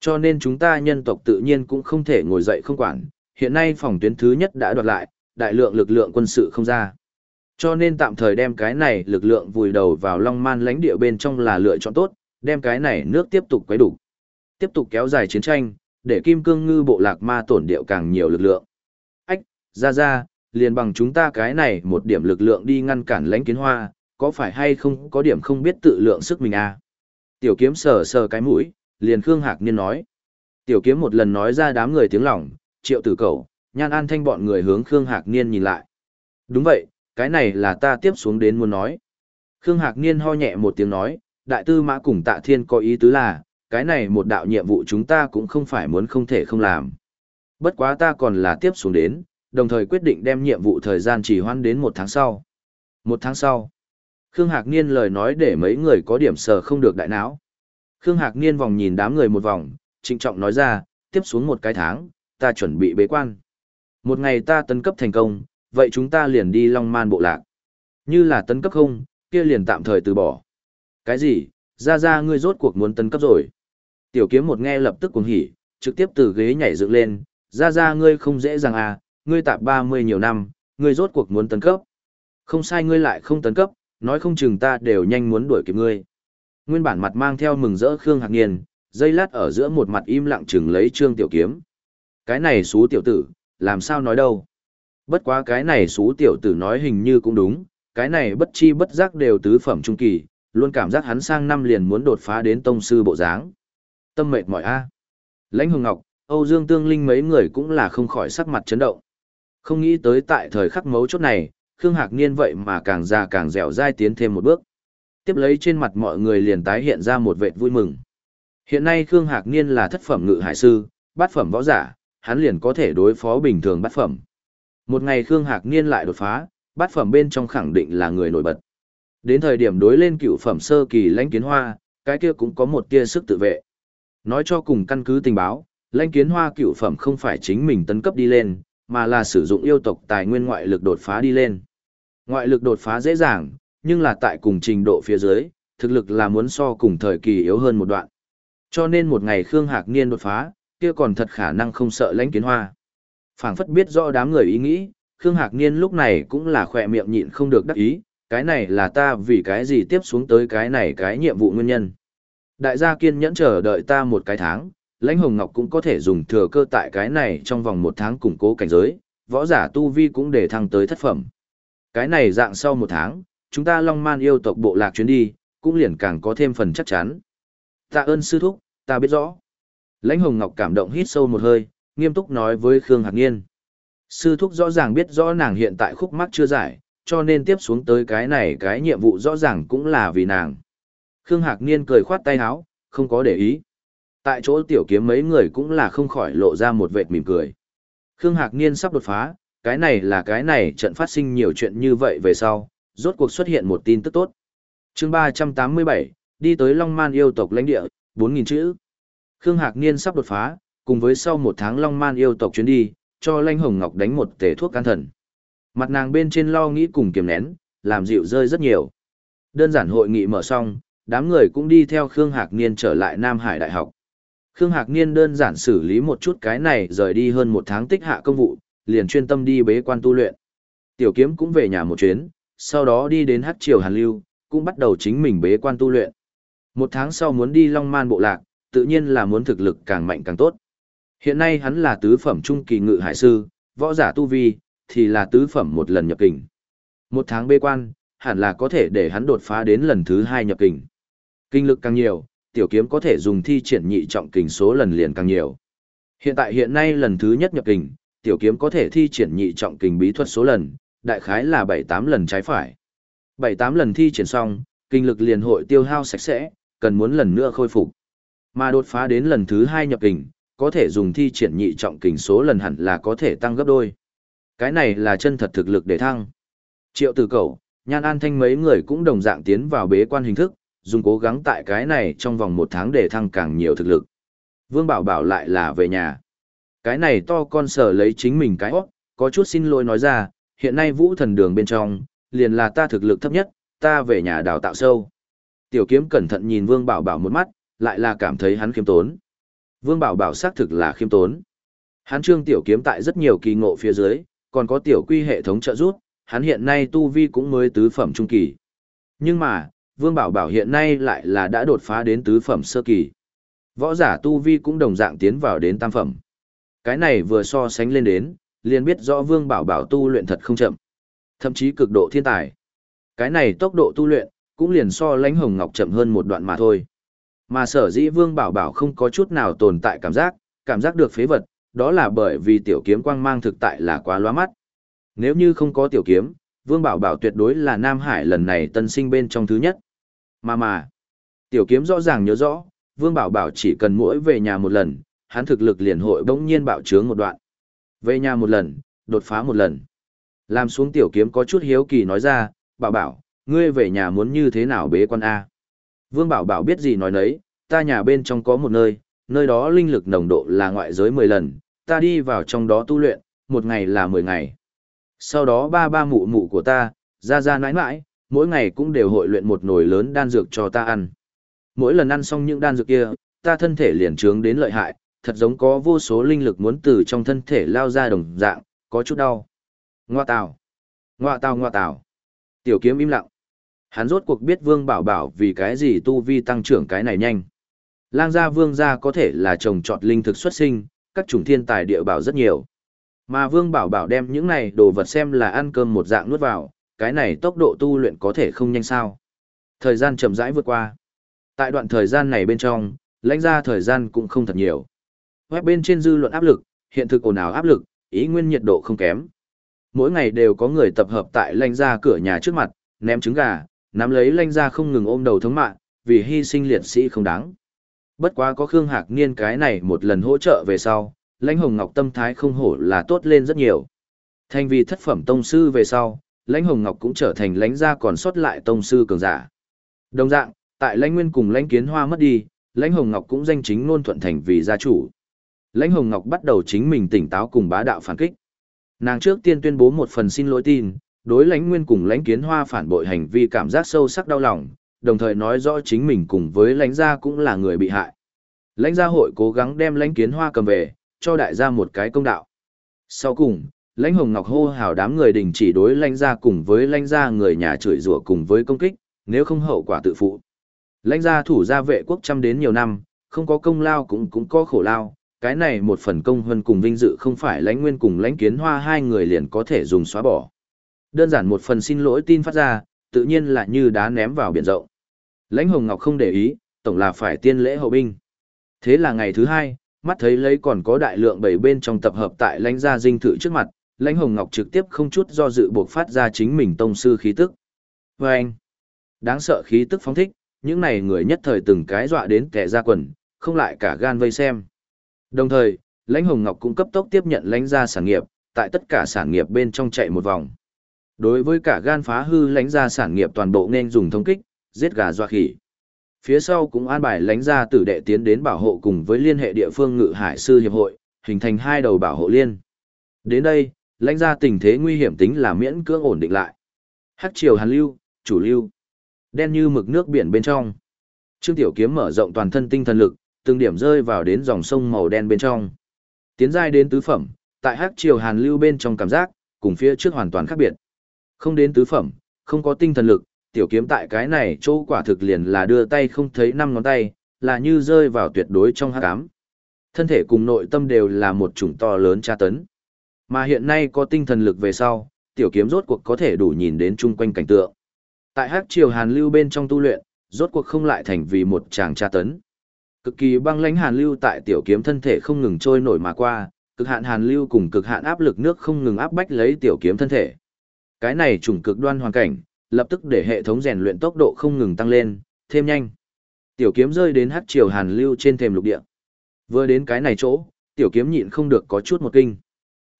[SPEAKER 1] Cho nên chúng ta nhân tộc tự nhiên cũng không thể ngồi dậy không quản, hiện nay phòng tuyến thứ nhất đã đoạt lại, đại lượng lực lượng quân sự không ra. Cho nên tạm thời đem cái này lực lượng vùi đầu vào Long Man lãnh địa bên trong là lựa chọn tốt, đem cái này nước tiếp tục quấy đủ. Tiếp tục kéo dài chiến tranh, để kim cương ngư bộ lạc ma tổn điệu càng nhiều lực lượng. Ra ra, liền bằng chúng ta cái này một điểm lực lượng đi ngăn cản lãnh kiến hoa, có phải hay không có điểm không biết tự lượng sức mình à? Tiểu kiếm sờ sờ cái mũi, liền Khương Hạc Niên nói. Tiểu kiếm một lần nói ra đám người tiếng lòng, triệu tử cầu, nhan an thanh bọn người hướng Khương Hạc Niên nhìn lại. Đúng vậy, cái này là ta tiếp xuống đến muốn nói. Khương Hạc Niên ho nhẹ một tiếng nói, đại tư mã cùng tạ thiên có ý tứ là, cái này một đạo nhiệm vụ chúng ta cũng không phải muốn không thể không làm. Bất quá ta còn là tiếp xuống đến, đồng thời quyết định đem nhiệm vụ thời gian chỉ hoãn đến một tháng sau. Một tháng sau. Khương Hạc Niên lời nói để mấy người có điểm sờ không được đại não. Khương Hạc Niên vòng nhìn đám người một vòng, trịnh trọng nói ra, tiếp xuống một cái tháng, ta chuẩn bị bế quan. Một ngày ta tấn cấp thành công, vậy chúng ta liền đi Long Man bộ lạc. Như là tấn cấp không, kia liền tạm thời từ bỏ. Cái gì, ra ra ngươi rốt cuộc muốn tấn cấp rồi. Tiểu kiếm một nghe lập tức cuồng hỉ, trực tiếp từ ghế nhảy dựng lên, ra ra ngươi không dễ dàng à, ngươi tạp 30 nhiều năm, ngươi rốt cuộc muốn tấn cấp. Không sai ngươi lại không tấn cấp, nói không chừng ta đều nhanh muốn đuổi kịp ngươi. Nguyên bản mặt mang theo mừng rỡ Khương Hạc Niên, dây lát ở giữa một mặt im lặng chừng lấy Trương Tiểu Kiếm. Cái này xú tiểu tử, làm sao nói đâu. Bất quá cái này xú tiểu tử nói hình như cũng đúng, cái này bất chi bất giác đều tứ phẩm trung kỳ, luôn cảm giác hắn sang năm liền muốn đột phá đến tông sư bộ dáng. Tâm mệt mỏi a. Lãnh Hồng Ngọc, Âu Dương Tương Linh mấy người cũng là không khỏi sắc mặt chấn động. Không nghĩ tới tại thời khắc mấu chốt này, Khương Hạc Niên vậy mà càng già càng dẻo dai tiến thêm một bước. Tiếp lấy trên mặt mọi người liền tái hiện ra một vệt vui mừng. Hiện nay Khương Hạc Niên là thất phẩm ngự hải sư, bát phẩm võ giả, hắn liền có thể đối phó bình thường bát phẩm. Một ngày Khương Hạc Niên lại đột phá, bát phẩm bên trong khẳng định là người nổi bật. Đến thời điểm đối lên cựu phẩm sơ kỳ lãnh kiến hoa, cái kia cũng có một tia sức tự vệ. Nói cho cùng căn cứ tình báo, lãnh kiến hoa cựu phẩm không phải chính mình tấn cấp đi lên, mà là sử dụng yêu tộc tài nguyên ngoại lực đột phá đi lên. Ngoại lực đột phá dễ dàng, nhưng là tại cùng trình độ phía dưới, thực lực là muốn so cùng thời kỳ yếu hơn một đoạn. Cho nên một ngày Khương Hạc Niên đột phá, kia còn thật khả năng không sợ lãnh kiến hoa. phảng phất biết rõ đám người ý nghĩ, Khương Hạc Niên lúc này cũng là khỏe miệng nhịn không được đắc ý, cái này là ta vì cái gì tiếp xuống tới cái này cái nhiệm vụ nguyên nhân. Đại gia kiên nhẫn chờ đợi ta một cái tháng, lãnh hồng ngọc cũng có thể dùng thừa cơ tại cái này trong vòng một tháng củng cố cảnh giới, võ giả tu vi cũng để thăng tới thất phẩm. Cái này dạng sau một tháng, chúng ta long man yêu tộc bộ lạc chuyến đi, cũng liền càng có thêm phần chắc chắn. Tạ ơn sư thúc, ta biết rõ. Lãnh hồng ngọc cảm động hít sâu một hơi, nghiêm túc nói với Khương Hạc Niên. Sư thúc rõ ràng biết rõ nàng hiện tại khúc mắc chưa giải, cho nên tiếp xuống tới cái này cái nhiệm vụ rõ ràng cũng là vì nàng. Khương Hạc Niên cười khoát tay áo, không có để ý. Tại chỗ tiểu kiếm mấy người cũng là không khỏi lộ ra một vệt mỉm cười. Khương Hạc Niên sắp đột phá, cái này là cái này trận phát sinh nhiều chuyện như vậy về sau, rốt cuộc xuất hiện một tin tức tốt. chương 387, đi tới Long Man yêu tộc lãnh địa, 4.000 chữ. Khương Hạc Niên sắp đột phá, cùng với sau một tháng Long Man yêu tộc chuyến đi, cho Lanh Hồng Ngọc đánh một tể thuốc can thần. Mặt nàng bên trên lo nghĩ cùng kiềm nén, làm dịu rơi rất nhiều. Đơn giản hội nghị mở xong, đám người cũng đi theo Khương Hạc Niên trở lại Nam Hải Đại học. Khương Hạc Niên đơn giản xử lý một chút cái này rời đi hơn một tháng tích hạ công vụ, liền chuyên tâm đi bế quan tu luyện. Tiểu kiếm cũng về nhà một chuyến, sau đó đi đến hát triều Hàn Lưu, cũng bắt đầu chính mình bế quan tu luyện. Một tháng sau muốn đi Long Man bộ lạc, tự nhiên là muốn thực lực càng mạnh càng tốt. Hiện nay hắn là tứ phẩm trung kỳ ngự hải sư, võ giả tu vi, thì là tứ phẩm một lần nhập kình. Một tháng bế quan, hẳn là có thể để hắn đột phá đến lần thứ hai nhập kình. Kinh lực càng nhiều, tiểu kiếm có thể dùng thi triển nhị trọng kình số lần liền càng nhiều. Hiện tại hiện nay lần thứ nhất nhập kình, tiểu kiếm có thể thi triển nhị trọng kình bí thuật số lần, đại khái là 7-8 lần trái phải. 7-8 lần thi triển xong, kinh lực liền hội tiêu hao sạch sẽ, cần muốn lần nữa khôi phục. Mà đột phá đến lần thứ hai nhập kình, có thể dùng thi triển nhị trọng kình số lần hẳn là có thể tăng gấp đôi. Cái này là chân thật thực lực để thăng. Triệu tử Cẩu, nhan an thanh mấy người cũng đồng dạng tiến vào bế quan hình thức, dùng cố gắng tại cái này trong vòng một tháng để thăng càng nhiều thực lực. Vương Bảo Bảo lại là về nhà. Cái này to con sở lấy chính mình cái hót, có chút xin lỗi nói ra, hiện nay vũ thần đường bên trong, liền là ta thực lực thấp nhất, ta về nhà đào tạo sâu. Tiểu kiếm cẩn thận nhìn Vương Bảo Bảo một mắt, lại là cảm thấy hắn khiêm tốn. Vương Bảo Bảo xác thực là khiêm tốn. Hắn trương tiểu kiếm tại rất nhiều kỳ ngộ phía dưới, còn có tiểu quy hệ thống trợ giúp, hắn hiện nay tu vi cũng mới tứ phẩm trung kỳ. Nhưng mà, Vương Bảo Bảo hiện nay lại là đã đột phá đến tứ phẩm sơ kỳ. Võ giả tu vi cũng đồng dạng tiến vào đến tam phẩm. Cái này vừa so sánh lên đến, liền biết rõ Vương Bảo Bảo tu luyện thật không chậm. Thậm chí cực độ thiên tài. Cái này tốc độ tu luyện, cũng liền so lãnh hồng ngọc chậm hơn một đoạn mà thôi. Mà sở dĩ Vương Bảo Bảo không có chút nào tồn tại cảm giác, cảm giác được phế vật, đó là bởi vì tiểu kiếm quang mang thực tại là quá loa mắt. Nếu như không có tiểu kiếm, Vương Bảo Bảo tuyệt đối là Nam Hải lần này tân sinh bên trong thứ nhất. Mà mà, tiểu kiếm rõ ràng nhớ rõ, Vương Bảo Bảo chỉ cần mỗi về nhà một lần, hắn thực lực liền hội bỗng nhiên bạo trướng một đoạn. Về nhà một lần, đột phá một lần. Làm xuống tiểu kiếm có chút hiếu kỳ nói ra, bảo bảo, ngươi về nhà muốn như thế nào bế quan A. Vương bảo bảo biết gì nói nấy, ta nhà bên trong có một nơi, nơi đó linh lực nồng độ là ngoại giới 10 lần, ta đi vào trong đó tu luyện, một ngày là 10 ngày. Sau đó ba ba mụ mụ của ta, ra ra nãi nãi, mỗi ngày cũng đều hội luyện một nồi lớn đan dược cho ta ăn. Mỗi lần ăn xong những đan dược kia, ta thân thể liền trướng đến lợi hại, thật giống có vô số linh lực muốn từ trong thân thể lao ra đồng dạng, có chút đau. Ngoa tào, ngoa tào ngoa tào. Tiểu kiếm im lặng. Hắn rốt cuộc biết Vương Bảo Bảo vì cái gì tu vi tăng trưởng cái này nhanh. Lang gia Vương gia có thể là trồng trọt linh thực xuất sinh, các chủng thiên tài địa bảo rất nhiều. Mà Vương Bảo Bảo đem những này đồ vật xem là ăn cơm một dạng nuốt vào, cái này tốc độ tu luyện có thể không nhanh sao. Thời gian chậm rãi vượt qua. Tại đoạn thời gian này bên trong, lãnh ra thời gian cũng không thật nhiều. Web bên trên dư luận áp lực, hiện thực ồn ào áp lực, ý nguyên nhiệt độ không kém. Mỗi ngày đều có người tập hợp tại lãnh ra cửa nhà trước mặt, ném trứng gà, nắm lấy lãnh ra không ngừng ôm đầu thống mạng, vì hy sinh liệt sĩ không đáng. Bất quá có Khương Hạc Niên cái này một lần hỗ trợ về sau, lãnh hồng ngọc tâm thái không hổ là tốt lên rất nhiều. Thành vì thất phẩm tông sư về sau, lãnh hồng ngọc cũng trở thành lãnh gia còn sót lại tông sư cường giả. Đồng dạng, tại lãnh nguyên cùng lãnh kiến hoa mất đi, lãnh hồng ngọc cũng danh chính ngôn thuận thành vì gia chủ. Lãnh Hồng Ngọc bắt đầu chính mình tỉnh táo cùng bá đạo phản kích. Nàng trước tiên tuyên bố một phần xin lỗi tin, đối lãnh nguyên cùng lãnh kiến hoa phản bội hành vi cảm giác sâu sắc đau lòng, đồng thời nói rõ chính mình cùng với lãnh gia cũng là người bị hại. Lãnh gia hội cố gắng đem lãnh kiến hoa cầm về, cho đại gia một cái công đạo. Sau cùng, lãnh hồng ngọc hô hào đám người đình chỉ đối lãnh gia cùng với lãnh gia người nhà chửi rủa cùng với công kích, nếu không hậu quả tự phụ. Lãnh gia thủ gia vệ quốc trăm đến nhiều năm, không có công lao cũng cũng có khổ lao, cái này một phần công hơn cùng vinh dự không phải lãnh nguyên cùng lãnh kiến hoa hai người liền có thể dùng xóa bỏ. Đơn giản một phần xin lỗi tin phát ra, tự nhiên là như đá ném vào biển rộng. Lãnh Hồng Ngọc không để ý, tổng là phải tiên lễ hậu binh. Thế là ngày thứ hai, mắt thấy lấy còn có đại lượng bảy bên trong tập hợp tại lãnh gia dinh thự trước mặt, lãnh Hồng Ngọc trực tiếp không chút do dự buộc phát ra chính mình tông sư khí tức. Và anh, đáng sợ khí tức phóng thích, những này người nhất thời từng cái dọa đến kẻ ra quần, không lại cả gan vây xem. Đồng thời, lãnh Hồng Ngọc cũng cấp tốc tiếp nhận lãnh gia sản nghiệp, tại tất cả sản nghiệp bên trong chạy một vòng. Đối với cả gan phá hư lãnh gia sản nghiệp toàn bộ nên dùng thông kích, giết gà doa khỉ. Phía sau cũng an bài lãnh gia tử đệ tiến đến bảo hộ cùng với liên hệ địa phương ngự hải sư hiệp hội, hình thành hai đầu bảo hộ liên. Đến đây, lãnh ra tình thế nguy hiểm tính là miễn cưỡng ổn định lại. Hắc triều hàn lưu, chủ lưu. Đen như mực nước biển bên trong. Trương Tiểu Kiếm mở rộng toàn thân tinh thần lực, từng điểm rơi vào đến dòng sông màu đen bên trong. Tiến giai đến tứ phẩm, tại hắc triều hàn lưu bên trong cảm giác, cùng phía trước hoàn toàn khác biệt. Không đến tứ phẩm, không có tinh thần lực, tiểu kiếm tại cái này chỗ quả thực liền là đưa tay không thấy năm ngón tay, là như rơi vào tuyệt đối trong hắc ám. Thân thể cùng nội tâm đều là một chủng to lớn tra tấn. Mà hiện nay có tinh thần lực về sau, tiểu kiếm rốt cuộc có thể đủ nhìn đến chung quanh cảnh tượng. Tại hắc triều hàn lưu bên trong tu luyện, rốt cuộc không lại thành vì một chàng tra tấn. Cực kỳ băng lãnh hàn lưu tại tiểu kiếm thân thể không ngừng trôi nổi mà qua, cực hạn hàn lưu cùng cực hạn áp lực nước không ngừng áp bách lấy tiểu kiếm thân thể. Cái này trùng cực đoan hoàn cảnh, lập tức để hệ thống rèn luyện tốc độ không ngừng tăng lên, thêm nhanh. Tiểu kiếm rơi đến hắc triều hàn lưu trên thềm lục địa. Vừa đến cái này chỗ, tiểu kiếm nhịn không được có chút một kinh.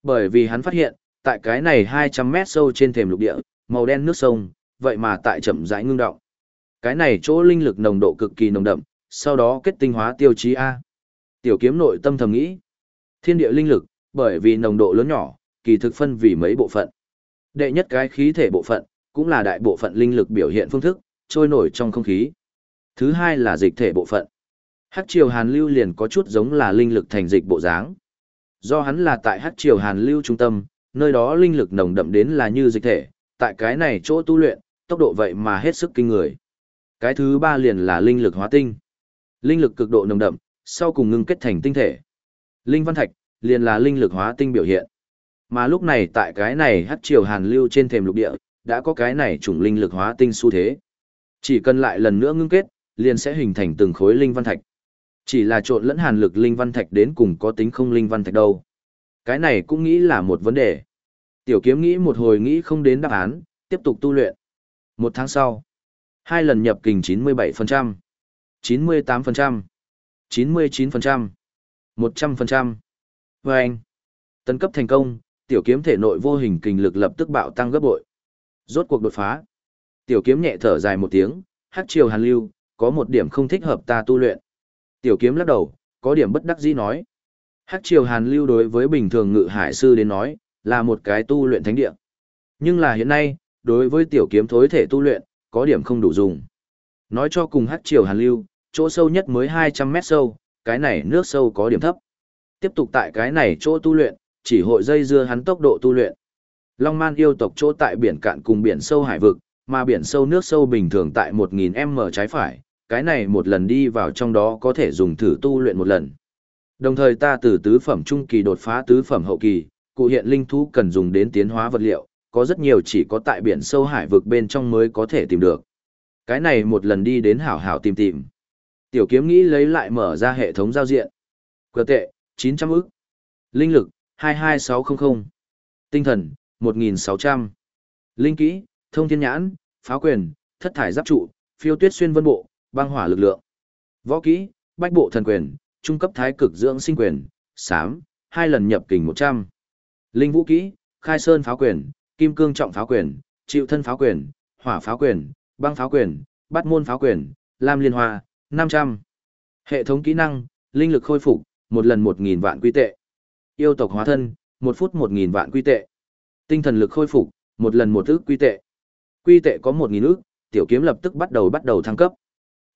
[SPEAKER 1] Bởi vì hắn phát hiện, tại cái này 200 mét sâu trên thềm lục địa, màu đen nước sông, vậy mà tại chậm rãi ngưng động. Cái này chỗ linh lực nồng độ cực kỳ nồng đậm, sau đó kết tinh hóa tiêu chí A. Tiểu kiếm nội tâm thầm nghĩ. Thiên địa linh lực, bởi vì nồng độ lớn nhỏ, kỳ thực phân vì mấy bộ phận. Đệ nhất cái khí thể bộ phận, cũng là đại bộ phận linh lực biểu hiện phương thức, trôi nổi trong không khí. Thứ hai là dịch thể bộ phận. Hắc triều hàn lưu liền có chút giống là linh lực thành dịch bộ dáng. Do hắn là tại hắc triều hàn lưu trung tâm, nơi đó linh lực nồng đậm đến là như dịch thể, tại cái này chỗ tu luyện, tốc độ vậy mà hết sức kinh người. Cái thứ ba liền là linh lực hóa tinh. Linh lực cực độ nồng đậm, sau cùng ngưng kết thành tinh thể. Linh văn thạch, liền là linh lực hóa tinh biểu hiện. Mà lúc này tại cái này hắc triều hàn lưu trên thềm lục địa, đã có cái này chủng linh lực hóa tinh xu thế. Chỉ cần lại lần nữa ngưng kết, liền sẽ hình thành từng khối linh văn thạch. Chỉ là trộn lẫn hàn lực linh văn thạch đến cùng có tính không linh văn thạch đâu. Cái này cũng nghĩ là một vấn đề. Tiểu kiếm nghĩ một hồi nghĩ không đến đáp án, tiếp tục tu luyện. Một tháng sau, hai lần nhập kình 97%, 98%, 99%, 100%. Và anh, tấn cấp thành công, tiểu kiếm thể nội vô hình kình lực lập tức bạo tăng gấp bội. Rốt cuộc đột phá. Tiểu kiếm nhẹ thở dài một tiếng, hắc triều hàn lưu, có một điểm không thích hợp ta tu luyện. Tiểu kiếm lắc đầu, có điểm bất đắc dĩ nói. Hắc triều hàn lưu đối với bình thường ngự hải sư đến nói, là một cái tu luyện thánh địa. Nhưng là hiện nay, đối với tiểu kiếm thối thể tu luyện, có điểm không đủ dùng. Nói cho cùng hắc triều hàn lưu, chỗ sâu nhất mới 200 mét sâu, cái này nước sâu có điểm thấp. Tiếp tục tại cái này chỗ tu luyện, chỉ hội dây dưa hắn tốc độ tu luyện. Long man yêu tộc chỗ tại biển cạn cùng biển sâu hải vực, mà biển sâu nước sâu bình thường tại 1000m trái phải, cái này một lần đi vào trong đó có thể dùng thử tu luyện một lần. Đồng thời ta từ tứ phẩm trung kỳ đột phá tứ phẩm hậu kỳ, cụ hiện linh thú cần dùng đến tiến hóa vật liệu, có rất nhiều chỉ có tại biển sâu hải vực bên trong mới có thể tìm được. Cái này một lần đi đến hảo hảo tìm tìm. Tiểu kiếm nghĩ lấy lại mở ra hệ thống giao diện. Cơ tệ, 900 ức. Linh lực, 22600. Tinh thần, 1600. Linh kỹ, thông thiên nhãn, pháo quyền, thất thải giáp trụ, phiêu tuyết xuyên vân bộ, băng hỏa lực lượng. Võ kỹ, bách bộ thần quyền, trung cấp thái cực dưỡng sinh quyền, sám, hai lần nhập kình 100. Linh vũ kỹ, khai sơn pháo quyền, kim cương trọng pháo quyền, chịu thân pháo quyền, hỏa pháo quyền, băng pháo quyền, bát môn pháo quyền, lam liên hoa, 500. Hệ thống kỹ năng, linh lực khôi phục, một lần một nghìn vạn quy tệ. Yêu tộc hóa thân, một phút một nghìn vạn quy tệ. Tinh thần lực khôi phục, một lần một ước quy tệ. Quy tệ có một nghìn ước, tiểu kiếm lập tức bắt đầu bắt đầu thăng cấp.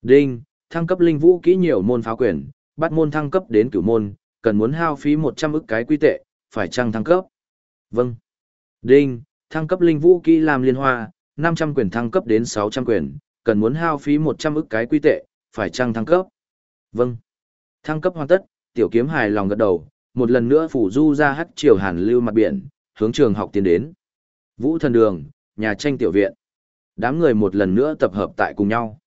[SPEAKER 1] Đinh, thăng cấp linh vũ kỹ nhiều môn phá quyền, bắt môn thăng cấp đến cửu môn, cần muốn hao phí 100 ức cái quy tệ, phải chăng thăng cấp? Vâng. Đinh, thăng cấp linh vũ kỹ làm liên hoa, 500 quyền thăng cấp đến 600 quyền, cần muốn hao phí 100 ức cái quy tệ, phải chăng thăng cấp? Vâng. Thăng cấp hoàn tất, tiểu kiếm hài lòng gật đầu, một lần nữa phủ du ra hắc triều hàn lưu mặt biển, hướng trường học tiến đến. Vũ thần đường, nhà tranh tiểu viện. Đám người một lần nữa tập hợp tại cùng nhau.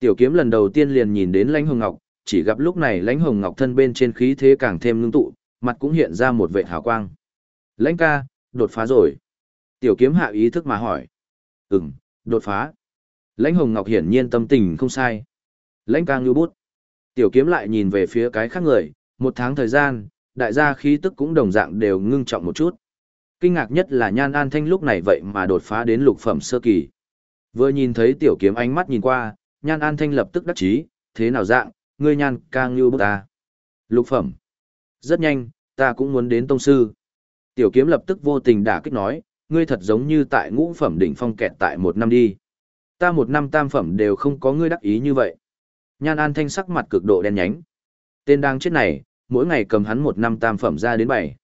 [SPEAKER 1] Tiểu kiếm lần đầu tiên liền nhìn đến lãnh hồng ngọc, chỉ gặp lúc này lãnh hồng ngọc thân bên trên khí thế càng thêm ngưng tụ, mặt cũng hiện ra một vệ hào quang. Lãnh ca, đột phá rồi. Tiểu kiếm hạ ý thức mà hỏi. Ừm, đột phá. Lãnh hồng ngọc hiển nhiên tâm tình không sai. Lãnh ca ngưu bút. Tiểu kiếm lại nhìn về phía cái khác người, một tháng thời gian, đại gia khí tức cũng đồng dạng đều ngưng trọng một chút. Kinh ngạc nhất là Nhan An Thanh lúc này vậy mà đột phá đến lục phẩm sơ kỳ. Vừa nhìn thấy tiểu kiếm ánh mắt nhìn qua, Nhan An Thanh lập tức đắc chí, thế nào dạng, ngươi nhan càng như bức ta. Lục phẩm. Rất nhanh, ta cũng muốn đến tông sư. Tiểu kiếm lập tức vô tình đả kích nói, ngươi thật giống như tại ngũ phẩm đỉnh phong kẹt tại một năm đi. Ta một năm tam phẩm đều không có ngươi đắc ý như vậy. Nhan An Thanh sắc mặt cực độ đen nhánh. Tên đang chết này, mỗi ngày cầm hắn một năm tam phẩm ra đến bảy.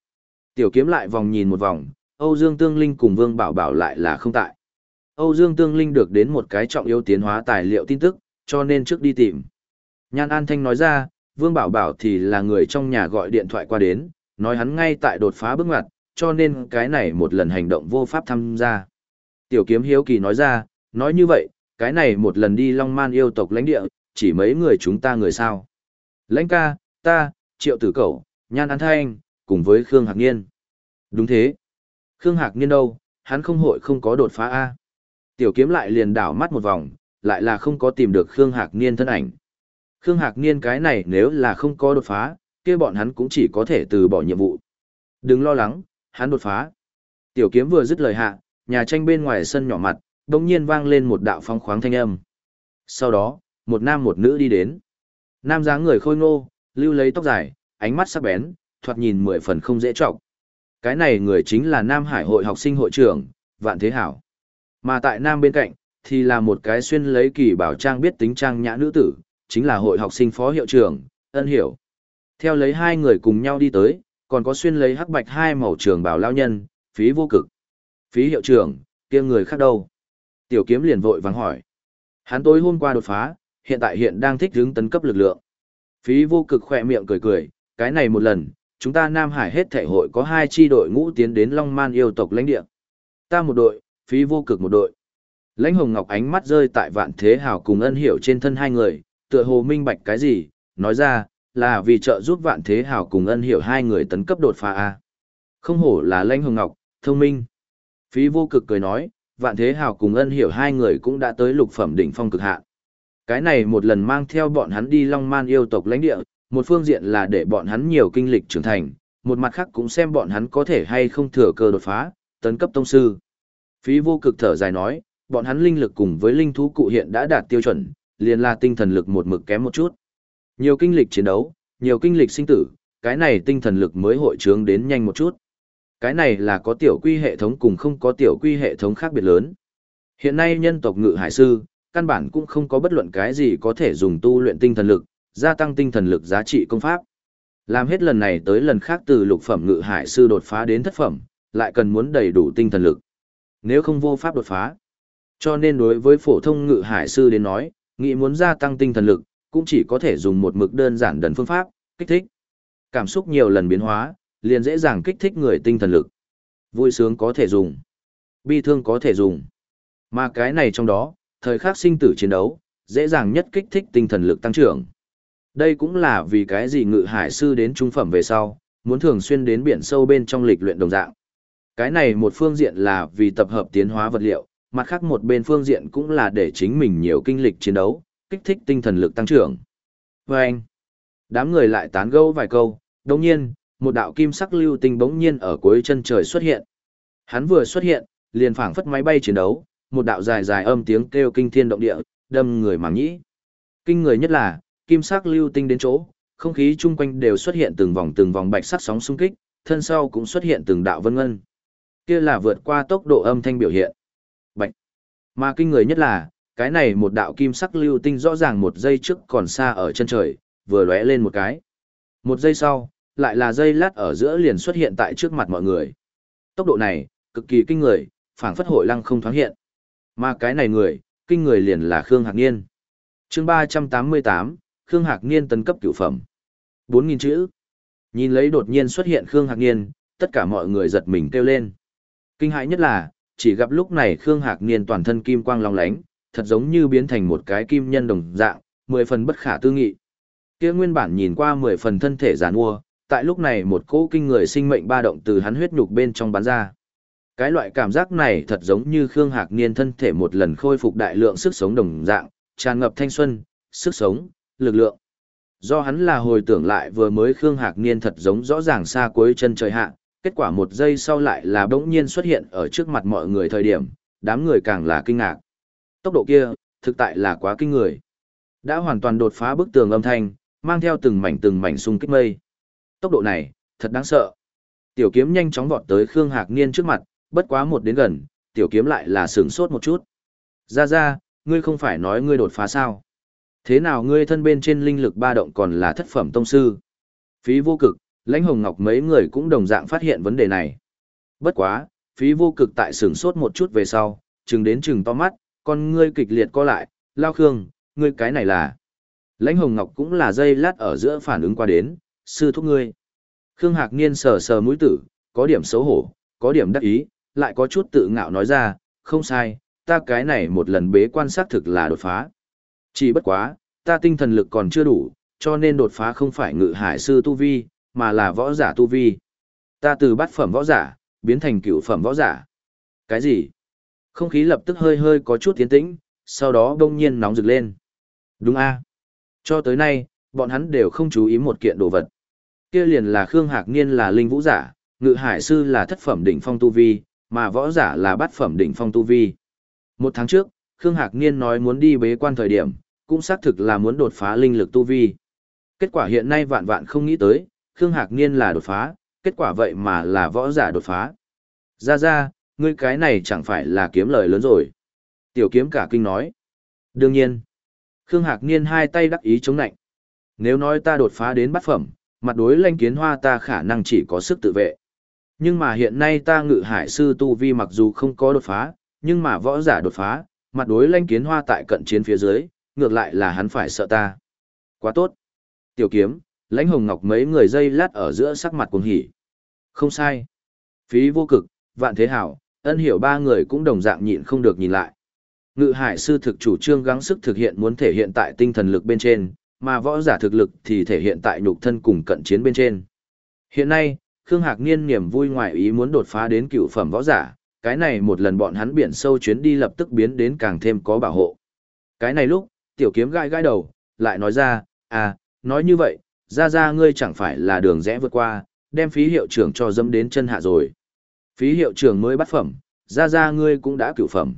[SPEAKER 1] Tiểu kiếm lại vòng nhìn một vòng, Âu Dương Tương Linh cùng Vương Bảo Bảo lại là không tại. Âu Dương Tương Linh được đến một cái trọng yếu tiến hóa tài liệu tin tức, cho nên trước đi tìm. Nhan An Thanh nói ra, Vương Bảo Bảo thì là người trong nhà gọi điện thoại qua đến, nói hắn ngay tại đột phá bước ngoặt, cho nên cái này một lần hành động vô pháp tham gia. Tiểu kiếm hiếu kỳ nói ra, nói như vậy, cái này một lần đi Long Man yêu tộc lãnh địa, chỉ mấy người chúng ta người sao. Lãnh ca, ta, Triệu Tử Cẩu, Nhan An Thanh, cùng với Khương Hạc Niên. Đúng thế. Khương Hạc Niên đâu, hắn không hội không có đột phá A. Tiểu kiếm lại liền đảo mắt một vòng, lại là không có tìm được Khương Hạc Niên thân ảnh. Khương Hạc Niên cái này nếu là không có đột phá, kia bọn hắn cũng chỉ có thể từ bỏ nhiệm vụ. Đừng lo lắng, hắn đột phá. Tiểu kiếm vừa dứt lời hạ, nhà tranh bên ngoài sân nhỏ mặt, đồng nhiên vang lên một đạo phong khoáng thanh âm. Sau đó, một nam một nữ đi đến. Nam dáng người khôi ngô, lưu lấy tóc dài, ánh mắt sắc bén, thoạt nhìn mười phần không dễ trọng. Cái này người chính là Nam Hải hội học sinh hội trưởng, Vạn Thế Hảo. Mà tại Nam bên cạnh, thì là một cái xuyên lấy kỳ bảo trang biết tính trang nhã nữ tử, chính là hội học sinh phó hiệu trưởng, ân hiểu. Theo lấy hai người cùng nhau đi tới, còn có xuyên lấy hắc bạch hai màu trường bảo lao nhân, phí vô cực. Phí hiệu trưởng, kia người khác đâu? Tiểu kiếm liền vội vắng hỏi. Hắn tối hôm qua đột phá, hiện tại hiện đang thích hướng tấn cấp lực lượng. Phí vô cực khỏe miệng cười cười, cái này một lần, chúng ta Nam Hải hết thể hội có hai chi đội ngũ tiến đến Long Man yêu tộc lãnh địa. Ta một đội, phí vô cực một đội. Lãnh Hồng Ngọc ánh mắt rơi tại vạn thế hào cùng ân hiểu trên thân hai người, tựa hồ minh bạch cái gì, nói ra, là vì trợ giúp vạn thế hào cùng ân hiểu hai người tấn cấp đột phá A. Không hổ là lãnh hồng ngọc, thông minh. Phí vô cực cười nói, vạn thế hào cùng ân hiểu hai người cũng đã tới lục phẩm đỉnh phong cực hạn. Cái này một lần mang theo bọn hắn đi long man yêu tộc lãnh địa, một phương diện là để bọn hắn nhiều kinh lịch trưởng thành, một mặt khác cũng xem bọn hắn có thể hay không thừa cơ đột phá, tấn cấp tông sư. Phí vô cực thở dài nói, bọn hắn linh lực cùng với linh thú cụ hiện đã đạt tiêu chuẩn, liền là tinh thần lực một mực kém một chút. Nhiều kinh lịch chiến đấu, nhiều kinh lịch sinh tử, cái này tinh thần lực mới hội trướng đến nhanh một chút. Cái này là có tiểu quy hệ thống cùng không có tiểu quy hệ thống khác biệt lớn. Hiện nay nhân tộc ngự hải sư, căn bản cũng không có bất luận cái gì có thể dùng tu luyện tinh thần lực, gia tăng tinh thần lực giá trị công pháp. Làm hết lần này tới lần khác từ lục phẩm ngự hải sư đột phá đến thất phẩm, lại cần muốn đầy đủ tinh thần lực. Nếu không vô pháp đột phá. Cho nên đối với phổ thông ngự hải sư đến nói, nghĩ muốn gia tăng tinh thần lực, cũng chỉ có thể dùng một mực đơn giản đần phương pháp, kích thích. Cảm xúc nhiều lần biến hóa, liền dễ dàng kích thích người tinh thần lực. Vui sướng có thể dùng, bi thương có thể dùng. Mà cái này trong đó, thời khắc sinh tử chiến đấu, dễ dàng nhất kích thích tinh thần lực tăng trưởng. Đây cũng là vì cái gì ngự hải sư đến trung phẩm về sau, muốn thường xuyên đến biển sâu bên trong lịch luyện đồng dạng. Cái này một phương diện là vì tập hợp tiến hóa vật liệu, mặt khác một bên phương diện cũng là để chính mình nhiều kinh lịch chiến đấu, kích thích tinh thần lực tăng trưởng. Và anh, đám người lại tán gẫu vài câu, đồng nhiên, một đạo kim sắc lưu tinh bỗng nhiên ở cuối chân trời xuất hiện. Hắn vừa xuất hiện, liền phảng phất máy bay chiến đấu, một đạo dài dài âm tiếng kêu kinh thiên động địa, đâm người màng nhĩ. Kinh người nhất là, kim sắc lưu tinh đến chỗ, Không khí chung quanh đều xuất hiện từng vòng từng vòng bạch sắc sóng xung kích, thân sau cũng xuất hiện từng đạo vân ngân. Kia là vượt qua tốc độ âm thanh biểu hiện. Bạch. Mà kinh người nhất là, cái này một đạo kim sắc lưu tinh rõ ràng một giây trước còn xa ở chân trời, vừa lóe lên một cái. Một giây sau, lại là giây lát ở giữa liền xuất hiện tại trước mặt mọi người. Tốc độ này, cực kỳ kinh người, phảng phất hội lăng không thoáng hiện. Mà cái này người, kinh người liền là Khương Hạc Niên. chương 388, Khương Hạc Niên tấn cấp cửu phẩm. 4.000 chữ. Nhìn lấy đột nhiên xuất hiện Khương Hạc Niên, tất cả mọi người giật mình kêu lên. Kinh hãi nhất là, chỉ gặp lúc này Khương Hạc Niên toàn thân kim quang long lánh, thật giống như biến thành một cái kim nhân đồng dạng, mười phần bất khả tư nghị. Kia nguyên bản nhìn qua mười phần thân thể giàn mua, tại lúc này một cỗ kinh người sinh mệnh ba động từ hắn huyết nhục bên trong bắn ra. Cái loại cảm giác này thật giống như Khương Hạc Niên thân thể một lần khôi phục đại lượng sức sống đồng dạng, tràn ngập thanh xuân, sức sống, lực lượng. Do hắn là hồi tưởng lại vừa mới Khương Hạc Niên thật giống rõ ràng xa cuối chân trời hạ, kết quả một giây sau lại là bỗng nhiên xuất hiện ở trước mặt mọi người thời điểm, đám người càng là kinh ngạc. Tốc độ kia, thực tại là quá kinh người. Đã hoàn toàn đột phá bức tường âm thanh, mang theo từng mảnh từng mảnh xung kích mây. Tốc độ này, thật đáng sợ. Tiểu kiếm nhanh chóng vọt tới Khương Hạc Niên trước mặt, bất quá một đến gần, tiểu kiếm lại là sửng sốt một chút. Ra ra, ngươi không phải nói ngươi đột phá sao? Thế nào ngươi thân bên trên linh lực ba động còn là thất phẩm tông sư? Phí vô cực, lãnh hồng ngọc mấy người cũng đồng dạng phát hiện vấn đề này. Bất quá, phí vô cực tại sửng sốt một chút về sau, chừng đến chừng to mắt, con ngươi kịch liệt co lại, lao khương, ngươi cái này là. Lãnh hồng ngọc cũng là dây lát ở giữa phản ứng qua đến, sư thúc ngươi. Khương Hạc Niên sờ sờ mũi tử, có điểm xấu hổ, có điểm đắc ý, lại có chút tự ngạo nói ra, không sai, ta cái này một lần bế quan sát thực là đột phá. Chỉ bất quá, ta tinh thần lực còn chưa đủ, cho nên đột phá không phải ngự hải sư tu vi, mà là võ giả tu vi. Ta từ bát phẩm võ giả, biến thành cửu phẩm võ giả. Cái gì? Không khí lập tức hơi hơi có chút tiến tĩnh, sau đó đông nhiên nóng rực lên. Đúng a Cho tới nay, bọn hắn đều không chú ý một kiện đồ vật. Kia liền là Khương Hạc Niên là linh vũ giả, ngự hải sư là thất phẩm đỉnh phong tu vi, mà võ giả là bát phẩm đỉnh phong tu vi. Một tháng trước, Khương Hạc Niên nói muốn đi bế quan thời điểm, cũng xác thực là muốn đột phá linh lực tu vi. Kết quả hiện nay vạn vạn không nghĩ tới, Khương Hạc Niên là đột phá, kết quả vậy mà là võ giả đột phá. Ra ra, ngươi cái này chẳng phải là kiếm lời lớn rồi. Tiểu kiếm cả kinh nói. Đương nhiên. Khương Hạc Niên hai tay đắc ý chống nạnh. Nếu nói ta đột phá đến bát phẩm, mặt đối lanh kiến hoa ta khả năng chỉ có sức tự vệ. Nhưng mà hiện nay ta ngự hải sư tu vi mặc dù không có đột phá, nhưng mà võ giả đột phá, mặt đối lanh kiến hoa tại cận chiến phía dưới, ngược lại là hắn phải sợ ta. Quá tốt. Tiểu kiếm, lãnh hồng ngọc mấy người dây lát ở giữa sắc mặt cuồng hỉ. Không sai. Phí vô cực, vạn thế hảo, ân hiểu ba người cũng đồng dạng nhịn không được nhìn lại. Ngự hải sư thực chủ trương gắng sức thực hiện muốn thể hiện tại tinh thần lực bên trên, mà võ giả thực lực thì thể hiện tại nhục thân cùng cận chiến bên trên. Hiện nay, Khương Hạc Niên niềm vui ngoại ý muốn đột phá đến cựu phẩm võ giả, cái này một lần bọn hắn biển sâu chuyến đi lập tức biến đến càng thêm có bảo hộ. Cái này lúc, tiểu kiếm gai gai đầu, lại nói ra, à, nói như vậy, ra ra ngươi chẳng phải là đường rẽ vượt qua, đem phí hiệu trưởng cho dẫm đến chân hạ rồi. Phí hiệu trưởng mới bắt phẩm, ra ra ngươi cũng đã cửu phẩm.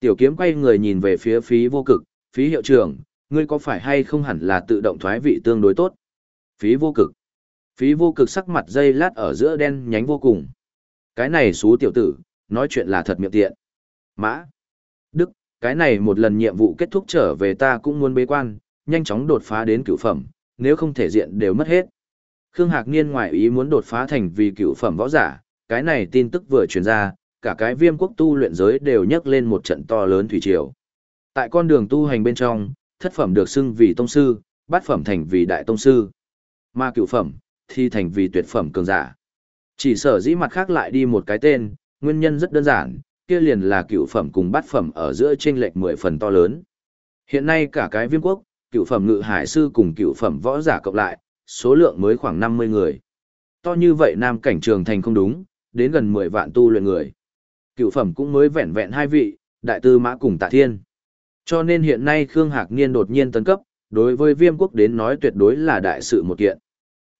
[SPEAKER 1] Tiểu kiếm quay người nhìn về phía phí vô cực, phí hiệu trưởng, ngươi có phải hay không hẳn là tự động thoái vị tương đối tốt? Phí vô cực. Phí vô cực sắc mặt dây lát ở giữa đen nhánh vô cùng. Cái này xú tiểu tử, nói chuyện là thật miệng tiện. Mã. Đức, cái này một lần nhiệm vụ kết thúc trở về ta cũng muốn bế quan, nhanh chóng đột phá đến cửu phẩm, nếu không thể diện đều mất hết. Khương Hạc Niên ngoại ý muốn đột phá thành vì cửu phẩm võ giả, cái này tin tức vừa truyền ra, cả cái viêm quốc tu luyện giới đều nhấc lên một trận to lớn thủy triều. Tại con đường tu hành bên trong, thất phẩm được xưng vì tông sư, bát phẩm thành vì đại tông sư, mà cửu phẩm thì thành vì tuyệt phẩm cường giả. Chỉ sở dĩ mặt khác lại đi một cái tên, nguyên nhân rất đơn giản, kia liền là cửu phẩm cùng bát phẩm ở giữa chênh lệch 10 phần to lớn. Hiện nay cả cái viêm quốc, Cựu phẩm ngự hải sư cùng cựu phẩm võ giả cộng lại, số lượng mới khoảng 50 người. To như vậy nam cảnh trường thành không đúng, đến gần 10 vạn tu luyện người. Cựu phẩm cũng mới vẹn vẹn hai vị, đại tư mã cùng tạ thiên. Cho nên hiện nay Khương Hạc Niên đột nhiên tấn cấp, đối với viêm quốc đến nói tuyệt đối là đại sự một kiện.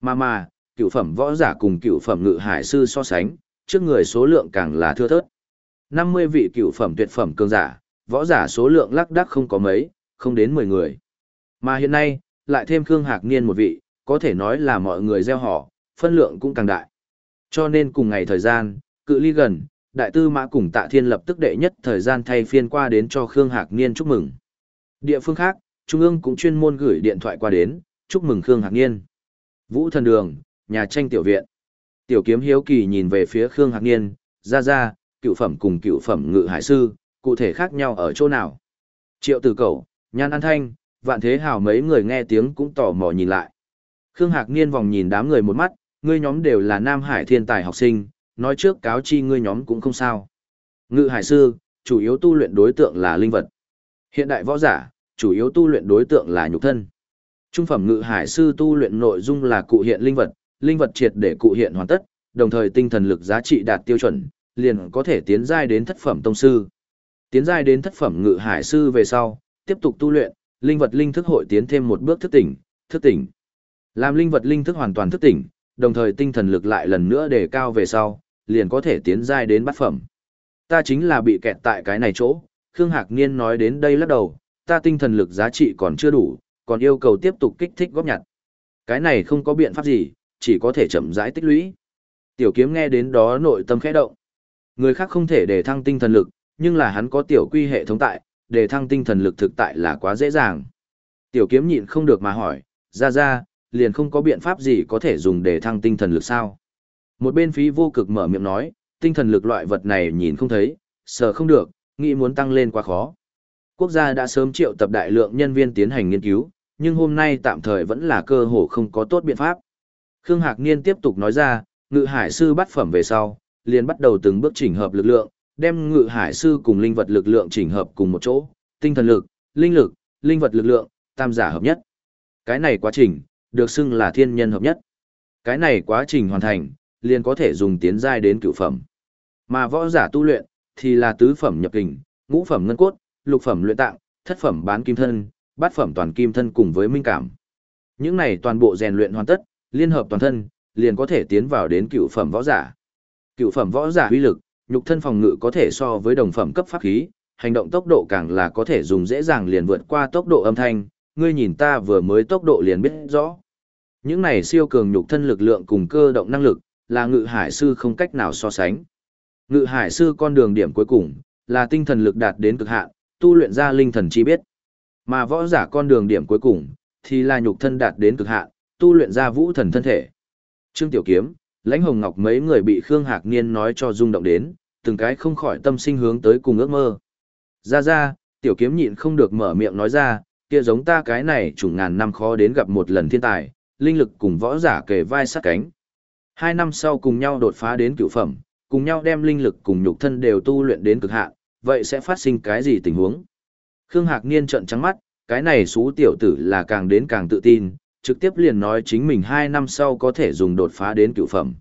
[SPEAKER 1] Mà mà, cựu phẩm võ giả cùng cựu phẩm ngự hải sư so sánh, trước người số lượng càng là thưa thớt. 50 vị cựu phẩm tuyệt phẩm cường giả, võ giả số lượng lắc đắc không có mấy, không đến 10 người. Mà hiện nay, lại thêm Khương Hạc Niên một vị, có thể nói là mọi người gieo họ, phân lượng cũng càng đại. Cho nên cùng ngày thời gian, cự ly gần, đại tư mã cùng tạ thiên lập tức đệ nhất thời gian thay phiên qua đến cho Khương Hạc Niên chúc mừng. Địa phương khác, Trung ương cũng chuyên môn gửi điện thoại qua đến, chúc mừng Khương Hạc Niên. Vũ thần đường, nhà tranh tiểu viện. Tiểu kiếm hiếu kỳ nhìn về phía Khương Hạc Niên, ra ra, cựu phẩm cùng cựu phẩm ngự hải sư, cụ thể khác nhau ở chỗ nào. Triệu tử cầu, nhan an thanh, vạn thế hào mấy người nghe tiếng cũng tò mò nhìn lại. Khương Hạc Niên vòng nhìn đám người một mắt, ngươi nhóm đều là Nam Hải thiên tài học sinh, nói trước cáo chi ngươi nhóm cũng không sao. Ngự hải sư, chủ yếu tu luyện đối tượng là linh vật. Hiện đại võ giả, chủ yếu tu luyện đối tượng là nhục thân. Trung phẩm ngự hải sư tu luyện nội dung là cụ hiện linh vật, linh vật triệt để cụ hiện hoàn tất, đồng thời tinh thần lực giá trị đạt tiêu chuẩn, liền có thể tiến giai đến thất phẩm tông sư. Tiến giai đến thất phẩm ngự hải sư về sau, tiếp tục tu luyện, linh vật linh thức hội tiến thêm một bước thức tỉnh, thức tỉnh. Làm linh vật linh thức hoàn toàn thức tỉnh, đồng thời tinh thần lực lại lần nữa đề cao về sau, liền có thể tiến giai đến bát phẩm. Ta chính là bị kẹt tại cái này chỗ, Khương Hạc Niên nói đến đây lắc đầu, ta tinh thần lực giá trị còn chưa đủ, còn yêu cầu tiếp tục kích thích góp nhặt. Cái này không có biện pháp gì, chỉ có thể chậm rãi tích lũy. Tiểu kiếm nghe đến đó nội tâm khẽ động. Người khác không thể để thăng tinh thần lực, nhưng là hắn có tiểu quy hệ thống tại, để thăng tinh thần lực thực tại là quá dễ dàng. Tiểu kiếm nhịn không được mà hỏi, ra ra, liền không có biện pháp gì có thể dùng để thăng tinh thần lực sao. Một bên phí vô cực mở miệng nói, tinh thần lực loại vật này nhìn không thấy, sợ không được, nghĩ muốn tăng lên quá khó. Quốc gia đã sớm triệu tập đại lượng nhân viên tiến hành nghiên cứu, nhưng hôm nay tạm thời vẫn là cơ hồ không có tốt biện pháp. Khương Hạc Niên tiếp tục nói ra, ngự hải sư bắt phẩm về sau, liền bắt đầu từng bước chỉnh hợp lực lượng, đem ngự hải sư cùng linh vật lực lượng chỉnh hợp cùng một chỗ, tinh thần lực, linh lực, linh vật lực lượng, tam giả hợp nhất. Cái này quá trình, được xưng là thiên nhân hợp nhất. Cái này quá trình hoàn thành, liền có thể dùng tiến giai đến cửu phẩm. Mà võ giả tu luyện, thì là tứ phẩm nhập kình, ngũ phẩm ngân cốt, lục phẩm luyện tạng, thất phẩm bán kim thân, bát phẩm toàn kim thân cùng với minh cảm. Những này toàn bộ rèn luyện hoàn tất, liên hợp toàn thân, liền có thể tiến vào đến cựu phẩm võ giả. Cựu phẩm võ giả uy lực, nhục thân phòng ngự có thể so với đồng phẩm cấp pháp khí, hành động tốc độ càng là có thể dùng dễ dàng liền vượt qua tốc độ âm thanh, ngươi nhìn ta vừa mới tốc độ liền biết rõ. Những này siêu cường nhục thân lực lượng cùng cơ động năng lực, là ngự hải sư không cách nào so sánh. Ngự hải sư con đường điểm cuối cùng, là tinh thần lực đạt đến cực hạn, tu luyện ra linh thần chi biết. Mà võ giả con đường điểm cuối cùng, thì là nhục thân đạt đến cực hạn, tu luyện ra vũ thần thân thể. Trương Tiểu Kiếm, Lãnh Hồng Ngọc mấy người bị Khương Hạc Niên nói cho rung động đến, từng cái không khỏi tâm sinh hướng tới cùng ước mơ. Ra ra, Tiểu Kiếm nhịn không được mở miệng nói ra, kia giống ta cái này chủng ngàn năm khó đến gặp một lần thiên tài, linh lực cùng võ giả kề vai sát cánh. Hai năm sau cùng nhau đột phá đến cựu phẩm, cùng nhau đem linh lực cùng nhục thân đều tu luyện đến cực hạn, vậy sẽ phát sinh cái gì tình huống? Khương Hạc Niên trợn trắng mắt, cái này xú tiểu tử là càng đến càng tự tin, trực tiếp liền nói chính mình hai năm sau có thể dùng đột phá đến cựu phẩm.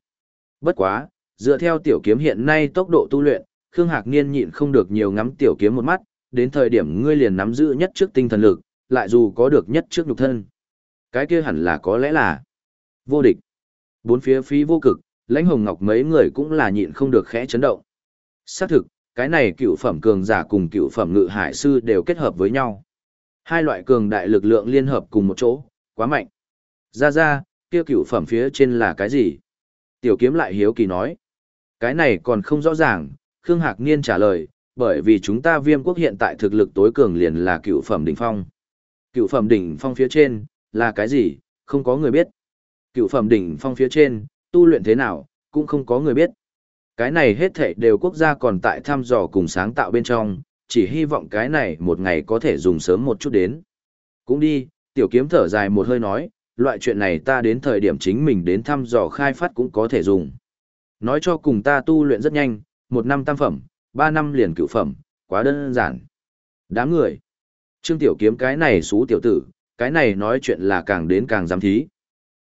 [SPEAKER 1] Bất quá, dựa theo tiểu kiếm hiện nay tốc độ tu luyện, Khương Hạc Niên nhịn không được nhiều ngắm tiểu kiếm một mắt, đến thời điểm ngươi liền nắm giữ nhất trước tinh thần lực, lại dù có được nhất trước nhục thân. Cái kia hẳn là có lẽ là vô địch. Bốn phía phí vô cực, lãnh hồng ngọc mấy người cũng là nhịn không được khẽ chấn động. Xác thực, cái này cựu phẩm cường giả cùng cựu phẩm ngự hải sư đều kết hợp với nhau. Hai loại cường đại lực lượng liên hợp cùng một chỗ, quá mạnh. Ra ra, kia cựu phẩm phía trên là cái gì? Tiểu kiếm lại hiếu kỳ nói. Cái này còn không rõ ràng, Khương Hạc Niên trả lời, bởi vì chúng ta viêm quốc hiện tại thực lực tối cường liền là cựu phẩm đỉnh phong. Cựu phẩm đỉnh phong phía trên, là cái gì, không có người biết. Cựu phẩm đỉnh phong phía trên, tu luyện thế nào, cũng không có người biết. Cái này hết thảy đều quốc gia còn tại thăm dò cùng sáng tạo bên trong, chỉ hy vọng cái này một ngày có thể dùng sớm một chút đến. Cũng đi, tiểu kiếm thở dài một hơi nói, loại chuyện này ta đến thời điểm chính mình đến thăm dò khai phát cũng có thể dùng. Nói cho cùng ta tu luyện rất nhanh, một năm tam phẩm, ba năm liền cựu phẩm, quá đơn giản. Đám người. Trương tiểu kiếm cái này xú tiểu tử, cái này nói chuyện là càng đến càng dám thí.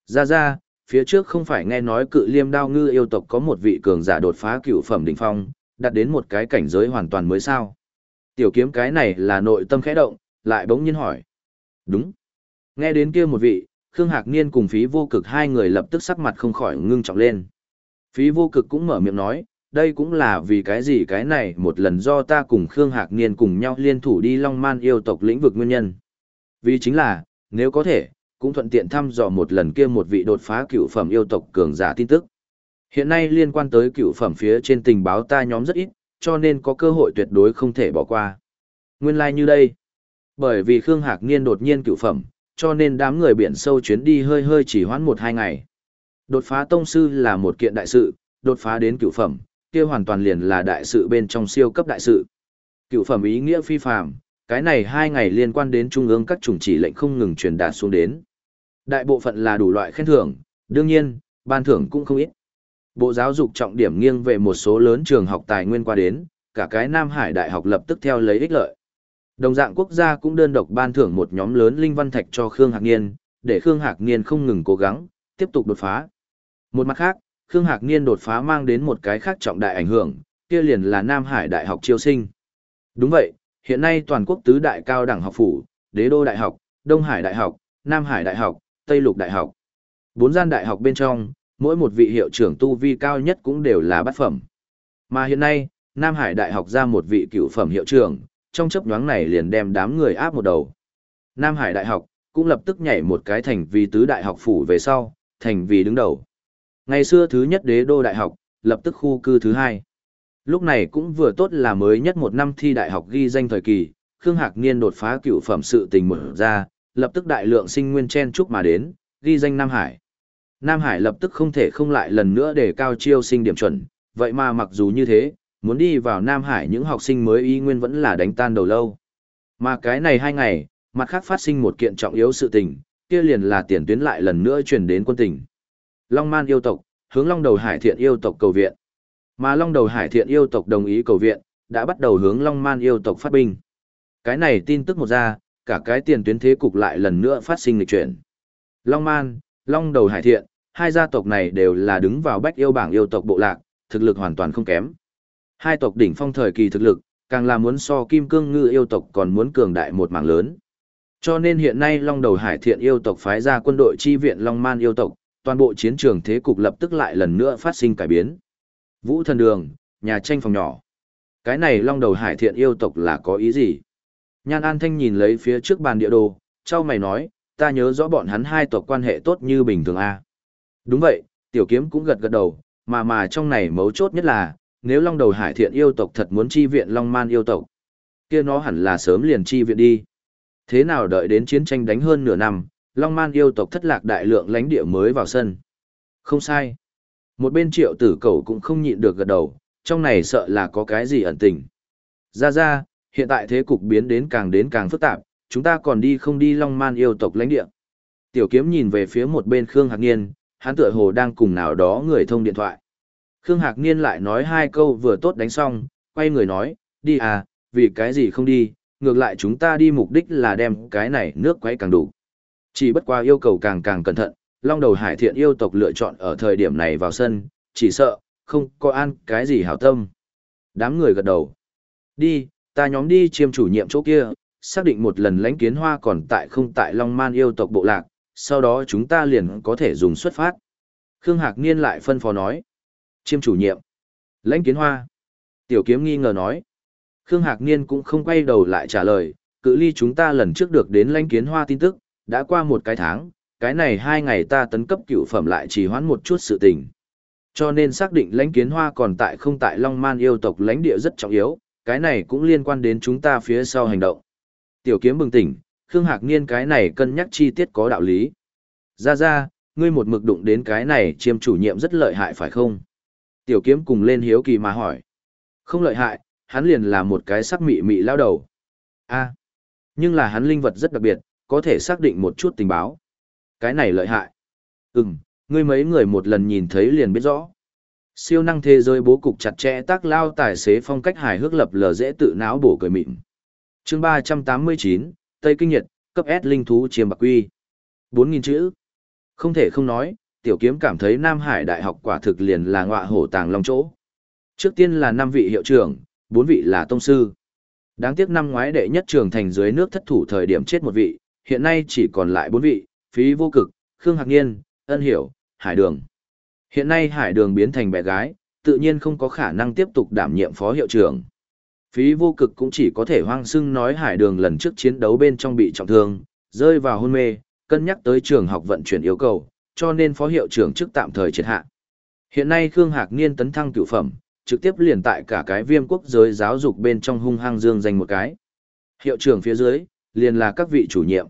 [SPEAKER 1] Ra ra, phía trước không phải nghe nói cự liêm đao ngư yêu tộc có một vị cường giả đột phá cựu phẩm đỉnh phong, đạt đến một cái cảnh giới hoàn toàn mới sao. Tiểu kiếm cái này là nội tâm khẽ động, lại bỗng nhiên hỏi. Đúng. Nghe đến kia một vị, Khương Hạc Niên cùng phí vô cực hai người lập tức sắc mặt không khỏi ngưng trọng lên. Phí vô cực cũng mở miệng nói, đây cũng là vì cái gì cái này một lần do ta cùng Khương Hạc Niên cùng nhau liên thủ đi Long Man yêu tộc lĩnh vực nguyên nhân. Vì chính là, nếu có thể, cũng thuận tiện thăm dò một lần kia một vị đột phá cựu phẩm yêu tộc cường giả tin tức. Hiện nay liên quan tới cựu phẩm phía trên tình báo ta nhóm rất ít, cho nên có cơ hội tuyệt đối không thể bỏ qua. Nguyên lai like như đây. Bởi vì Khương Hạc Niên đột nhiên cựu phẩm, cho nên đám người biển sâu chuyến đi hơi hơi chỉ hoãn một hai ngày. Đột phá tông sư là một kiện đại sự, đột phá đến cửu phẩm, kia hoàn toàn liền là đại sự bên trong siêu cấp đại sự. Cửu phẩm ý nghĩa phi phàm, cái này hai ngày liên quan đến trung ương các chủng chỉ lệnh không ngừng truyền đạt xuống đến. Đại bộ phận là đủ loại khen thưởng, đương nhiên, ban thưởng cũng không ít. Bộ giáo dục trọng điểm nghiêng về một số lớn trường học tài nguyên qua đến, cả cái Nam Hải Đại học lập tức theo lấy ích lợi. Đồng dạng quốc gia cũng đơn độc ban thưởng một nhóm lớn linh văn thạch cho Khương Hạc Niên, để Khương Hạc Niên không ngừng cố gắng, tiếp tục đột phá. Một mặt khác, Khương Hạc Niên đột phá mang đến một cái khác trọng đại ảnh hưởng, kia liền là Nam Hải Đại học chiêu sinh. Đúng vậy, hiện nay toàn quốc tứ đại cao đẳng học phủ, Đế Đô Đại học, Đông Hải Đại học, Nam Hải Đại học, Tây Lục Đại học. Bốn gian đại học bên trong, mỗi một vị hiệu trưởng tu vi cao nhất cũng đều là bát phẩm. Mà hiện nay, Nam Hải Đại học ra một vị cựu phẩm hiệu trưởng, trong chấp nhoáng này liền đem đám người áp một đầu. Nam Hải Đại học cũng lập tức nhảy một cái thành vì tứ đại học phủ về sau, thành vì đứng đầu. Ngày xưa thứ nhất đế đô đại học, lập tức khu cư thứ hai. Lúc này cũng vừa tốt là mới nhất một năm thi đại học ghi danh thời kỳ, Khương Hạc Niên đột phá cựu phẩm sự tình mở ra, lập tức đại lượng sinh nguyên chen chúc mà đến, ghi danh Nam Hải. Nam Hải lập tức không thể không lại lần nữa để cao chiêu sinh điểm chuẩn, vậy mà mặc dù như thế, muốn đi vào Nam Hải những học sinh mới y nguyên vẫn là đánh tan đầu lâu. Mà cái này hai ngày, mặt khác phát sinh một kiện trọng yếu sự tình, kia liền là tiền tuyến lại lần nữa truyền đến quân tỉnh. Long Man yêu tộc, hướng Long Đầu Hải Thiện yêu tộc cầu viện. Mà Long Đầu Hải Thiện yêu tộc đồng ý cầu viện, đã bắt đầu hướng Long Man yêu tộc phát binh. Cái này tin tức một ra, cả cái tiền tuyến thế cục lại lần nữa phát sinh lịch chuyển. Long Man, Long Đầu Hải Thiện, hai gia tộc này đều là đứng vào bách yêu bảng yêu tộc bộ lạc, thực lực hoàn toàn không kém. Hai tộc đỉnh phong thời kỳ thực lực, càng là muốn so kim cương ngư yêu tộc còn muốn cường đại một mảng lớn. Cho nên hiện nay Long Đầu Hải Thiện yêu tộc phái ra quân đội chi viện Long Man yêu tộc, toàn bộ chiến trường thế cục lập tức lại lần nữa phát sinh cải biến. Vũ thần đường, nhà tranh phòng nhỏ. Cái này Long Đầu Hải Thiện yêu tộc là có ý gì? Nhan An Thanh nhìn lấy phía trước bàn địa đồ, trao mày nói, ta nhớ rõ bọn hắn hai tộc quan hệ tốt như bình thường a. Đúng vậy, tiểu kiếm cũng gật gật đầu, mà mà trong này mấu chốt nhất là, nếu Long Đầu Hải Thiện yêu tộc thật muốn chi viện Long Man yêu tộc, kia nó hẳn là sớm liền chi viện đi. Thế nào đợi đến chiến tranh đánh hơn nửa năm, Long Man yêu tộc thất lạc đại lượng lãnh địa mới vào sân. Không sai. Một bên triệu tử cầu cũng không nhịn được gật đầu, trong này sợ là có cái gì ẩn tình. Ra ra, hiện tại thế cục biến đến càng đến càng phức tạp, chúng ta còn đi không đi Long Man yêu tộc lãnh địa. Tiểu kiếm nhìn về phía một bên Khương Hạc Niên, hắn tựa hồ đang cùng nào đó người thông điện thoại. Khương Hạc Niên lại nói hai câu vừa tốt đánh xong, quay người nói, đi à, vì cái gì không đi, ngược lại chúng ta đi mục đích là đem cái này nước quay càng đủ. Chỉ bất qua yêu cầu càng càng cẩn thận, long đầu hải thiện yêu tộc lựa chọn ở thời điểm này vào sân, chỉ sợ, không có ăn cái gì hảo tâm. Đám người gật đầu. Đi, ta nhóm đi chiêm chủ nhiệm chỗ kia, xác định một lần lãnh kiến hoa còn tại không tại long man yêu tộc bộ lạc, sau đó chúng ta liền có thể dùng xuất phát. Khương Hạc Niên lại phân phó nói. Chiêm chủ nhiệm. Lãnh kiến hoa. Tiểu kiếm nghi ngờ nói. Khương Hạc Niên cũng không quay đầu lại trả lời, cự ly chúng ta lần trước được đến lãnh kiến hoa tin tức, đã qua một cái tháng, cái này hai ngày ta tấn cấp cựu phẩm lại chỉ hoãn một chút sự tình. Cho nên xác định lãnh kiến hoa còn tại không tại Long Man yêu tộc lãnh địa rất trọng yếu, cái này cũng liên quan đến chúng ta phía sau hành động. Tiểu kiếm bừng tỉnh, Khương Hạc Niên cái này cân nhắc chi tiết có đạo lý. Ra ra, ngươi một mực đụng đến cái này chiêm chủ nhiệm rất lợi hại phải không? Tiểu kiếm cùng lên hiếu kỳ mà hỏi. Không lợi hại, hắn liền là một cái sắc mị mị lao đầu. a nhưng là hắn linh vật rất đặc biệt, có thể xác định một chút tình báo. Cái này lợi hại. Ừm, ngươi mấy người một lần nhìn thấy liền biết rõ. Siêu năng thế giới bố cục chặt chẽ tác lao tài xế phong cách hài hước lập lờ dễ tự náo bổ cười mịn. chương 389, Tây Kinh Nhật, cấp S linh thú chiêm bạc quy. 4.000 chữ. Không thể không nói, tiểu kiếm cảm thấy Nam Hải Đại học quả thực liền là ngọa hổ tàng long chỗ. Trước tiên là năm vị hiệu trưởng, bốn vị là tông sư. Đáng tiếc năm ngoái đệ nhất trường thành dưới nước thất thủ thời điểm chết một vị, hiện nay chỉ còn lại bốn vị, phí vô cực, Khương Hạc Niên, Ân Hiểu, Hải Đường. Hiện nay Hải Đường biến thành bé gái, tự nhiên không có khả năng tiếp tục đảm nhiệm phó hiệu trưởng. Phí vô cực cũng chỉ có thể hoang sưng nói Hải Đường lần trước chiến đấu bên trong bị trọng thương, rơi vào hôn mê, cân nhắc tới trường học vận chuyển yêu cầu, cho nên phó hiệu trưởng chức tạm thời triệt hạ. Hiện nay Khương Hạc Niên tấn thăng cửu phẩm, trực tiếp liền tại cả cái viêm quốc giới giáo dục bên trong hung hăng dương danh một cái. Hiệu trưởng phía dưới, liền là các vị chủ nhiệm.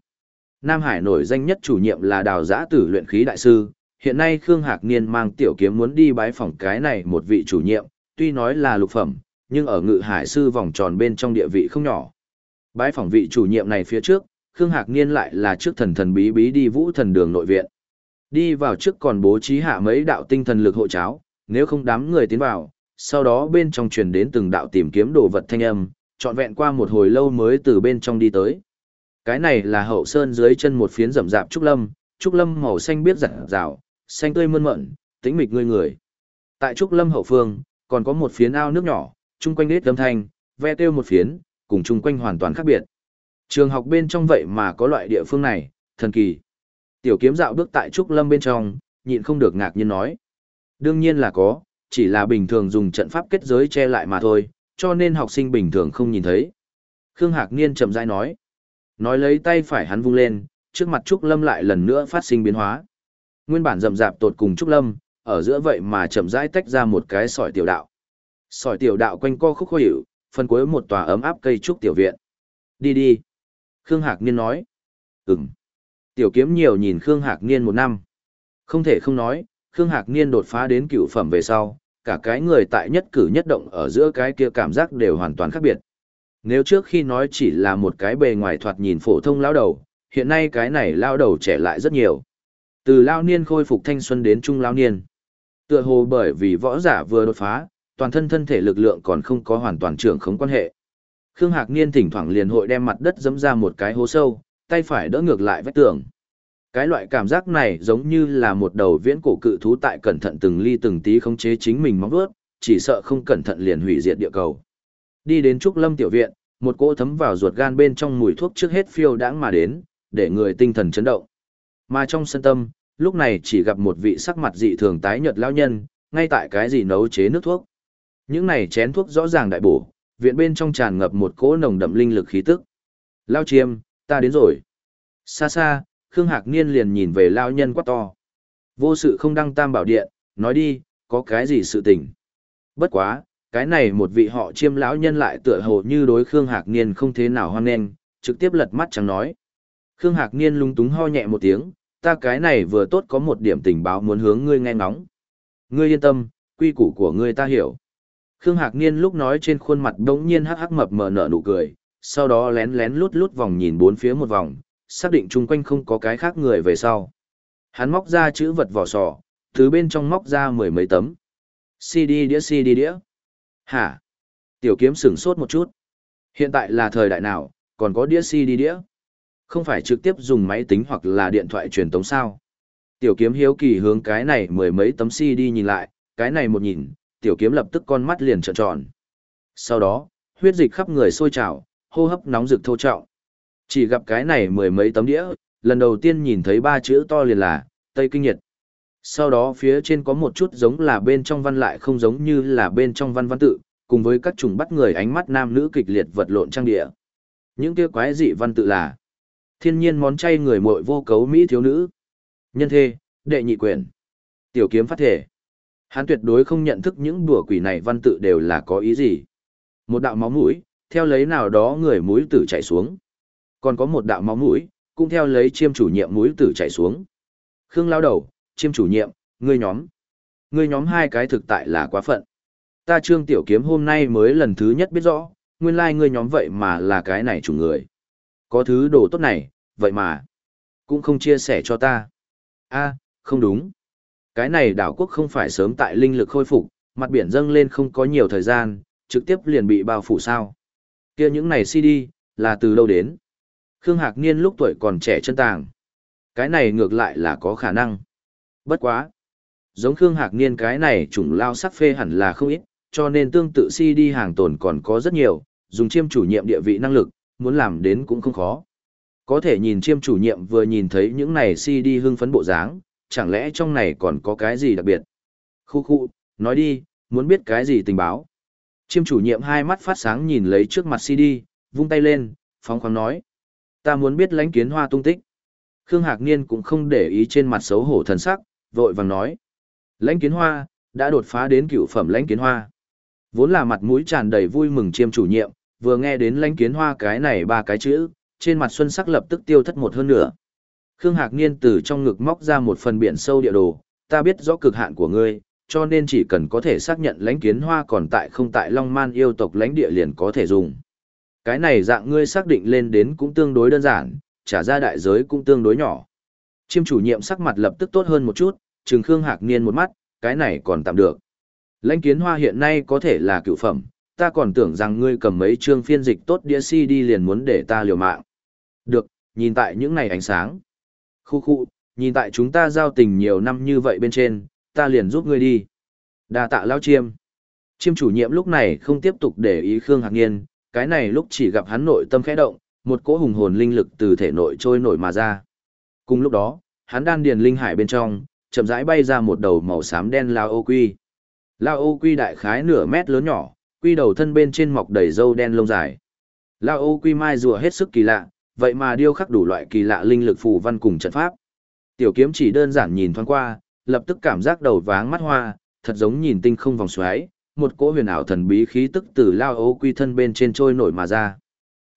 [SPEAKER 1] Nam Hải nổi danh nhất chủ nhiệm là đào giã tử luyện khí đại sư, hiện nay Khương Hạc Niên mang tiểu kiếm muốn đi bái phỏng cái này một vị chủ nhiệm, tuy nói là lục phẩm, nhưng ở ngự hải sư vòng tròn bên trong địa vị không nhỏ. Bái phỏng vị chủ nhiệm này phía trước, Khương Hạc Niên lại là trước thần thần bí bí đi vũ thần đường nội viện. Đi vào trước còn bố trí hạ mấy đạo tinh thần lực hộ cháo, nếu không đám người tiến vào, sau đó bên trong truyền đến từng đạo tìm kiếm đồ vật thanh âm, trọn vẹn qua một hồi lâu mới từ bên trong đi tới. Cái này là hậu sơn dưới chân một phiến rậm rạp trúc lâm, trúc lâm màu xanh biết rạng rào, xanh tươi mơn mận, tĩnh mịch người người. Tại trúc lâm hậu phương, còn có một phiến ao nước nhỏ, chung quanh đít âm thanh, ve tiêu một phiến, cùng chung quanh hoàn toàn khác biệt. Trường học bên trong vậy mà có loại địa phương này, thần kỳ. Tiểu kiếm dạo bước tại trúc lâm bên trong, nhịn không được ngạc nhiên nói. Đương nhiên là có, chỉ là bình thường dùng trận pháp kết giới che lại mà thôi, cho nên học sinh bình thường không nhìn thấy. Khương Hạc Niên chậm rãi nói. Nói lấy tay phải hắn vung lên, trước mặt Trúc Lâm lại lần nữa phát sinh biến hóa. Nguyên bản rậm rạp tột cùng Trúc Lâm, ở giữa vậy mà chậm rãi tách ra một cái sỏi tiểu đạo. Sỏi tiểu đạo quanh co khúc khuỷu, phần cuối một tòa ấm áp cây trúc tiểu viện. Đi đi. Khương Hạc Niên nói. Ừm. Tiểu kiếm nhiều nhìn Khương Hạc Niên một năm. Không thể không nói, Khương Hạc Niên đột phá đến cựu phẩm về sau, cả cái người tại nhất cử nhất động ở giữa cái kia cảm giác đều hoàn toàn khác biệt. Nếu trước khi nói chỉ là một cái bề ngoài thoạt nhìn phổ thông lao đầu, hiện nay cái này lao đầu trẻ lại rất nhiều. Từ lao niên khôi phục thanh xuân đến trung lao niên. Tựa hồ bởi vì võ giả vừa đột phá, toàn thân thân thể lực lượng còn không có hoàn toàn trưởng không quan hệ. Khương Hạc Niên thỉnh thoảng liền hội đem mặt đất dẫm ra một cái hố sâu, tay phải đỡ ngược lại vách tường. Cái loại cảm giác này giống như là một đầu viễn cổ cự thú tại cẩn thận từng ly từng tí khống chế chính mình móng vuốt, chỉ sợ không cẩn thận liền hủy diệt địa cầu. Đi đến Trúc Lâm tiểu viện, một cỗ thấm vào ruột gan bên trong mùi thuốc trước hết phiêu đãng mà đến, để người tinh thần chấn động. Mà trong sân tâm, lúc này chỉ gặp một vị sắc mặt dị thường tái nhợt lão nhân, ngay tại cái gì nấu chế nước thuốc. Những này chén thuốc rõ ràng đại bổ, viện bên trong tràn ngập một cỗ nồng đậm linh lực khí tức. Lao chiêm, ta đến rồi. Xa xa, Khương Hạc Niên liền nhìn về lao nhân quá to. Vô sự không đăng tam bảo điện, nói đi, có cái gì sự tình. Bất quá, cái này một vị họ chiêm lão nhân lại tựa hồ như đối Khương Hạc Niên không thế nào hoan nghênh, trực tiếp lật mắt chẳng nói. Khương Hạc Niên lung túng ho nhẹ một tiếng, ta cái này vừa tốt có một điểm tình báo muốn hướng ngươi nghe ngóng. Ngươi yên tâm, quy củ của ngươi ta hiểu. Khương Hạc Niên lúc nói trên khuôn mặt đống nhiên hắc hắc mập mờ nở nụ cười, sau đó lén lén lút lút vòng nhìn bốn phía một vòng, xác định chung quanh không có cái khác người về sau. Hắn móc ra chữ vật vỏ sò, từ bên trong móc ra mười mấy tấm. CD đĩa CD đĩa. Hả? Tiểu kiếm sửng sốt một chút. Hiện tại là thời đại nào, còn có đĩa CD đĩa? Không phải trực tiếp dùng máy tính hoặc là điện thoại truyền tống sao? Tiểu kiếm hiếu kỳ hướng cái này mười mấy tấm CD nhìn lại, cái này một nhìn, tiểu kiếm lập tức con mắt liền trợn tròn. Sau đó, huyết dịch khắp người sôi trào, hô hấp nóng rực thô trọng. Chỉ gặp cái này mười mấy tấm đĩa, lần đầu tiên nhìn thấy ba chữ to liền là, Tây Kinh Nhiệt. Sau đó phía trên có một chút giống là bên trong văn lại không giống như là bên trong văn văn tự, cùng với các chủng bắt người ánh mắt nam nữ kịch liệt vật lộn trang địa. Những kia quái dị văn tự là thiên nhiên món chay người muội vô cấu Mỹ thiếu nữ. Nhân thê, đệ nhị quyền. Tiểu kiếm phát thể. Hắn tuyệt đối không nhận thức những đùa quỷ này văn tự đều là có ý gì. Một đạo máu mũi, theo lấy nào đó người mũi tử chạy xuống. Còn có một đạo máu mũi, cũng theo lấy chiêm chủ nhiệm mũi tử chạy xuống. Khương lao đầu, chiêm chủ nhiệm, ngươi nhóm. Ngươi nhóm hai cái thực tại là quá phận. Ta trương tiểu kiếm hôm nay mới lần thứ nhất biết rõ, nguyên lai like ngươi nhóm vậy mà là cái này chủ người. Có thứ đồ tốt này, vậy mà, cũng không chia sẻ cho ta. a không đúng. Cái này đảo quốc không phải sớm tại linh lực khôi phục, mặt biển dâng lên không có nhiều thời gian, trực tiếp liền bị bao phủ sao kia những này CD, là từ đâu đến? Khương Hạc Niên lúc tuổi còn trẻ chân tàng. Cái này ngược lại là có khả năng. Bất quá. Giống Khương Hạc Niên cái này chủng lao sắc phê hẳn là không ít, cho nên tương tự CD hàng tồn còn có rất nhiều, dùng chiêm chủ nhiệm địa vị năng lực, muốn làm đến cũng không khó. Có thể nhìn chiêm chủ nhiệm vừa nhìn thấy những này CD hưng phấn bộ dáng, chẳng lẽ trong này còn có cái gì đặc biệt? Khu khu, nói đi, muốn biết cái gì tình báo? Chiêm chủ nhiệm hai mắt phát sáng nhìn lấy trước mặt CD, vung tay lên, phóng khoáng nói. Ta muốn biết lãnh kiến hoa tung tích. Khương Hạc Niên cũng không để ý trên mặt xấu hổ thần sắc, vội vàng nói. Lãnh kiến hoa, đã đột phá đến cựu phẩm lãnh kiến hoa. Vốn là mặt mũi tràn đầy vui mừng chiêm chủ nhiệm, vừa nghe đến lãnh kiến hoa cái này ba cái chữ, trên mặt xuân sắc lập tức tiêu thất một hơn nửa. Khương Hạc Niên từ trong ngực móc ra một phần biển sâu địa đồ, ta biết rõ cực hạn của ngươi, cho nên chỉ cần có thể xác nhận lãnh kiến hoa còn tại không tại Long Man yêu tộc lãnh địa liền có thể dùng. Cái này dạng ngươi xác định lên đến cũng tương đối đơn giản, trả ra đại giới cũng tương đối nhỏ. Chiêm chủ nhiệm sắc mặt lập tức tốt hơn một chút, trừng Khương Hạc Niên một mắt, cái này còn tạm được. Lãnh kiến hoa hiện nay có thể là cựu phẩm, ta còn tưởng rằng ngươi cầm mấy chương phiên dịch tốt đĩa đi liền muốn để ta liều mạng. Được, nhìn tại những này ánh sáng. Khu khu, nhìn tại chúng ta giao tình nhiều năm như vậy bên trên, ta liền giúp ngươi đi. đa tạ lao chiêm. Chiêm chủ nhiệm lúc này không tiếp tục để ý Khương Hạc Niên, cái này lúc chỉ gặp hắn nội tâm khẽ động, một cỗ hùng hồn linh lực từ thể nội trôi nổi mà ra. Cùng lúc đó, hắn đan điền linh hải bên trong, chậm rãi bay ra một đầu màu xám đen lao ô quy. Lao ô quy đại khái nửa mét lớn nhỏ, quy đầu thân bên trên mọc đầy râu đen lông dài. Lao ô quy mai rùa hết sức kỳ lạ, vậy mà điêu khắc đủ loại kỳ lạ linh lực phù văn cùng trận pháp. Tiểu kiếm chỉ đơn giản nhìn thoáng qua, lập tức cảm giác đầu váng mắt hoa, thật giống nhìn tinh không vòng xoáy, một cỗ huyền ảo thần bí khí tức từ lao ô quy thân bên trên trôi nổi mà ra.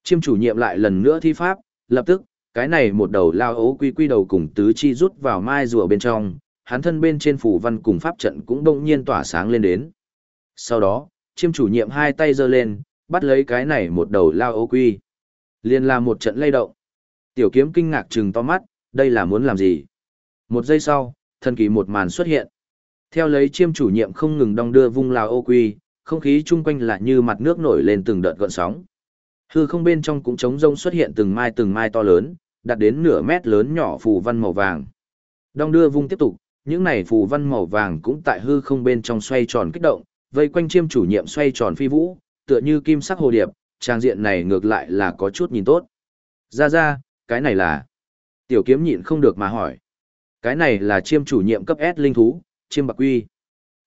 [SPEAKER 1] Chiêm chủ nhiệm lại lần nữa thi pháp, lập tức, cái này một đầu lao ấu quy quy đầu cùng tứ chi rút vào mai rùa bên trong, hắn thân bên trên phủ văn cùng pháp trận cũng đông nhiên tỏa sáng lên đến. Sau đó, chiêm chủ nhiệm hai tay giơ lên, bắt lấy cái này một đầu lao ấu quy. Liên là một trận lay động. Tiểu kiếm kinh ngạc trừng to mắt, đây là muốn làm gì? Một giây sau, thần kỳ một màn xuất hiện. Theo lấy chiêm chủ nhiệm không ngừng đong đưa vung lao ô quy, không khí chung quanh lại như mặt nước nổi lên từng đợt gợn sóng. Hư không bên trong cũng trống rông xuất hiện từng mai từng mai to lớn, đạt đến nửa mét lớn nhỏ phù văn màu vàng. Đong đưa vung tiếp tục, những này phù văn màu vàng cũng tại hư không bên trong xoay tròn kích động, vây quanh chiêm chủ nhiệm xoay tròn phi vũ, tựa như kim sắc hồ điệp, trang diện này ngược lại là có chút nhìn tốt. Ra ra, cái này là... Tiểu kiếm nhịn không được mà hỏi. Cái này là chiêm chủ nhiệm cấp S linh thú, chiêm bạc quy.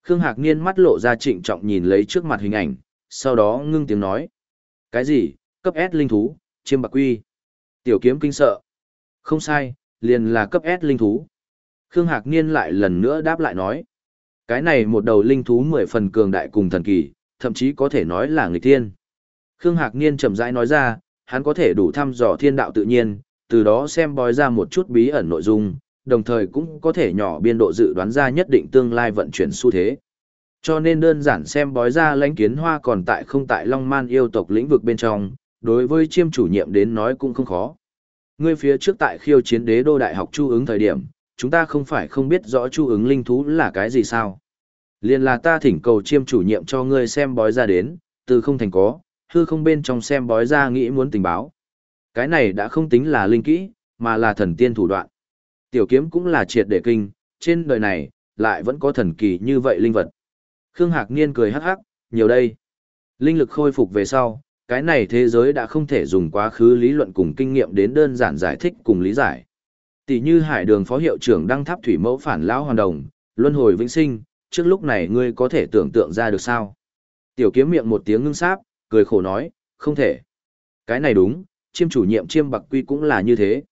[SPEAKER 1] Khương Hạc Niên mắt lộ ra trịnh trọng nhìn lấy trước mặt hình ảnh, sau đó ngưng tiếng nói. Cái gì, cấp S linh thú, chiêm bạc quy. Tiểu kiếm kinh sợ. Không sai, liền là cấp S linh thú. Khương Hạc Niên lại lần nữa đáp lại nói. Cái này một đầu linh thú mười phần cường đại cùng thần kỳ, thậm chí có thể nói là nghịch thiên. Khương Hạc Niên chậm rãi nói ra, hắn có thể đủ thăm dò thiên đạo tự nhiên, từ đó xem bói ra một chút bí ẩn nội dung, đồng thời cũng có thể nhỏ biên độ dự đoán ra nhất định tương lai vận chuyển xu thế. Cho nên đơn giản xem bói ra lãnh kiến hoa còn tại không tại Long Man yêu tộc lĩnh vực bên trong, đối với chiêm chủ nhiệm đến nói cũng không khó. Ngươi phía trước tại khiêu chiến đế đô đại học chu ứng thời điểm, chúng ta không phải không biết rõ chu ứng linh thú là cái gì sao. Liên là ta thỉnh cầu chiêm chủ nhiệm cho ngươi xem bói ra đến, từ không thành có, hư không bên trong xem bói ra nghĩ muốn tình báo. Cái này đã không tính là linh kỹ, mà là thần tiên thủ đoạn. Tiểu kiếm cũng là triệt để kinh, trên đời này, lại vẫn có thần kỳ như vậy linh vật. Khương Hạc Niên cười hắc hắc, nhiều đây. Linh lực khôi phục về sau, cái này thế giới đã không thể dùng quá khứ lý luận cùng kinh nghiệm đến đơn giản giải thích cùng lý giải. Tỷ như hải đường phó hiệu trưởng đăng tháp thủy mẫu phản lão hoàn đồng, luân hồi vĩnh sinh, trước lúc này ngươi có thể tưởng tượng ra được sao? Tiểu kiếm miệng một tiếng ngưng sáp, cười khổ nói, không thể. Cái này đúng, chiêm chủ nhiệm chiêm bạc quy cũng là như thế.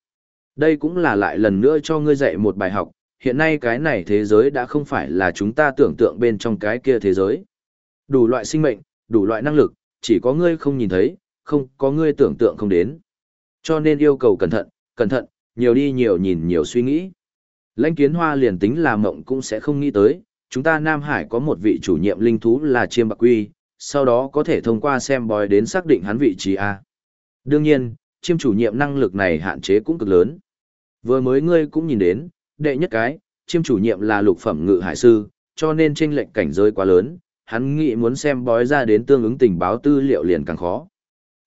[SPEAKER 1] Đây cũng là lại lần nữa cho ngươi dạy một bài học, hiện nay cái này thế giới đã không phải là chúng ta tưởng tượng bên trong cái kia thế giới. Đủ loại sinh mệnh, đủ loại năng lực, chỉ có ngươi không nhìn thấy, không có ngươi tưởng tượng không đến. Cho nên yêu cầu cẩn thận, cẩn thận, nhiều đi nhiều nhìn nhiều suy nghĩ. Lãnh kiến hoa liền tính là mộng cũng sẽ không nghĩ tới, chúng ta Nam Hải có một vị chủ nhiệm linh thú là chiêm bạc quy, sau đó có thể thông qua xem bói đến xác định hắn vị trí A. Đương nhiên, chiêm chủ nhiệm năng lực này hạn chế cũng cực lớn. Vừa mới ngươi cũng nhìn đến, đệ nhất cái, chiêm chủ nhiệm là lục phẩm ngự hải sư, cho nên trên lệnh cảnh giới quá lớn, hắn nghĩ muốn xem bói ra đến tương ứng tình báo tư liệu liền càng khó.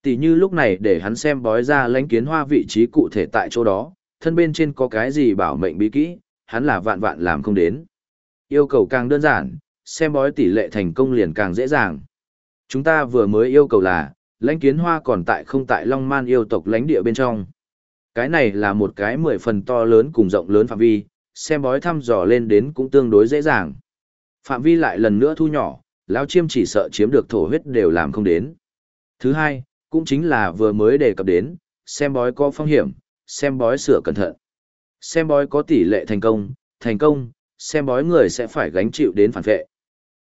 [SPEAKER 1] Tỷ như lúc này để hắn xem bói ra lãnh kiến hoa vị trí cụ thể tại chỗ đó, thân bên trên có cái gì bảo mệnh bí kỹ, hắn là vạn vạn làm không đến. Yêu cầu càng đơn giản, xem bói tỷ lệ thành công liền càng dễ dàng. Chúng ta vừa mới yêu cầu là, lãnh kiến hoa còn tại không tại Long Man yêu tộc lãnh địa bên trong. Cái này là một cái mười phần to lớn cùng rộng lớn phạm vi, xem bói thăm dò lên đến cũng tương đối dễ dàng. Phạm vi lại lần nữa thu nhỏ, lão chiêm chỉ sợ chiếm được thổ huyết đều làm không đến. Thứ hai, cũng chính là vừa mới đề cập đến, xem bói có phong hiểm, xem bói sửa cẩn thận. Xem bói có tỷ lệ thành công, thành công, xem bói người sẽ phải gánh chịu đến phản vệ.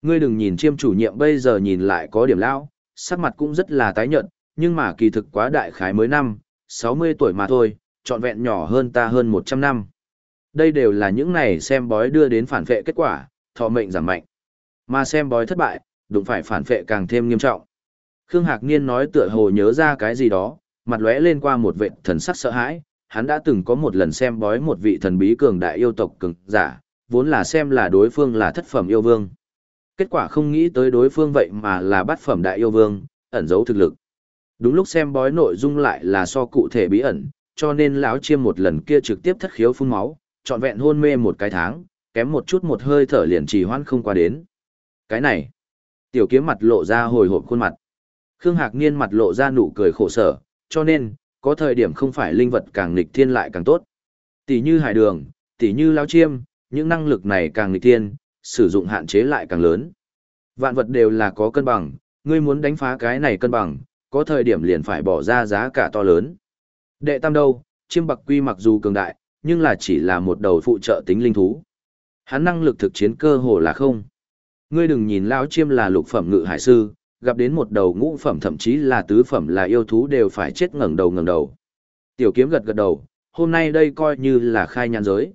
[SPEAKER 1] Ngươi đừng nhìn chiêm chủ nhiệm bây giờ nhìn lại có điểm lão, sắc mặt cũng rất là tái nhợt, nhưng mà kỳ thực quá đại khái mới năm, 60 tuổi mà thôi, trọn vẹn nhỏ hơn ta hơn 100 năm. Đây đều là những này xem bói đưa đến phản vệ kết quả, thọ mệnh giảm mạnh. Mà xem bói thất bại, đụng phải phản vệ càng thêm nghiêm trọng. Khương Hạc Niên nói tựa hồ nhớ ra cái gì đó, mặt lóe lên qua một vệ thần sắc sợ hãi, hắn đã từng có một lần xem bói một vị thần bí cường đại yêu tộc cường giả, vốn là xem là đối phương là thất phẩm yêu vương. Kết quả không nghĩ tới đối phương vậy mà là bát phẩm đại yêu vương, ẩn giấu thực lực. Đúng lúc xem bói nội dung lại là so cụ thể bí ẩn, cho nên lão chiêm một lần kia trực tiếp thất khiếu phun máu, trọn vẹn hôn mê một cái tháng, kém một chút một hơi thở liền trì hoãn không qua đến. Cái này, tiểu kiếm mặt lộ ra hồi hộp khuôn mặt. Khương Hạc Niên mặt lộ ra nụ cười khổ sở, cho nên, có thời điểm không phải linh vật càng nghịch thiên lại càng tốt. Tỷ như hải đường, tỷ như lão chiêm, những năng lực này càng nghịch thiên, sử dụng hạn chế lại càng lớn. Vạn vật đều là có cân bằng, ngươi muốn đánh phá cái này cân bằng, có thời điểm liền phải bỏ ra giá cả to lớn. Đệ tam đâu, chiêm bạc quy mặc dù cường đại, nhưng là chỉ là một đầu phụ trợ tính linh thú. Hắn năng lực thực chiến cơ hồ là không. Ngươi đừng nhìn lão chiêm là lục phẩm ngự hải sư, gặp đến một đầu ngũ phẩm thậm chí là tứ phẩm là yêu thú đều phải chết ngẩng đầu ngẩng đầu. Tiểu kiếm gật gật đầu, hôm nay đây coi như là khai nhàn giới.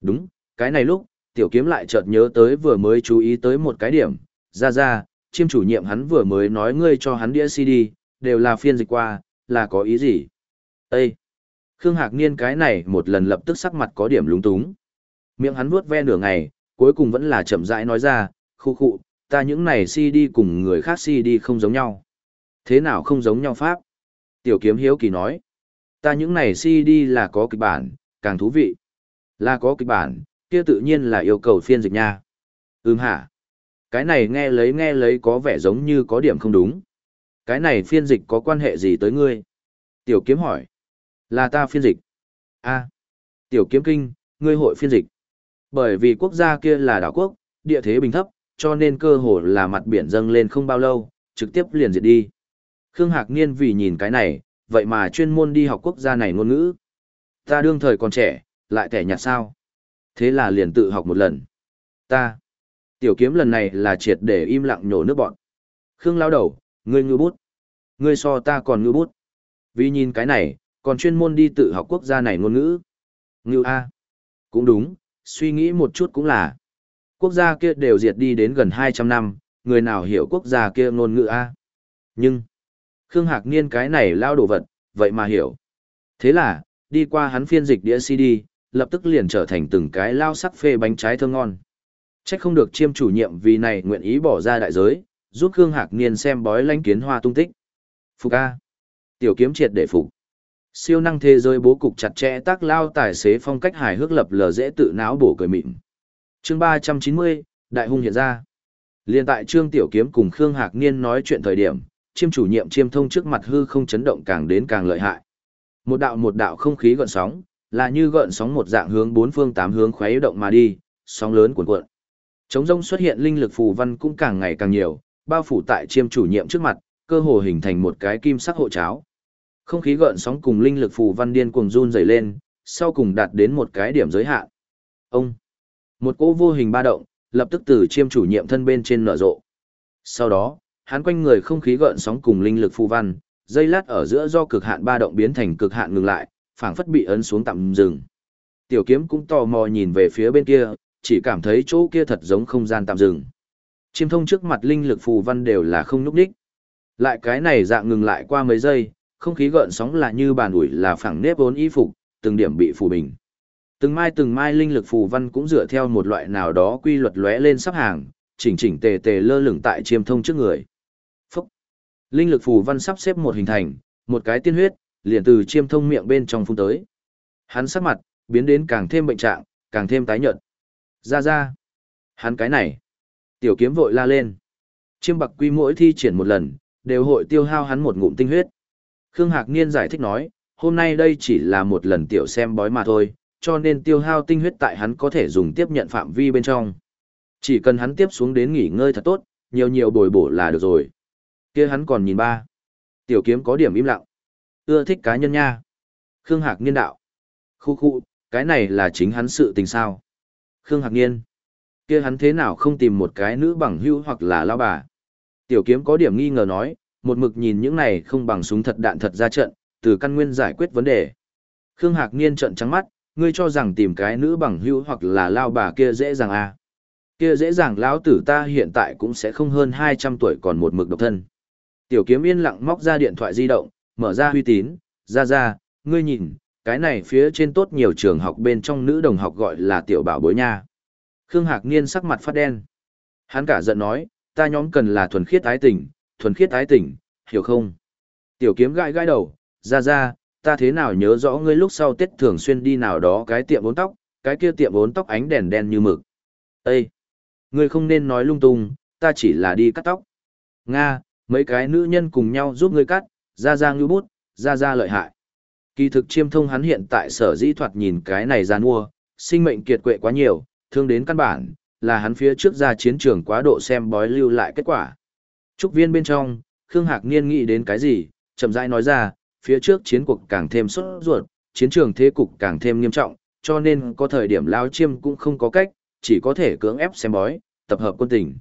[SPEAKER 1] Đúng, cái này lúc, tiểu kiếm lại chợt nhớ tới vừa mới chú ý tới một cái điểm, ra ra, chiêm chủ nhiệm hắn vừa mới nói ngươi cho hắn đĩa CD, đều là phiên dịch qua, là có ý gì? Ê! Khương Hạc Niên cái này một lần lập tức sắc mặt có điểm lúng túng. Miệng hắn vuốt ve nửa ngày, cuối cùng vẫn là chậm rãi nói ra, khu khu, ta những này si đi cùng người khác si đi không giống nhau. Thế nào không giống nhau pháp? Tiểu kiếm hiếu kỳ nói, ta những này si đi là có kịch bản, càng thú vị. Là có kịch bản, kia tự nhiên là yêu cầu phiên dịch nha. Ừm hả? Cái này nghe lấy nghe lấy có vẻ giống như có điểm không đúng. Cái này phiên dịch có quan hệ gì tới ngươi? Tiểu kiếm hỏi. Là ta phiên dịch. a Tiểu kiếm kinh, ngươi hội phiên dịch. Bởi vì quốc gia kia là đảo quốc, địa thế bình thấp, cho nên cơ hồ là mặt biển dâng lên không bao lâu, trực tiếp liền diệt đi. Khương Hạc Niên vì nhìn cái này, vậy mà chuyên môn đi học quốc gia này ngôn ngữ. Ta đương thời còn trẻ, lại kẻ nhạt sao. Thế là liền tự học một lần. Ta. Tiểu kiếm lần này là triệt để im lặng nhổ nước bọn. Khương lao đầu, ngươi ngư bút. Ngươi so ta còn ngư bút. Vì nhìn cái này, còn chuyên môn đi tự học quốc gia này ngôn ngữ. ngưu A. Cũng đúng, suy nghĩ một chút cũng là. Quốc gia kia đều diệt đi đến gần 200 năm, người nào hiểu quốc gia kia ngôn ngữ A. Nhưng, Khương Hạc Niên cái này lao đồ vật, vậy mà hiểu. Thế là, đi qua hắn phiên dịch đĩa CD, lập tức liền trở thành từng cái lao sắc phê bánh trái thơm ngon. Trách không được chiêm chủ nhiệm vì này nguyện ý bỏ ra đại giới, giúp Khương Hạc Niên xem bói lanh kiến hoa tung tích. Phục A. Tiểu kiếm triệt để phục. Siêu năng thế giới bố cục chặt chẽ tác lao tài xế phong cách hài hước lập lờ dễ tự não bổ cười mịn. Chương 390, Đại hung hiện ra. Liên tại Trương Tiểu Kiếm cùng Khương Hạc Niên nói chuyện thời điểm, chiêm chủ nhiệm chiêm thông trước mặt hư không chấn động càng đến càng lợi hại. Một đạo một đạo không khí gợn sóng, là như gợn sóng một dạng hướng bốn phương tám hướng khuấy động mà đi, sóng lớn cuộn cuộn. Trống rông xuất hiện linh lực phù văn cũng càng ngày càng nhiều, bao phủ tại chiêm chủ nhiệm trước mặt, cơ hồ hình thành một cái kim sắc hộ cháo. Không khí gợn sóng cùng linh lực phù văn điên cuồng run rẩy lên, sau cùng đạt đến một cái điểm giới hạn. Ông, một cỗ vô hình ba động, lập tức từ chiêm chủ nhiệm thân bên trên nở rộ. Sau đó, hắn quanh người không khí gợn sóng cùng linh lực phù văn, dây lát ở giữa do cực hạn ba động biến thành cực hạn ngừng lại, phảng phất bị ấn xuống tạm dừng. Tiểu kiếm cũng tò mò nhìn về phía bên kia, chỉ cảm thấy chỗ kia thật giống không gian tạm dừng. Chiêm thông trước mặt linh lực phù văn đều là không nhúc đích. Lại cái này dạng ngừng lại qua mấy giây, không khí gợn sóng là như bàn ủi là phẳng nếp vốn y phục, từng điểm bị phù bình. Từng mai từng mai linh lực phù văn cũng dựa theo một loại nào đó quy luật lóe lên sắp hàng, chỉnh chỉnh tề tề lơ lửng tại chiêm thông trước người. Phúc! Linh lực phù văn sắp xếp một hình thành, một cái tiên huyết, liền từ chiêm thông miệng bên trong phun tới. Hắn sắc mặt, biến đến càng thêm bệnh trạng, càng thêm tái nhợt. Ra ra! Hắn cái này! Tiểu kiếm vội la lên. Chiêm bạc quy mỗi thi triển một lần, đều hội tiêu hao hắn một ngụm tinh huyết. Khương Hạc Niên giải thích nói, hôm nay đây chỉ là một lần tiểu xem bói mà thôi, cho nên tiêu hao tinh huyết tại hắn có thể dùng tiếp nhận phạm vi bên trong. Chỉ cần hắn tiếp xuống đến nghỉ ngơi thật tốt, nhiều nhiều bồi bổ là được rồi. kia hắn còn nhìn ba. Tiểu kiếm có điểm im lặng. Ưa thích cá nhân nha. Khương Hạc Niên đạo. Khu khu, cái này là chính hắn sự tình sao. Khương Hạc Niên, kia hắn thế nào không tìm một cái nữ bằng hữu hoặc là lao bà. Tiểu kiếm có điểm nghi ngờ nói, một mực nhìn những này không bằng súng thật đạn thật ra trận, từ căn nguyên giải quyết vấn đề. Khương Hạc Niên trận trắng mắt, ngươi cho rằng tìm cái nữ bằng hữu hoặc là lao bà kia dễ dàng à. Kia dễ dàng lão tử ta hiện tại cũng sẽ không hơn 200 tuổi còn một mực độc thân. Tiểu kiếm yên lặng móc ra điện thoại di động, mở ra uy tín, ra ra, ngươi nhìn, cái này phía trên tốt nhiều trường học bên trong nữ đồng học gọi là tiểu bảo bối nha. Khương Hạc Niên sắc mặt phát đen. Hắn cả giận nói, ta nhóm cần là thuần khiết ái tình, thuần khiết ái tình, hiểu không? Tiểu kiếm gãi gãi đầu, ra ra, ta thế nào nhớ rõ ngươi lúc sau Tết thường xuyên đi nào đó cái tiệm bốn tóc, cái kia tiệm bốn tóc ánh đèn đen như mực. Ê! Ngươi không nên nói lung tung, ta chỉ là đi cắt tóc. Nga, mấy cái nữ nhân cùng nhau giúp ngươi cắt, ra ra ngư bút, ra ra lợi hại. Kỳ thực chiêm thông hắn hiện tại sở dĩ thoạt nhìn cái này gian mua, sinh mệnh kiệt quệ quá nhiều, thương đến căn bản, là hắn phía trước ra chiến trường quá độ xem bói lưu lại kết quả. Trúc viên bên trong, Khương Hạc Niên nghĩ đến cái gì, chậm rãi nói ra, phía trước chiến cuộc càng thêm sốt ruột, chiến trường thế cục càng thêm nghiêm trọng, cho nên có thời điểm lao chiêm cũng không có cách, chỉ có thể cưỡng ép xem bói, tập hợp quân tình.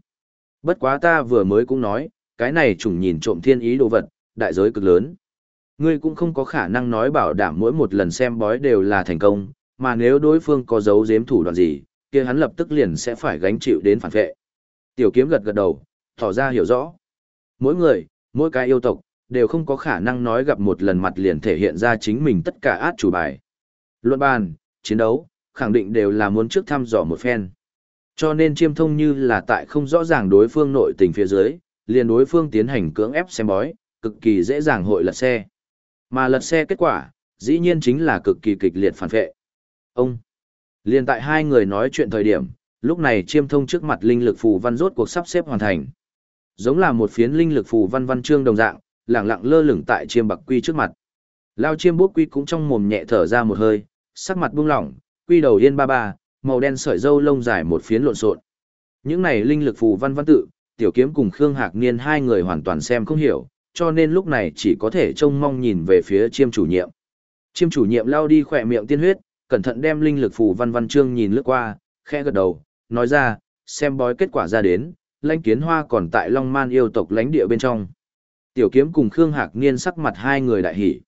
[SPEAKER 1] Bất quá ta vừa mới cũng nói, cái này trùng nhìn trộm thiên ý đồ vật, đại giới cực lớn. Ngươi cũng không có khả năng nói bảo đảm mỗi một lần xem bói đều là thành công, mà nếu đối phương có dấu giếm thủ đoạn gì, kia hắn lập tức liền sẽ phải gánh chịu đến phản vệ. Tiểu kiếm gật gật đầu, tỏ ra hiểu rõ. Mỗi người, mỗi cái yêu tộc, đều không có khả năng nói gặp một lần mặt liền thể hiện ra chính mình tất cả át chủ bài. Luận bàn, chiến đấu, khẳng định đều là muốn trước thăm dò một phen. Cho nên chiêm thông như là tại không rõ ràng đối phương nội tình phía dưới, liền đối phương tiến hành cưỡng ép xem bói, cực kỳ dễ dàng hội lật xe. Mà lật xe kết quả, dĩ nhiên chính là cực kỳ kịch liệt phản vệ. Ông, liền tại hai người nói chuyện thời điểm, lúc này chiêm thông trước mặt linh lực phù văn rốt cuộc sắp xếp hoàn thành. Giống là một phiến linh lực phù văn văn chương đồng dạng, lẳng lặng lơ lửng tại chiêm bạc quy trước mặt. Lao chiêm bốc quy cũng trong mồm nhẹ thở ra một hơi, sắc mặt buông lỏng, quy đầu yên ba ba, màu đen sợi dâu lông dài một phiến lộn xộn. Những này linh lực phù văn văn tự, tiểu kiếm cùng Khương Hạc Niên hai người hoàn toàn xem không hiểu, cho nên lúc này chỉ có thể trông mong nhìn về phía chiêm chủ nhiệm. Chiêm chủ nhiệm lao đi khỏe miệng tiên huyết, cẩn thận đem linh lực phù văn văn chương nhìn lướt qua, khẽ gật đầu, nói ra, xem bói kết quả ra đến, lãnh kiến hoa còn tại Long Man yêu tộc lãnh địa bên trong. Tiểu kiếm cùng Khương Hạc Niên sắc mặt hai người đại hỉ.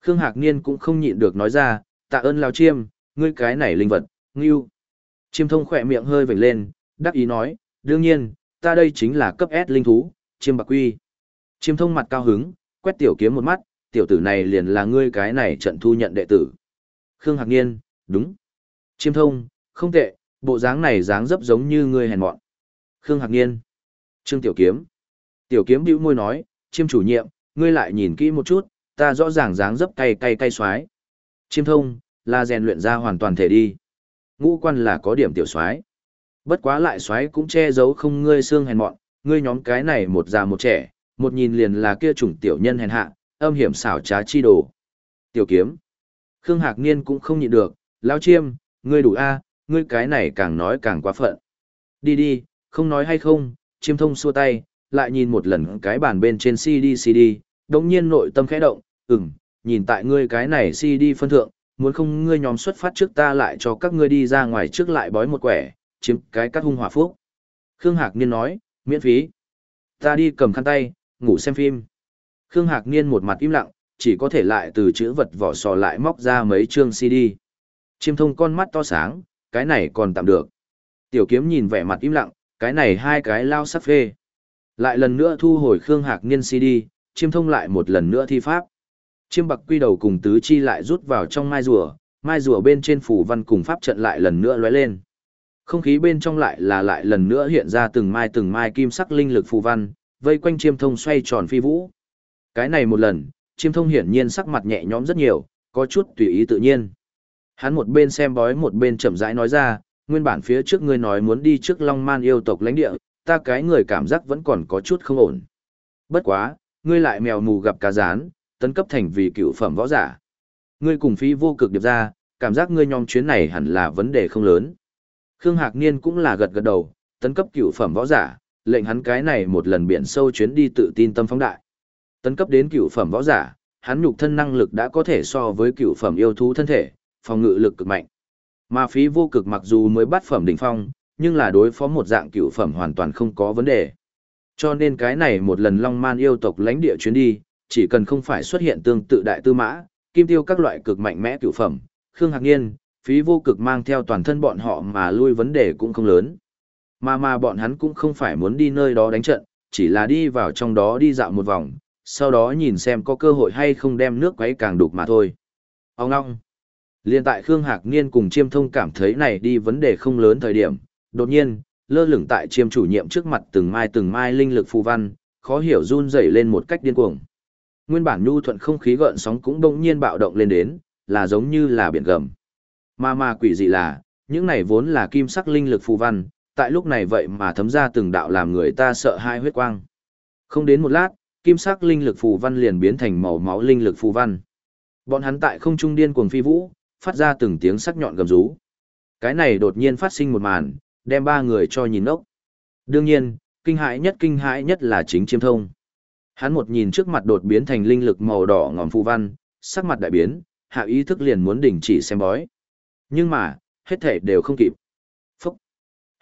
[SPEAKER 1] Khương Hạc Niên cũng không nhịn được nói ra, tạ ơn lao chiêm, ngươi cái này linh vật, ngưu. Chiêm thông khỏe miệng hơi vểnh lên, đắc ý nói, đương nhiên, ta đây chính là cấp S linh thú, chiêm bạc quy. Chiêm thông mặt cao hứng, quét tiểu kiếm một mắt, tiểu tử này liền là ngươi cái này trận thu nhận đệ tử. Khương Hạc Niên, đúng. Chiêm thông, không tệ, bộ dáng này dáng dấp giống như ngươi hèn mọn. Khương Hạc Niên. Trương Tiểu Kiếm. Tiểu Kiếm bĩu môi nói, chiêm chủ nhiệm, ngươi lại nhìn kỹ một chút, ta rõ ràng dáng dấp cay cay cay xoái. Chiêm thông, là rèn luyện ra hoàn toàn thể đi. Ngũ quan là có điểm tiểu xoái. Bất quá lại xoái cũng che giấu không ngươi xương hèn mọn, ngươi nhóm cái này một già một trẻ, một nhìn liền là kia chủng tiểu nhân hèn hạ, âm hiểm xảo trá chi đồ. Tiểu kiếm. Khương Hạc Niên cũng không nhịn được, lão chiêm, ngươi đủ a, ngươi cái này càng nói càng quá phận. Đi đi, không nói hay không, chiêm thông xua tay, lại nhìn một lần cái bàn bên trên CD CD, đồng nhiên nội tâm khẽ động, ừm, nhìn tại ngươi cái này CD phân thượng, muốn không ngươi nhóm xuất phát trước ta lại cho các ngươi đi ra ngoài trước lại bói một quẻ, chiếm cái cắt hung hòa phúc. Khương Hạc Niên nói, miễn phí. Ta đi cầm khăn tay, ngủ xem phim. Khương Hạc Niên một mặt im lặng, chỉ có thể lại từ chữ vật vỏ sò lại móc ra mấy chương CD. Chiêm thông con mắt to sáng, cái này còn tạm được. Tiểu kiếm nhìn vẻ mặt im lặng, cái này hai cái lao sắp phê. Lại lần nữa thu hồi Khương Hạc Niên CD, chiêm thông lại một lần nữa thi pháp. Chiêm bạc quy đầu cùng tứ chi lại rút vào trong mai rùa, mai rùa bên trên phủ văn cùng pháp trận lại lần nữa lóe lên. Không khí bên trong lại là lại lần nữa hiện ra từng mai từng mai kim sắc linh lực phù văn, vây quanh chiêm thông xoay tròn phi vũ. Cái này một lần, chiêm thông hiển nhiên sắc mặt nhẹ nhõm rất nhiều, có chút tùy ý tự nhiên. Hắn một bên xem bói một bên chậm rãi nói ra, nguyên bản phía trước ngươi nói muốn đi trước Long Man yêu tộc lãnh địa, ta cái người cảm giác vẫn còn có chút không ổn. Bất quá, ngươi lại mèo mù gặp cá rán, tấn cấp thành vì cựu phẩm võ giả. Ngươi cùng phí vô cực điệp ra, cảm giác ngươi nhóm chuyến này hẳn là vấn đề không lớn. Khương Hạc Niên cũng là gật gật đầu, tấn cấp cựu phẩm võ giả, lệnh hắn cái này một lần biển sâu chuyến đi tự tin tâm phóng đại. Tấn cấp đến cựu phẩm võ giả, hắn nhục thân năng lực đã có thể so với cựu phẩm yêu thú thân thể, phòng ngự lực cực mạnh. Mà phí vô cực mặc dù mới bắt phẩm đỉnh phong, nhưng là đối phó một dạng cựu phẩm hoàn toàn không có vấn đề. Cho nên cái này một lần Long Man yêu tộc lãnh địa chuyến đi, chỉ cần không phải xuất hiện tương tự đại tư mã, kim tiêu các loại cực mạnh mẽ cựu phẩm, Khương Hạc Niên, phí vô cực mang theo toàn thân bọn họ mà lui vấn đề cũng không lớn. Mà mà bọn hắn cũng không phải muốn đi nơi đó đánh trận, chỉ là đi vào trong đó đi dạo một vòng, sau đó nhìn xem có cơ hội hay không đem nước quấy càng đục mà thôi. Ông ngong. Liên tại Khương Hạc Niên cùng chiêm thông cảm thấy này đi vấn đề không lớn thời điểm, đột nhiên, lơ lửng tại chiêm chủ nhiệm trước mặt từng mai từng mai linh lực phù văn, khó hiểu run rẩy lên một cách điên cuồng. Nguyên bản nhu thuận không khí gợn sóng cũng bỗng nhiên bạo động lên đến, là giống như là biển gầm. Mà mà quỷ dị là, những này vốn là kim sắc linh lực phù văn, tại lúc này vậy mà thấm ra từng đạo làm người ta sợ hai huyết quang. Không đến một lát, kim sắc linh lực phù văn liền biến thành màu máu linh lực phù văn. Bọn hắn tại không trung điên cuồng phi vũ, phát ra từng tiếng sắc nhọn gầm rú. Cái này đột nhiên phát sinh một màn, đem ba người cho nhìn ốc. Đương nhiên, kinh hãi nhất kinh hãi nhất là chính chiêm thông. Hắn một nhìn trước mặt đột biến thành linh lực màu đỏ ngòm phù văn, sắc mặt đại biến, hạ ý thức liền muốn đình chỉ xem bói. Nhưng mà, hết thể đều không kịp. Phúc!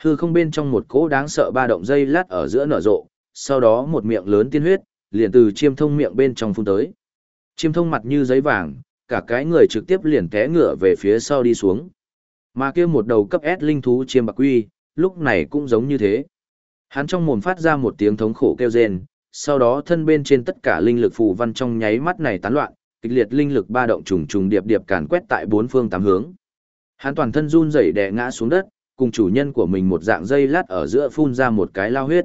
[SPEAKER 1] Hư không bên trong một cỗ đáng sợ ba động dây lát ở giữa nở rộ, sau đó một miệng lớn tiên huyết, liền từ chiêm thông miệng bên trong phun tới. Chiêm thông mặt như giấy vàng, cả cái người trực tiếp liền té ngựa về phía sau đi xuống. Mà kia một đầu cấp S linh thú chiêm bạc quy, lúc này cũng giống như thế. Hắn trong mồm phát ra một tiếng thống khổ kêu rên, sau đó thân bên trên tất cả linh lực phù văn trong nháy mắt này tán loạn, kịch liệt linh lực ba động trùng trùng điệp điệp càn quét tại bốn phương tám hướng. Hắn toàn thân run rẩy đè ngã xuống đất, cùng chủ nhân của mình một dạng dây lát ở giữa phun ra một cái lao huyết.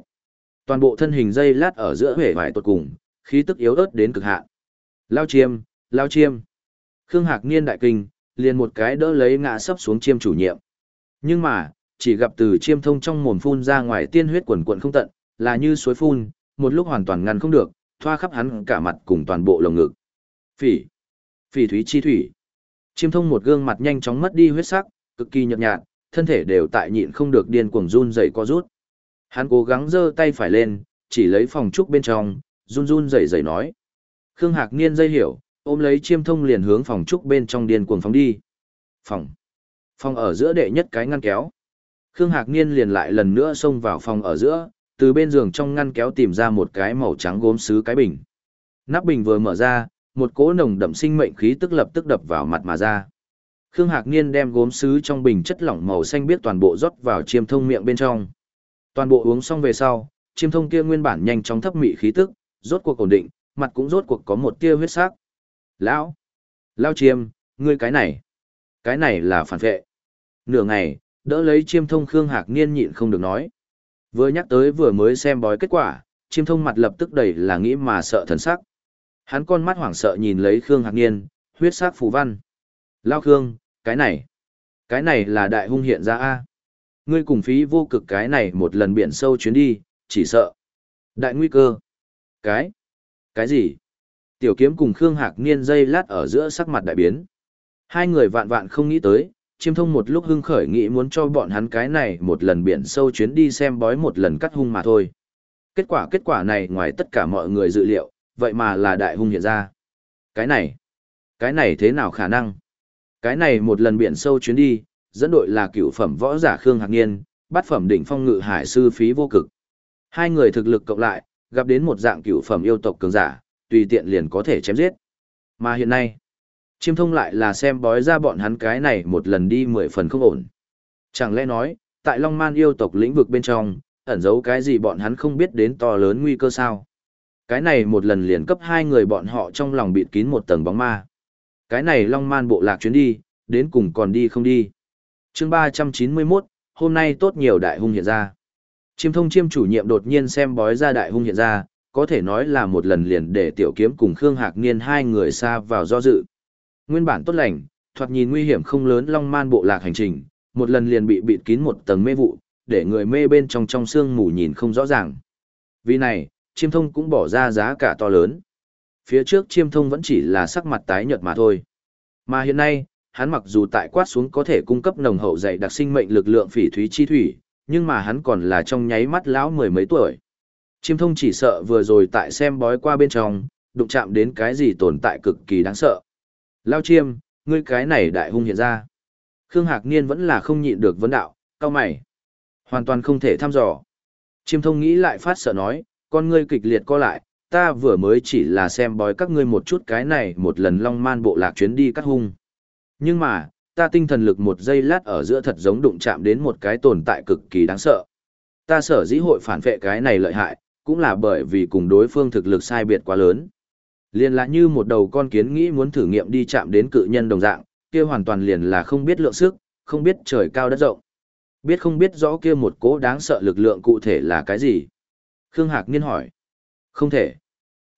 [SPEAKER 1] Toàn bộ thân hình dây lát ở giữa hể vải tuột cùng, khí tức yếu ớt đến cực hạn. Lao chiêm, lao chiêm. Khương Hạc Niên đại kinh, liền một cái đỡ lấy ngã sấp xuống chiêm chủ nhiệm. Nhưng mà, chỉ gặp từ chiêm thông trong mồm phun ra ngoài tiên huyết quần quần không tận, là như suối phun, một lúc hoàn toàn ngăn không được, thoa khắp hắn cả mặt cùng toàn bộ lồng ngực. Phỉ, phỉ thúy chi thủy. Chiêm thông một gương mặt nhanh chóng mất đi huyết sắc, cực kỳ nhợt nhạt, thân thể đều tại nhịn không được điên cuồng run rẩy co rút. Hắn cố gắng giơ tay phải lên, chỉ lấy phòng trúc bên trong, run run rẩy rẩy nói. Khương Hạc Niên dây hiểu, ôm lấy chiêm thông liền hướng phòng trúc bên trong điên cuồng phóng đi. Phòng. Phòng ở giữa đệ nhất cái ngăn kéo. Khương Hạc Niên liền lại lần nữa xông vào phòng ở giữa, từ bên giường trong ngăn kéo tìm ra một cái màu trắng gốm sứ cái bình. Nắp bình vừa mở ra, một cỗ nồng đậm sinh mệnh khí tức lập tức đập vào mặt mà ra. Khương Hạc Niên đem gốm sứ trong bình chất lỏng màu xanh biết toàn bộ rót vào chiêm thông miệng bên trong. Toàn bộ uống xong về sau, chiêm thông kia nguyên bản nhanh chóng thấp mị khí tức, rốt cuộc ổn định, mặt cũng rốt cuộc có một tia huyết sắc. Lão! Lao chiêm, ngươi cái này! Cái này là phản vệ. Nửa ngày, đỡ lấy chiêm thông Khương Hạc Niên nhịn không được nói. Vừa nhắc tới vừa mới xem bói kết quả, chiêm thông mặt lập tức đầy là nghĩ mà sợ thần sắc. Hắn con mắt hoảng sợ nhìn lấy Khương Hạc Niên, huyết sắc phù văn. Lao Khương, cái này, cái này là đại hung hiện ra a Ngươi cùng phí vô cực cái này một lần biển sâu chuyến đi, chỉ sợ. Đại nguy cơ. Cái, cái gì? Tiểu kiếm cùng Khương Hạc Niên dây lát ở giữa sắc mặt đại biến. Hai người vạn vạn không nghĩ tới, chiêm thông một lúc hưng khởi nghĩ muốn cho bọn hắn cái này một lần biển sâu chuyến đi xem bói một lần cắt hung mà thôi. Kết quả kết quả này ngoài tất cả mọi người dự liệu, vậy mà là đại hung hiện ra. Cái này, cái này thế nào khả năng? Cái này một lần biển sâu chuyến đi, dẫn đội là cựu phẩm võ giả Khương Hạc Niên, bắt phẩm đỉnh phong ngự hải sư phí vô cực. Hai người thực lực cộng lại, gặp đến một dạng cựu phẩm yêu tộc cường giả, tùy tiện liền có thể chém giết. Mà hiện nay, chiêm thông lại là xem bói ra bọn hắn cái này một lần đi mười phần không ổn. Chẳng lẽ nói, tại Long Man yêu tộc lĩnh vực bên trong, ẩn giấu cái gì bọn hắn không biết đến to lớn nguy cơ sao? Cái này một lần liền cấp hai người bọn họ trong lòng bịt kín một tầng bóng ma. Cái này Long Man bộ lạc chuyến đi, đến cùng còn đi không đi. chương ba trăm chín mươi 391, hôm nay tốt nhiều đại hung hiện ra. Chiêm thông chiêm chủ nhiệm đột nhiên xem bói ra đại hung hiện ra, có thể nói là một lần liền để tiểu kiếm cùng Khương Hạc Niên hai người xa vào do dự. Nguyên bản tốt lành, thoạt nhìn nguy hiểm không lớn long man bộ lạc hành trình, một lần liền bị bịt kín một tầng mê vụ, để người mê bên trong trong xương mù nhìn không rõ ràng. Vì này, chiêm thông cũng bỏ ra giá cả to lớn. Phía trước chiêm thông vẫn chỉ là sắc mặt tái nhợt mà thôi. Mà hiện nay, hắn mặc dù tại quát xuống có thể cung cấp nồng hậu dạy đặc sinh mệnh lực lượng phỉ thúy chi thủy, nhưng mà hắn còn là trong nháy mắt lão mười mấy tuổi. Chiêm thông chỉ sợ vừa rồi tại xem bói qua bên trong, đụng chạm đến cái gì tồn tại cực kỳ đáng sợ. Lao chiêm, ngươi cái này đại hung hiện ra. Khương Hạc Niên vẫn là không nhịn được vấn đạo, cao mày. Hoàn toàn không thể thăm dò. Chiêm thông nghĩ lại phát sợ nói, con ngươi kịch liệt co lại, ta vừa mới chỉ là xem bói các ngươi một chút cái này một lần long man bộ lạc chuyến đi cắt hung. Nhưng mà, ta tinh thần lực một giây lát ở giữa thật giống đụng chạm đến một cái tồn tại cực kỳ đáng sợ. Ta sở dĩ hội phản vệ cái này lợi hại, cũng là bởi vì cùng đối phương thực lực sai biệt quá lớn. Liên là như một đầu con kiến nghĩ muốn thử nghiệm đi chạm đến cự nhân đồng dạng, kia hoàn toàn liền là không biết lượng sức, không biết trời cao đất rộng. Biết không biết rõ kia một cố đáng sợ lực lượng cụ thể là cái gì? Khương Hạc Niên hỏi. Không thể.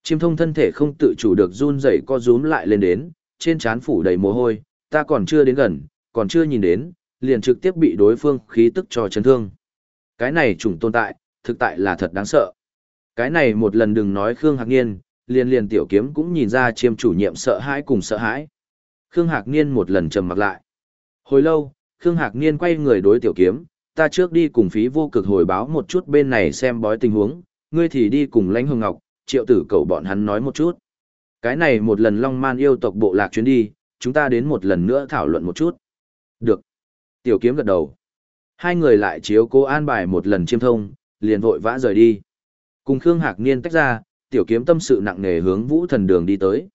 [SPEAKER 1] Chiêm thông thân thể không tự chủ được run rẩy co rúm lại lên đến, trên trán phủ đầy mồ hôi, ta còn chưa đến gần, còn chưa nhìn đến, liền trực tiếp bị đối phương khí tức cho chấn thương. Cái này chủng tồn tại, thực tại là thật đáng sợ. Cái này một lần đừng nói Khương Hạc Niên, liền liền tiểu kiếm cũng nhìn ra chiêm chủ nhiệm sợ hãi cùng sợ hãi. Khương Hạc Niên một lần trầm mặc lại. Hồi lâu, Khương Hạc Niên quay người đối tiểu kiếm, ta trước đi cùng phí vô cực hồi báo một chút bên này xem bói tình huống, ngươi thì đi cùng lãnh hồng ngọc, triệu tử cầu bọn hắn nói một chút. Cái này một lần Long Man yêu tộc bộ lạc chuyến đi, chúng ta đến một lần nữa thảo luận một chút. Được. Tiểu kiếm gật đầu. Hai người lại chiếu cố an bài một lần chiêm thông, liền vội vã rời đi. Cùng Khương Hạc Niên tách ra, tiểu kiếm tâm sự nặng nề hướng vũ thần đường đi tới.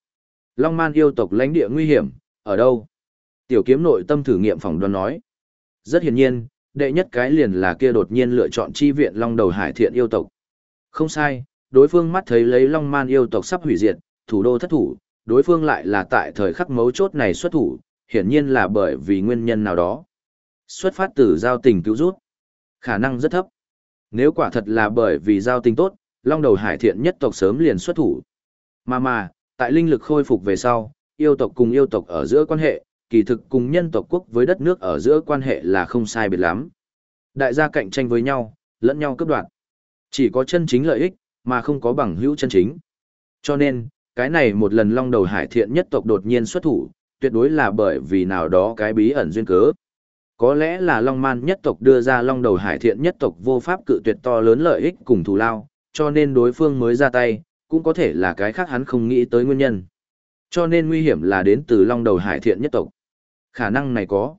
[SPEAKER 1] Long man yêu tộc lãnh địa nguy hiểm, ở đâu? Tiểu kiếm nội tâm thử nghiệm phỏng đoán nói. Rất hiển nhiên, đệ nhất cái liền là kia đột nhiên lựa chọn chi viện long đầu hải thiện yêu tộc. Không sai, đối phương mắt thấy lấy long man yêu tộc sắp hủy diệt, thủ đô thất thủ, đối phương lại là tại thời khắc mấu chốt này xuất thủ, hiển nhiên là bởi vì nguyên nhân nào đó. Xuất phát từ giao tình cứu rút. Khả năng rất thấp. Nếu quả thật là bởi vì giao tình tốt, long đầu hải thiện nhất tộc sớm liền xuất thủ. Mà mà, tại linh lực khôi phục về sau, yêu tộc cùng yêu tộc ở giữa quan hệ, kỳ thực cùng nhân tộc quốc với đất nước ở giữa quan hệ là không sai biệt lắm. Đại gia cạnh tranh với nhau, lẫn nhau cướp đoạt. Chỉ có chân chính lợi ích, mà không có bằng hữu chân chính. Cho nên, cái này một lần long đầu hải thiện nhất tộc đột nhiên xuất thủ, tuyệt đối là bởi vì nào đó cái bí ẩn duyên cớ. Có lẽ là long man nhất tộc đưa ra long đầu hải thiện nhất tộc vô pháp cự tuyệt to lớn lợi ích cùng thù lao, cho nên đối phương mới ra tay, cũng có thể là cái khác hắn không nghĩ tới nguyên nhân. Cho nên nguy hiểm là đến từ long đầu hải thiện nhất tộc. Khả năng này có.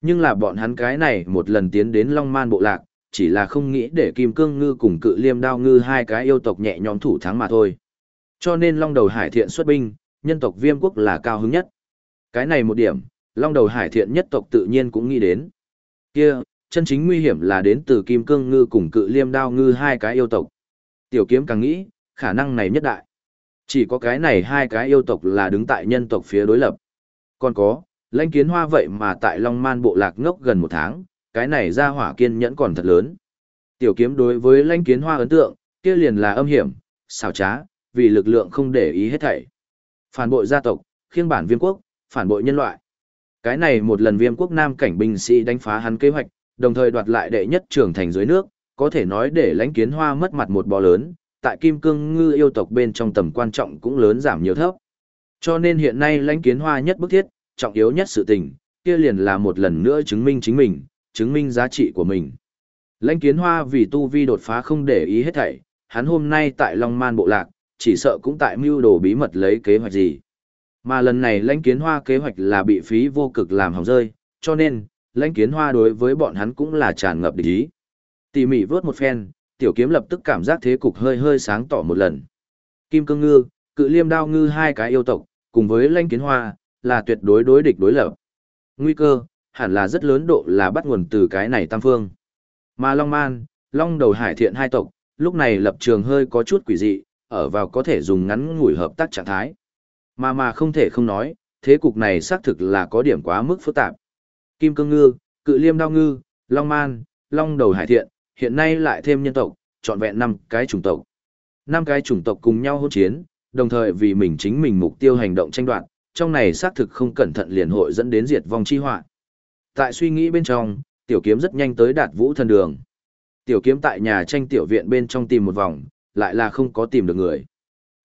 [SPEAKER 1] Nhưng là bọn hắn cái này một lần tiến đến long man bộ lạc, chỉ là không nghĩ để kim cương ngư cùng cự liêm đao ngư hai cái yêu tộc nhẹ nhõm thủ thắng mà thôi. Cho nên long đầu hải thiện xuất binh, nhân tộc viêm quốc là cao hứng nhất. Cái này một điểm, long đầu hải thiện nhất tộc tự nhiên cũng nghĩ đến. Kia, chân chính nguy hiểm là đến từ kim cương ngư cùng cự liêm đao ngư hai cái yêu tộc. Tiểu kiếm càng nghĩ, khả năng này nhất đại. Chỉ có cái này hai cái yêu tộc là đứng tại nhân tộc phía đối lập. Còn có, lãnh kiến hoa vậy mà tại Long Man bộ lạc ngốc gần một tháng, cái này ra hỏa kiên nhẫn còn thật lớn. Tiểu kiếm đối với lãnh kiến hoa ấn tượng, kia liền là âm hiểm, xảo trá, vì lực lượng không để ý hết thảy. Phản bội gia tộc, khiêng bản viêm quốc, phản bội nhân loại. Cái này một lần viêm quốc nam cảnh binh sĩ đánh phá hắn kế hoạch, đồng thời đoạt lại đệ nhất trưởng thành dưới nước, có thể nói để lãnh kiến hoa mất mặt một bò lớn, tại kim cương ngư yêu tộc bên trong tầm quan trọng cũng lớn giảm nhiều thấp. Cho nên hiện nay lãnh kiến hoa nhất bức thiết, trọng yếu nhất sự tình, kia liền là một lần nữa chứng minh chính mình, chứng minh giá trị của mình. Lãnh kiến hoa vì tu vi đột phá không để ý hết thảy, hắn hôm nay tại Long Man Bộ Lạc, chỉ sợ cũng tại mưu đồ bí mật lấy kế hoạch gì. Mà lần này lãnh kiến hoa kế hoạch là bị phí vô cực làm hỏng rơi, cho nên, lãnh kiến hoa đối với bọn hắn cũng là tràn ngập địch ý. Tỉ mỉ vớt một phen, tiểu kiếm lập tức cảm giác thế cục hơi hơi sáng tỏ một lần. Kim cương ngư, cự liêm đao ngư hai cái yêu tộc, cùng với Lanh kiến hoa, là tuyệt đối đối địch đối lập. Nguy cơ, hẳn là rất lớn độ là bắt nguồn từ cái này tam phương. Mà Long Man, Long đầu hải thiện hai tộc, lúc này lập trường hơi có chút quỷ dị, ở vào có thể dùng ngắn ngủi hợp tác trạng thái. Mà mà không thể không nói, thế cục này xác thực là có điểm quá mức phức tạp. Kim cương ngư, cự liêm đao ngư, Long Man, Long đầu hải thiện, hiện nay lại thêm nhân tộc, trọn vẹn năm cái chủng tộc. Năm cái chủng tộc cùng nhau hỗn chiến, đồng thời vì mình chính mình mục tiêu hành động tranh đoạt, trong này xác thực không cẩn thận liền hội dẫn đến diệt vong chi họa. Tại suy nghĩ bên trong, tiểu kiếm rất nhanh tới đạt vũ thần đường. Tiểu kiếm tại nhà tranh tiểu viện bên trong tìm một vòng, lại là không có tìm được người.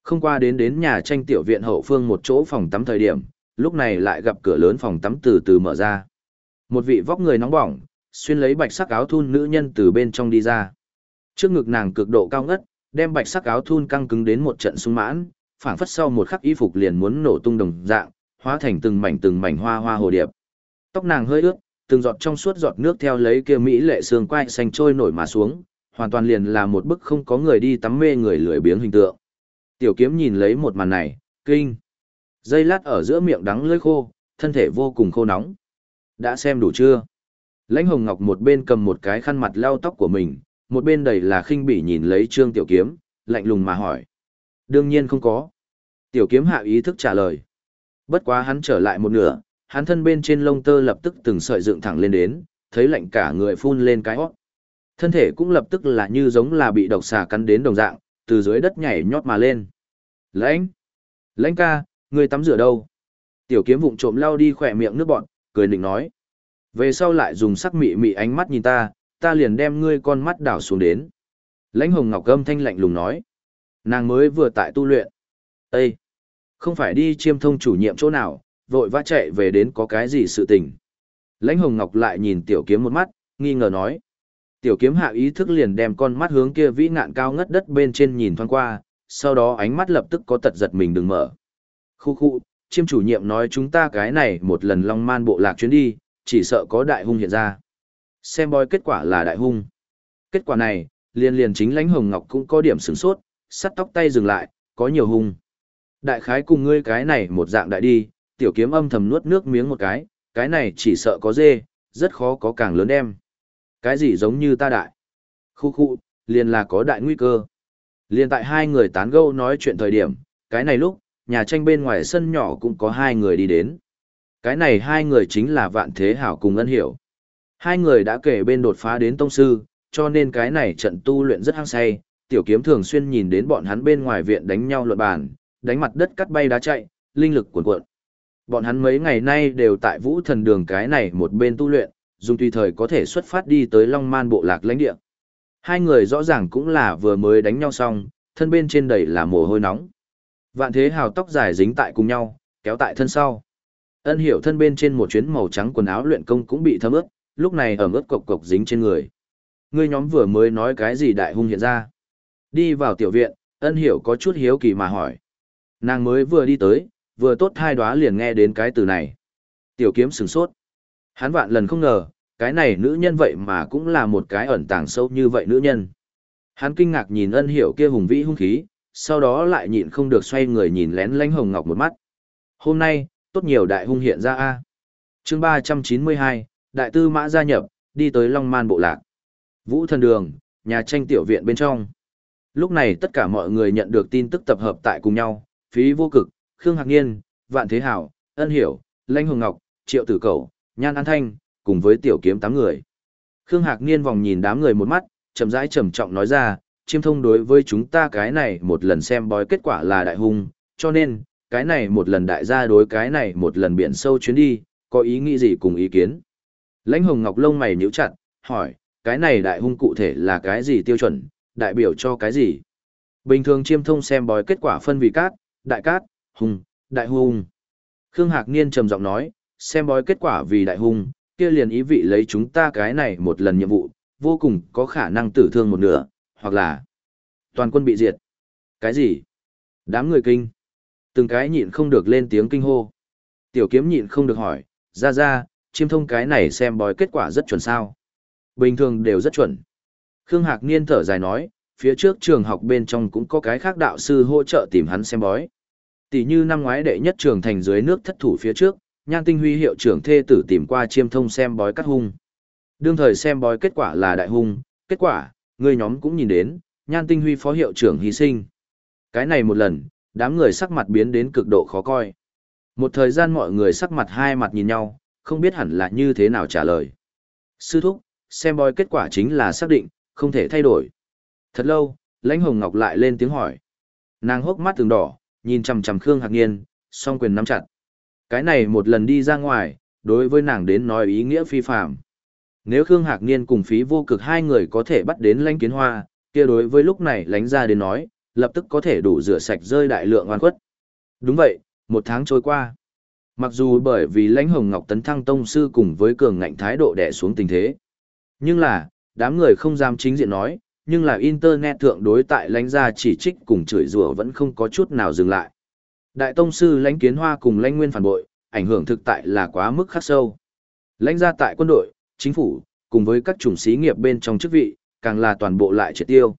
[SPEAKER 1] Không qua đến đến nhà tranh tiểu viện hậu phương một chỗ phòng tắm thời điểm, lúc này lại gặp cửa lớn phòng tắm từ từ mở ra. Một vị vóc người nóng bỏng, xuyên lấy bạch sắc áo thun nữ nhân từ bên trong đi ra. Trước ngực nàng cực độ cao ngất, đem bạch sắc áo thun căng cứng đến một trận sung mãn, phảng phất sau một khắc y phục liền muốn nổ tung đồng dạng, hóa thành từng mảnh từng mảnh hoa hoa hồ điệp. Tóc nàng hơi ướt, từng giọt trong suốt giọt nước theo lấy kia mỹ lệ xương quai xanh trôi nổi mà xuống, hoàn toàn liền là một bức không có người đi tắm mê người lười biếng hình tượng. Tiểu kiếm nhìn lấy một màn này, kinh. Dây lát ở giữa miệng đắng lưỡi khô, thân thể vô cùng khô nóng. Đã xem đủ chưa? Lãnh Hồng Ngọc một bên cầm một cái khăn mặt lau tóc của mình, một bên đầy là khinh bỉ nhìn lấy Trương Tiểu Kiếm, lạnh lùng mà hỏi. Đương nhiên không có. Tiểu Kiếm hạ ý thức trả lời. Bất quá hắn trở lại một nửa, hắn thân bên trên lông tơ lập tức từng sợi dựng thẳng lên đến, thấy lạnh cả người phun lên cái hót. Thân thể cũng lập tức là như giống là bị độc xà cắn đến đồng dạng, từ dưới đất nhảy nhót mà lên. Lãnh! Lãnh ca, người tắm rửa đâu? Tiểu kiếm vụng trộm lau đi khỏe miệng nước bọn, cười định nói. Về sau lại dùng sắc mị mị ánh mắt nhìn ta, ta liền đem ngươi con mắt đảo xuống đến. Lãnh hồng ngọc gâm thanh lạnh lùng nói. Nàng mới vừa tại tu luyện. Ê! Không phải đi chiêm thông chủ nhiệm chỗ nào, vội vã chạy về đến có cái gì sự tình. Lãnh hồng ngọc lại nhìn tiểu kiếm một mắt, nghi ngờ nói. Tiểu kiếm hạ ý thức liền đem con mắt hướng kia vĩ ngạn cao ngất đất bên trên nhìn thoáng qua, sau đó ánh mắt lập tức có tật giật mình đừng mở. Khu khu, chiêm chủ nhiệm nói chúng ta cái này một lần long man bộ lạc chuyến đi, chỉ sợ có đại hung hiện ra. Xem bói kết quả là đại hung. Kết quả này, liền liền chính lãnh hồng ngọc cũng có điểm sửng sốt, sắt tóc tay dừng lại, có nhiều hung. Đại khái cùng ngươi cái này một dạng đại đi, tiểu kiếm âm thầm nuốt nước miếng một cái, cái này chỉ sợ có dê, rất khó có càng lớn em. Cái gì giống như ta đại? Khu khu, liền là có đại nguy cơ. Liền tại hai người tán gẫu nói chuyện thời điểm, cái này lúc, nhà tranh bên ngoài sân nhỏ cũng có hai người đi đến. Cái này hai người chính là Vạn Thế Hảo cùng Ân Hiểu. Hai người đã kể bên đột phá đến tông sư, cho nên cái này trận tu luyện rất hăng say, tiểu kiếm thường xuyên nhìn đến bọn hắn bên ngoài viện đánh nhau luận bàn, đánh mặt đất cắt bay đá chạy, linh lực cuồn cuộn. Bọn hắn mấy ngày nay đều tại Vũ Thần Đường cái này một bên tu luyện, dùng tùy thời có thể xuất phát đi tới Long Man bộ lạc lãnh địa. Hai người rõ ràng cũng là vừa mới đánh nhau xong, thân bên trên đầy là mồ hôi nóng. Vạn thế hào tóc dài dính tại cùng nhau, kéo tại thân sau. Ân hiểu thân bên trên một chuyến màu trắng quần áo luyện công cũng bị thấm ướt, lúc này ẩm ướt cộc cộc dính trên người. Ngươi nhóm vừa mới nói cái gì đại hung hiện ra. Đi vào tiểu viện, ân hiểu có chút hiếu kỳ mà hỏi. Nàng mới vừa đi tới, vừa tốt hai đoá liền nghe đến cái từ này. Tiểu kiếm sửng sốt. Hắn vạn lần không ngờ, cái này nữ nhân vậy mà cũng là một cái ẩn tàng sâu như vậy nữ nhân. Hắn kinh ngạc nhìn ân hiểu kia hùng vĩ hung khí, sau đó lại nhịn không được xoay người nhìn lén lánh hồng ngọc một mắt. Hôm nay, tốt nhiều đại hung hiện ra a. Chương ba trăm chín mươi hai, đại tư mã gia nhập, đi tới Long Man bộ lạc. Vũ thần đường, nhà tranh tiểu viện bên trong. Lúc này tất cả mọi người nhận được tin tức tập hợp tại cùng nhau, phí vô cực, Khương Hạc Niên, Vạn Thế Hảo, Ân Hiểu, Lãnh Hồng Ngọc, Triệu Tử Cầu, Nhan An Thanh, cùng với tiểu kiếm tám người. Khương Hạc Niên vòng nhìn đám người một mắt, chậm rãi trầm trọng nói ra, chiêm thông đối với chúng ta cái này một lần xem bói kết quả là đại hung, cho nên, cái này một lần đại gia đối cái này một lần biển sâu chuyến đi, có ý nghĩ gì cùng ý kiến. Lãnh Hồng Ngọc lông mày nhíu chặt, hỏi, cái này đại hung cụ thể là cái gì tiêu chuẩn, đại biểu cho cái gì? Bình thường chiêm thông xem bói kết quả phân vị cát, đại cát, hung, đại hung. Khương Hạc Niên trầm giọng nói, xem bói kết quả vì đại hung, kia liền ý vị lấy chúng ta cái này một lần nhiệm vụ, vô cùng có khả năng tử thương một nửa, hoặc là toàn quân bị diệt. Cái gì? Đám người kinh. Từng cái nhịn không được lên tiếng kinh hô. Tiểu kiếm nhịn không được hỏi, ra ra, chiêm thông cái này xem bói kết quả rất chuẩn sao. Bình thường đều rất chuẩn. Khương Hạc Niên thở dài nói, phía trước trường học bên trong cũng có cái khác đạo sư hỗ trợ tìm hắn xem bói. Tỷ như năm ngoái đệ nhất trường thành dưới nước thất thủ phía trước, Nhan Tinh Huy hiệu trưởng thê tử tìm qua chiêm thông xem bói cắt hung. Đương thời xem bói kết quả là đại hung, kết quả, người nhóm cũng nhìn đến, Nhan Tinh Huy phó hiệu trưởng hy sinh. Cái này một lần, đám người sắc mặt biến đến cực độ khó coi. Một thời gian mọi người sắc mặt hai mặt nhìn nhau, không biết hẳn là như thế nào trả lời. Sư thúc, xem bói kết quả chính là xác định, không thể thay đổi. Thật lâu, lãnh hồng ngọc lại lên tiếng hỏi. Nàng hốc mắt từng đỏ, nhìn chằm chằm Khương Hạc Niên, song quyền nắm chặt. Cái này một lần đi ra ngoài, đối với nàng đến nói ý nghĩa phi phạm. Nếu Khương Hạc Niên cùng phí vô cực hai người có thể bắt đến lãnh kiến hoa, kia đối với lúc này lánh ra đến nói, lập tức có thể đủ rửa sạch rơi đại lượng oan khuất. Đúng vậy, một tháng trôi qua. Mặc dù bởi vì lãnh hồng ngọc tấn thăng tông sư cùng với cường ngạnh thái độ đè xuống tình thế. Nhưng là, đám người không dám chính diện nói, nhưng là internet thượng đối tại lãnh gia chỉ trích cùng chửi rủa vẫn không có chút nào dừng lại. Đại tông sư lãnh kiến hoa cùng lãnh nguyên phản bội, ảnh hưởng thực tại là quá mức khắc sâu. Lãnh gia tại quân đội, chính phủ, cùng với các chủng sĩ nghiệp bên trong chức vị, càng là toàn bộ lại triệt tiêu.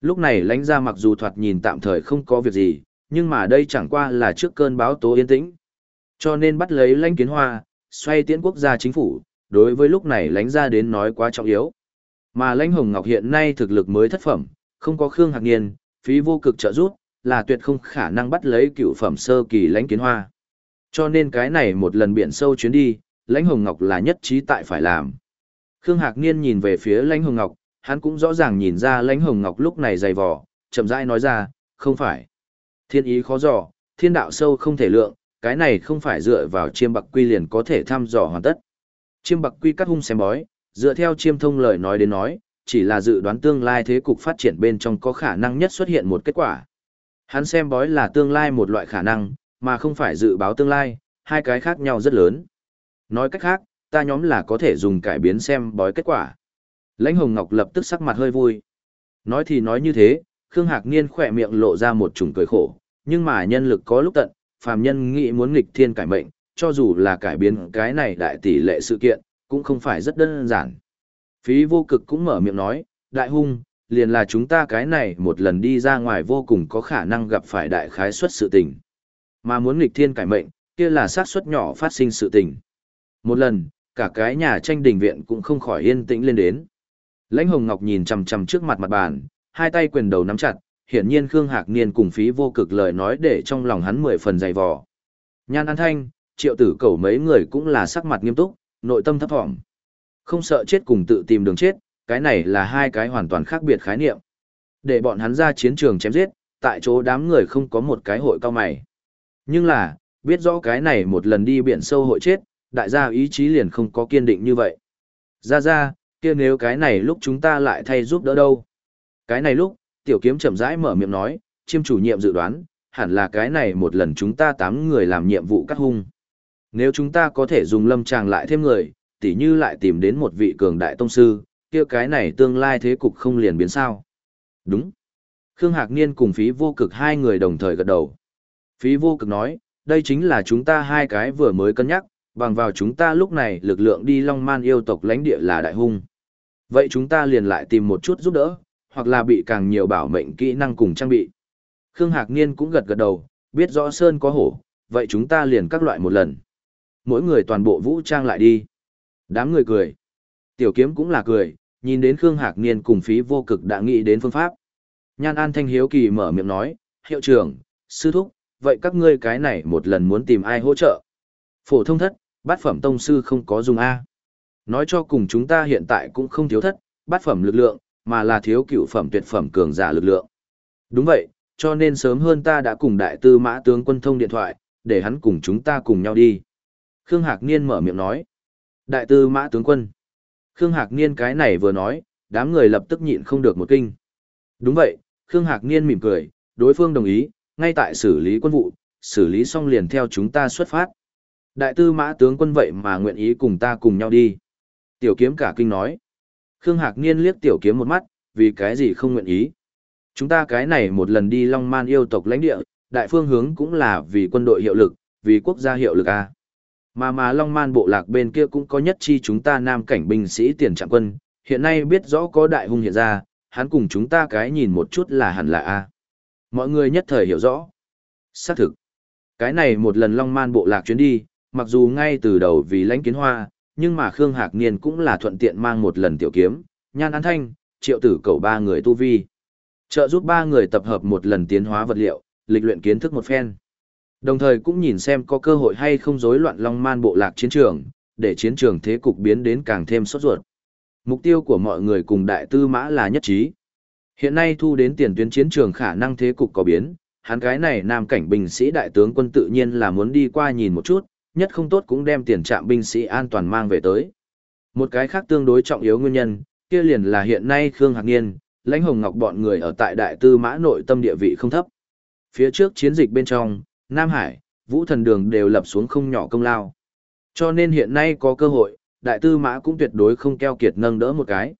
[SPEAKER 1] Lúc này lãnh gia mặc dù thoạt nhìn tạm thời không có việc gì, nhưng mà đây chẳng qua là trước cơn báo tố yên tĩnh. Cho nên bắt lấy lãnh kiến hoa, xoay tiễn quốc gia chính phủ, đối với lúc này lãnh gia đến nói quá trọng yếu. Mà lãnh hồng ngọc hiện nay thực lực mới thất phẩm, không có Khương Hạc Niên, phí vô cực trợ giúp, là tuyệt không khả năng bắt lấy cựu phẩm sơ kỳ lãnh kiến hoa. Cho nên cái này một lần biển sâu chuyến đi, lãnh hồng ngọc là nhất trí tại phải làm. Khương Hạc Niên nhìn về phía lãnh hồng ngọc, hắn cũng rõ ràng nhìn ra lãnh hồng ngọc lúc này dày vò, chậm rãi nói ra, không phải. Thiên ý khó dò, thiên đạo sâu không thể lượng, cái này không phải dựa vào chiêm bạc quy liền có thể thăm dò hoàn tất. Chiêm bạc quy cắt hung xem bói, dựa theo chiêm thông lời nói đến nói, chỉ là dự đoán tương lai thế cục phát triển bên trong có khả năng nhất xuất hiện một kết quả. Hắn xem bói là tương lai một loại khả năng, mà không phải dự báo tương lai, hai cái khác nhau rất lớn. Nói cách khác, ta nhóm là có thể dùng cải biến xem bói kết quả. Lãnh Hồng Ngọc lập tức sắc mặt hơi vui. Nói thì nói như thế, Khương Hạc Niên khỏe miệng lộ ra một chủng cười khổ, nhưng mà nhân lực có lúc tận, phàm nhân nghĩ muốn nghịch thiên cải mệnh, cho dù là cải biến cái này đại tỷ lệ sự kiện, cũng không phải rất đơn giản. Phí vô cực cũng mở miệng nói, đại hung, liền là chúng ta cái này một lần đi ra ngoài vô cùng có khả năng gặp phải đại khái suất sự tình. Mà muốn nghịch thiên cải mệnh, kia là xác suất nhỏ phát sinh sự tình. Một lần, cả cái nhà tranh đình viện cũng không khỏi yên tĩnh lên đến. Lãnh Hồng Ngọc nhìn chằm chằm trước mặt mặt bàn, hai tay quyền đầu nắm chặt, hiển nhiên Khương Hạc Niên cùng phí vô cực lời nói để trong lòng hắn mười phần dày vò. Nhan An Thanh, triệu tử cẩu mấy người cũng là sắc mặt nghiêm túc, nội tâm thấp thỏm. Không sợ chết cùng tự tìm đường chết, cái này là hai cái hoàn toàn khác biệt khái niệm. Để bọn hắn ra chiến trường chém giết, tại chỗ đám người không có một cái hội cao mày. Nhưng là, biết rõ cái này một lần đi biển sâu hội chết, đại gia ý chí liền không có kiên định như vậy. Ra ra, kia nếu cái này lúc chúng ta lại thay giúp đỡ đâu. Cái này lúc, tiểu kiếm chậm rãi mở miệng nói, chiêm chủ nhiệm dự đoán, hẳn là cái này một lần chúng ta tám người làm nhiệm vụ cắt hung. Nếu chúng ta có thể dùng lâm tràng lại thêm người, tỉ như lại tìm đến một vị cường đại tông sư, kia cái này tương lai thế cục không liền biến sao. Đúng. Khương Hạc Niên cùng phí vô cực hai người đồng thời gật đầu. Phí vô cực nói, đây chính là chúng ta hai cái vừa mới cân nhắc, bằng vào chúng ta lúc này lực lượng đi Long Man yêu tộc lãnh địa là đại hung. Vậy chúng ta liền lại tìm một chút giúp đỡ, hoặc là bị càng nhiều bảo mệnh kỹ năng cùng trang bị. Khương Hạc Niên cũng gật gật đầu, biết rõ Sơn có hổ, vậy chúng ta liền các loại một lần. Mỗi người toàn bộ vũ trang lại đi. Đám người cười. Tiểu kiếm cũng là cười, nhìn đến Khương Hạc Niên cùng phí vô cực đã nghĩ đến phương pháp. Nhan An Thanh Hiếu Kỳ mở miệng nói, hiệu trưởng, sư thúc, vậy các ngươi cái này một lần muốn tìm ai hỗ trợ? Phổ thông thất, bát phẩm tông sư không có dùng A. Nói cho cùng chúng ta hiện tại cũng không thiếu thất, bát phẩm lực lượng, mà là thiếu cựu phẩm tuyệt phẩm cường giả lực lượng. Đúng vậy, cho nên sớm hơn ta đã cùng đại tư mã tướng quân thông điện thoại, để hắn cùng chúng ta cùng nhau đi. Khương Hạc Niên mở miệng nói. Đại tư mã tướng quân. Khương Hạc Niên cái này vừa nói, đám người lập tức nhịn không được một kinh. Đúng vậy, Khương Hạc Niên mỉm cười, đối phương đồng ý, ngay tại xử lý quân vụ, xử lý xong liền theo chúng ta xuất phát. Đại tư mã tướng quân vậy mà nguyện ý cùng ta cùng nhau đi. Tiểu kiếm cả kinh nói. Khương Hạc Niên liếc tiểu kiếm một mắt, vì cái gì không nguyện ý. Chúng ta cái này một lần đi Long Man yêu tộc lãnh địa, đại phương hướng cũng là vì quân đội hiệu lực, vì quốc gia hiệu lực A. Mà mà Long Man bộ lạc bên kia cũng có nhất chi chúng ta nam cảnh binh sĩ tiền trạng quân, hiện nay biết rõ có đại hung hiện ra, hắn cùng chúng ta cái nhìn một chút là hẳn là A. Mọi người nhất thời hiểu rõ. Xác thực. Cái này một lần Long Man bộ lạc chuyến đi, mặc dù ngay từ đầu vì lãnh kiến hoa, nhưng mà Khương Hạc Niên cũng là thuận tiện mang một lần tiểu kiếm, nhan an thanh, triệu tử cầu ba người tu vi. Trợ giúp ba người tập hợp một lần tiến hóa vật liệu, lịch luyện kiến thức một phen. Đồng thời cũng nhìn xem có cơ hội hay không rối loạn long man bộ lạc chiến trường, để chiến trường thế cục biến đến càng thêm sốt ruột. Mục tiêu của mọi người cùng đại tư mã là nhất trí. Hiện nay thu đến tiền tuyến chiến trường khả năng thế cục có biến, hắn cái này nam cảnh binh sĩ đại tướng quân tự nhiên là muốn đi qua nhìn một chút, nhất không tốt cũng đem tiền trạm binh sĩ an toàn mang về tới. Một cái khác tương đối trọng yếu nguyên nhân, kia liền là hiện nay Khương Hạc Niên, lãnh hồng ngọc bọn người ở tại đại tư mã nội tâm địa vị không thấp. Phía trước chiến dịch bên trong, Nam Hải, Vũ Thần Đường đều lập xuống không nhỏ công lao. Cho nên hiện nay có cơ hội, đại tư mã cũng tuyệt đối không keo kiệt nâng đỡ một cái.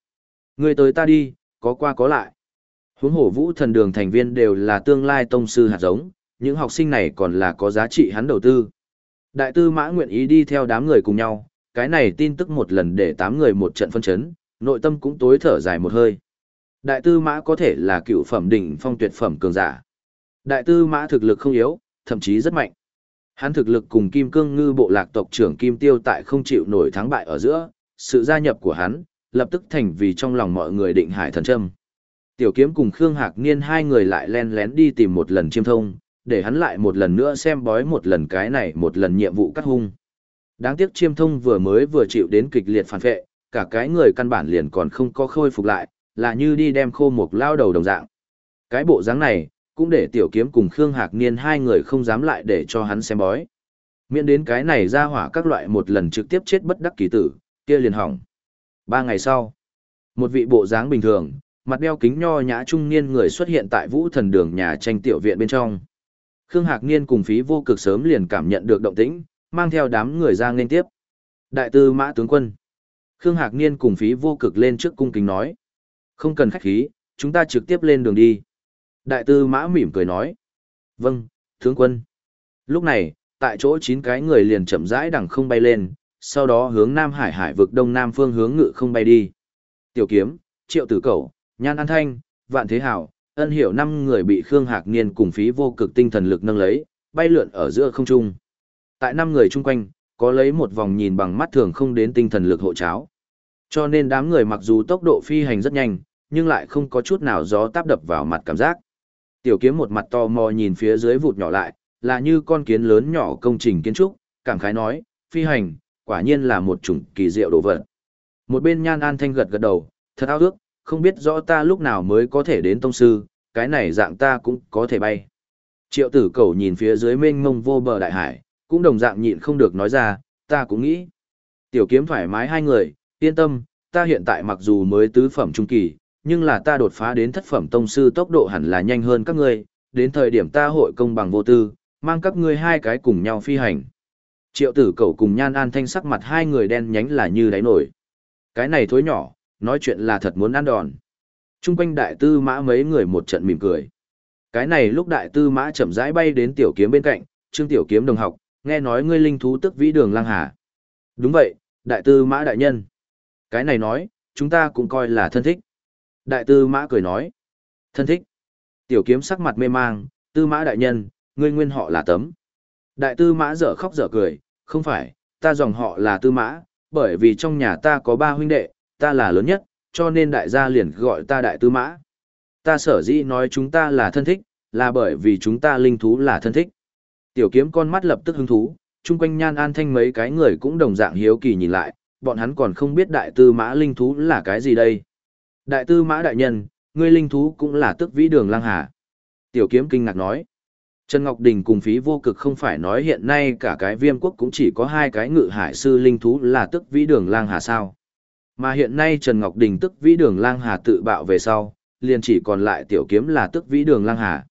[SPEAKER 1] Người tới ta đi, có qua có lại. Huống hổ Vũ Thần Đường thành viên đều là tương lai tông sư hạt giống, những học sinh này còn là có giá trị hắn đầu tư. Đại tư mã nguyện ý đi theo đám người cùng nhau, cái này tin tức một lần để tám người một trận phân chấn, nội tâm cũng tối thở dài một hơi. Đại tư mã có thể là cựu phẩm đỉnh phong tuyệt phẩm cường giả. Đại tư mã thực lực không yếu, thậm chí rất mạnh. Hắn thực lực cùng Kim Cương Ngư bộ lạc tộc trưởng Kim Tiêu tại không chịu nổi thắng bại ở giữa, sự gia nhập của hắn, lập tức thành vì trong lòng mọi người định hải thần châm. Tiểu kiếm cùng Khương Hạc Niên hai người lại len lén đi tìm một lần chiêm thông, để hắn lại một lần nữa xem bói một lần cái này một lần nhiệm vụ cắt hung. Đáng tiếc chiêm thông vừa mới vừa chịu đến kịch liệt phản vệ, cả cái người căn bản liền còn không có khôi phục lại, là như đi đem khô một lao đầu đồng dạng. Cái bộ dáng này, cũng để tiểu kiếm cùng Khương Hạc Niên hai người không dám lại để cho hắn xem bói. Miễn đến cái này ra hỏa các loại một lần trực tiếp chết bất đắc kỳ tử, kia liền hỏng. Ba ngày sau, một vị bộ dáng bình thường, mặt đeo kính nho nhã trung niên người xuất hiện tại vũ thần đường nhà tranh tiểu viện bên trong. Khương Hạc Niên cùng phí vô cực sớm liền cảm nhận được động tĩnh, mang theo đám người ra nên tiếp. Đại tư mã tướng quân. Khương Hạc Niên cùng phí vô cực lên trước cung kính nói. Không cần khách khí, chúng ta trực tiếp lên đường đi. Đại tư mã mỉm cười nói. Vâng, tướng quân. Lúc này, tại chỗ chín cái người liền chậm rãi đằng không bay lên, sau đó hướng Nam Hải hải vực đông nam phương hướng ngự không bay đi. Tiểu kiếm, triệu tử cẩu, nhan an thanh, vạn thế hảo, ân hiểu năm người bị Khương Hạc Niên cùng phí vô cực tinh thần lực nâng lấy, bay lượn ở giữa không trung. Tại năm người chung quanh, có lấy một vòng nhìn bằng mắt thường không đến tinh thần lực hộ cháo. Cho nên đám người mặc dù tốc độ phi hành rất nhanh, nhưng lại không có chút nào gió táp đập vào mặt cảm giác. Tiểu kiếm một mặt to mò nhìn phía dưới vụt nhỏ lại, là như con kiến lớn nhỏ công trình kiến trúc, cảm khái nói, phi hành, quả nhiên là một chủng kỳ diệu đồ vật. Một bên nhan an thanh gật gật đầu, thật ao ước, không biết rõ ta lúc nào mới có thể đến tông sư, cái này dạng ta cũng có thể bay. Triệu tử cầu nhìn phía dưới mênh mông vô bờ đại hải, cũng đồng dạng nhịn không được nói ra, ta cũng nghĩ. Tiểu kiếm thoải mái hai người, yên tâm, ta hiện tại mặc dù mới tứ phẩm trung kỳ, nhưng là ta đột phá đến thất phẩm tông sư tốc độ hẳn là nhanh hơn các ngươi, đến thời điểm ta hội công bằng vô tư, mang các ngươi hai cái cùng nhau phi hành. Triệu tử cầu cùng nhan an thanh sắc mặt hai người đen nhánh là như đáy nổi. Cái này thối nhỏ, nói chuyện là thật muốn ăn đòn. Trung quanh đại tư mã mấy người một trận mỉm cười. Cái này lúc đại tư mã chậm rãi bay đến tiểu kiếm bên cạnh, trương tiểu kiếm đồng học, nghe nói ngươi linh thú tức vĩ đường lang hà. Đúng vậy, đại tư mã đại nhân. Cái này nói, chúng ta cũng coi là thân thích. Đại tư mã cười nói. Thân thích. Tiểu kiếm sắc mặt mê mang, tư mã đại nhân, ngươi nguyên họ là tấm. Đại tư mã dở khóc dở cười, không phải, ta dòng họ là tư mã, bởi vì trong nhà ta có ba huynh đệ, ta là lớn nhất, cho nên đại gia liền gọi ta đại tư mã. Ta sở dĩ nói chúng ta là thân thích, là bởi vì chúng ta linh thú là thân thích. Tiểu kiếm con mắt lập tức hứng thú, chung quanh nhan an thanh mấy cái người cũng đồng dạng hiếu kỳ nhìn lại, bọn hắn còn không biết đại tư mã linh thú là cái gì đây. Đại tư mã đại nhân, ngươi linh thú cũng là tức vĩ đường lang hà. Tiểu kiếm kinh ngạc nói. Trần Ngọc Đình cùng phí vô cực không phải nói hiện nay cả cái viêm quốc cũng chỉ có hai cái ngự hải sư linh thú là tức vĩ đường lang hà sao. Mà hiện nay Trần Ngọc Đình tức vĩ đường lang hà tự bạo về sau, liền chỉ còn lại tiểu kiếm là tức vĩ đường lang hà.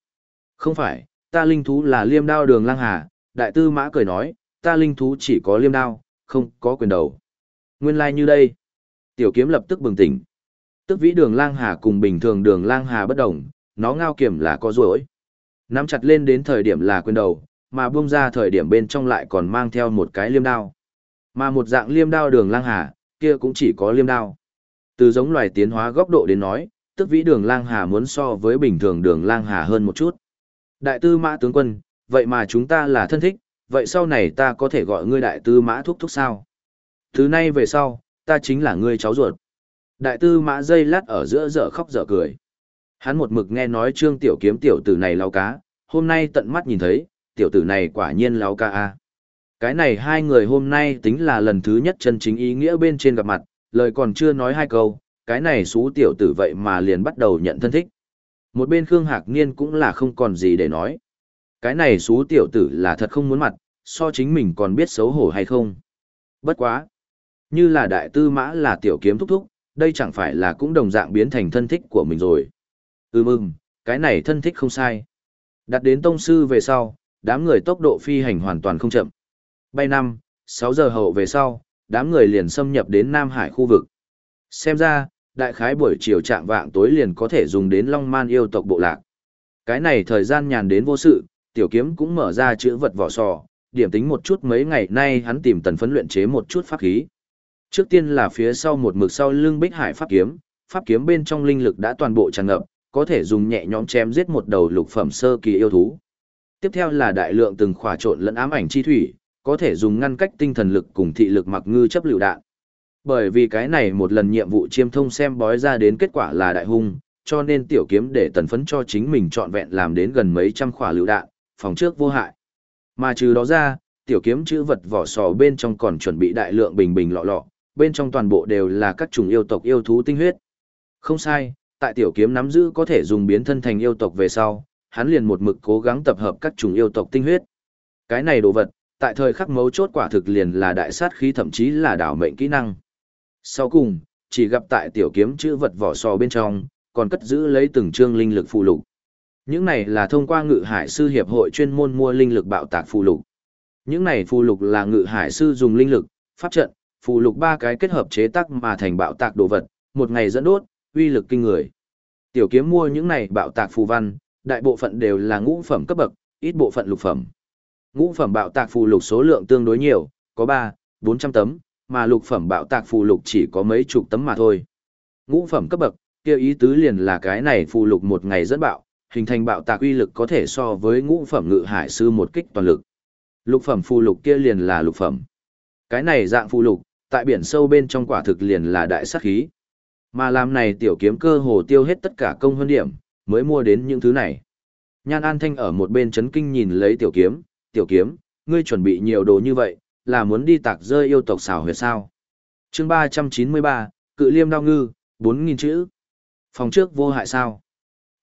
[SPEAKER 1] Không phải, ta linh thú là liêm đao đường lang hà, đại tư mã cười nói, ta linh thú chỉ có liêm đao, không có quyền đầu. Nguyên lai like như đây. Tiểu kiếm lập tức bừng tỉnh. Tức vĩ đường lang hà cùng bình thường đường lang hà bất đồng, nó ngao kiểm là có rối. Nắm chặt lên đến thời điểm là quyền đầu, mà buông ra thời điểm bên trong lại còn mang theo một cái liêm đao. Mà một dạng liêm đao đường lang hà, kia cũng chỉ có liêm đao. Từ giống loài tiến hóa góc độ đến nói, tức vĩ đường lang hà muốn so với bình thường đường lang hà hơn một chút. Đại tư mã tướng quân, vậy mà chúng ta là thân thích, vậy sau này ta có thể gọi ngươi đại tư mã thúc thúc sao? Thứ nay về sau, ta chính là ngươi cháu ruột. Đại tư mã dây lát ở giữa dở khóc dở cười. Hắn một mực nghe nói trương tiểu kiếm tiểu tử này lao cá, hôm nay tận mắt nhìn thấy, tiểu tử này quả nhiên lao ca a. Cái này hai người hôm nay tính là lần thứ nhất chân chính ý nghĩa bên trên gặp mặt, lời còn chưa nói hai câu, cái này xú tiểu tử vậy mà liền bắt đầu nhận thân thích. Một bên Khương Hạc Niên cũng là không còn gì để nói. Cái này xú tiểu tử là thật không muốn mặt, so chính mình còn biết xấu hổ hay không. Bất quá. Như là đại tư mã là tiểu kiếm thúc thúc, đây chẳng phải là cũng đồng dạng biến thành thân thích của mình rồi. Ừm ừm, cái này thân thích không sai. Đặt đến tông sư về sau, đám người tốc độ phi hành hoàn toàn không chậm. Bay năm, sáu giờ hậu về sau, đám người liền xâm nhập đến Nam Hải khu vực. Xem ra, đại khái buổi chiều trạng vạng tối liền có thể dùng đến Long Man yêu tộc bộ lạc. Cái này thời gian nhàn đến vô sự, tiểu kiếm cũng mở ra chữ vật vỏ sò, điểm tính một chút mấy ngày nay hắn tìm tần phấn luyện chế một chút pháp khí. Trước tiên là phía sau một mực sau lưng bích hải pháp kiếm, pháp kiếm bên trong linh lực đã toàn bộ tràn ngập, có thể dùng nhẹ nhõm chém giết một đầu lục phẩm sơ kỳ yêu thú. Tiếp theo là đại lượng từng khỏa trộn lẫn ám ảnh chi thủy, có thể dùng ngăn cách tinh thần lực cùng thị lực mặc ngư chấp lựu đạn. Bởi vì cái này một lần nhiệm vụ chiêm thông xem bói ra đến kết quả là đại hung, cho nên tiểu kiếm để tần phấn cho chính mình trọn vẹn làm đến gần mấy trăm khỏa lựu đạn, phòng trước vô hại. Mà trừ đó ra, tiểu kiếm chữ vật vỏ sò bên trong còn chuẩn bị đại lượng bình bình lọ lọ, bên trong toàn bộ đều là các chủng yêu tộc yêu thú tinh huyết. Không sai, tại tiểu kiếm nắm giữ có thể dùng biến thân thành yêu tộc về sau, hắn liền một mực cố gắng tập hợp các chủng yêu tộc tinh huyết. Cái này đồ vật, tại thời khắc mấu chốt quả thực liền là đại sát khí thậm chí là đảo mệnh kỹ năng. Sau cùng, chỉ gặp tại tiểu kiếm chữ vật vỏ sò bên trong, còn cất giữ lấy từng chương linh lực phụ lục. Những này là thông qua ngự hải sư hiệp hội chuyên môn mua linh lực bạo tạc phụ lục. Những này phụ lục là ngự hải sư dùng linh lực, pháp trận, phụ lục ba cái kết hợp chế tác mà thành bạo tạc đồ vật, một ngày dẫn đốt, uy lực kinh người. Tiểu kiếm mua những này bạo tạc phù văn, đại bộ phận đều là ngũ phẩm cấp bậc, ít bộ phận lục phẩm. Ngũ phẩm bạo tạc phù lục số lượng tương đối nhiều, có 3, 400 tấm, mà lục phẩm bạo tạc phù lục chỉ có mấy chục tấm mà thôi. Ngũ phẩm cấp bậc, kia ý tứ liền là cái này phù lục một ngày dẫn bạo, hình thành bạo tạc uy lực có thể so với ngũ phẩm ngự hải sư một kích toàn lực. Lục phẩm phù lục kia liền là lục phẩm. Cái này dạng phù lục, tại biển sâu bên trong quả thực liền là đại sát khí. Mà làm này tiểu kiếm cơ hồ tiêu hết tất cả công hơn điểm, mới mua đến những thứ này. Nhan An Thanh ở một bên chấn kinh nhìn lấy tiểu kiếm, tiểu kiếm, ngươi chuẩn bị nhiều đồ như vậy, là muốn đi tạc rơi yêu tộc xảo huyệt sao. chương 393, cự liêm đao ngư, 4.000 chữ. Phòng trước vô hại sao?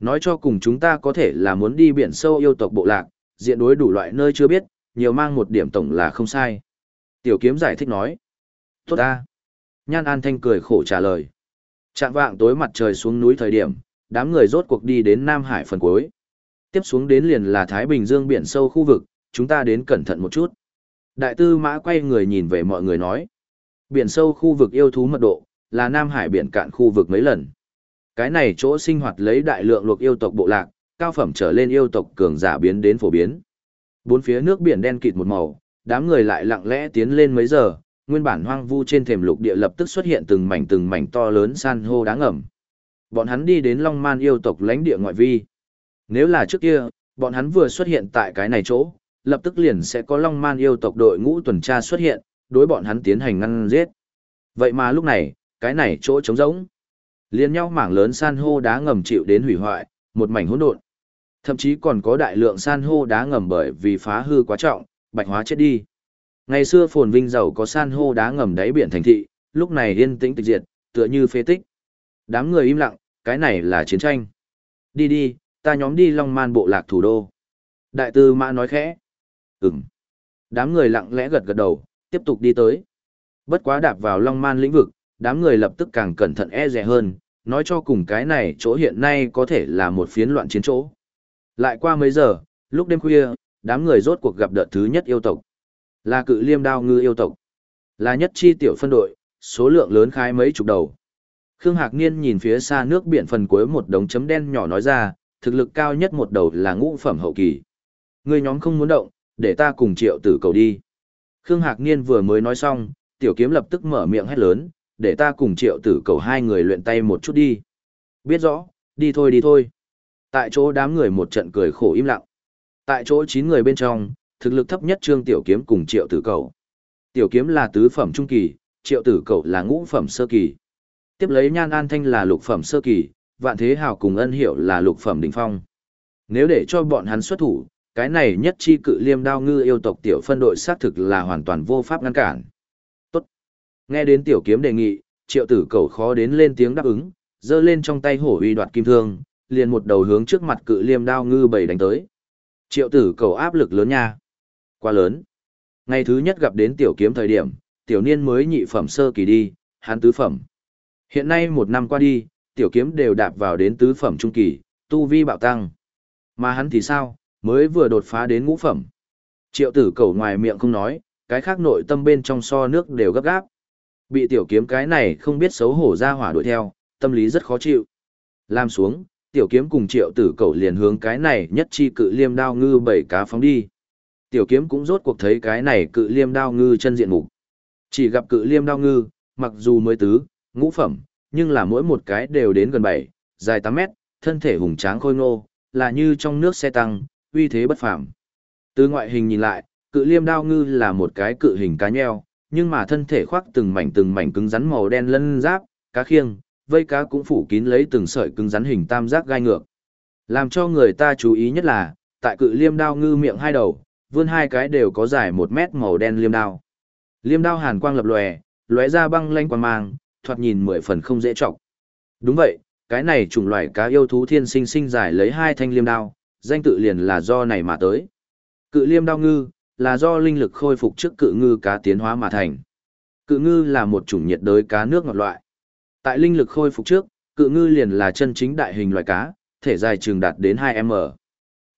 [SPEAKER 1] Nói cho cùng chúng ta có thể là muốn đi biển sâu yêu tộc bộ lạc, diện đối đủ loại nơi chưa biết, nhiều mang một điểm tổng là không sai. Tiểu kiếm giải thích nói. Tốt ta. Nhan An Thanh cười khổ trả lời. Trạng vạng tối mặt trời xuống núi thời điểm, đám người rốt cuộc đi đến Nam Hải phần cuối. Tiếp xuống đến liền là Thái Bình Dương biển sâu khu vực, chúng ta đến cẩn thận một chút. Đại tư mã quay người nhìn về mọi người nói. Biển sâu khu vực yêu thú mật độ, là Nam Hải biển cạn khu vực mấy lần. Cái này chỗ sinh hoạt lấy đại lượng luộc yêu tộc bộ lạc, cao phẩm trở lên yêu tộc cường giả biến đến phổ biến. Bốn phía nước biển đen kịt một màu, đám người lại lặng lẽ tiến lên mấy giờ, nguyên bản hoang vu trên thềm lục địa lập tức xuất hiện từng mảnh từng mảnh to lớn san hô đáng ngầm. Bọn hắn đi đến Long Man yêu tộc lãnh địa ngoại vi. Nếu là trước kia, bọn hắn vừa xuất hiện tại cái này chỗ, lập tức liền sẽ có Long Man yêu tộc đội ngũ tuần tra xuất hiện, đối bọn hắn tiến hành ngăn giết. Vậy mà lúc này, cái này chỗ trống rỗng. Liên nhau mảng lớn san hô đá ngầm chịu đến hủy hoại, một mảnh hỗn độn. Thậm chí còn có đại lượng san hô đá ngầm bởi vì phá hư quá trọng, bạch hóa chết đi. Ngày xưa phồn vinh giàu có san hô đá ngầm đáy biển thành thị, lúc này yên tĩnh tịch diệt, tựa như phế tích. Đám người im lặng, cái này là chiến tranh. Đi đi, ta nhóm đi Long Man bộ lạc thủ đô. Đại tư mã nói khẽ. Ừm. Đám người lặng lẽ gật gật đầu, tiếp tục đi tới. Bất quá đạp vào Long Man lĩnh vực, đám người lập tức càng cẩn thận e dè hơn, nói cho cùng cái này chỗ hiện nay có thể là một phiến loạn chiến chỗ. Lại qua mấy giờ, lúc đêm khuya, đám người rốt cuộc gặp đợt thứ nhất yêu tộc. Là cự liêm đao ngư yêu tộc. Là nhất chi tiểu phân đội, số lượng lớn khai mấy chục đầu. Khương Hạc Niên nhìn phía xa nước biển phần cuối một đống chấm đen nhỏ nói ra, thực lực cao nhất một đầu là ngũ phẩm hậu kỳ. Người nhóm không muốn động, để ta cùng triệu tử cầu đi. Khương Hạc Niên vừa mới nói xong, tiểu kiếm lập tức mở miệng hét lớn, để ta cùng triệu tử cầu hai người luyện tay một chút đi. Biết rõ, đi thôi đi thôi. Tại chỗ đám người một trận cười khổ im lặng. Tại chỗ chín người bên trong, thực lực thấp nhất trương tiểu kiếm cùng triệu tử cầu. Tiểu kiếm là tứ phẩm trung kỳ, triệu tử cầu là ngũ phẩm sơ kỳ. Tiếp lấy nhan an thanh là lục phẩm sơ kỳ, vạn thế hào cùng ân hiệu là lục phẩm đỉnh phong. Nếu để cho bọn hắn xuất thủ, cái này nhất chi cự liêm đao ngư yêu tộc tiểu phân đội xác thực là hoàn toàn vô pháp ngăn cản. Tốt. Nghe đến tiểu kiếm đề nghị, triệu tử cầu khó đến lên tiếng đáp ứng, giơ lên trong tay hổ uy đoạt kim thương, liền một đầu hướng trước mặt cự liêm đao ngư bầy đánh tới. Triệu tử cầu áp lực lớn nha. Quá lớn. Ngày thứ nhất gặp đến tiểu kiếm thời điểm, tiểu niên mới nhị phẩm sơ kỳ đi, hắn tứ phẩm. Hiện nay một năm qua đi, tiểu kiếm đều đạp vào đến tứ phẩm trung kỳ, tu vi bạo tăng. Mà hắn thì sao, mới vừa đột phá đến ngũ phẩm. Triệu tử cầu ngoài miệng không nói, cái khác nội tâm bên trong so nước đều gấp gáp. Bị tiểu kiếm cái này không biết xấu hổ ra hỏa đuổi theo, tâm lý rất khó chịu. Làm xuống, tiểu kiếm cùng triệu tử cầu liền hướng cái này nhất chi cự liêm đao ngư bảy cá phóng đi. Tiểu kiếm cũng rốt cuộc thấy cái này cự liêm đao ngư chân diện mục. Chỉ gặp cự liêm đao ngư, mặc dù mới tứ, ngũ phẩm, nhưng là mỗi một cái đều đến gần 7, dài 8 mét, thân thể hùng tráng khôi ngô, là như trong nước xe tăng, uy thế bất phàm. Từ ngoại hình nhìn lại, cự liêm đao ngư là một cái cự hình cá nheo, nhưng mà thân thể khoác từng mảnh từng mảnh cứng rắn màu đen lân giáp, cá khiêng, vây cá cũng phủ kín lấy từng sợi cứng rắn hình tam giác gai ngược. Làm cho người ta chú ý nhất là, tại cự liêm đao ngư miệng hai đầu, vươn hai cái đều có dài một mét màu đen liêm đao. Liêm đao hàn quang lập lòe, lóe ra băng lanh quang mang, thoạt nhìn mười phần không dễ trọng. Đúng vậy, cái này chủng loài cá yêu thú thiên sinh sinh dài lấy hai thanh liêm đao, danh tự liền là do này mà tới. Cự liêm đao ngư, là do linh lực khôi phục trước cự ngư cá tiến hóa mà thành. Cự ngư là một chủng nhiệt đới cá nước ngọt loại. Tại linh lực khôi phục trước, cự ngư liền là chân chính đại hình loài cá, thể dài trường đạt đến 2m.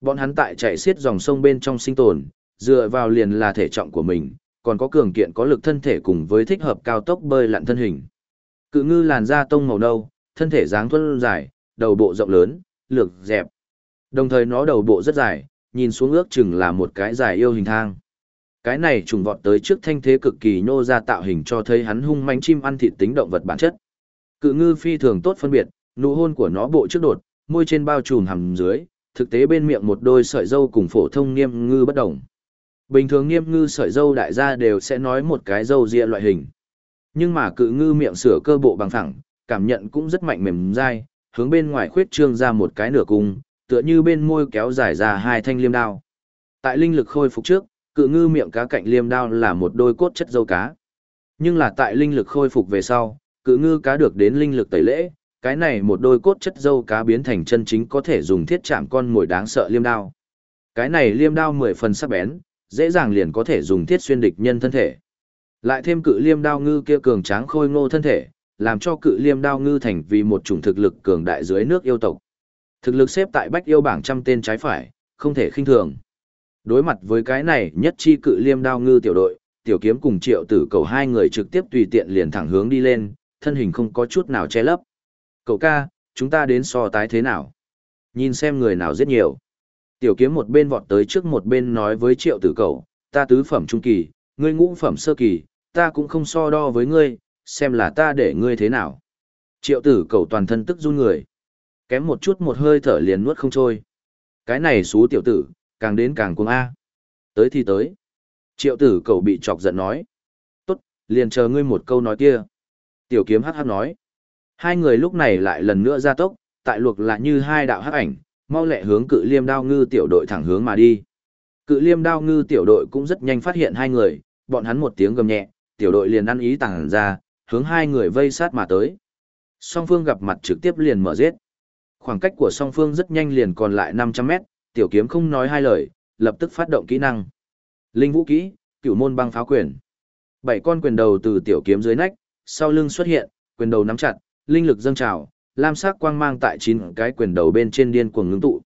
[SPEAKER 1] Bọn hắn tại chạy xiết dòng sông bên trong sinh tồn, dựa vào liền là thể trọng của mình, còn có cường kiện có lực thân thể cùng với thích hợp cao tốc bơi lặn thân hình. Cự ngư làn da tông màu nâu, thân thể dáng thuần dài, đầu bộ rộng lớn, lược dẹp. Đồng thời nó đầu bộ rất dài, nhìn xuống ước chừng là một cái dài yêu hình thang. Cái này trùng vọt tới trước thanh thế cực kỳ nô ra tạo hình cho thấy hắn hung manh chim ăn thịt tính động vật bản chất. Cự ngư phi thường tốt phân biệt, nụ hôn của nó bộ trước đột, môi trên bao trùm hầm dưới, thực tế bên miệng một đôi sợi dâu cùng phổ thông nghiêm ngư bất đồng. Bình thường nghiêm ngư sợi dâu đại gia đều sẽ nói một cái dâu ria loại hình. Nhưng mà cự ngư miệng sửa cơ bộ bằng thẳng, cảm nhận cũng rất mạnh mềm dai, hướng bên ngoài khuyết trương ra một cái nửa cung, tựa như bên môi kéo dài ra hai thanh liêm đao. Tại linh lực khôi phục trước, cự ngư miệng cá cạnh liêm đao là một đôi cốt chất dâu cá. Nhưng là tại linh lực khôi phục về sau, cự ngư cá được đến linh lực tẩy lễ, cái này một đôi cốt chất dâu cá biến thành chân chính có thể dùng thiết chạm con mồi đáng sợ liêm đao. Cái này liêm đao mười phần sắc bén, dễ dàng liền có thể dùng thiết xuyên địch nhân thân thể. Lại thêm cự liêm đao ngư kia cường tráng khôi ngô thân thể, làm cho cự liêm đao ngư thành vì một chủng thực lực cường đại dưới nước yêu tộc. Thực lực xếp tại bách yêu bảng trăm tên trái phải, không thể khinh thường. Đối mặt với cái này nhất chi cự liêm đao ngư tiểu đội, tiểu kiếm cùng triệu tử cầu hai người trực tiếp tùy tiện liền thẳng hướng đi lên, thân hình không có chút nào che lấp. Cậu ca, chúng ta đến so tái thế nào? Nhìn xem người nào giết nhiều. Tiểu kiếm một bên vọt tới trước một bên nói với triệu tử cầu, ta tứ phẩm trung kỳ, ngươi ngũ phẩm sơ kỳ, ta cũng không so đo với ngươi, xem là ta để ngươi thế nào. Triệu tử cầu toàn thân tức run người. Kém một chút một hơi thở liền nuốt không trôi. Cái này xú tiểu tử, càng đến càng cuồng A. Tới thì tới. Triệu tử cầu bị chọc giận nói. Tốt, liền chờ ngươi một câu nói kia. Tiểu kiếm hát hát nói. Hai người lúc này lại lần nữa ra tốc, tại luộc là như hai đạo hắc ảnh, mau lẹ hướng cự liêm đao ngư tiểu đội thẳng hướng mà đi. Cự liêm đao ngư tiểu đội cũng rất nhanh phát hiện hai người, bọn hắn một tiếng gầm nhẹ, tiểu đội liền ăn ý tàng ra, hướng hai người vây sát mà tới. Song phương gặp mặt trực tiếp liền mở giết. Khoảng cách của song phương rất nhanh liền còn lại 500 mét, tiểu kiếm không nói hai lời, lập tức phát động kỹ năng. Linh vũ kỹ, cửu môn băng pháo quyền. Bảy con quyền đầu từ tiểu kiếm dưới nách, sau lưng xuất hiện, quyền đầu nắm chặt, linh lực dâng trào, lam sắc quang mang tại chín cái quyền đầu bên trên điên cuồng ngưng tụ.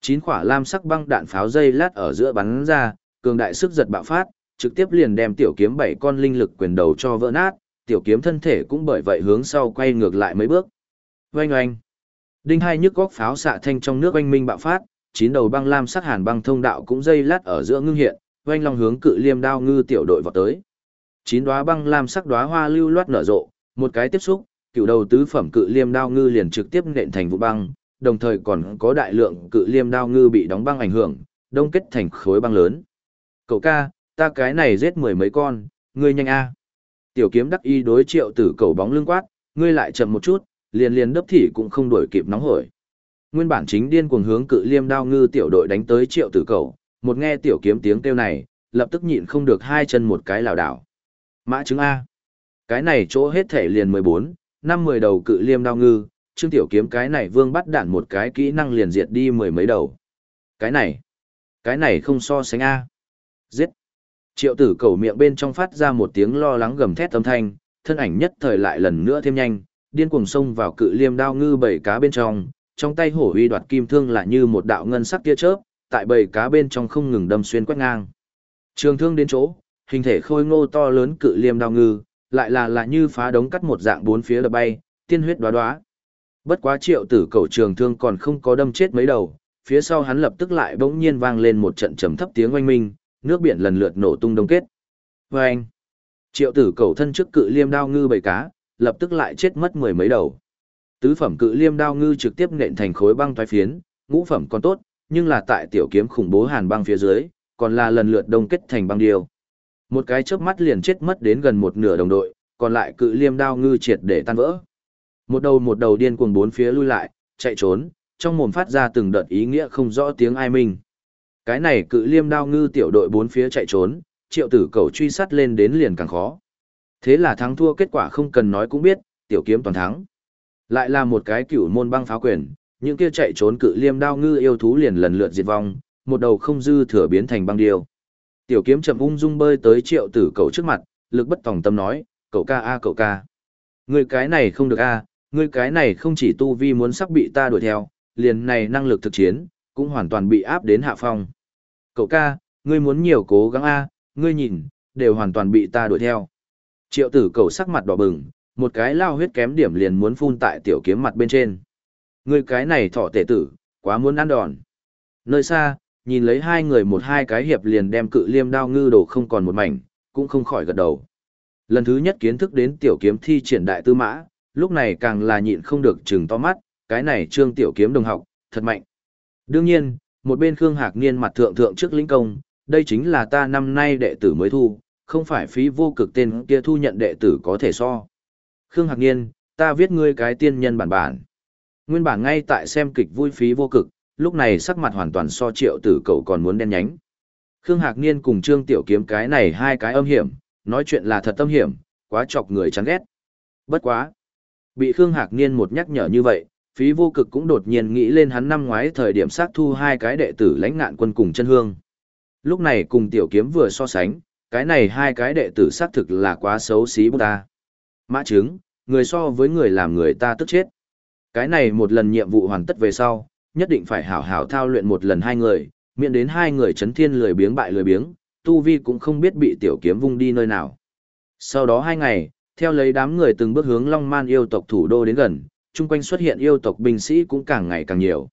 [SPEAKER 1] Chín quả lam sắc băng đạn pháo dây lát ở giữa bắn ra, cường đại sức giật bạo phát, trực tiếp liền đem tiểu kiếm bảy con linh lực quyền đầu cho vỡ nát, tiểu kiếm thân thể cũng bởi vậy hướng sau quay ngược lại mấy bước. Oanh oanh. Đinh hai nhức góc pháo xạ thanh trong nước oanh minh bạo phát, chín đầu băng lam sắc hàn băng thông đạo cũng dây lát ở giữa ngưng hiện, oanh long hướng cự liêm đao ngư tiểu đội vào tới. Chín đóa băng lam sắc đóa hoa lưu loát nở rộ, một cái tiếp xúc, cựu đầu tứ phẩm cự liêm đao ngư liền trực tiếp nện thành vụ băng, đồng thời còn có đại lượng cự liêm đao ngư bị đóng băng ảnh hưởng, đông kết thành khối băng lớn. Cậu ca, ta cái này giết mười mấy con, ngươi nhanh a. Tiểu kiếm đắc y đối triệu tử cầu bóng lưng quát, ngươi lại chậm một chút, liền liền đớp thị cũng không đuổi kịp nóng hổi. Nguyên bản chính điên cuồng hướng cự liêm đao ngư tiểu đội đánh tới triệu tử cầu, một nghe tiểu kiếm tiếng kêu này, lập tức nhịn không được hai chân một cái lảo đảo. Mã chứng A. Cái này chỗ hết thể liền 14, năm mười đầu cự liêm đao ngư, Trương Tiểu Kiếm cái này vương bắt đạn một cái kỹ năng liền diệt đi mười mấy đầu. Cái này, cái này không so sánh A. Giết. Triệu tử cầu miệng bên trong phát ra một tiếng lo lắng gầm thét âm thanh, thân ảnh nhất thời lại lần nữa thêm nhanh, điên cuồng xông vào cự liêm đao ngư bảy cá bên trong, trong tay hổ uy đoạt kim thương là như một đạo ngân sắc tia chớp, tại bảy cá bên trong không ngừng đâm xuyên quét ngang. Trường thương đến chỗ, hình thể khôi ngô to lớn cự liêm đao ngư, lại là là như phá đống cắt một dạng bốn phía đập bay, tiên huyết đóa đóa. Bất quá triệu tử cầu trường thương còn không có đâm chết mấy đầu, phía sau hắn lập tức lại bỗng nhiên vang lên một trận trầm thấp tiếng oanh minh, nước biển lần lượt nổ tung đông kết. Và anh, triệu tử cầu thân trước cự liêm đao ngư bảy cá, lập tức lại chết mất mười mấy đầu. Tứ phẩm cự liêm đao ngư trực tiếp nện thành khối băng toái phiến, ngũ phẩm còn tốt, nhưng là tại tiểu kiếm khủng bố hàn băng phía dưới, còn là lần lượt đông kết thành băng điêu. Một cái chớp mắt liền chết mất đến gần một nửa đồng đội, còn lại cự liêm đao ngư triệt để tan vỡ. Một đầu một đầu điên cuồng bốn phía lui lại, chạy trốn, trong mồm phát ra từng đợt ý nghĩa không rõ tiếng ai mình Cái này cự liêm đao ngư tiểu đội bốn phía chạy trốn, triệu tử cầu truy sát lên đến liền càng khó. Thế là thắng thua kết quả không cần nói cũng biết, tiểu kiếm toàn thắng. Lại là một cái cửu môn băng phá quyền, những kia chạy trốn cự liêm đao ngư yêu thú liền lần lượt diệt vong, một đầu không dư thừa biến thành băng điêu. Tiểu kiếm chậm ung dung bơi tới triệu tử cậu trước mặt, lực bất tòng tâm nói, cậu ca a cậu ca. Người cái này không được a, người cái này không chỉ tu vi muốn sắp bị ta đuổi theo, liền này năng lực thực chiến, cũng hoàn toàn bị áp đến hạ phong. Cậu ca, ngươi muốn nhiều cố gắng a, ngươi nhìn, đều hoàn toàn bị ta đuổi theo. Triệu tử cầu sắc mặt đỏ bừng, một cái lao huyết kém điểm liền muốn phun tại tiểu kiếm mặt bên trên. Người cái này thọ tể tử, quá muốn ăn đòn. Nơi xa, nhìn lấy hai người một hai cái hiệp liền đem cự liêm đao ngư đồ không còn một mảnh, cũng không khỏi gật đầu. Lần thứ nhất kiến thức đến tiểu kiếm thi triển đại tư mã, lúc này càng là nhịn không được chừng to mắt, cái này trương tiểu kiếm đồng học, thật mạnh. Đương nhiên, một bên Khương Hạc Niên mặt thượng thượng trước lĩnh công, đây chính là ta năm nay đệ tử mới thu, không phải phí vô cực tên kia thu nhận đệ tử có thể so. Khương Hạc Niên, ta viết ngươi cái tiên nhân bản bản. Nguyên bản ngay tại xem kịch vui phí vô cực, lúc này sắc mặt hoàn toàn so triệu tử cậu còn muốn đen nhánh. Khương Hạc Niên cùng Trương Tiểu Kiếm cái này hai cái âm hiểm, nói chuyện là thật tâm hiểm, quá chọc người chán ghét. Bất quá. Bị Khương Hạc Niên một nhắc nhở như vậy, phí vô cực cũng đột nhiên nghĩ lên hắn năm ngoái thời điểm sát thu hai cái đệ tử lãnh ngạn quân cùng chân hương. Lúc này cùng Tiểu Kiếm vừa so sánh, cái này hai cái đệ tử xác thực là quá xấu xí bức ta. Mã chứng, người so với người làm người ta tức chết. Cái này một lần nhiệm vụ hoàn tất về sau, nhất định phải hảo hảo thao luyện một lần hai người, miễn đến hai người chấn thiên lười biếng bại lười biếng, tu vi cũng không biết bị tiểu kiếm vung đi nơi nào. Sau đó hai ngày, theo lấy đám người từng bước hướng Long Man yêu tộc thủ đô đến gần, chung quanh xuất hiện yêu tộc binh sĩ cũng càng ngày càng nhiều.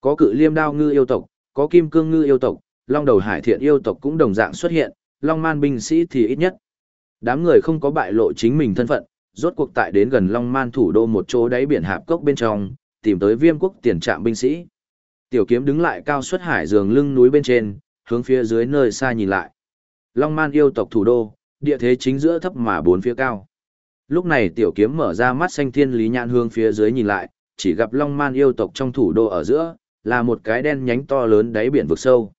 [SPEAKER 1] Có cự liêm đao ngư yêu tộc, có kim cương ngư yêu tộc, long đầu hải thiện yêu tộc cũng đồng dạng xuất hiện, Long Man binh sĩ thì ít nhất. Đám người không có bại lộ chính mình thân phận, rốt cuộc tại đến gần Long Man thủ đô một chỗ đáy biển hạp cốc bên trong, tìm tới viêm quốc tiền trạm binh sĩ. Tiểu kiếm đứng lại cao xuất hải giường lưng núi bên trên, hướng phía dưới nơi xa nhìn lại. Long Man yêu tộc thủ đô, địa thế chính giữa thấp mà bốn phía cao. Lúc này tiểu kiếm mở ra mắt xanh thiên lý nhãn hướng phía dưới nhìn lại, chỉ gặp Long Man yêu tộc trong thủ đô ở giữa, là một cái đen nhánh to lớn đáy biển vực sâu.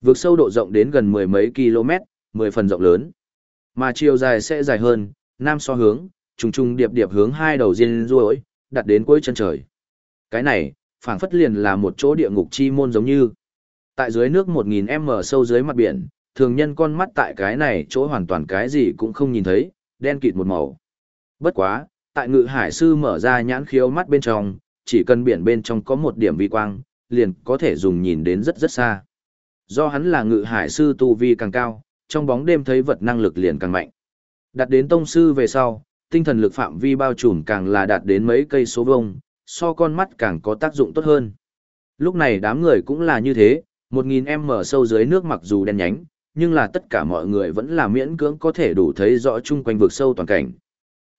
[SPEAKER 1] Vực sâu độ rộng đến gần mười mấy km, mười phần rộng lớn. Mà chiều dài sẽ dài hơn, nam so hướng, trùng trùng điệp điệp hướng hai đầu diên ruỗi, đặt đến cuối chân trời. Cái này, phảng phất liền là một chỗ địa ngục chi môn giống như. Tại dưới nước 1000m sâu dưới mặt biển, thường nhân con mắt tại cái này chỗ hoàn toàn cái gì cũng không nhìn thấy, đen kịt một màu. Bất quá, tại ngự hải sư mở ra nhãn khiếu mắt bên trong, chỉ cần biển bên trong có một điểm vi quang, liền có thể dùng nhìn đến rất rất xa. Do hắn là ngự hải sư tu vi càng cao, trong bóng đêm thấy vật năng lực liền càng mạnh. Đạt đến tông sư về sau, tinh thần lực phạm vi bao trùm càng là đạt đến mấy cây số vông, so con mắt càng có tác dụng tốt hơn. Lúc này đám người cũng là như thế, 1000m sâu dưới nước mặc dù đen nhánh, nhưng là tất cả mọi người vẫn là miễn cưỡng có thể đủ thấy rõ chung quanh vực sâu toàn cảnh.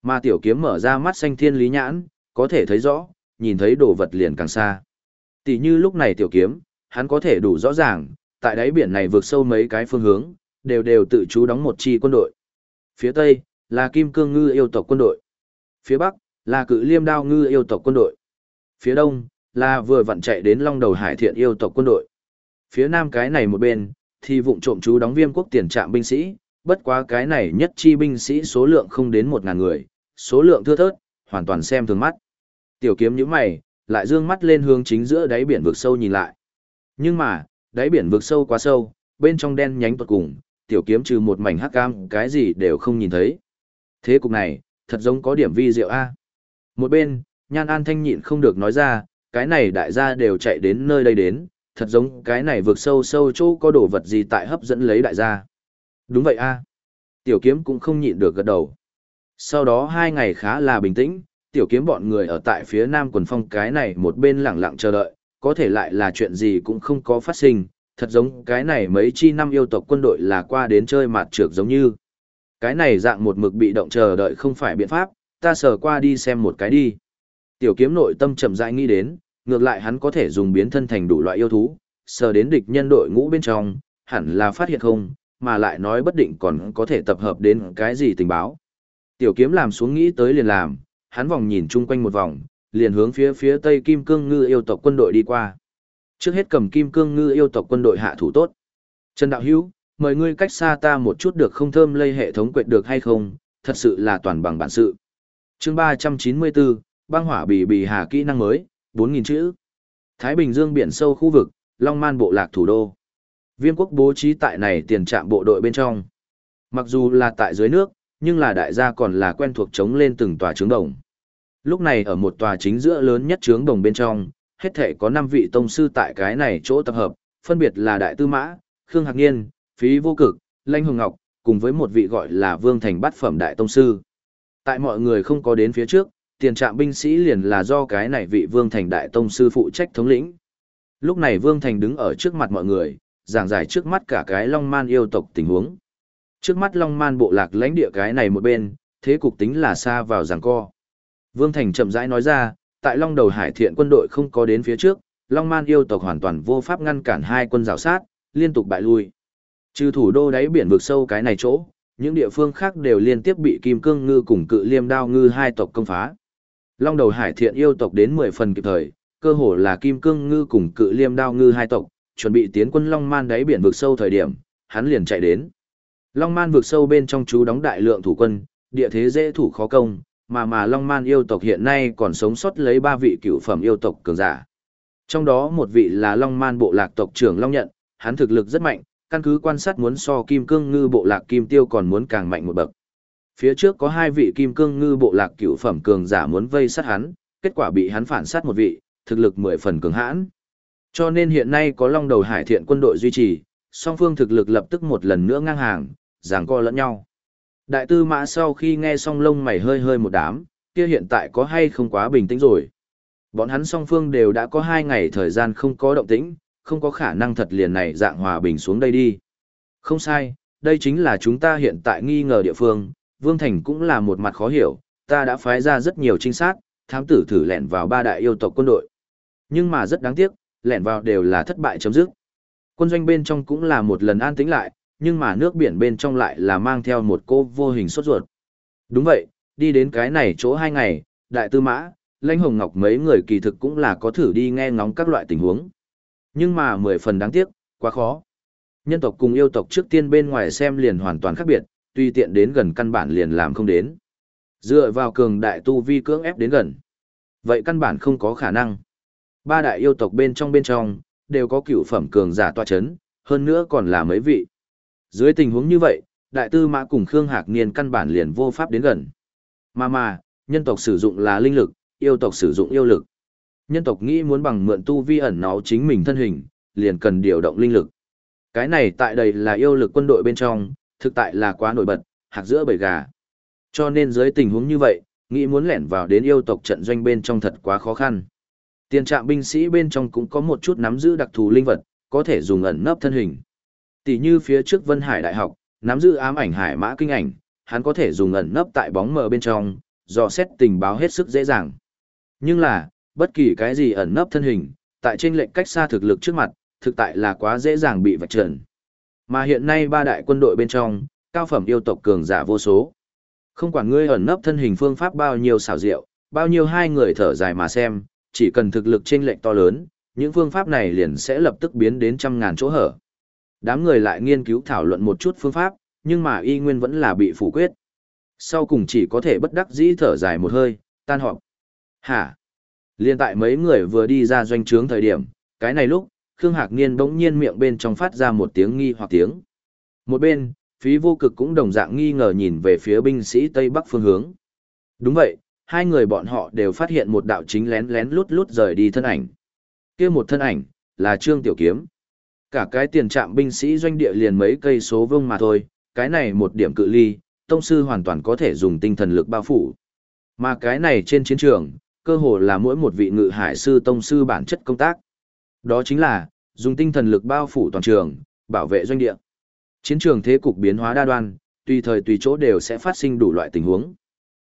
[SPEAKER 1] Mà tiểu kiếm mở ra mắt xanh thiên lý nhãn, có thể thấy rõ, nhìn thấy đồ vật liền càng xa. Tỷ như lúc này tiểu kiếm, hắn có thể đủ rõ ràng, tại đáy biển này vượt sâu mấy cái phương hướng, đều đều tự chú đóng một chi quân đội. Phía Tây, là Kim Cương Ngư yêu tộc quân đội. Phía Bắc, là Cự Liêm Đao Ngư yêu tộc quân đội. Phía Đông, là vừa vặn chạy đến Long Đầu Hải Thiện yêu tộc quân đội. Phía Nam cái này một bên, thì vụng trộm chú đóng viêm quốc tiền trạm binh sĩ, bất quá cái này nhất chi binh sĩ số lượng không đến một ngàn người, số lượng thưa thớt, hoàn toàn xem thường mắt. Tiểu kiếm nhíu mày, lại dương mắt lên hướng chính giữa đáy biển vực sâu nhìn lại. Nhưng mà, đáy biển vực sâu quá sâu, bên trong đen nhánh tuột cùng, tiểu kiếm trừ một mảnh hắc cam, cái gì đều không nhìn thấy. Thế cục này, thật giống có điểm vi diệu A. Một bên, Nhan An Thanh nhịn không được nói ra, cái này đại gia đều chạy đến nơi đây đến, thật giống cái này vượt sâu sâu chỗ có đồ vật gì tại hấp dẫn lấy đại gia. Đúng vậy A. Tiểu kiếm cũng không nhịn được gật đầu. Sau đó hai ngày khá là bình tĩnh, tiểu kiếm bọn người ở tại phía nam quần phong cái này một bên lẳng lặng chờ đợi, có thể lại là chuyện gì cũng không có phát sinh, thật giống cái này mấy chi năm yêu tộc quân đội là qua đến chơi mặt trược giống như. Cái này dạng một mực bị động chờ đợi không phải biện pháp, ta sờ qua đi xem một cái đi. Tiểu kiếm nội tâm chậm rãi nghĩ đến, ngược lại hắn có thể dùng biến thân thành đủ loại yêu thú, sờ đến địch nhân đội ngũ bên trong, hẳn là phát hiện không, mà lại nói bất định còn có thể tập hợp đến cái gì tình báo. Tiểu kiếm làm xuống nghĩ tới liền làm, hắn vòng nhìn chung quanh một vòng, liền hướng phía phía tây kim cương ngư yêu tộc quân đội đi qua. Trước hết cầm kim cương ngư yêu tộc quân đội hạ thủ tốt. Trần Đạo Hữu mời ngươi cách xa ta một chút được không thơm lây hệ thống quệt được hay không, thật sự là toàn bằng bản sự. chương 394, băng hỏa bì bì hà kỹ năng mới, 4.000 chữ. Thái Bình Dương biển sâu khu vực, Long Man bộ lạc thủ đô. Viêm quốc bố trí tại này tiền trạm bộ đội bên trong. Mặc dù là tại dưới nước, nhưng là đại gia còn là quen thuộc chống lên từng tòa trướng đồng. Lúc này ở một tòa chính giữa lớn nhất trướng đồng bên trong, hết thể có 5 vị tông sư tại cái này chỗ tập hợp, phân biệt là Đại Tư Mã, Khương Hạc Niên, Phí Vô Cực, Lanh Hồng Ngọc, cùng với một vị gọi là Vương Thành Bát Phẩm Đại Tông Sư. Tại mọi người không có đến phía trước, tiền trạm binh sĩ liền là do cái này vị Vương Thành Đại Tông Sư phụ trách thống lĩnh. Lúc này Vương Thành đứng ở trước mặt mọi người, giảng giải trước mắt cả cái Long Man yêu tộc tình huống. Trước mắt Long Man bộ lạc lãnh địa cái này một bên, thế cục tính là xa vào giằng co. Vương Thành chậm rãi nói ra, tại Long Đầu Hải Thiện quân đội không có đến phía trước, Long Man yêu tộc hoàn toàn vô pháp ngăn cản hai quân rào sát, liên tục bại lui. Trừ thủ đô đáy biển vực sâu cái này chỗ, những địa phương khác đều liên tiếp bị Kim Cương Ngư cùng Cự Liêm Đao Ngư hai tộc công phá. Long Đầu Hải Thiện yêu tộc đến 10 phần kịp thời, cơ hồ là Kim Cương Ngư cùng Cự Liêm Đao Ngư hai tộc, chuẩn bị tiến quân Long Man đáy biển vực sâu thời điểm, hắn liền chạy đến. Long Man vực sâu bên trong chú đóng đại lượng thủ quân, địa thế dễ thủ khó công, mà mà Long Man yêu tộc hiện nay còn sống sót lấy ba vị cựu phẩm yêu tộc cường giả. Trong đó một vị là Long Man bộ lạc tộc trưởng Long Nhận, hắn thực lực rất mạnh, căn cứ quan sát muốn so Kim Cương Ngư bộ lạc Kim Tiêu còn muốn càng mạnh một bậc. Phía trước có hai vị Kim Cương Ngư bộ lạc cựu phẩm cường giả muốn vây sát hắn, kết quả bị hắn phản sát một vị, thực lực mười phần cường hãn. Cho nên hiện nay có Long Đầu Hải Thiện quân đội duy trì, song phương thực lực lập tức một lần nữa ngang hàng, giằng co lẫn nhau. Đại tư mã sau khi nghe xong lông mày hơi hơi một đám, kia hiện tại có hay không quá bình tĩnh rồi. Bọn hắn song phương đều đã có hai ngày thời gian không có động tĩnh, không có khả năng thật liền này dạng hòa bình xuống đây đi. Không sai, đây chính là chúng ta hiện tại nghi ngờ địa phương, Vương Thành cũng là một mặt khó hiểu, ta đã phái ra rất nhiều trinh sát, thám tử thử lẻn vào ba đại yêu tộc quân đội. Nhưng mà rất đáng tiếc, lẻn vào đều là thất bại chấm dứt. Quân doanh bên trong cũng là một lần an tĩnh lại, nhưng mà nước biển bên trong lại là mang theo một cô vô hình sốt ruột. Đúng vậy, đi đến cái này chỗ hai ngày, đại tư mã, lãnh hồng ngọc mấy người kỳ thực cũng là có thử đi nghe ngóng các loại tình huống. Nhưng mà mười phần đáng tiếc, quá khó. Nhân tộc cùng yêu tộc trước tiên bên ngoài xem liền hoàn toàn khác biệt, tuy tiện đến gần căn bản liền làm không đến. Dựa vào cường đại tu vi cưỡng ép đến gần. Vậy căn bản không có khả năng. Ba đại yêu tộc bên trong bên trong, đều có cựu phẩm cường giả tòa chấn, hơn nữa còn là mấy vị. Dưới tình huống như vậy, đại tư mã cùng Khương Hạc Niên căn bản liền vô pháp đến gần. Mà mà, nhân tộc sử dụng là linh lực, yêu tộc sử dụng yêu lực. Nhân tộc nghĩ muốn bằng mượn tu vi ẩn náu chính mình thân hình, liền cần điều động linh lực. Cái này tại đây là yêu lực quân đội bên trong, thực tại là quá nổi bật, hạc giữa bầy gà. Cho nên dưới tình huống như vậy, nghĩ muốn lẻn vào đến yêu tộc trận doanh bên trong thật quá khó khăn. Tiền trạm binh sĩ bên trong cũng có một chút nắm giữ đặc thù linh vật, có thể dùng ẩn nấp thân hình. Tỷ như phía trước Vân Hải Đại học, nắm giữ ám ảnh hải mã kinh ảnh, hắn có thể dùng ẩn nấp tại bóng mờ bên trong, dò xét tình báo hết sức dễ dàng. Nhưng là, bất kỳ cái gì ẩn nấp thân hình, tại trên lệnh cách xa thực lực trước mặt, thực tại là quá dễ dàng bị vạch trần. Mà hiện nay ba đại quân đội bên trong, cao phẩm yêu tộc cường giả vô số. Không quản ngươi ẩn nấp thân hình phương pháp bao nhiêu xảo diệu, bao nhiêu hai người thở dài mà xem, chỉ cần thực lực trên lệnh to lớn, những phương pháp này liền sẽ lập tức biến đến trăm ngàn chỗ hở. Đám người lại nghiên cứu thảo luận một chút phương pháp, nhưng mà y nguyên vẫn là bị phủ quyết. Sau cùng chỉ có thể bất đắc dĩ thở dài một hơi, tan họp. Hả? Liên tại mấy người vừa đi ra doanh trướng thời điểm, cái này lúc, Khương Hạc Niên bỗng nhiên miệng bên trong phát ra một tiếng nghi hoặc tiếng. Một bên, phí vô cực cũng đồng dạng nghi ngờ nhìn về phía binh sĩ Tây Bắc phương hướng. Đúng vậy, hai người bọn họ đều phát hiện một đạo chính lén lén lút lút rời đi thân ảnh. kia một thân ảnh, là Trương Tiểu Kiếm. Cả cái tiền trạm binh sĩ doanh địa liền mấy cây số vương mà thôi, cái này một điểm cự ly, tông sư hoàn toàn có thể dùng tinh thần lực bao phủ. Mà cái này trên chiến trường, cơ hồ là mỗi một vị ngự hải sư tông sư bản chất công tác. Đó chính là, Dùng tinh thần lực bao phủ toàn trường, bảo vệ doanh địa. Chiến trường thế cục biến hóa đa đoan, tùy thời tùy chỗ đều sẽ phát sinh đủ loại tình huống.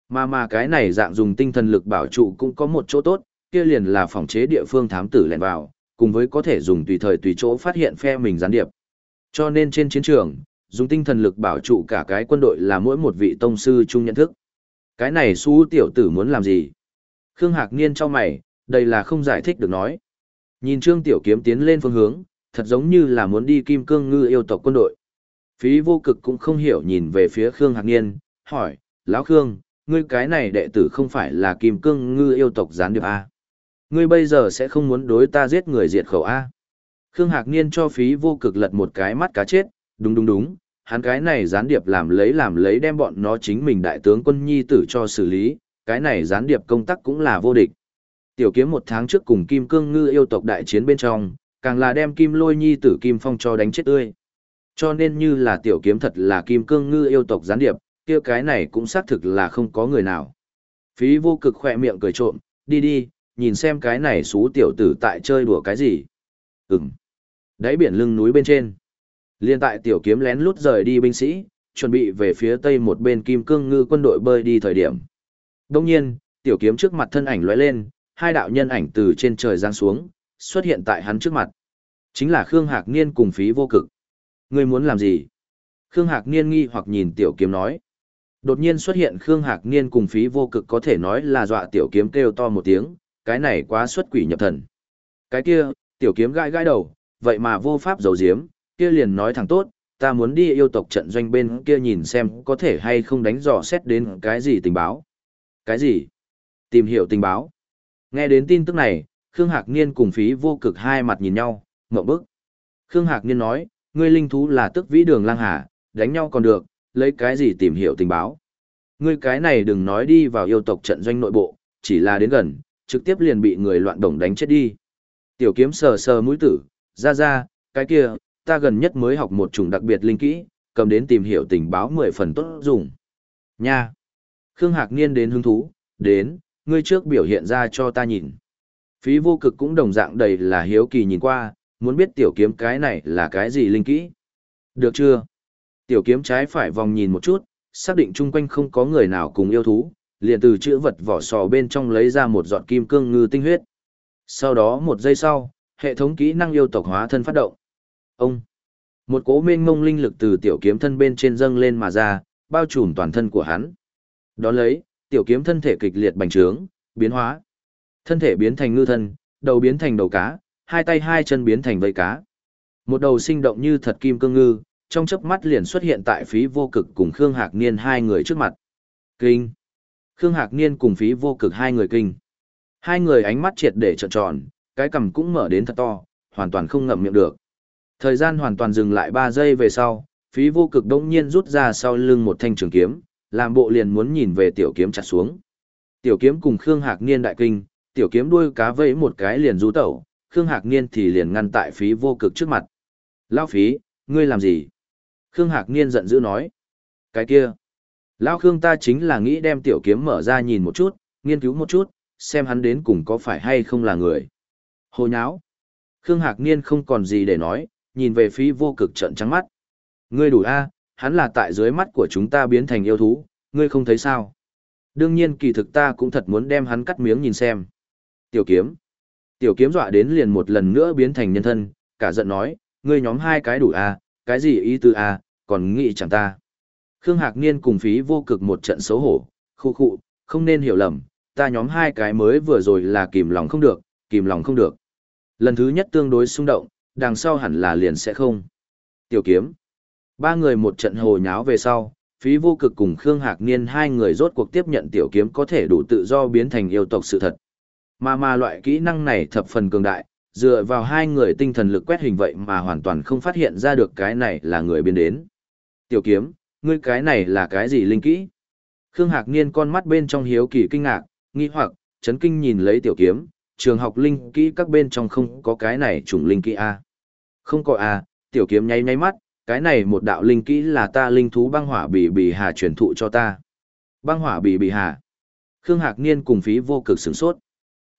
[SPEAKER 1] Mà mà cái này dạng dùng tinh thần lực bảo trụ cũng có một chỗ tốt, kia liền là phòng chế địa phương thám tử lẻn vào, cùng với có thể dùng tùy thời tùy chỗ phát hiện phe mình gián điệp. Cho nên trên chiến trường, dùng tinh thần lực bảo trụ cả cái quân đội là mỗi một vị tông sư chung nhận thức. Cái này su tiểu tử muốn làm gì? Khương Hạc Niên cho mày, đây là không giải thích được nói. Nhìn Trương Tiểu Kiếm tiến lên phương hướng, thật giống như là muốn đi kim cương ngư yêu tộc quân đội. Phí vô cực cũng không hiểu nhìn về phía Khương Hạc Niên, hỏi, Lão Khương, ngươi cái này đệ tử không phải là kim cương ngư yêu tộc gián điệp à? Ngươi bây giờ sẽ không muốn đối ta giết người diệt khẩu A. Khương Hạc Niên cho phí vô cực lật một cái mắt cá chết, đúng đúng đúng, hắn cái này gián điệp làm lấy làm lấy đem bọn nó chính mình đại tướng quân nhi tử cho xử lý, cái này gián điệp công tác cũng là vô địch. Tiểu kiếm một tháng trước cùng Kim Cương Ngư yêu tộc đại chiến bên trong, càng là đem Kim Lôi nhi tử Kim Phong cho đánh chết tươi. Cho nên như là tiểu kiếm thật là Kim Cương Ngư yêu tộc gián điệp, kia cái này cũng xác thực là không có người nào. Phí vô cực khỏe miệng cười trộm, đi đi, nhìn xem cái này xú tiểu tử tại chơi đùa cái gì. Ừm. Đáy biển lưng núi bên trên. Liên tại tiểu kiếm lén lút rời đi binh sĩ, chuẩn bị về phía tây một bên kim cương ngư quân đội bơi đi thời điểm. Đông nhiên, tiểu kiếm trước mặt thân ảnh lóe lên, hai đạo nhân ảnh từ trên trời giáng xuống, xuất hiện tại hắn trước mặt. Chính là Khương Hạc Niên cùng phí vô cực. Ngươi muốn làm gì? Khương Hạc Niên nghi hoặc nhìn tiểu kiếm nói. Đột nhiên xuất hiện Khương Hạc Niên cùng phí vô cực có thể nói là dọa tiểu kiếm kêu to một tiếng, cái này quá xuất quỷ nhập thần. Cái kia, tiểu kiếm gãi gãi đầu, vậy mà vô pháp giấu giếm, kia liền nói thẳng tốt, ta muốn đi yêu tộc trận doanh bên kia nhìn xem có thể hay không đánh dò xét đến cái gì tình báo. Cái gì? Tìm hiểu tình báo. Nghe đến tin tức này, Khương Hạc Niên cùng phí vô cực hai mặt nhìn nhau, ngậm bức. Khương Hạc Niên nói, ngươi linh thú là tức vĩ đường lang hà, đánh nhau còn được, lấy cái gì tìm hiểu tình báo. Ngươi cái này đừng nói đi vào yêu tộc trận doanh nội bộ, chỉ là đến gần, trực tiếp liền bị người loạn đồng đánh chết đi. Tiểu kiếm sờ sờ mũi tử, ra ra, cái kia, ta gần nhất mới học một chủng đặc biệt linh kỹ, cầm đến tìm hiểu tình báo mười phần tốt dùng. Nha! Khương Hạc Niên đến hứng thú, đến, ngươi trước biểu hiện ra cho ta nhìn. Phí vô cực cũng đồng dạng đầy là hiếu kỳ nhìn qua, muốn biết tiểu kiếm cái này là cái gì linh kỹ. Được chưa? Tiểu kiếm trái phải vòng nhìn một chút, xác định chung quanh không có người nào cùng yêu thú, liền từ chữ vật vỏ sò bên trong lấy ra một giọt kim cương ngư tinh huyết. Sau đó một giây sau, hệ thống kỹ năng yêu tộc hóa thân phát động. Ông! Một cố mênh mông linh lực từ tiểu kiếm thân bên trên dâng lên mà ra, bao trùm toàn thân của hắn. Đón lấy, tiểu kiếm thân thể kịch liệt bành trướng, biến hóa. Thân thể biến thành ngư thân, đầu biến thành đầu cá, hai tay hai chân biến thành vây cá. Một đầu sinh động như thật kim cương ngư, trong chớp mắt liền xuất hiện tại phí vô cực cùng Khương Hạc Niên hai người trước mặt. Kinh! Khương Hạc Niên cùng phí vô cực hai người kinh. Hai người ánh mắt triệt để trợn tròn, cái cằm cũng mở đến thật to, hoàn toàn không ngậm miệng được. Thời gian hoàn toàn dừng lại 3 giây về sau, phí vô cực đông nhiên rút ra sau lưng một thanh trường kiếm, làm bộ liền muốn nhìn về tiểu kiếm chặt xuống. Tiểu kiếm cùng Khương Hạc Niên đại kinh, tiểu kiếm đuôi cá vẫy một cái liền rú tẩu, Khương Hạc Niên thì liền ngăn tại phí vô cực trước mặt. Lao phí, ngươi làm gì? Khương Hạc Niên giận dữ nói. Cái kia. Lao Khương ta chính là nghĩ đem tiểu kiếm mở ra nhìn một chút, nghiên cứu một chút, xem hắn đến cùng có phải hay không là người. Hồ nháo. Khương Hạc Niên không còn gì để nói, nhìn về phía vô cực trận trắng mắt. Ngươi đủ a, hắn là tại dưới mắt của chúng ta biến thành yêu thú, ngươi không thấy sao? Đương nhiên kỳ thực ta cũng thật muốn đem hắn cắt miếng nhìn xem. Tiểu kiếm. Tiểu kiếm dọa đến liền một lần nữa biến thành nhân thân, cả giận nói, ngươi nhóm hai cái đủ a, cái gì ý tư a, còn nghĩ chẳng ta. Khương Hạc Niên cùng phí vô cực một trận xấu hổ, khu khu, không nên hiểu lầm, ta nhóm hai cái mới vừa rồi là kìm lòng không được, kìm lòng không được. Lần thứ nhất tương đối xung động, đằng sau hẳn là liền sẽ không. Tiểu kiếm. Ba người một trận hồ nháo về sau, phí vô cực cùng Khương Hạc Niên hai người rốt cuộc tiếp nhận tiểu kiếm có thể đủ tự do biến thành yêu tộc sự thật. Mà mà loại kỹ năng này thập phần cường đại, dựa vào hai người tinh thần lực quét hình vậy mà hoàn toàn không phát hiện ra được cái này là người biến đến. Tiểu kiếm, ngươi cái này là cái gì linh kỹ? Khương Hạc Niên con mắt bên trong hiếu kỳ kinh ngạc, nghi hoặc, chấn kinh nhìn lấy tiểu kiếm, trường học linh kỹ các bên trong không có cái này chủng linh kỹ A. Không có A, tiểu kiếm nháy nháy mắt, cái này một đạo linh kỹ là ta linh thú băng hỏa bỉ bỉ hà truyền thụ cho ta. Băng hỏa bỉ bỉ hà. Khương Hạc Niên cùng phí vô cực sửng sốt.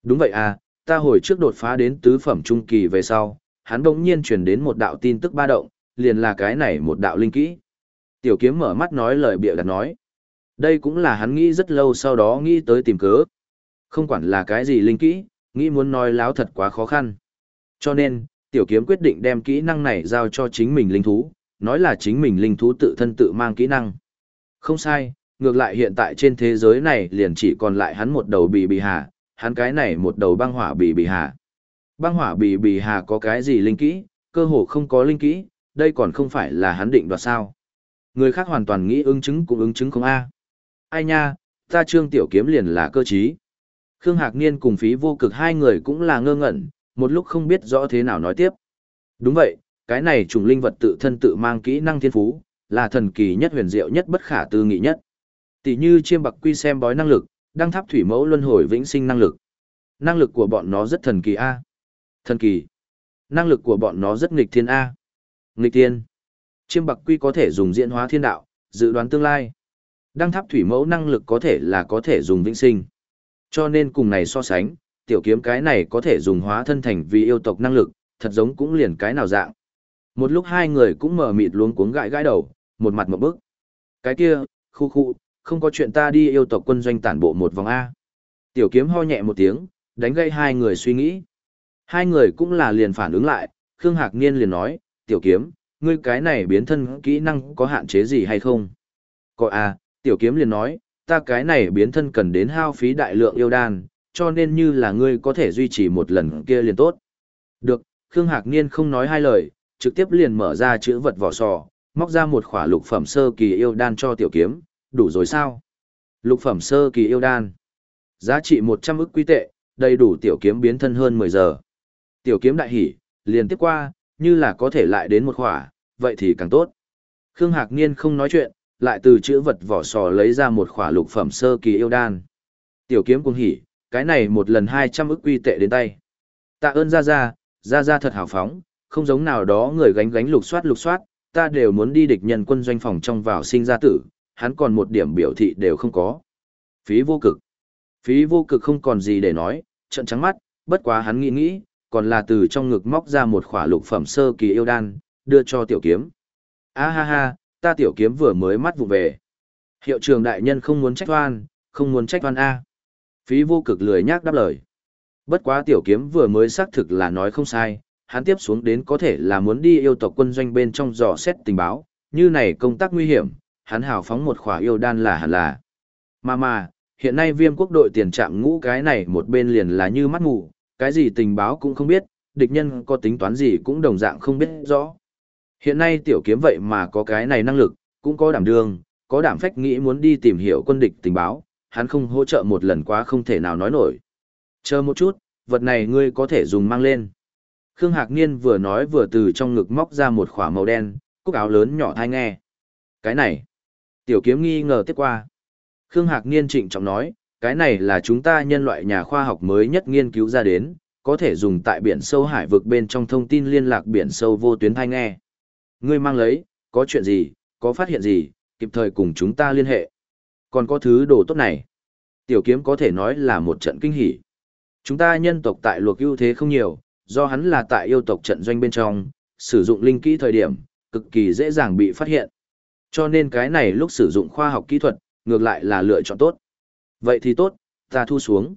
[SPEAKER 1] Đúng vậy à, ta hồi trước đột phá đến tứ phẩm trung kỳ về sau, hắn bỗng nhiên truyền đến một đạo tin tức ba động, liền là cái này một đạo linh kỹ. Tiểu kiếm mở mắt nói lời bịa đặt nói. Đây cũng là hắn nghĩ rất lâu sau đó nghĩ tới tìm cớ. Không quản là cái gì linh kỹ, nghĩ muốn nói láo thật quá khó khăn. Cho nên, tiểu kiếm quyết định đem kỹ năng này giao cho chính mình linh thú, nói là chính mình linh thú tự thân tự mang kỹ năng. Không sai, ngược lại hiện tại trên thế giới này liền chỉ còn lại hắn một đầu bì bì hà, hắn cái này một đầu băng hỏa bì bì hà. Băng hỏa bì bì hà có cái gì linh kỹ, cơ hồ không có linh kỹ, đây còn không phải là hắn định đoạt sao. Người khác hoàn toàn nghĩ ứng chứng cũng ứng chứng không a. Ai nha, ta trương tiểu kiếm liền là cơ trí. Khương Hạc Niên cùng phí vô cực hai người cũng là ngơ ngẩn, một lúc không biết rõ thế nào nói tiếp. Đúng vậy, cái này trùng linh vật tự thân tự mang kỹ năng thiên phú, là thần kỳ nhất huyền diệu nhất bất khả tư nghị nhất. Tỷ như chiêm bạc quy xem bói năng lực, đăng tháp thủy mẫu luân hồi vĩnh sinh năng lực. Năng lực của bọn nó rất thần kỳ a. Thần kỳ. Năng lực của bọn nó rất nghịch thiên a. Nghịch thiên. Chiêm bạc quy có thể dùng diễn hóa thiên đạo, dự đoán tương lai. Đăng tháp thủy mẫu năng lực có thể là có thể dùng vĩnh sinh. Cho nên cùng này so sánh, tiểu kiếm cái này có thể dùng hóa thân thành vì yêu tộc năng lực, thật giống cũng liền cái nào dạng. Một lúc hai người cũng mở mịt luống cuống gãi gãi đầu, một mặt một bức. Cái kia, khu khu, không có chuyện ta đi yêu tộc quân doanh tản bộ một vòng A. Tiểu kiếm ho nhẹ một tiếng, đánh gây hai người suy nghĩ. Hai người cũng là liền phản ứng lại, Khương Hạc Niên liền nói, tiểu kiếm, ngươi cái này biến thân kỹ năng có hạn chế gì hay không? Có à, tiểu kiếm liền nói, ta cái này biến thân cần đến hao phí đại lượng yêu đan, cho nên như là ngươi có thể duy trì một lần kia liền tốt. Được, Khương Hạc Niên không nói hai lời, trực tiếp liền mở ra chữ vật vỏ sò, móc ra một khỏa lục phẩm sơ kỳ yêu đan cho tiểu kiếm, đủ rồi sao? Lục phẩm sơ kỳ yêu đan. Giá trị 100 ức quy tệ, đầy đủ tiểu kiếm biến thân hơn 10 giờ. Tiểu kiếm đại hỉ, liền tiếp qua, như là có thể lại đến một khỏa, vậy thì càng tốt. Khương Hạc Niên không nói chuyện, lại từ chữ vật vỏ sò lấy ra một khỏa lục phẩm sơ kỳ yêu đan. Tiểu kiếm cũng hỉ, cái này một lần 200 ức quy tệ đến tay. Tạ ơn ra ra, ra ra thật hào phóng, không giống nào đó người gánh gánh lục soát lục soát, ta đều muốn đi địch nhân quân doanh phòng trong vào sinh ra tử, hắn còn một điểm biểu thị đều không có. Phí vô cực. Phí vô cực không còn gì để nói, trận trắng mắt, bất quá hắn nghĩ nghĩ, còn là từ trong ngực móc ra một khỏa lục phẩm sơ kỳ yêu đan, đưa cho tiểu kiếm. A ha ha, ta tiểu kiếm vừa mới mắt vụ về. Hiệu trường đại nhân không muốn trách oan, không muốn trách oan A. Phí vô cực lười nhác đáp lời. Bất quá tiểu kiếm vừa mới xác thực là nói không sai, hắn tiếp xuống đến có thể là muốn đi yêu tộc quân doanh bên trong dò xét tình báo, như này công tác nguy hiểm, hắn hào phóng một khỏa yêu đan là hẳn là. Mà mà, hiện nay viêm quốc đội tiền trạm ngũ cái này một bên liền là như mắt ngủ, cái gì tình báo cũng không biết, địch nhân có tính toán gì cũng đồng dạng không biết rõ. Hiện nay tiểu kiếm vậy mà có cái này năng lực, cũng có đảm đương, có đảm phách nghĩ muốn đi tìm hiểu quân địch tình báo, hắn không hỗ trợ một lần quá không thể nào nói nổi. Chờ một chút, vật này ngươi có thể dùng mang lên. Khương Hạc Niên vừa nói vừa từ trong ngực móc ra một khỏa màu đen, cúc áo lớn nhỏ thai nghe. Cái này, tiểu kiếm nghi ngờ tiếp qua. Khương Hạc Niên trịnh trọng nói, cái này là chúng ta nhân loại nhà khoa học mới nhất nghiên cứu ra đến, có thể dùng tại biển sâu hải vực bên trong thông tin liên lạc biển sâu vô tuyến thai nghe. Ngươi mang lấy, có chuyện gì, có phát hiện gì, kịp thời cùng chúng ta liên hệ. Còn có thứ đồ tốt này. Tiểu kiếm có thể nói là một trận kinh hỉ. Chúng ta nhân tộc tại luộc ưu thế không nhiều, do hắn là tại yêu tộc trận doanh bên trong, sử dụng linh kỹ thời điểm, cực kỳ dễ dàng bị phát hiện. Cho nên cái này lúc sử dụng khoa học kỹ thuật, ngược lại là lựa chọn tốt. Vậy thì tốt, ta thu xuống.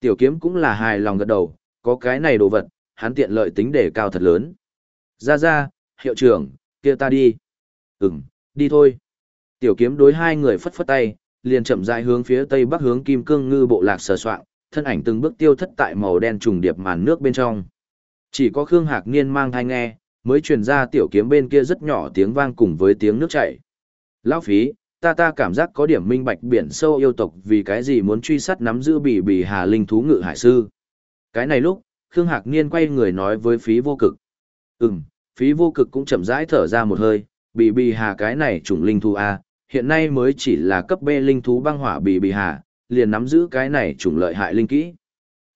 [SPEAKER 1] Tiểu kiếm cũng là hài lòng gật đầu, có cái này đồ vật, hắn tiện lợi tính đề cao thật lớn. Ra ra, hiệu trưởng, kia ta đi. Ừm, đi thôi. Tiểu kiếm đối hai người phất phất tay, liền chậm rãi hướng phía tây bắc hướng kim cương ngư bộ lạc sờ soạn. thân ảnh từng bước tiêu thất tại màu đen trùng điệp màn nước bên trong. Chỉ có Khương Hạc Niên mang thai nghe, mới truyền ra tiểu kiếm bên kia rất nhỏ tiếng vang cùng với tiếng nước chảy. Lão phí, ta ta cảm giác có điểm minh bạch biển sâu yêu tộc vì cái gì muốn truy sát nắm giữ bỉ bỉ hà linh thú ngự hải sư. Cái này lúc, Khương Hạc Niên quay người nói với phí vô cực. Ừm, phí vô cực cũng chậm rãi thở ra một hơi, bỉ bỉ hà cái này chủng linh thú A, hiện nay mới chỉ là cấp B linh thú băng hỏa bỉ bỉ hà, liền nắm giữ cái này chủng lợi hại linh kỹ.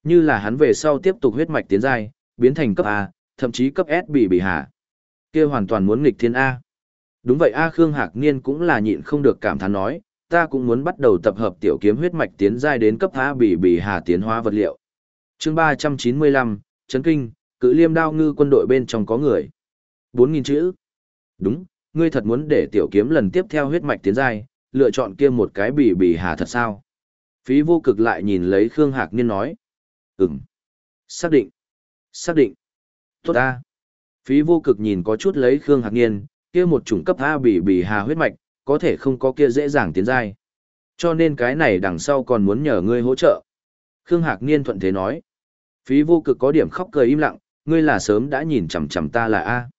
[SPEAKER 1] Như là hắn về sau tiếp tục huyết mạch tiến giai, biến thành cấp A, thậm chí cấp S bì bì hà. Kia hoàn toàn muốn nghịch thiên A. Đúng vậy A Khương Hạc Niên cũng là nhịn không được cảm thán nói, ta cũng muốn bắt đầu tập hợp tiểu kiếm huyết mạch tiến giai đến cấp A bì bì hà tiến hóa vật liệu. Chương ba trăm chín mươi lăm, Trấn kinh, cự liêm đao ngư quân đội bên trong có người. 4.000 chữ. Đúng, ngươi thật muốn để tiểu kiếm lần tiếp theo huyết mạch tiến giai, lựa chọn kia một cái bì bì hà thật sao? Phí vô cực lại nhìn lấy Khương Hạc Niên nói. Ừm. Xác định. Xác định. Tốt ta. Phí vô cực nhìn có chút lấy Khương Hạc Niên, kia một chủng cấp A bì bì hà huyết mạch, có thể không có kia dễ dàng tiến giai. Cho nên cái này đằng sau còn muốn nhờ ngươi hỗ trợ. Khương Hạc Niên thuận thế nói. Phí vô cực có điểm khóc cười im lặng, ngươi là sớm đã nhìn chằm chằm ta là A.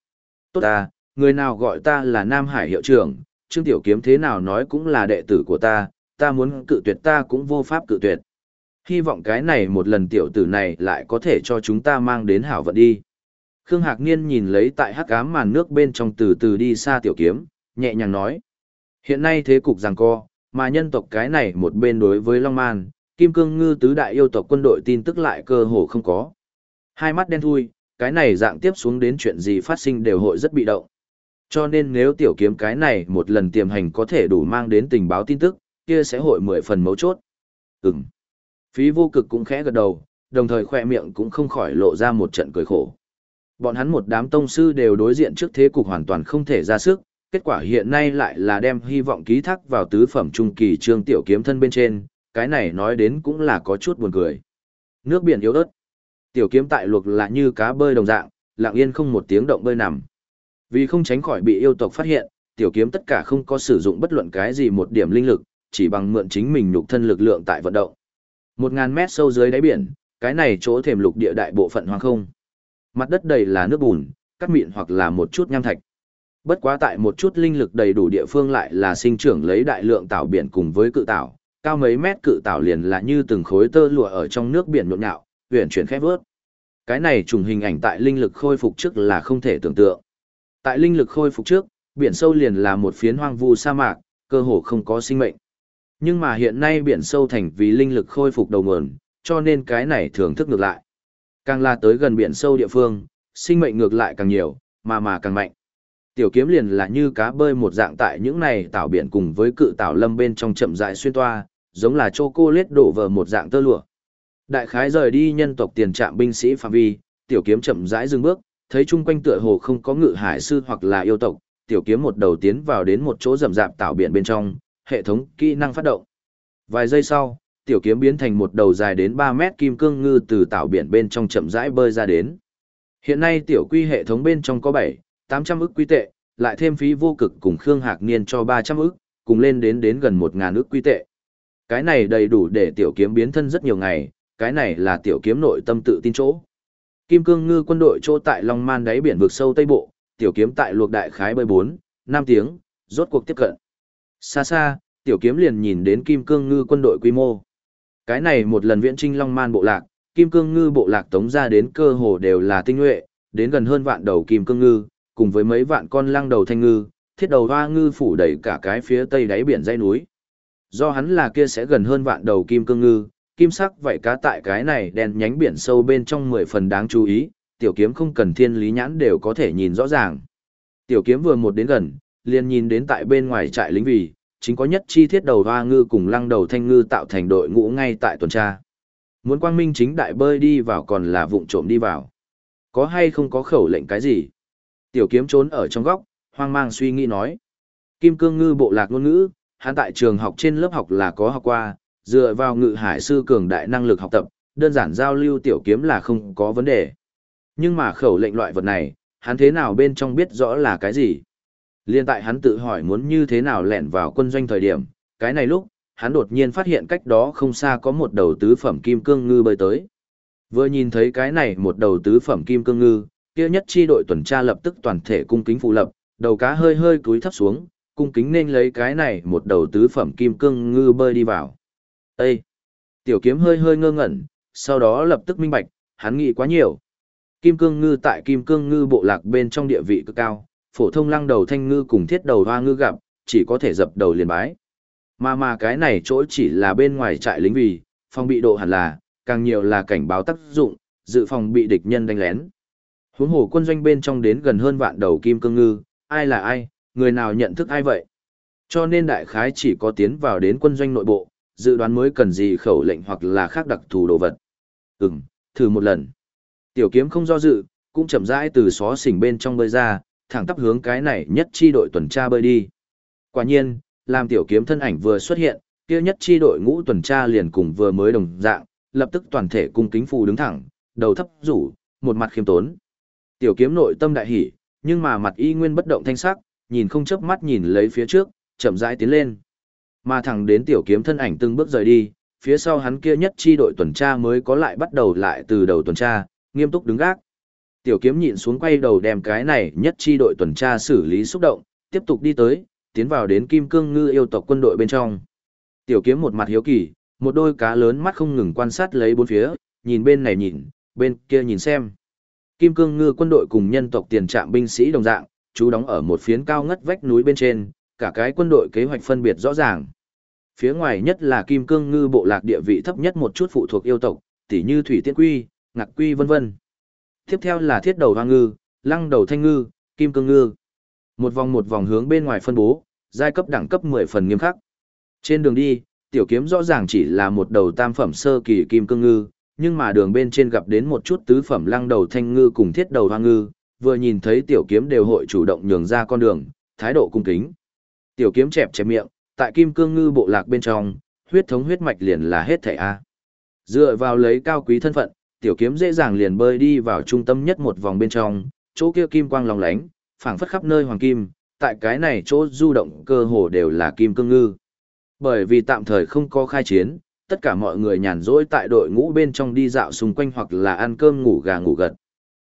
[SPEAKER 1] Tốt ta, người nào gọi ta là Nam Hải hiệu trưởng, Trương Tiểu Kiếm thế nào nói cũng là đệ tử của ta, ta muốn cự tuyệt ta cũng vô pháp cự tuyệt. Hy vọng cái này một lần tiểu tử này lại có thể cho chúng ta mang đến hảo vận đi. Khương Hạc Niên nhìn lấy tại hắc ám màn nước bên trong từ từ đi xa tiểu kiếm, nhẹ nhàng nói. Hiện nay thế cục giằng co, mà nhân tộc cái này một bên đối với Long Man, Kim Cương Ngư tứ đại yêu tộc quân đội tin tức lại cơ hồ không có. Hai mắt đen thui, cái này dạng tiếp xuống đến chuyện gì phát sinh đều hội rất bị động. Cho nên nếu tiểu kiếm cái này một lần tiềm hành có thể đủ mang đến tình báo tin tức, kia sẽ hội mười phần mấu chốt. Ừm. Phí vô cực cũng khẽ gật đầu, đồng thời khoe miệng cũng không khỏi lộ ra một trận cười khổ. Bọn hắn một đám tông sư đều đối diện trước thế cục hoàn toàn không thể ra sức, kết quả hiện nay lại là đem hy vọng ký thác vào tứ phẩm trung kỳ trương tiểu kiếm thân bên trên, cái này nói đến cũng là có chút buồn cười. Nước biển yếu ớt. Tiểu kiếm tại luộc là như cá bơi đồng dạng, lặng yên không một tiếng động bơi nằm. Vì không tránh khỏi bị yêu tộc phát hiện, tiểu kiếm tất cả không có sử dụng bất luận cái gì một điểm linh lực, chỉ bằng mượn chính mình nhục thân lực lượng tại vận động. Một ngàn mét sâu dưới đáy biển, cái này chỗ thềm lục địa đại bộ phận hoang không. Mặt đất đầy là nước bùn, cắt mịn hoặc là một chút nham thạch. Bất quá tại một chút linh lực đầy đủ địa phương lại là sinh trưởng lấy đại lượng tảo biển cùng với cự tảo, cao mấy mét cự tảo liền là như từng khối tơ lụa ở trong nước biển nhộn nhạo, huyện chuyển khép vớt. Cái này trùng hình ảnh tại linh lực khôi phục trước là không thể tưởng tượng. Tại linh lực khôi phục trước, biển sâu liền là một phiến hoang vu sa mạc, cơ hồ không có sinh mệnh. Nhưng mà hiện nay biển sâu thành vì linh lực khôi phục đầu nguồn, cho nên cái này thưởng thức ngược lại. Càng là tới gần biển sâu địa phương, sinh mệnh ngược lại càng nhiều, mà mà càng mạnh. Tiểu kiếm liền là như cá bơi một dạng tại những này tảo biển cùng với cự tảo lâm bên trong chậm rãi xuyên toa, giống là châu cô lết đổ vờ một dạng tơ lụa. Đại khái rời đi nhân tộc tiền trạm binh sĩ phạm vi, tiểu kiếm chậm rãi dừng bước, thấy chung quanh tựa hồ không có ngự hải sư hoặc là yêu tộc, tiểu kiếm một đầu tiến vào đến một chỗ rậm rạp tạo biển bên trong, hệ thống kỹ năng phát động. Vài giây sau, tiểu kiếm biến thành một đầu dài đến 3 mét kim cương ngư từ tạo biển bên trong chậm rãi bơi ra đến. Hiện nay tiểu quy hệ thống bên trong có 7, 800 ức quy tệ, lại thêm phí vô cực cùng Khương Hạc Niên cho 300 ức, cùng lên đến đến gần 1.000 ức quy tệ. Cái này đầy đủ để tiểu kiếm biến thân rất nhiều ngày, cái này là tiểu kiếm nội tâm tự tin chỗ. Kim cương ngư quân đội chỗ tại Long Man đáy biển vực sâu Tây Bộ, tiểu kiếm tại luộc đại khái bơi 4, 5 tiếng, rốt cuộc tiếp cận. Xa xa, tiểu kiếm liền nhìn đến kim cương ngư quân đội quy mô. Cái này một lần viễn trinh Long Man bộ lạc, kim cương ngư bộ lạc tống ra đến cơ hồ đều là tinh nhuệ, đến gần hơn vạn đầu kim cương ngư, cùng với mấy vạn con lăng đầu thanh ngư, thiết đầu hoa ngư phủ đầy cả cái phía tây đáy biển dãy núi. Do hắn là kia sẽ gần hơn vạn đầu kim cương ngư, kim sắc vậy cá tại cái này đen nhánh biển sâu bên trong mười phần đáng chú ý, tiểu kiếm không cần thiên lý nhãn đều có thể nhìn rõ ràng. Tiểu kiếm vừa một đến gần, liền nhìn đến tại bên ngoài trại lính vì, chính có nhất chi thiết đầu hoa ngư cùng lăng đầu thanh ngư tạo thành đội ngũ ngay tại tuần tra. Muốn quang minh chính đại bơi đi vào còn là vụng trộm đi vào. Có hay không có khẩu lệnh cái gì? Tiểu kiếm trốn ở trong góc, hoang mang suy nghĩ nói. Kim cương ngư bộ lạc ngôn ngữ, hắn tại trường học trên lớp học là có học qua, dựa vào ngự hải sư cường đại năng lực học tập, đơn giản giao lưu tiểu kiếm là không có vấn đề. Nhưng mà khẩu lệnh loại vật này, hắn thế nào bên trong biết rõ là cái gì? Liên tại hắn tự hỏi muốn như thế nào lẻn vào quân doanh thời điểm, cái này lúc, hắn đột nhiên phát hiện cách đó không xa có một đầu tứ phẩm kim cương ngư bơi tới. Vừa nhìn thấy cái này một đầu tứ phẩm kim cương ngư, kia nhất chi đội tuần tra lập tức toàn thể cung kính phụ lập, đầu cá hơi hơi cúi thấp xuống, cung kính nên lấy cái này một đầu tứ phẩm kim cương ngư bơi đi vào. Ê! Tiểu kiếm hơi hơi ngơ ngẩn, sau đó lập tức minh bạch, hắn nghĩ quá nhiều. Kim cương ngư tại kim cương ngư bộ lạc bên trong địa vị cực cao, phổ thông lăng đầu thanh ngư cùng thiết đầu hoa ngư gặp, chỉ có thể dập đầu liền bái. Mà mà cái này chỗ chỉ là bên ngoài trại lính vì, phòng bị độ hẳn là, càng nhiều là cảnh báo tác dụng, dự phòng bị địch nhân đánh lén. Huống hồ quân doanh bên trong đến gần hơn vạn đầu kim cương ngư, ai là ai, người nào nhận thức ai vậy. Cho nên đại khái chỉ có tiến vào đến quân doanh nội bộ, dự đoán mới cần gì khẩu lệnh hoặc là khác đặc thù đồ vật. Ừm, thử một lần. Tiểu kiếm không do dự, cũng chậm rãi từ xó xỉnh bên trong bơi ra, thẳng tắp hướng cái này nhất chi đội tuần tra bơi đi. Quả nhiên, làm tiểu kiếm thân ảnh vừa xuất hiện, kia nhất chi đội ngũ tuần tra liền cùng vừa mới đồng dạng, lập tức toàn thể cung kính phù đứng thẳng, đầu thấp rủ, một mặt khiêm tốn. Tiểu kiếm nội tâm đại hỉ, nhưng mà mặt y nguyên bất động thanh sắc, nhìn không chớp mắt nhìn lấy phía trước, chậm rãi tiến lên. Mà thẳng đến tiểu kiếm thân ảnh từng bước rời đi, phía sau hắn kia nhất chi đội tuần tra mới có lại bắt đầu lại từ đầu tuần tra, nghiêm túc đứng gác. Tiểu kiếm nhịn xuống quay đầu đem cái này nhất chi đội tuần tra xử lý xúc động, tiếp tục đi tới, tiến vào đến kim cương ngư yêu tộc quân đội bên trong. Tiểu kiếm một mặt hiếu kỳ, một đôi cá lớn mắt không ngừng quan sát lấy bốn phía, nhìn bên này nhìn, bên kia nhìn xem. Kim cương ngư quân đội cùng nhân tộc tiền trạm binh sĩ đồng dạng, chú đóng ở một phiến cao ngất vách núi bên trên, cả cái quân đội kế hoạch phân biệt rõ ràng. Phía ngoài nhất là kim cương ngư bộ lạc địa vị thấp nhất một chút phụ thuộc yêu tộc, tỉ như thủy tiên quy, ngạc quy vân vân. Tiếp theo là thiết đầu hoang ngư, lăng đầu thanh ngư, kim cương ngư. Một vòng một vòng hướng bên ngoài phân bố, giai cấp đẳng cấp 10 phần nghiêm khắc. Trên đường đi, tiểu kiếm rõ ràng chỉ là một đầu tam phẩm sơ kỳ kim cương ngư, nhưng mà đường bên trên gặp đến một chút tứ phẩm lăng đầu thanh ngư cùng thiết đầu hoang ngư, vừa nhìn thấy tiểu kiếm đều hội chủ động nhường ra con đường, thái độ cung kính. Tiểu kiếm chẹp chẹp miệng, tại kim cương ngư bộ lạc bên trong, huyết thống huyết mạch liền là hết thảy a. Dựa vào lấy cao quý thân phận, tiểu kiếm dễ dàng liền bơi đi vào trung tâm nhất một vòng bên trong, chỗ kia kim quang lòng lánh, phảng phất khắp nơi hoàng kim, tại cái này chỗ du động cơ hồ đều là kim cương ngư. Bởi vì tạm thời không có khai chiến, tất cả mọi người nhàn rỗi tại đội ngũ bên trong đi dạo xung quanh hoặc là ăn cơm ngủ gà ngủ gật.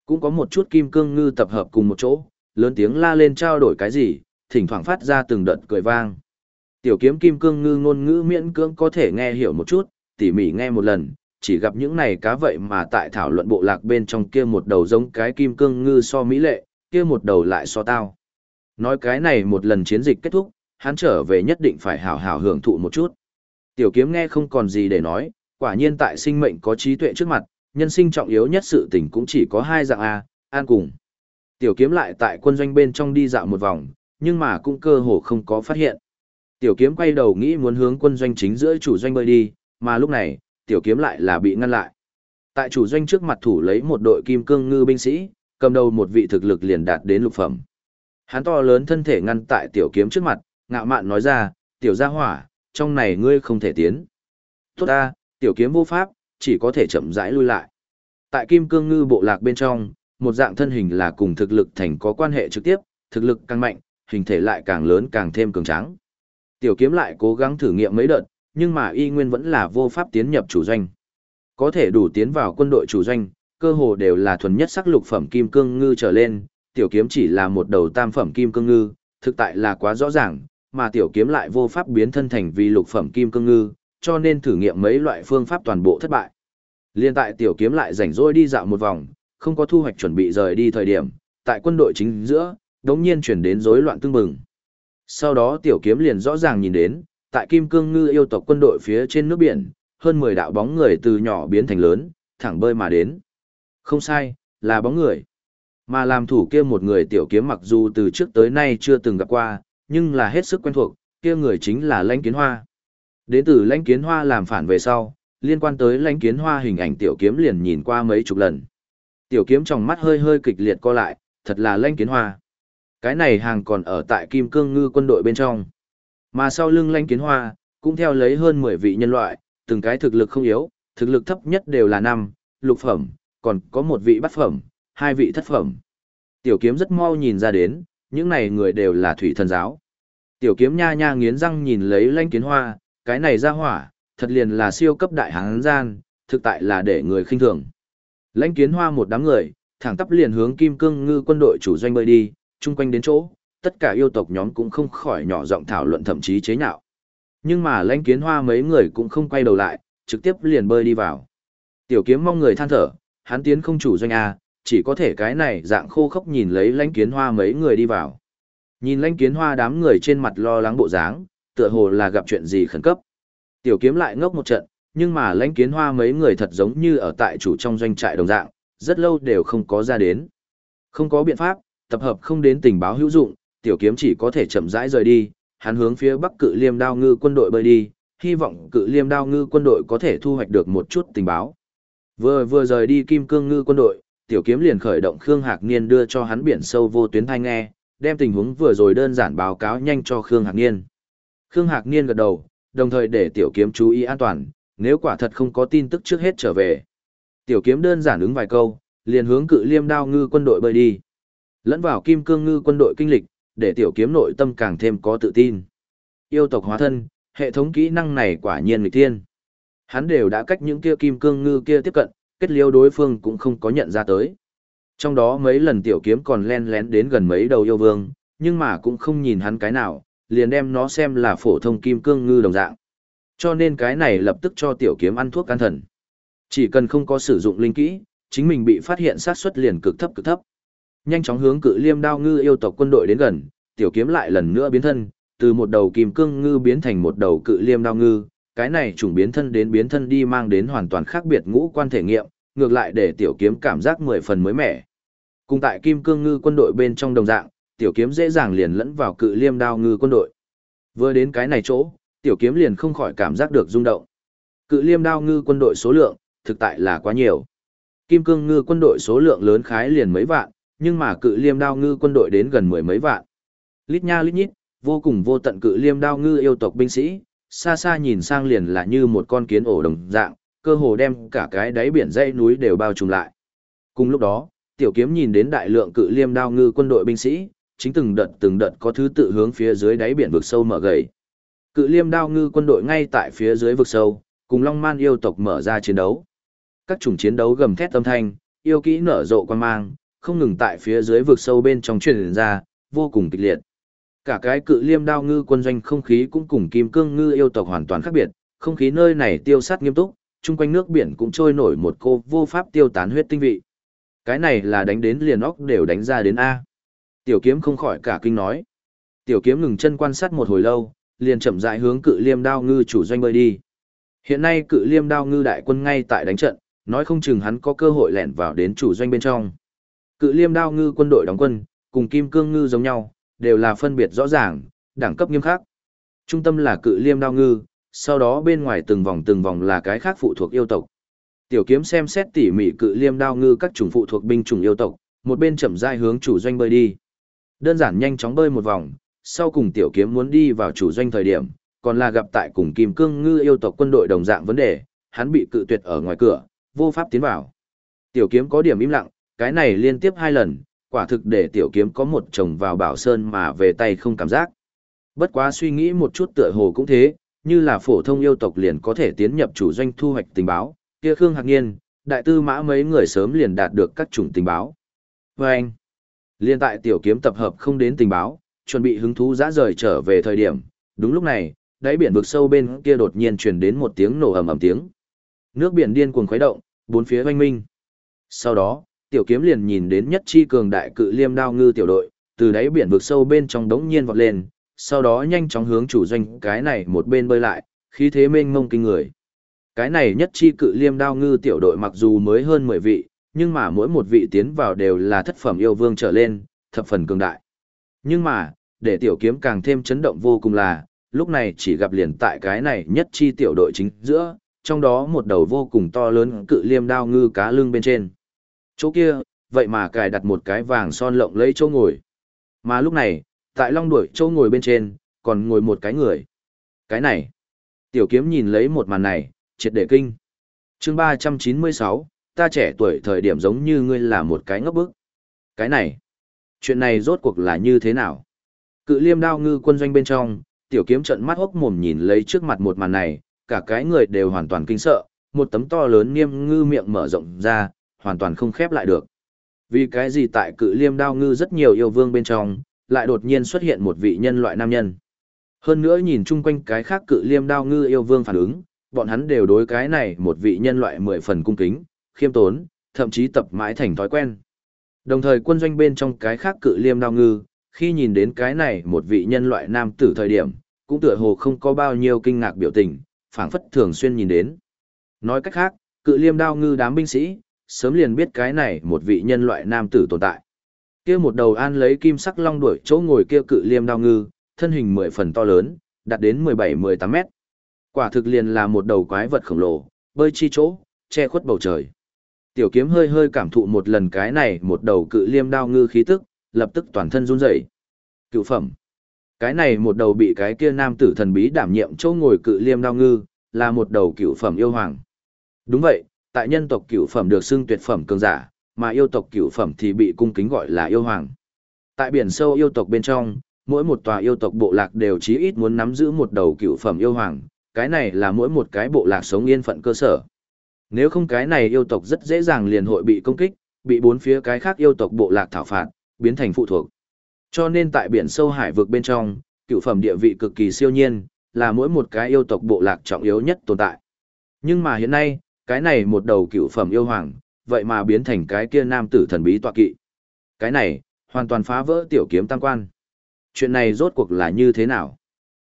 [SPEAKER 1] Cũng có một chút kim cương ngư tập hợp cùng một chỗ, lớn tiếng la lên trao đổi cái gì, thỉnh thoảng phát ra từng đợt cười vang. Tiểu kiếm kim cương ngư ngôn ngữ miễn cưỡng có thể nghe hiểu một chút, tỉ mỉ nghe một lần, chỉ gặp những này cá vậy mà tại thảo luận bộ lạc bên trong kia một đầu giống cái kim cương ngư so mỹ lệ, kia một đầu lại so tao. Nói cái này một lần chiến dịch kết thúc, hắn trở về nhất định phải hảo hảo hưởng thụ một chút. Tiểu kiếm nghe không còn gì để nói, quả nhiên tại sinh mệnh có trí tuệ trước mặt, nhân sinh trọng yếu nhất sự tình cũng chỉ có hai dạng A, an cùng. Tiểu kiếm lại tại quân doanh bên trong đi dạo một vòng, nhưng mà cũng cơ hồ không có phát hiện. Tiểu kiếm quay đầu nghĩ muốn hướng quân doanh chính giữa chủ doanh bơi đi, mà lúc này, tiểu kiếm lại là bị ngăn lại. Tại chủ doanh trước mặt thủ lấy một đội kim cương ngư binh sĩ, cầm đầu một vị thực lực liền đạt đến lục phẩm. Hắn to lớn thân thể ngăn tại tiểu kiếm trước mặt, ngạo mạn nói ra, tiểu gia hỏa, trong này ngươi không thể tiến. Tốt ta, tiểu kiếm vô pháp, chỉ có thể chậm rãi lui lại. Tại kim cương ngư bộ lạc bên trong, một dạng thân hình là cùng thực lực thành có quan hệ trực tiếp, thực lực càng mạnh, hình thể lại càng lớn càng thêm cường tráng. Tiểu kiếm lại cố gắng thử nghiệm mấy đợt, nhưng mà y nguyên vẫn là vô pháp tiến nhập chủ doanh. Có thể đủ tiến vào quân đội chủ doanh, cơ hồ đều là thuần nhất sắc lục phẩm kim cương ngư trở lên, tiểu kiếm chỉ là một đầu tam phẩm kim cương ngư, thực tại là quá rõ ràng, mà tiểu kiếm lại vô pháp biến thân thành vì lục phẩm kim cương ngư, cho nên thử nghiệm mấy loại phương pháp toàn bộ thất bại. Liên tại tiểu kiếm lại rảnh rỗi đi dạo một vòng, không có thu hoạch chuẩn bị rời đi thời điểm, tại quân đội chính giữa, đống nhiên chuyển đến rối loạn tương bừng. Sau đó tiểu kiếm liền rõ ràng nhìn đến, tại Kim Cương Ngư yêu tộc quân đội phía trên nước biển, hơn 10 đạo bóng người từ nhỏ biến thành lớn, thẳng bơi mà đến. Không sai, là bóng người. Mà làm thủ kia một người tiểu kiếm mặc dù từ trước tới nay chưa từng gặp qua, nhưng là hết sức quen thuộc, kia người chính là Lãnh Kiến Hoa. Đến từ Lãnh Kiến Hoa làm phản về sau, liên quan tới Lãnh Kiến Hoa hình ảnh tiểu kiếm liền nhìn qua mấy chục lần. Tiểu kiếm trong mắt hơi hơi kịch liệt co lại, thật là Lãnh Kiến Hoa. Cái này hàng còn ở tại Kim Cương Ngư quân đội bên trong. Mà sau lưng Lãnh Kiến Hoa, cũng theo lấy hơn 10 vị nhân loại, từng cái thực lực không yếu, thực lực thấp nhất đều là năm, lục phẩm, còn có một vị bát phẩm, hai vị thất phẩm. Tiểu kiếm rất mau nhìn ra đến, những này người đều là thủy thần giáo. Tiểu kiếm nha nha nghiến răng nhìn lấy Lãnh Kiến Hoa, cái này ra hỏa, thật liền là siêu cấp đại hán gian, thực tại là để người khinh thường. Lãnh Kiến Hoa một đám người, thẳng tắp liền hướng Kim Cương Ngư quân đội chủ doanh bơi đi, chung quanh đến chỗ, tất cả yêu tộc nhóm cũng không khỏi nhỏ giọng thảo luận thậm chí chế nhạo. Nhưng mà lãnh kiến hoa mấy người cũng không quay đầu lại, trực tiếp liền bơi đi vào. Tiểu kiếm mong người than thở, hắn tiến không chủ doanh A, chỉ có thể cái này dạng khô khốc nhìn lấy lãnh kiến hoa mấy người đi vào. Nhìn lãnh kiến hoa đám người trên mặt lo lắng bộ dáng, tựa hồ là gặp chuyện gì khẩn cấp. Tiểu kiếm lại ngốc một trận, nhưng mà lãnh kiến hoa mấy người thật giống như ở tại chủ trong doanh trại đồng dạng, rất lâu đều không có ra đến. Không có biện pháp, tập hợp không đến tình báo hữu dụng, tiểu kiếm chỉ có thể chậm rãi rời đi, hắn hướng phía Bắc Cự Liêm Đao Ngư quân đội bơi đi, hy vọng Cự Liêm Đao Ngư quân đội có thể thu hoạch được một chút tình báo. Vừa vừa rời đi Kim Cương Ngư quân đội, tiểu kiếm liền khởi động Khương Hạc Niên đưa cho hắn biển sâu vô tuyến thanh nghe, đem tình huống vừa rồi đơn giản báo cáo nhanh cho Khương Hạc Niên. Khương Hạc Niên gật đầu, đồng thời để tiểu kiếm chú ý an toàn, nếu quả thật không có tin tức trước hết trở về. Tiểu kiếm đơn giản ứng vài câu, liền hướng cự liêm đao ngư quân đội bơi đi. Lẫn vào kim cương ngư quân đội kinh lịch, để tiểu kiếm nội tâm càng thêm có tự tin. Yêu tộc hóa thân, hệ thống kỹ năng này quả nhiên nghịch thiên. Hắn đều đã cách những kia kim cương ngư kia tiếp cận, kết liêu đối phương cũng không có nhận ra tới. Trong đó mấy lần tiểu kiếm còn len lén đến gần mấy đầu yêu vương, nhưng mà cũng không nhìn hắn cái nào, liền đem nó xem là phổ thông kim cương ngư đồng dạng. Cho nên cái này lập tức cho tiểu kiếm ăn thuốc can thần. Chỉ cần không có sử dụng linh kỹ, chính mình bị phát hiện sát suất liền cực thấp cực thấp. Nhanh chóng hướng cự liêm đao ngư yêu tộc quân đội đến gần, tiểu kiếm lại lần nữa biến thân, từ một đầu kim cương ngư biến thành một đầu cự liêm đao ngư, cái này trùng biến thân đến biến thân đi mang đến hoàn toàn khác biệt ngũ quan thể nghiệm, ngược lại để tiểu kiếm cảm giác mười phần mới mẻ. Cùng tại kim cương ngư quân đội bên trong đồng dạng, tiểu kiếm dễ dàng liền lẫn vào cự liêm đao ngư quân đội. Vừa đến cái này chỗ, tiểu kiếm liền không khỏi cảm giác được rung động. Cự liêm đao ngư quân đội số lượng, thực tại là quá nhiều. Kim cương ngư quân đội số lượng lớn khái liền mấy vạn, nhưng mà cự liêm đao ngư quân đội đến gần mười mấy vạn. Lít nha lít nhít, vô cùng vô tận cự liêm đao ngư yêu tộc binh sĩ, xa xa nhìn sang liền là như một con kiến ổ đồng dạng, cơ hồ đem cả cái đáy biển dãy núi đều bao trùm lại. Cùng lúc đó, tiểu kiếm nhìn đến đại lượng cự liêm đao ngư quân đội binh sĩ, chính từng đợt từng đợt có thứ tự hướng phía dưới đáy biển vực sâu mở gầy. Cự liêm đao ngư quân đội ngay tại phía dưới vực sâu, cùng Long Man yêu tộc mở ra chiến đấu. Các chủng chiến đấu gầm thét âm thanh, yêu kỹ nở rộ quan mang, không ngừng tại phía dưới vực sâu bên trong truyền ra, vô cùng kịch liệt. Cả cái cự liêm đao ngư quân doanh không khí cũng cùng kim cương ngư yêu tộc hoàn toàn khác biệt, không khí nơi này tiêu sát nghiêm túc, chung quanh nước biển cũng trôi nổi một cô vô pháp tiêu tán huyết tinh vị. Cái này là đánh đến liền óc đều đánh ra đến A. Tiểu kiếm không khỏi cả kinh nói. Tiểu kiếm ngừng chân quan sát một hồi lâu, liền chậm rãi hướng cự liêm đao ngư chủ doanh bơi đi. Hiện nay cự liêm đao ngư đại quân ngay tại đánh trận, nói không chừng hắn có cơ hội lẻn vào đến chủ doanh bên trong. Cự liêm đao ngư quân đội đóng quân, cùng kim cương ngư giống nhau, đều là phân biệt rõ ràng, đẳng cấp nghiêm khắc. Trung tâm là cự liêm đao ngư, sau đó bên ngoài từng vòng từng vòng là cái khác phụ thuộc yêu tộc. Tiểu kiếm xem xét tỉ mỉ cự liêm đao ngư các chủng phụ thuộc binh chủng yêu tộc, một bên chậm rãi hướng chủ doanh bơi đi. Đơn giản nhanh chóng bơi một vòng, sau cùng tiểu kiếm muốn đi vào chủ doanh thời điểm, còn là gặp tại cùng kim cương ngư yêu tộc quân đội đồng dạng vấn đề, hắn bị cự tuyệt ở ngoài cửa, vô pháp tiến vào. Tiểu kiếm có điểm im lặng, cái này liên tiếp hai lần, quả thực để tiểu kiếm có một chồng vào bảo sơn mà về tay không cảm giác. Bất quá suy nghĩ một chút tựa hồ cũng thế, như là phổ thông yêu tộc liền có thể tiến nhập chủ doanh thu hoạch tình báo, kia Khương Hạc Niên, đại tư mã mấy người sớm liền đạt được các chủng tình báo. Và anh, liên tại tiểu kiếm tập hợp không đến tình báo, chuẩn bị hứng thú dã rời trở về thời điểm, đúng lúc này, đáy biển vực sâu bên kia đột nhiên truyền đến một tiếng nổ ầm ầm tiếng. Nước biển điên cuồng khuấy động, bốn phía oanh minh. Sau đó, tiểu kiếm liền nhìn đến nhất chi cường đại cự liêm đao ngư tiểu đội, từ đáy biển vực sâu bên trong đống nhiên vọt lên, sau đó nhanh chóng hướng chủ doanh cái này một bên bơi lại, khí thế mênh mông kinh người. Cái này nhất chi cự liêm đao ngư tiểu đội mặc dù mới hơn 10 vị, nhưng mà mỗi một vị tiến vào đều là thất phẩm yêu vương trở lên, thập phần cường đại. Nhưng mà, để tiểu kiếm càng thêm chấn động vô cùng là, lúc này chỉ gặp liền tại cái này nhất chi tiểu đội chính giữa, trong đó một đầu vô cùng to lớn cự liêm đao ngư cá lưng bên trên. Chỗ kia, vậy mà cài đặt một cái vàng son lộng lấy chỗ ngồi. Mà lúc này, tại long đuổi chỗ ngồi bên trên, còn ngồi một cái người. Cái này, tiểu kiếm nhìn lấy một màn này, triệt để kinh. chương 396, ta trẻ tuổi thời điểm giống như ngươi là một cái ngốc bức. Cái này, chuyện này rốt cuộc là như thế nào? Cự liêm đao ngư quân doanh bên trong, tiểu kiếm trận mắt hốc mồm nhìn lấy trước mặt một màn này, cả cái người đều hoàn toàn kinh sợ, một tấm to lớn niêm ngư miệng mở rộng ra, hoàn toàn không khép lại được. Vì cái gì tại cự liêm đao ngư rất nhiều yêu vương bên trong, lại đột nhiên xuất hiện một vị nhân loại nam nhân. Hơn nữa nhìn chung quanh cái khác cự liêm đao ngư yêu vương phản ứng, bọn hắn đều đối cái này một vị nhân loại mười phần cung kính, khiêm tốn, thậm chí tập mãi thành thói quen. Đồng thời quân doanh bên trong cái khác cự liêm đao ngư, khi nhìn đến cái này một vị nhân loại nam tử thời điểm, cũng tựa hồ không có bao nhiêu kinh ngạc biểu tình, phảng phất thường xuyên nhìn đến. Nói cách khác, cự liêm đao ngư đám binh sĩ, sớm liền biết cái này một vị nhân loại nam tử tồn tại. Kia một đầu an lấy kim sắc long đuổi chỗ ngồi kia cự liêm đao ngư, thân hình mười phần to lớn, đạt đến 17-18 mét. Quả thực liền là một đầu quái vật khổng lồ, bơi chi chỗ, che khuất bầu trời. Tiểu kiếm hơi hơi cảm thụ một lần cái này một đầu cự liêm đao ngư khí tức, lập tức toàn thân run rẩy. Cựu phẩm. Cái này một đầu bị cái kia nam tử thần bí đảm nhiệm chỗ ngồi cự liêm đao ngư, là một đầu cựu phẩm yêu hoàng. Đúng vậy, tại nhân tộc cửu phẩm được xưng tuyệt phẩm cường giả, mà yêu tộc cửu phẩm thì bị cung kính gọi là yêu hoàng. Tại biển sâu yêu tộc bên trong, mỗi một tòa yêu tộc bộ lạc đều chí ít muốn nắm giữ một đầu cửu phẩm yêu hoàng, cái này là mỗi một cái bộ lạc sống yên phận cơ sở. Nếu không cái này yêu tộc rất dễ dàng liền hội bị công kích, bị bốn phía cái khác yêu tộc bộ lạc thảo phạt, biến thành phụ thuộc. Cho nên tại biển sâu hải vực bên trong, cựu phẩm địa vị cực kỳ siêu nhiên, là mỗi một cái yêu tộc bộ lạc trọng yếu nhất tồn tại. Nhưng mà hiện nay, cái này một đầu cựu phẩm yêu hoàng, vậy mà biến thành cái kia nam tử thần bí tọa kỵ. Cái này, hoàn toàn phá vỡ tiểu kiếm tam quan. Chuyện này rốt cuộc là như thế nào?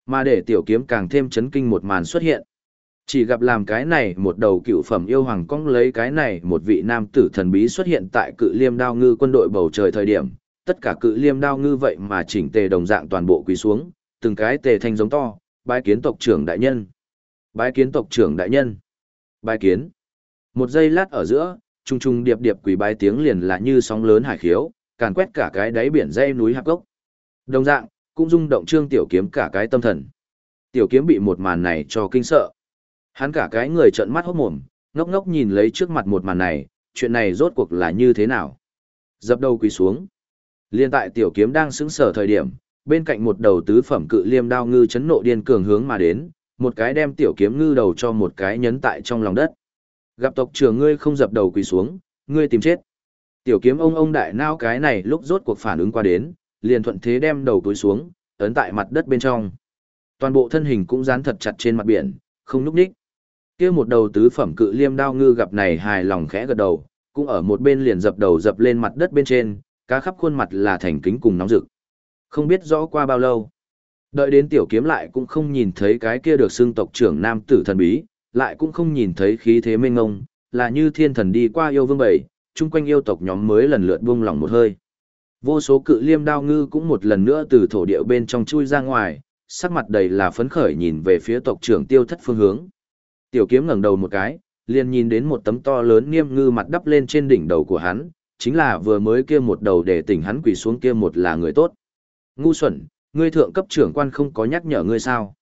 [SPEAKER 1] Mà để tiểu kiếm càng thêm chấn kinh một màn xuất hiện. Chỉ gặp làm cái này một đầu cựu phẩm yêu hoàng cong lấy cái này một vị nam tử thần bí xuất hiện tại cự liêm đao ngư quân đội bầu trời thời điểm, tất cả cự liêm đao ngư vậy mà chỉnh tề đồng dạng toàn bộ quỳ xuống, từng cái tề thanh giống to, bái kiến tộc trưởng đại nhân. Bái kiến tộc trưởng đại nhân. Bái kiến. Một giây lát ở giữa, trung trung điệp điệp quỳ bái tiếng liền là như sóng lớn hải khiếu, càn quét cả cái đáy biển dây núi hạp gốc. Đồng dạng, cũng rung động trương tiểu kiếm cả cái tâm thần. Tiểu kiếm bị một màn này cho kinh sợ. Hắn cả cái người trợn mắt hốt mồm, ngốc ngốc nhìn lấy trước mặt một màn này, chuyện này rốt cuộc là như thế nào? Dập đầu quỳ xuống. Liên tại tiểu kiếm đang sững sờ thời điểm, bên cạnh một đầu tứ phẩm cự liêm đao ngư chấn nộ điên cường hướng mà đến, một cái đem tiểu kiếm ngư đầu cho một cái nhấn tại trong lòng đất. Gặp tộc trưởng ngươi không dập đầu quỳ xuống, ngươi tìm chết. Tiểu kiếm ông ông đại nao cái này lúc rốt cuộc phản ứng qua đến, liền thuận thế đem đầu túi xuống, ấn tại mặt đất bên trong. Toàn bộ thân hình cũng dán thật chặt trên mặt biển, không núp đích. Kia một đầu tứ phẩm cự liêm đao ngư gặp này hài lòng khẽ gật đầu, cũng ở một bên liền dập đầu dập lên mặt đất bên trên, cá khắp khuôn mặt là thành kính cùng nóng rực. Không biết rõ qua bao lâu. Đợi đến tiểu kiếm lại cũng không nhìn thấy cái kia được xưng tộc trưởng nam tử thần bí, lại cũng không nhìn thấy khí thế mênh ngông, là như thiên thần đi qua yêu vương bảy, chung quanh yêu tộc nhóm mới lần lượt buông lỏng một hơi. Vô số cự liêm đao ngư cũng một lần nữa từ thổ địa bên trong chui ra ngoài, sắc mặt đầy là phấn khởi nhìn về phía tộc trưởng tiêu thất phương hướng. Tiểu kiếm ngẩng đầu một cái, liền nhìn đến một tấm to lớn niêm ngư mặt đắp lên trên đỉnh đầu của hắn, chính là vừa mới kia một đầu để tỉnh hắn quỳ xuống kia một là người tốt. Ngu xuẩn, ngươi thượng cấp trưởng quan không có nhắc nhở ngươi sao?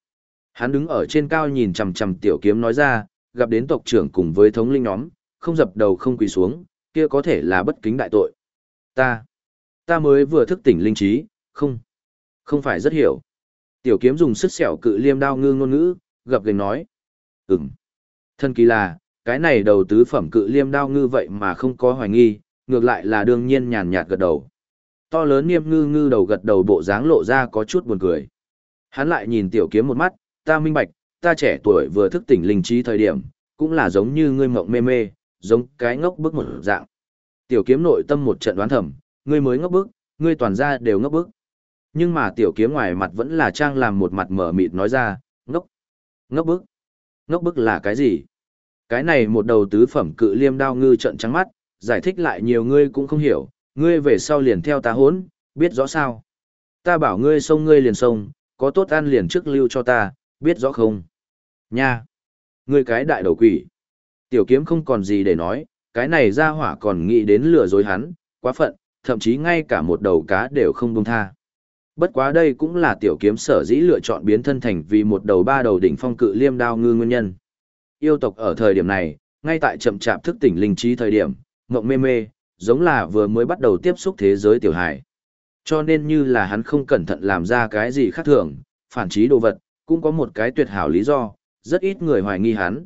[SPEAKER 1] Hắn đứng ở trên cao nhìn chằm chằm tiểu kiếm nói ra, gặp đến tộc trưởng cùng với thống linh nhóm, không dập đầu không quỳ xuống, kia có thể là bất kính đại tội. Ta, ta mới vừa thức tỉnh linh trí, không, không phải rất hiểu. Tiểu kiếm dùng sức sẹo cự liêm đao ngư ngôn ngữ, gập gành nói. Ừm. Thân kỳ là, cái này đầu tứ phẩm cự liêm đao ngư vậy mà không có hoài nghi, ngược lại là đương nhiên nhàn nhạt gật đầu. To lớn niêm ngư ngư đầu gật đầu bộ dáng lộ ra có chút buồn cười. Hắn lại nhìn tiểu kiếm một mắt, ta minh bạch, ta trẻ tuổi vừa thức tỉnh linh trí thời điểm, cũng là giống như ngươi mộng mê mê, giống cái ngốc bức một dạng. Tiểu kiếm nội tâm một trận đoán thầm, ngươi mới ngốc bức, ngươi toàn ra đều ngốc bức. Nhưng mà tiểu kiếm ngoài mặt vẫn là trang làm một mặt mở mịt nói ra, ngốc, ngốc bức. Ngốc bức là cái gì? Cái này một đầu tứ phẩm cự liêm đao ngư trận trắng mắt, giải thích lại nhiều ngươi cũng không hiểu, ngươi về sau liền theo ta hốn, biết rõ sao? Ta bảo ngươi xông, ngươi liền xông, có tốt ăn liền trước lưu cho ta, biết rõ không? Nha! Ngươi cái đại đầu quỷ! Tiểu kiếm không còn gì để nói, cái này ra hỏa còn nghĩ đến lừa dối hắn, quá phận, thậm chí ngay cả một đầu cá đều không buông tha. Bất quá đây cũng là tiểu kiếm sở dĩ lựa chọn biến thân thành vì một đầu ba đầu đỉnh phong cự liêm đao ngư nguyên nhân. Yêu tộc ở thời điểm này, ngay tại chậm chạp thức tỉnh linh trí thời điểm, ngộng mê mê, giống là vừa mới bắt đầu tiếp xúc thế giới tiểu hải. Cho nên như là hắn không cẩn thận làm ra cái gì khác thường, phản trí đồ vật, cũng có một cái tuyệt hảo lý do, rất ít người hoài nghi hắn.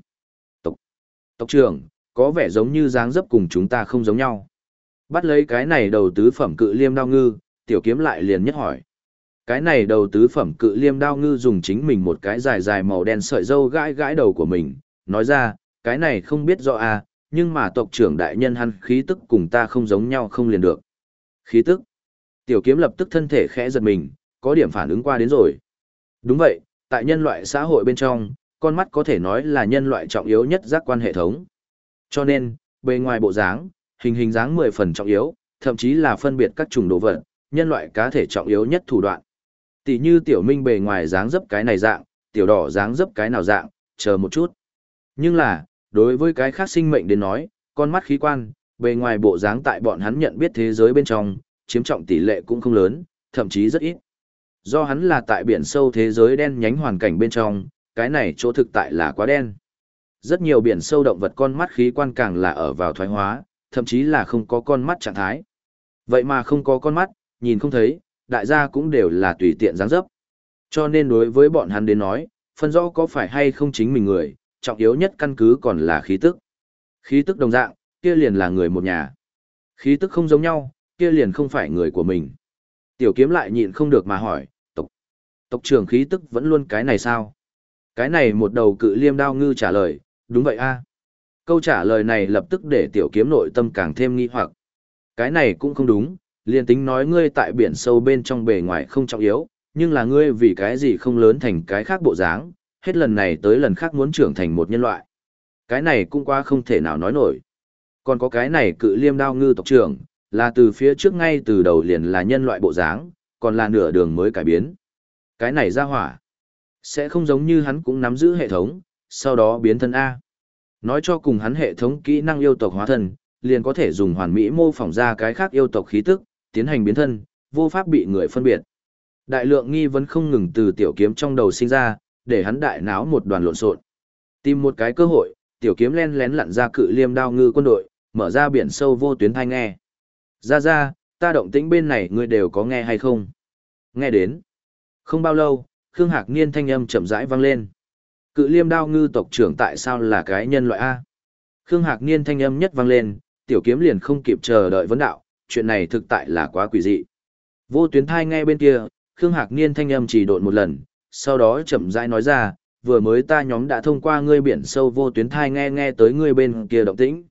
[SPEAKER 1] Tộc, tộc trưởng, có vẻ giống như dáng dấp cùng chúng ta không giống nhau. Bắt lấy cái này đầu tứ phẩm cự liêm đao ngư, tiểu kiếm lại liền nhất hỏi. Cái này đầu tứ phẩm cự liêm đao ngư dùng chính mình một cái dài dài màu đen sợi dâu gãi gãi đầu của mình, nói ra, cái này không biết rõ à, nhưng mà tộc trưởng đại nhân hắn khí tức cùng ta không giống nhau không liền được. Khí tức. Tiểu kiếm lập tức thân thể khẽ giật mình, có điểm phản ứng qua đến rồi. Đúng vậy, tại nhân loại xã hội bên trong, con mắt có thể nói là nhân loại trọng yếu nhất giác quan hệ thống. Cho nên, bề ngoài bộ dáng, hình hình dáng 10 phần trọng yếu, thậm chí là phân biệt các chủng đồ vật, nhân loại cá thể trọng yếu nhất thủ đoạn. Tỷ như tiểu minh bề ngoài dáng dấp cái này dạng, tiểu đỏ dáng dấp cái nào dạng, chờ một chút. Nhưng là, đối với cái khác sinh mệnh đến nói, con mắt khí quan, bề ngoài bộ dáng tại bọn hắn nhận biết thế giới bên trong, chiếm trọng tỷ lệ cũng không lớn, thậm chí rất ít. Do hắn là tại biển sâu thế giới đen nhánh hoàn cảnh bên trong, cái này chỗ thực tại là quá đen. Rất nhiều biển sâu động vật con mắt khí quan càng là ở vào thoái hóa, thậm chí là không có con mắt trạng thái. Vậy mà không có con mắt, nhìn không thấy, đại gia cũng đều là tùy tiện dáng dấp. Cho nên đối với bọn hắn đến nói, phân rõ có phải hay không chính mình người, trọng yếu nhất căn cứ còn là khí tức. Khí tức đồng dạng, kia liền là người một nhà. Khí tức không giống nhau, kia liền không phải người của mình. Tiểu kiếm lại nhịn không được mà hỏi, tộc, tộc trưởng khí tức vẫn luôn cái này sao? Cái này một đầu cự liêm đao ngư trả lời, đúng vậy a. Câu trả lời này lập tức để tiểu kiếm nội tâm càng thêm nghi hoặc. Cái này cũng không đúng, liền tính nói ngươi tại biển sâu bên trong bề ngoài không trọng yếu, nhưng là ngươi vì cái gì không lớn thành cái khác bộ dáng, hết lần này tới lần khác muốn trưởng thành một nhân loại. Cái này cũng qua không thể nào nói nổi. Còn có cái này cự liêm đao ngư tộc trưởng, là từ phía trước ngay từ đầu liền là nhân loại bộ dáng, còn là nửa đường mới cải biến. Cái này ra hỏa. Sẽ không giống như hắn cũng nắm giữ hệ thống, sau đó biến thân A. Nói cho cùng hắn hệ thống kỹ năng yêu tộc hóa thân, liền có thể dùng hoàn mỹ mô phỏng ra cái khác yêu tộc khí tức, tiến hành biến thân, vô pháp bị người phân biệt. Đại lượng nghi vấn không ngừng từ tiểu kiếm trong đầu sinh ra, để hắn đại náo một đoàn lộn xộn. Tìm một cái cơ hội, tiểu kiếm len lén lặn ra cự liêm đao ngư quân đội, mở ra biển sâu vô tuyến thanh nghe. Ra ra, ta động tĩnh bên này ngươi đều có nghe hay không? Nghe đến. Không bao lâu, Khương Hạc Niên thanh âm chậm rãi vang lên. Cự liêm đao ngư tộc trưởng tại sao là cái nhân loại A? Khương Hạc Niên thanh âm nhất vang lên, tiểu kiếm liền không kịp chờ đợi vấn đạo, chuyện này thực tại là quá quỷ dị. Vô tuyến thai nghe bên kia, Khương Hạc Niên thanh âm chỉ độn một lần, sau đó chậm rãi nói ra, vừa mới ta nhóm đã thông qua ngươi biển sâu vô tuyến thai nghe nghe tới ngươi bên kia động tĩnh.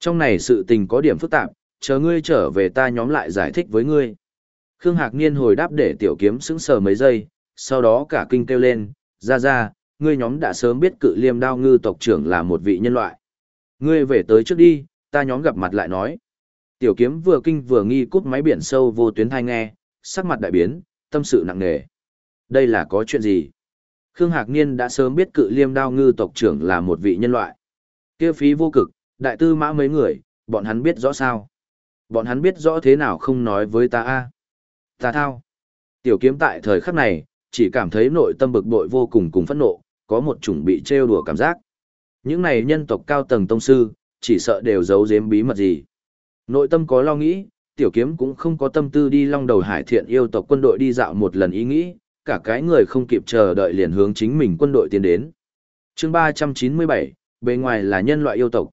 [SPEAKER 1] Trong này sự tình có điểm phức tạp, chờ ngươi trở về ta nhóm lại giải thích với ngươi. Khương Hạc Niên hồi đáp để tiểu kiếm sững sờ mấy giây, sau đó cả kinh kêu lên, ra ra, ngươi nhóm đã sớm biết cự liêm đao ngư tộc trưởng là một vị nhân loại. Ngươi về tới trước đi, ta nhóm gặp mặt lại nói. Tiểu kiếm vừa kinh vừa nghi cút máy biển sâu vô tuyến thai nghe, sắc mặt đại biến, tâm sự nặng nề. Đây là có chuyện gì? Khương Hạc Niên đã sớm biết cự liêm đao ngư tộc trưởng là một vị nhân loại. Kia phí vô cực, đại tư mã mấy người, bọn hắn biết rõ sao? Bọn hắn biết rõ thế nào không nói với ta a Ta thao. Tiểu kiếm tại thời khắc này, chỉ cảm thấy nội tâm bực bội vô cùng cùng phẫn nộ, có một chủng bị trêu đùa cảm giác. Những này nhân tộc cao tầng tông sư, chỉ sợ đều giấu giếm bí mật gì. Nội tâm có lo nghĩ, tiểu kiếm cũng không có tâm tư đi long đầu hải thiện yêu tộc quân đội đi dạo một lần ý nghĩ, cả cái người không kịp chờ đợi liền hướng chính mình quân đội tiến đến. chương 397, bề ngoài là nhân loại yêu tộc,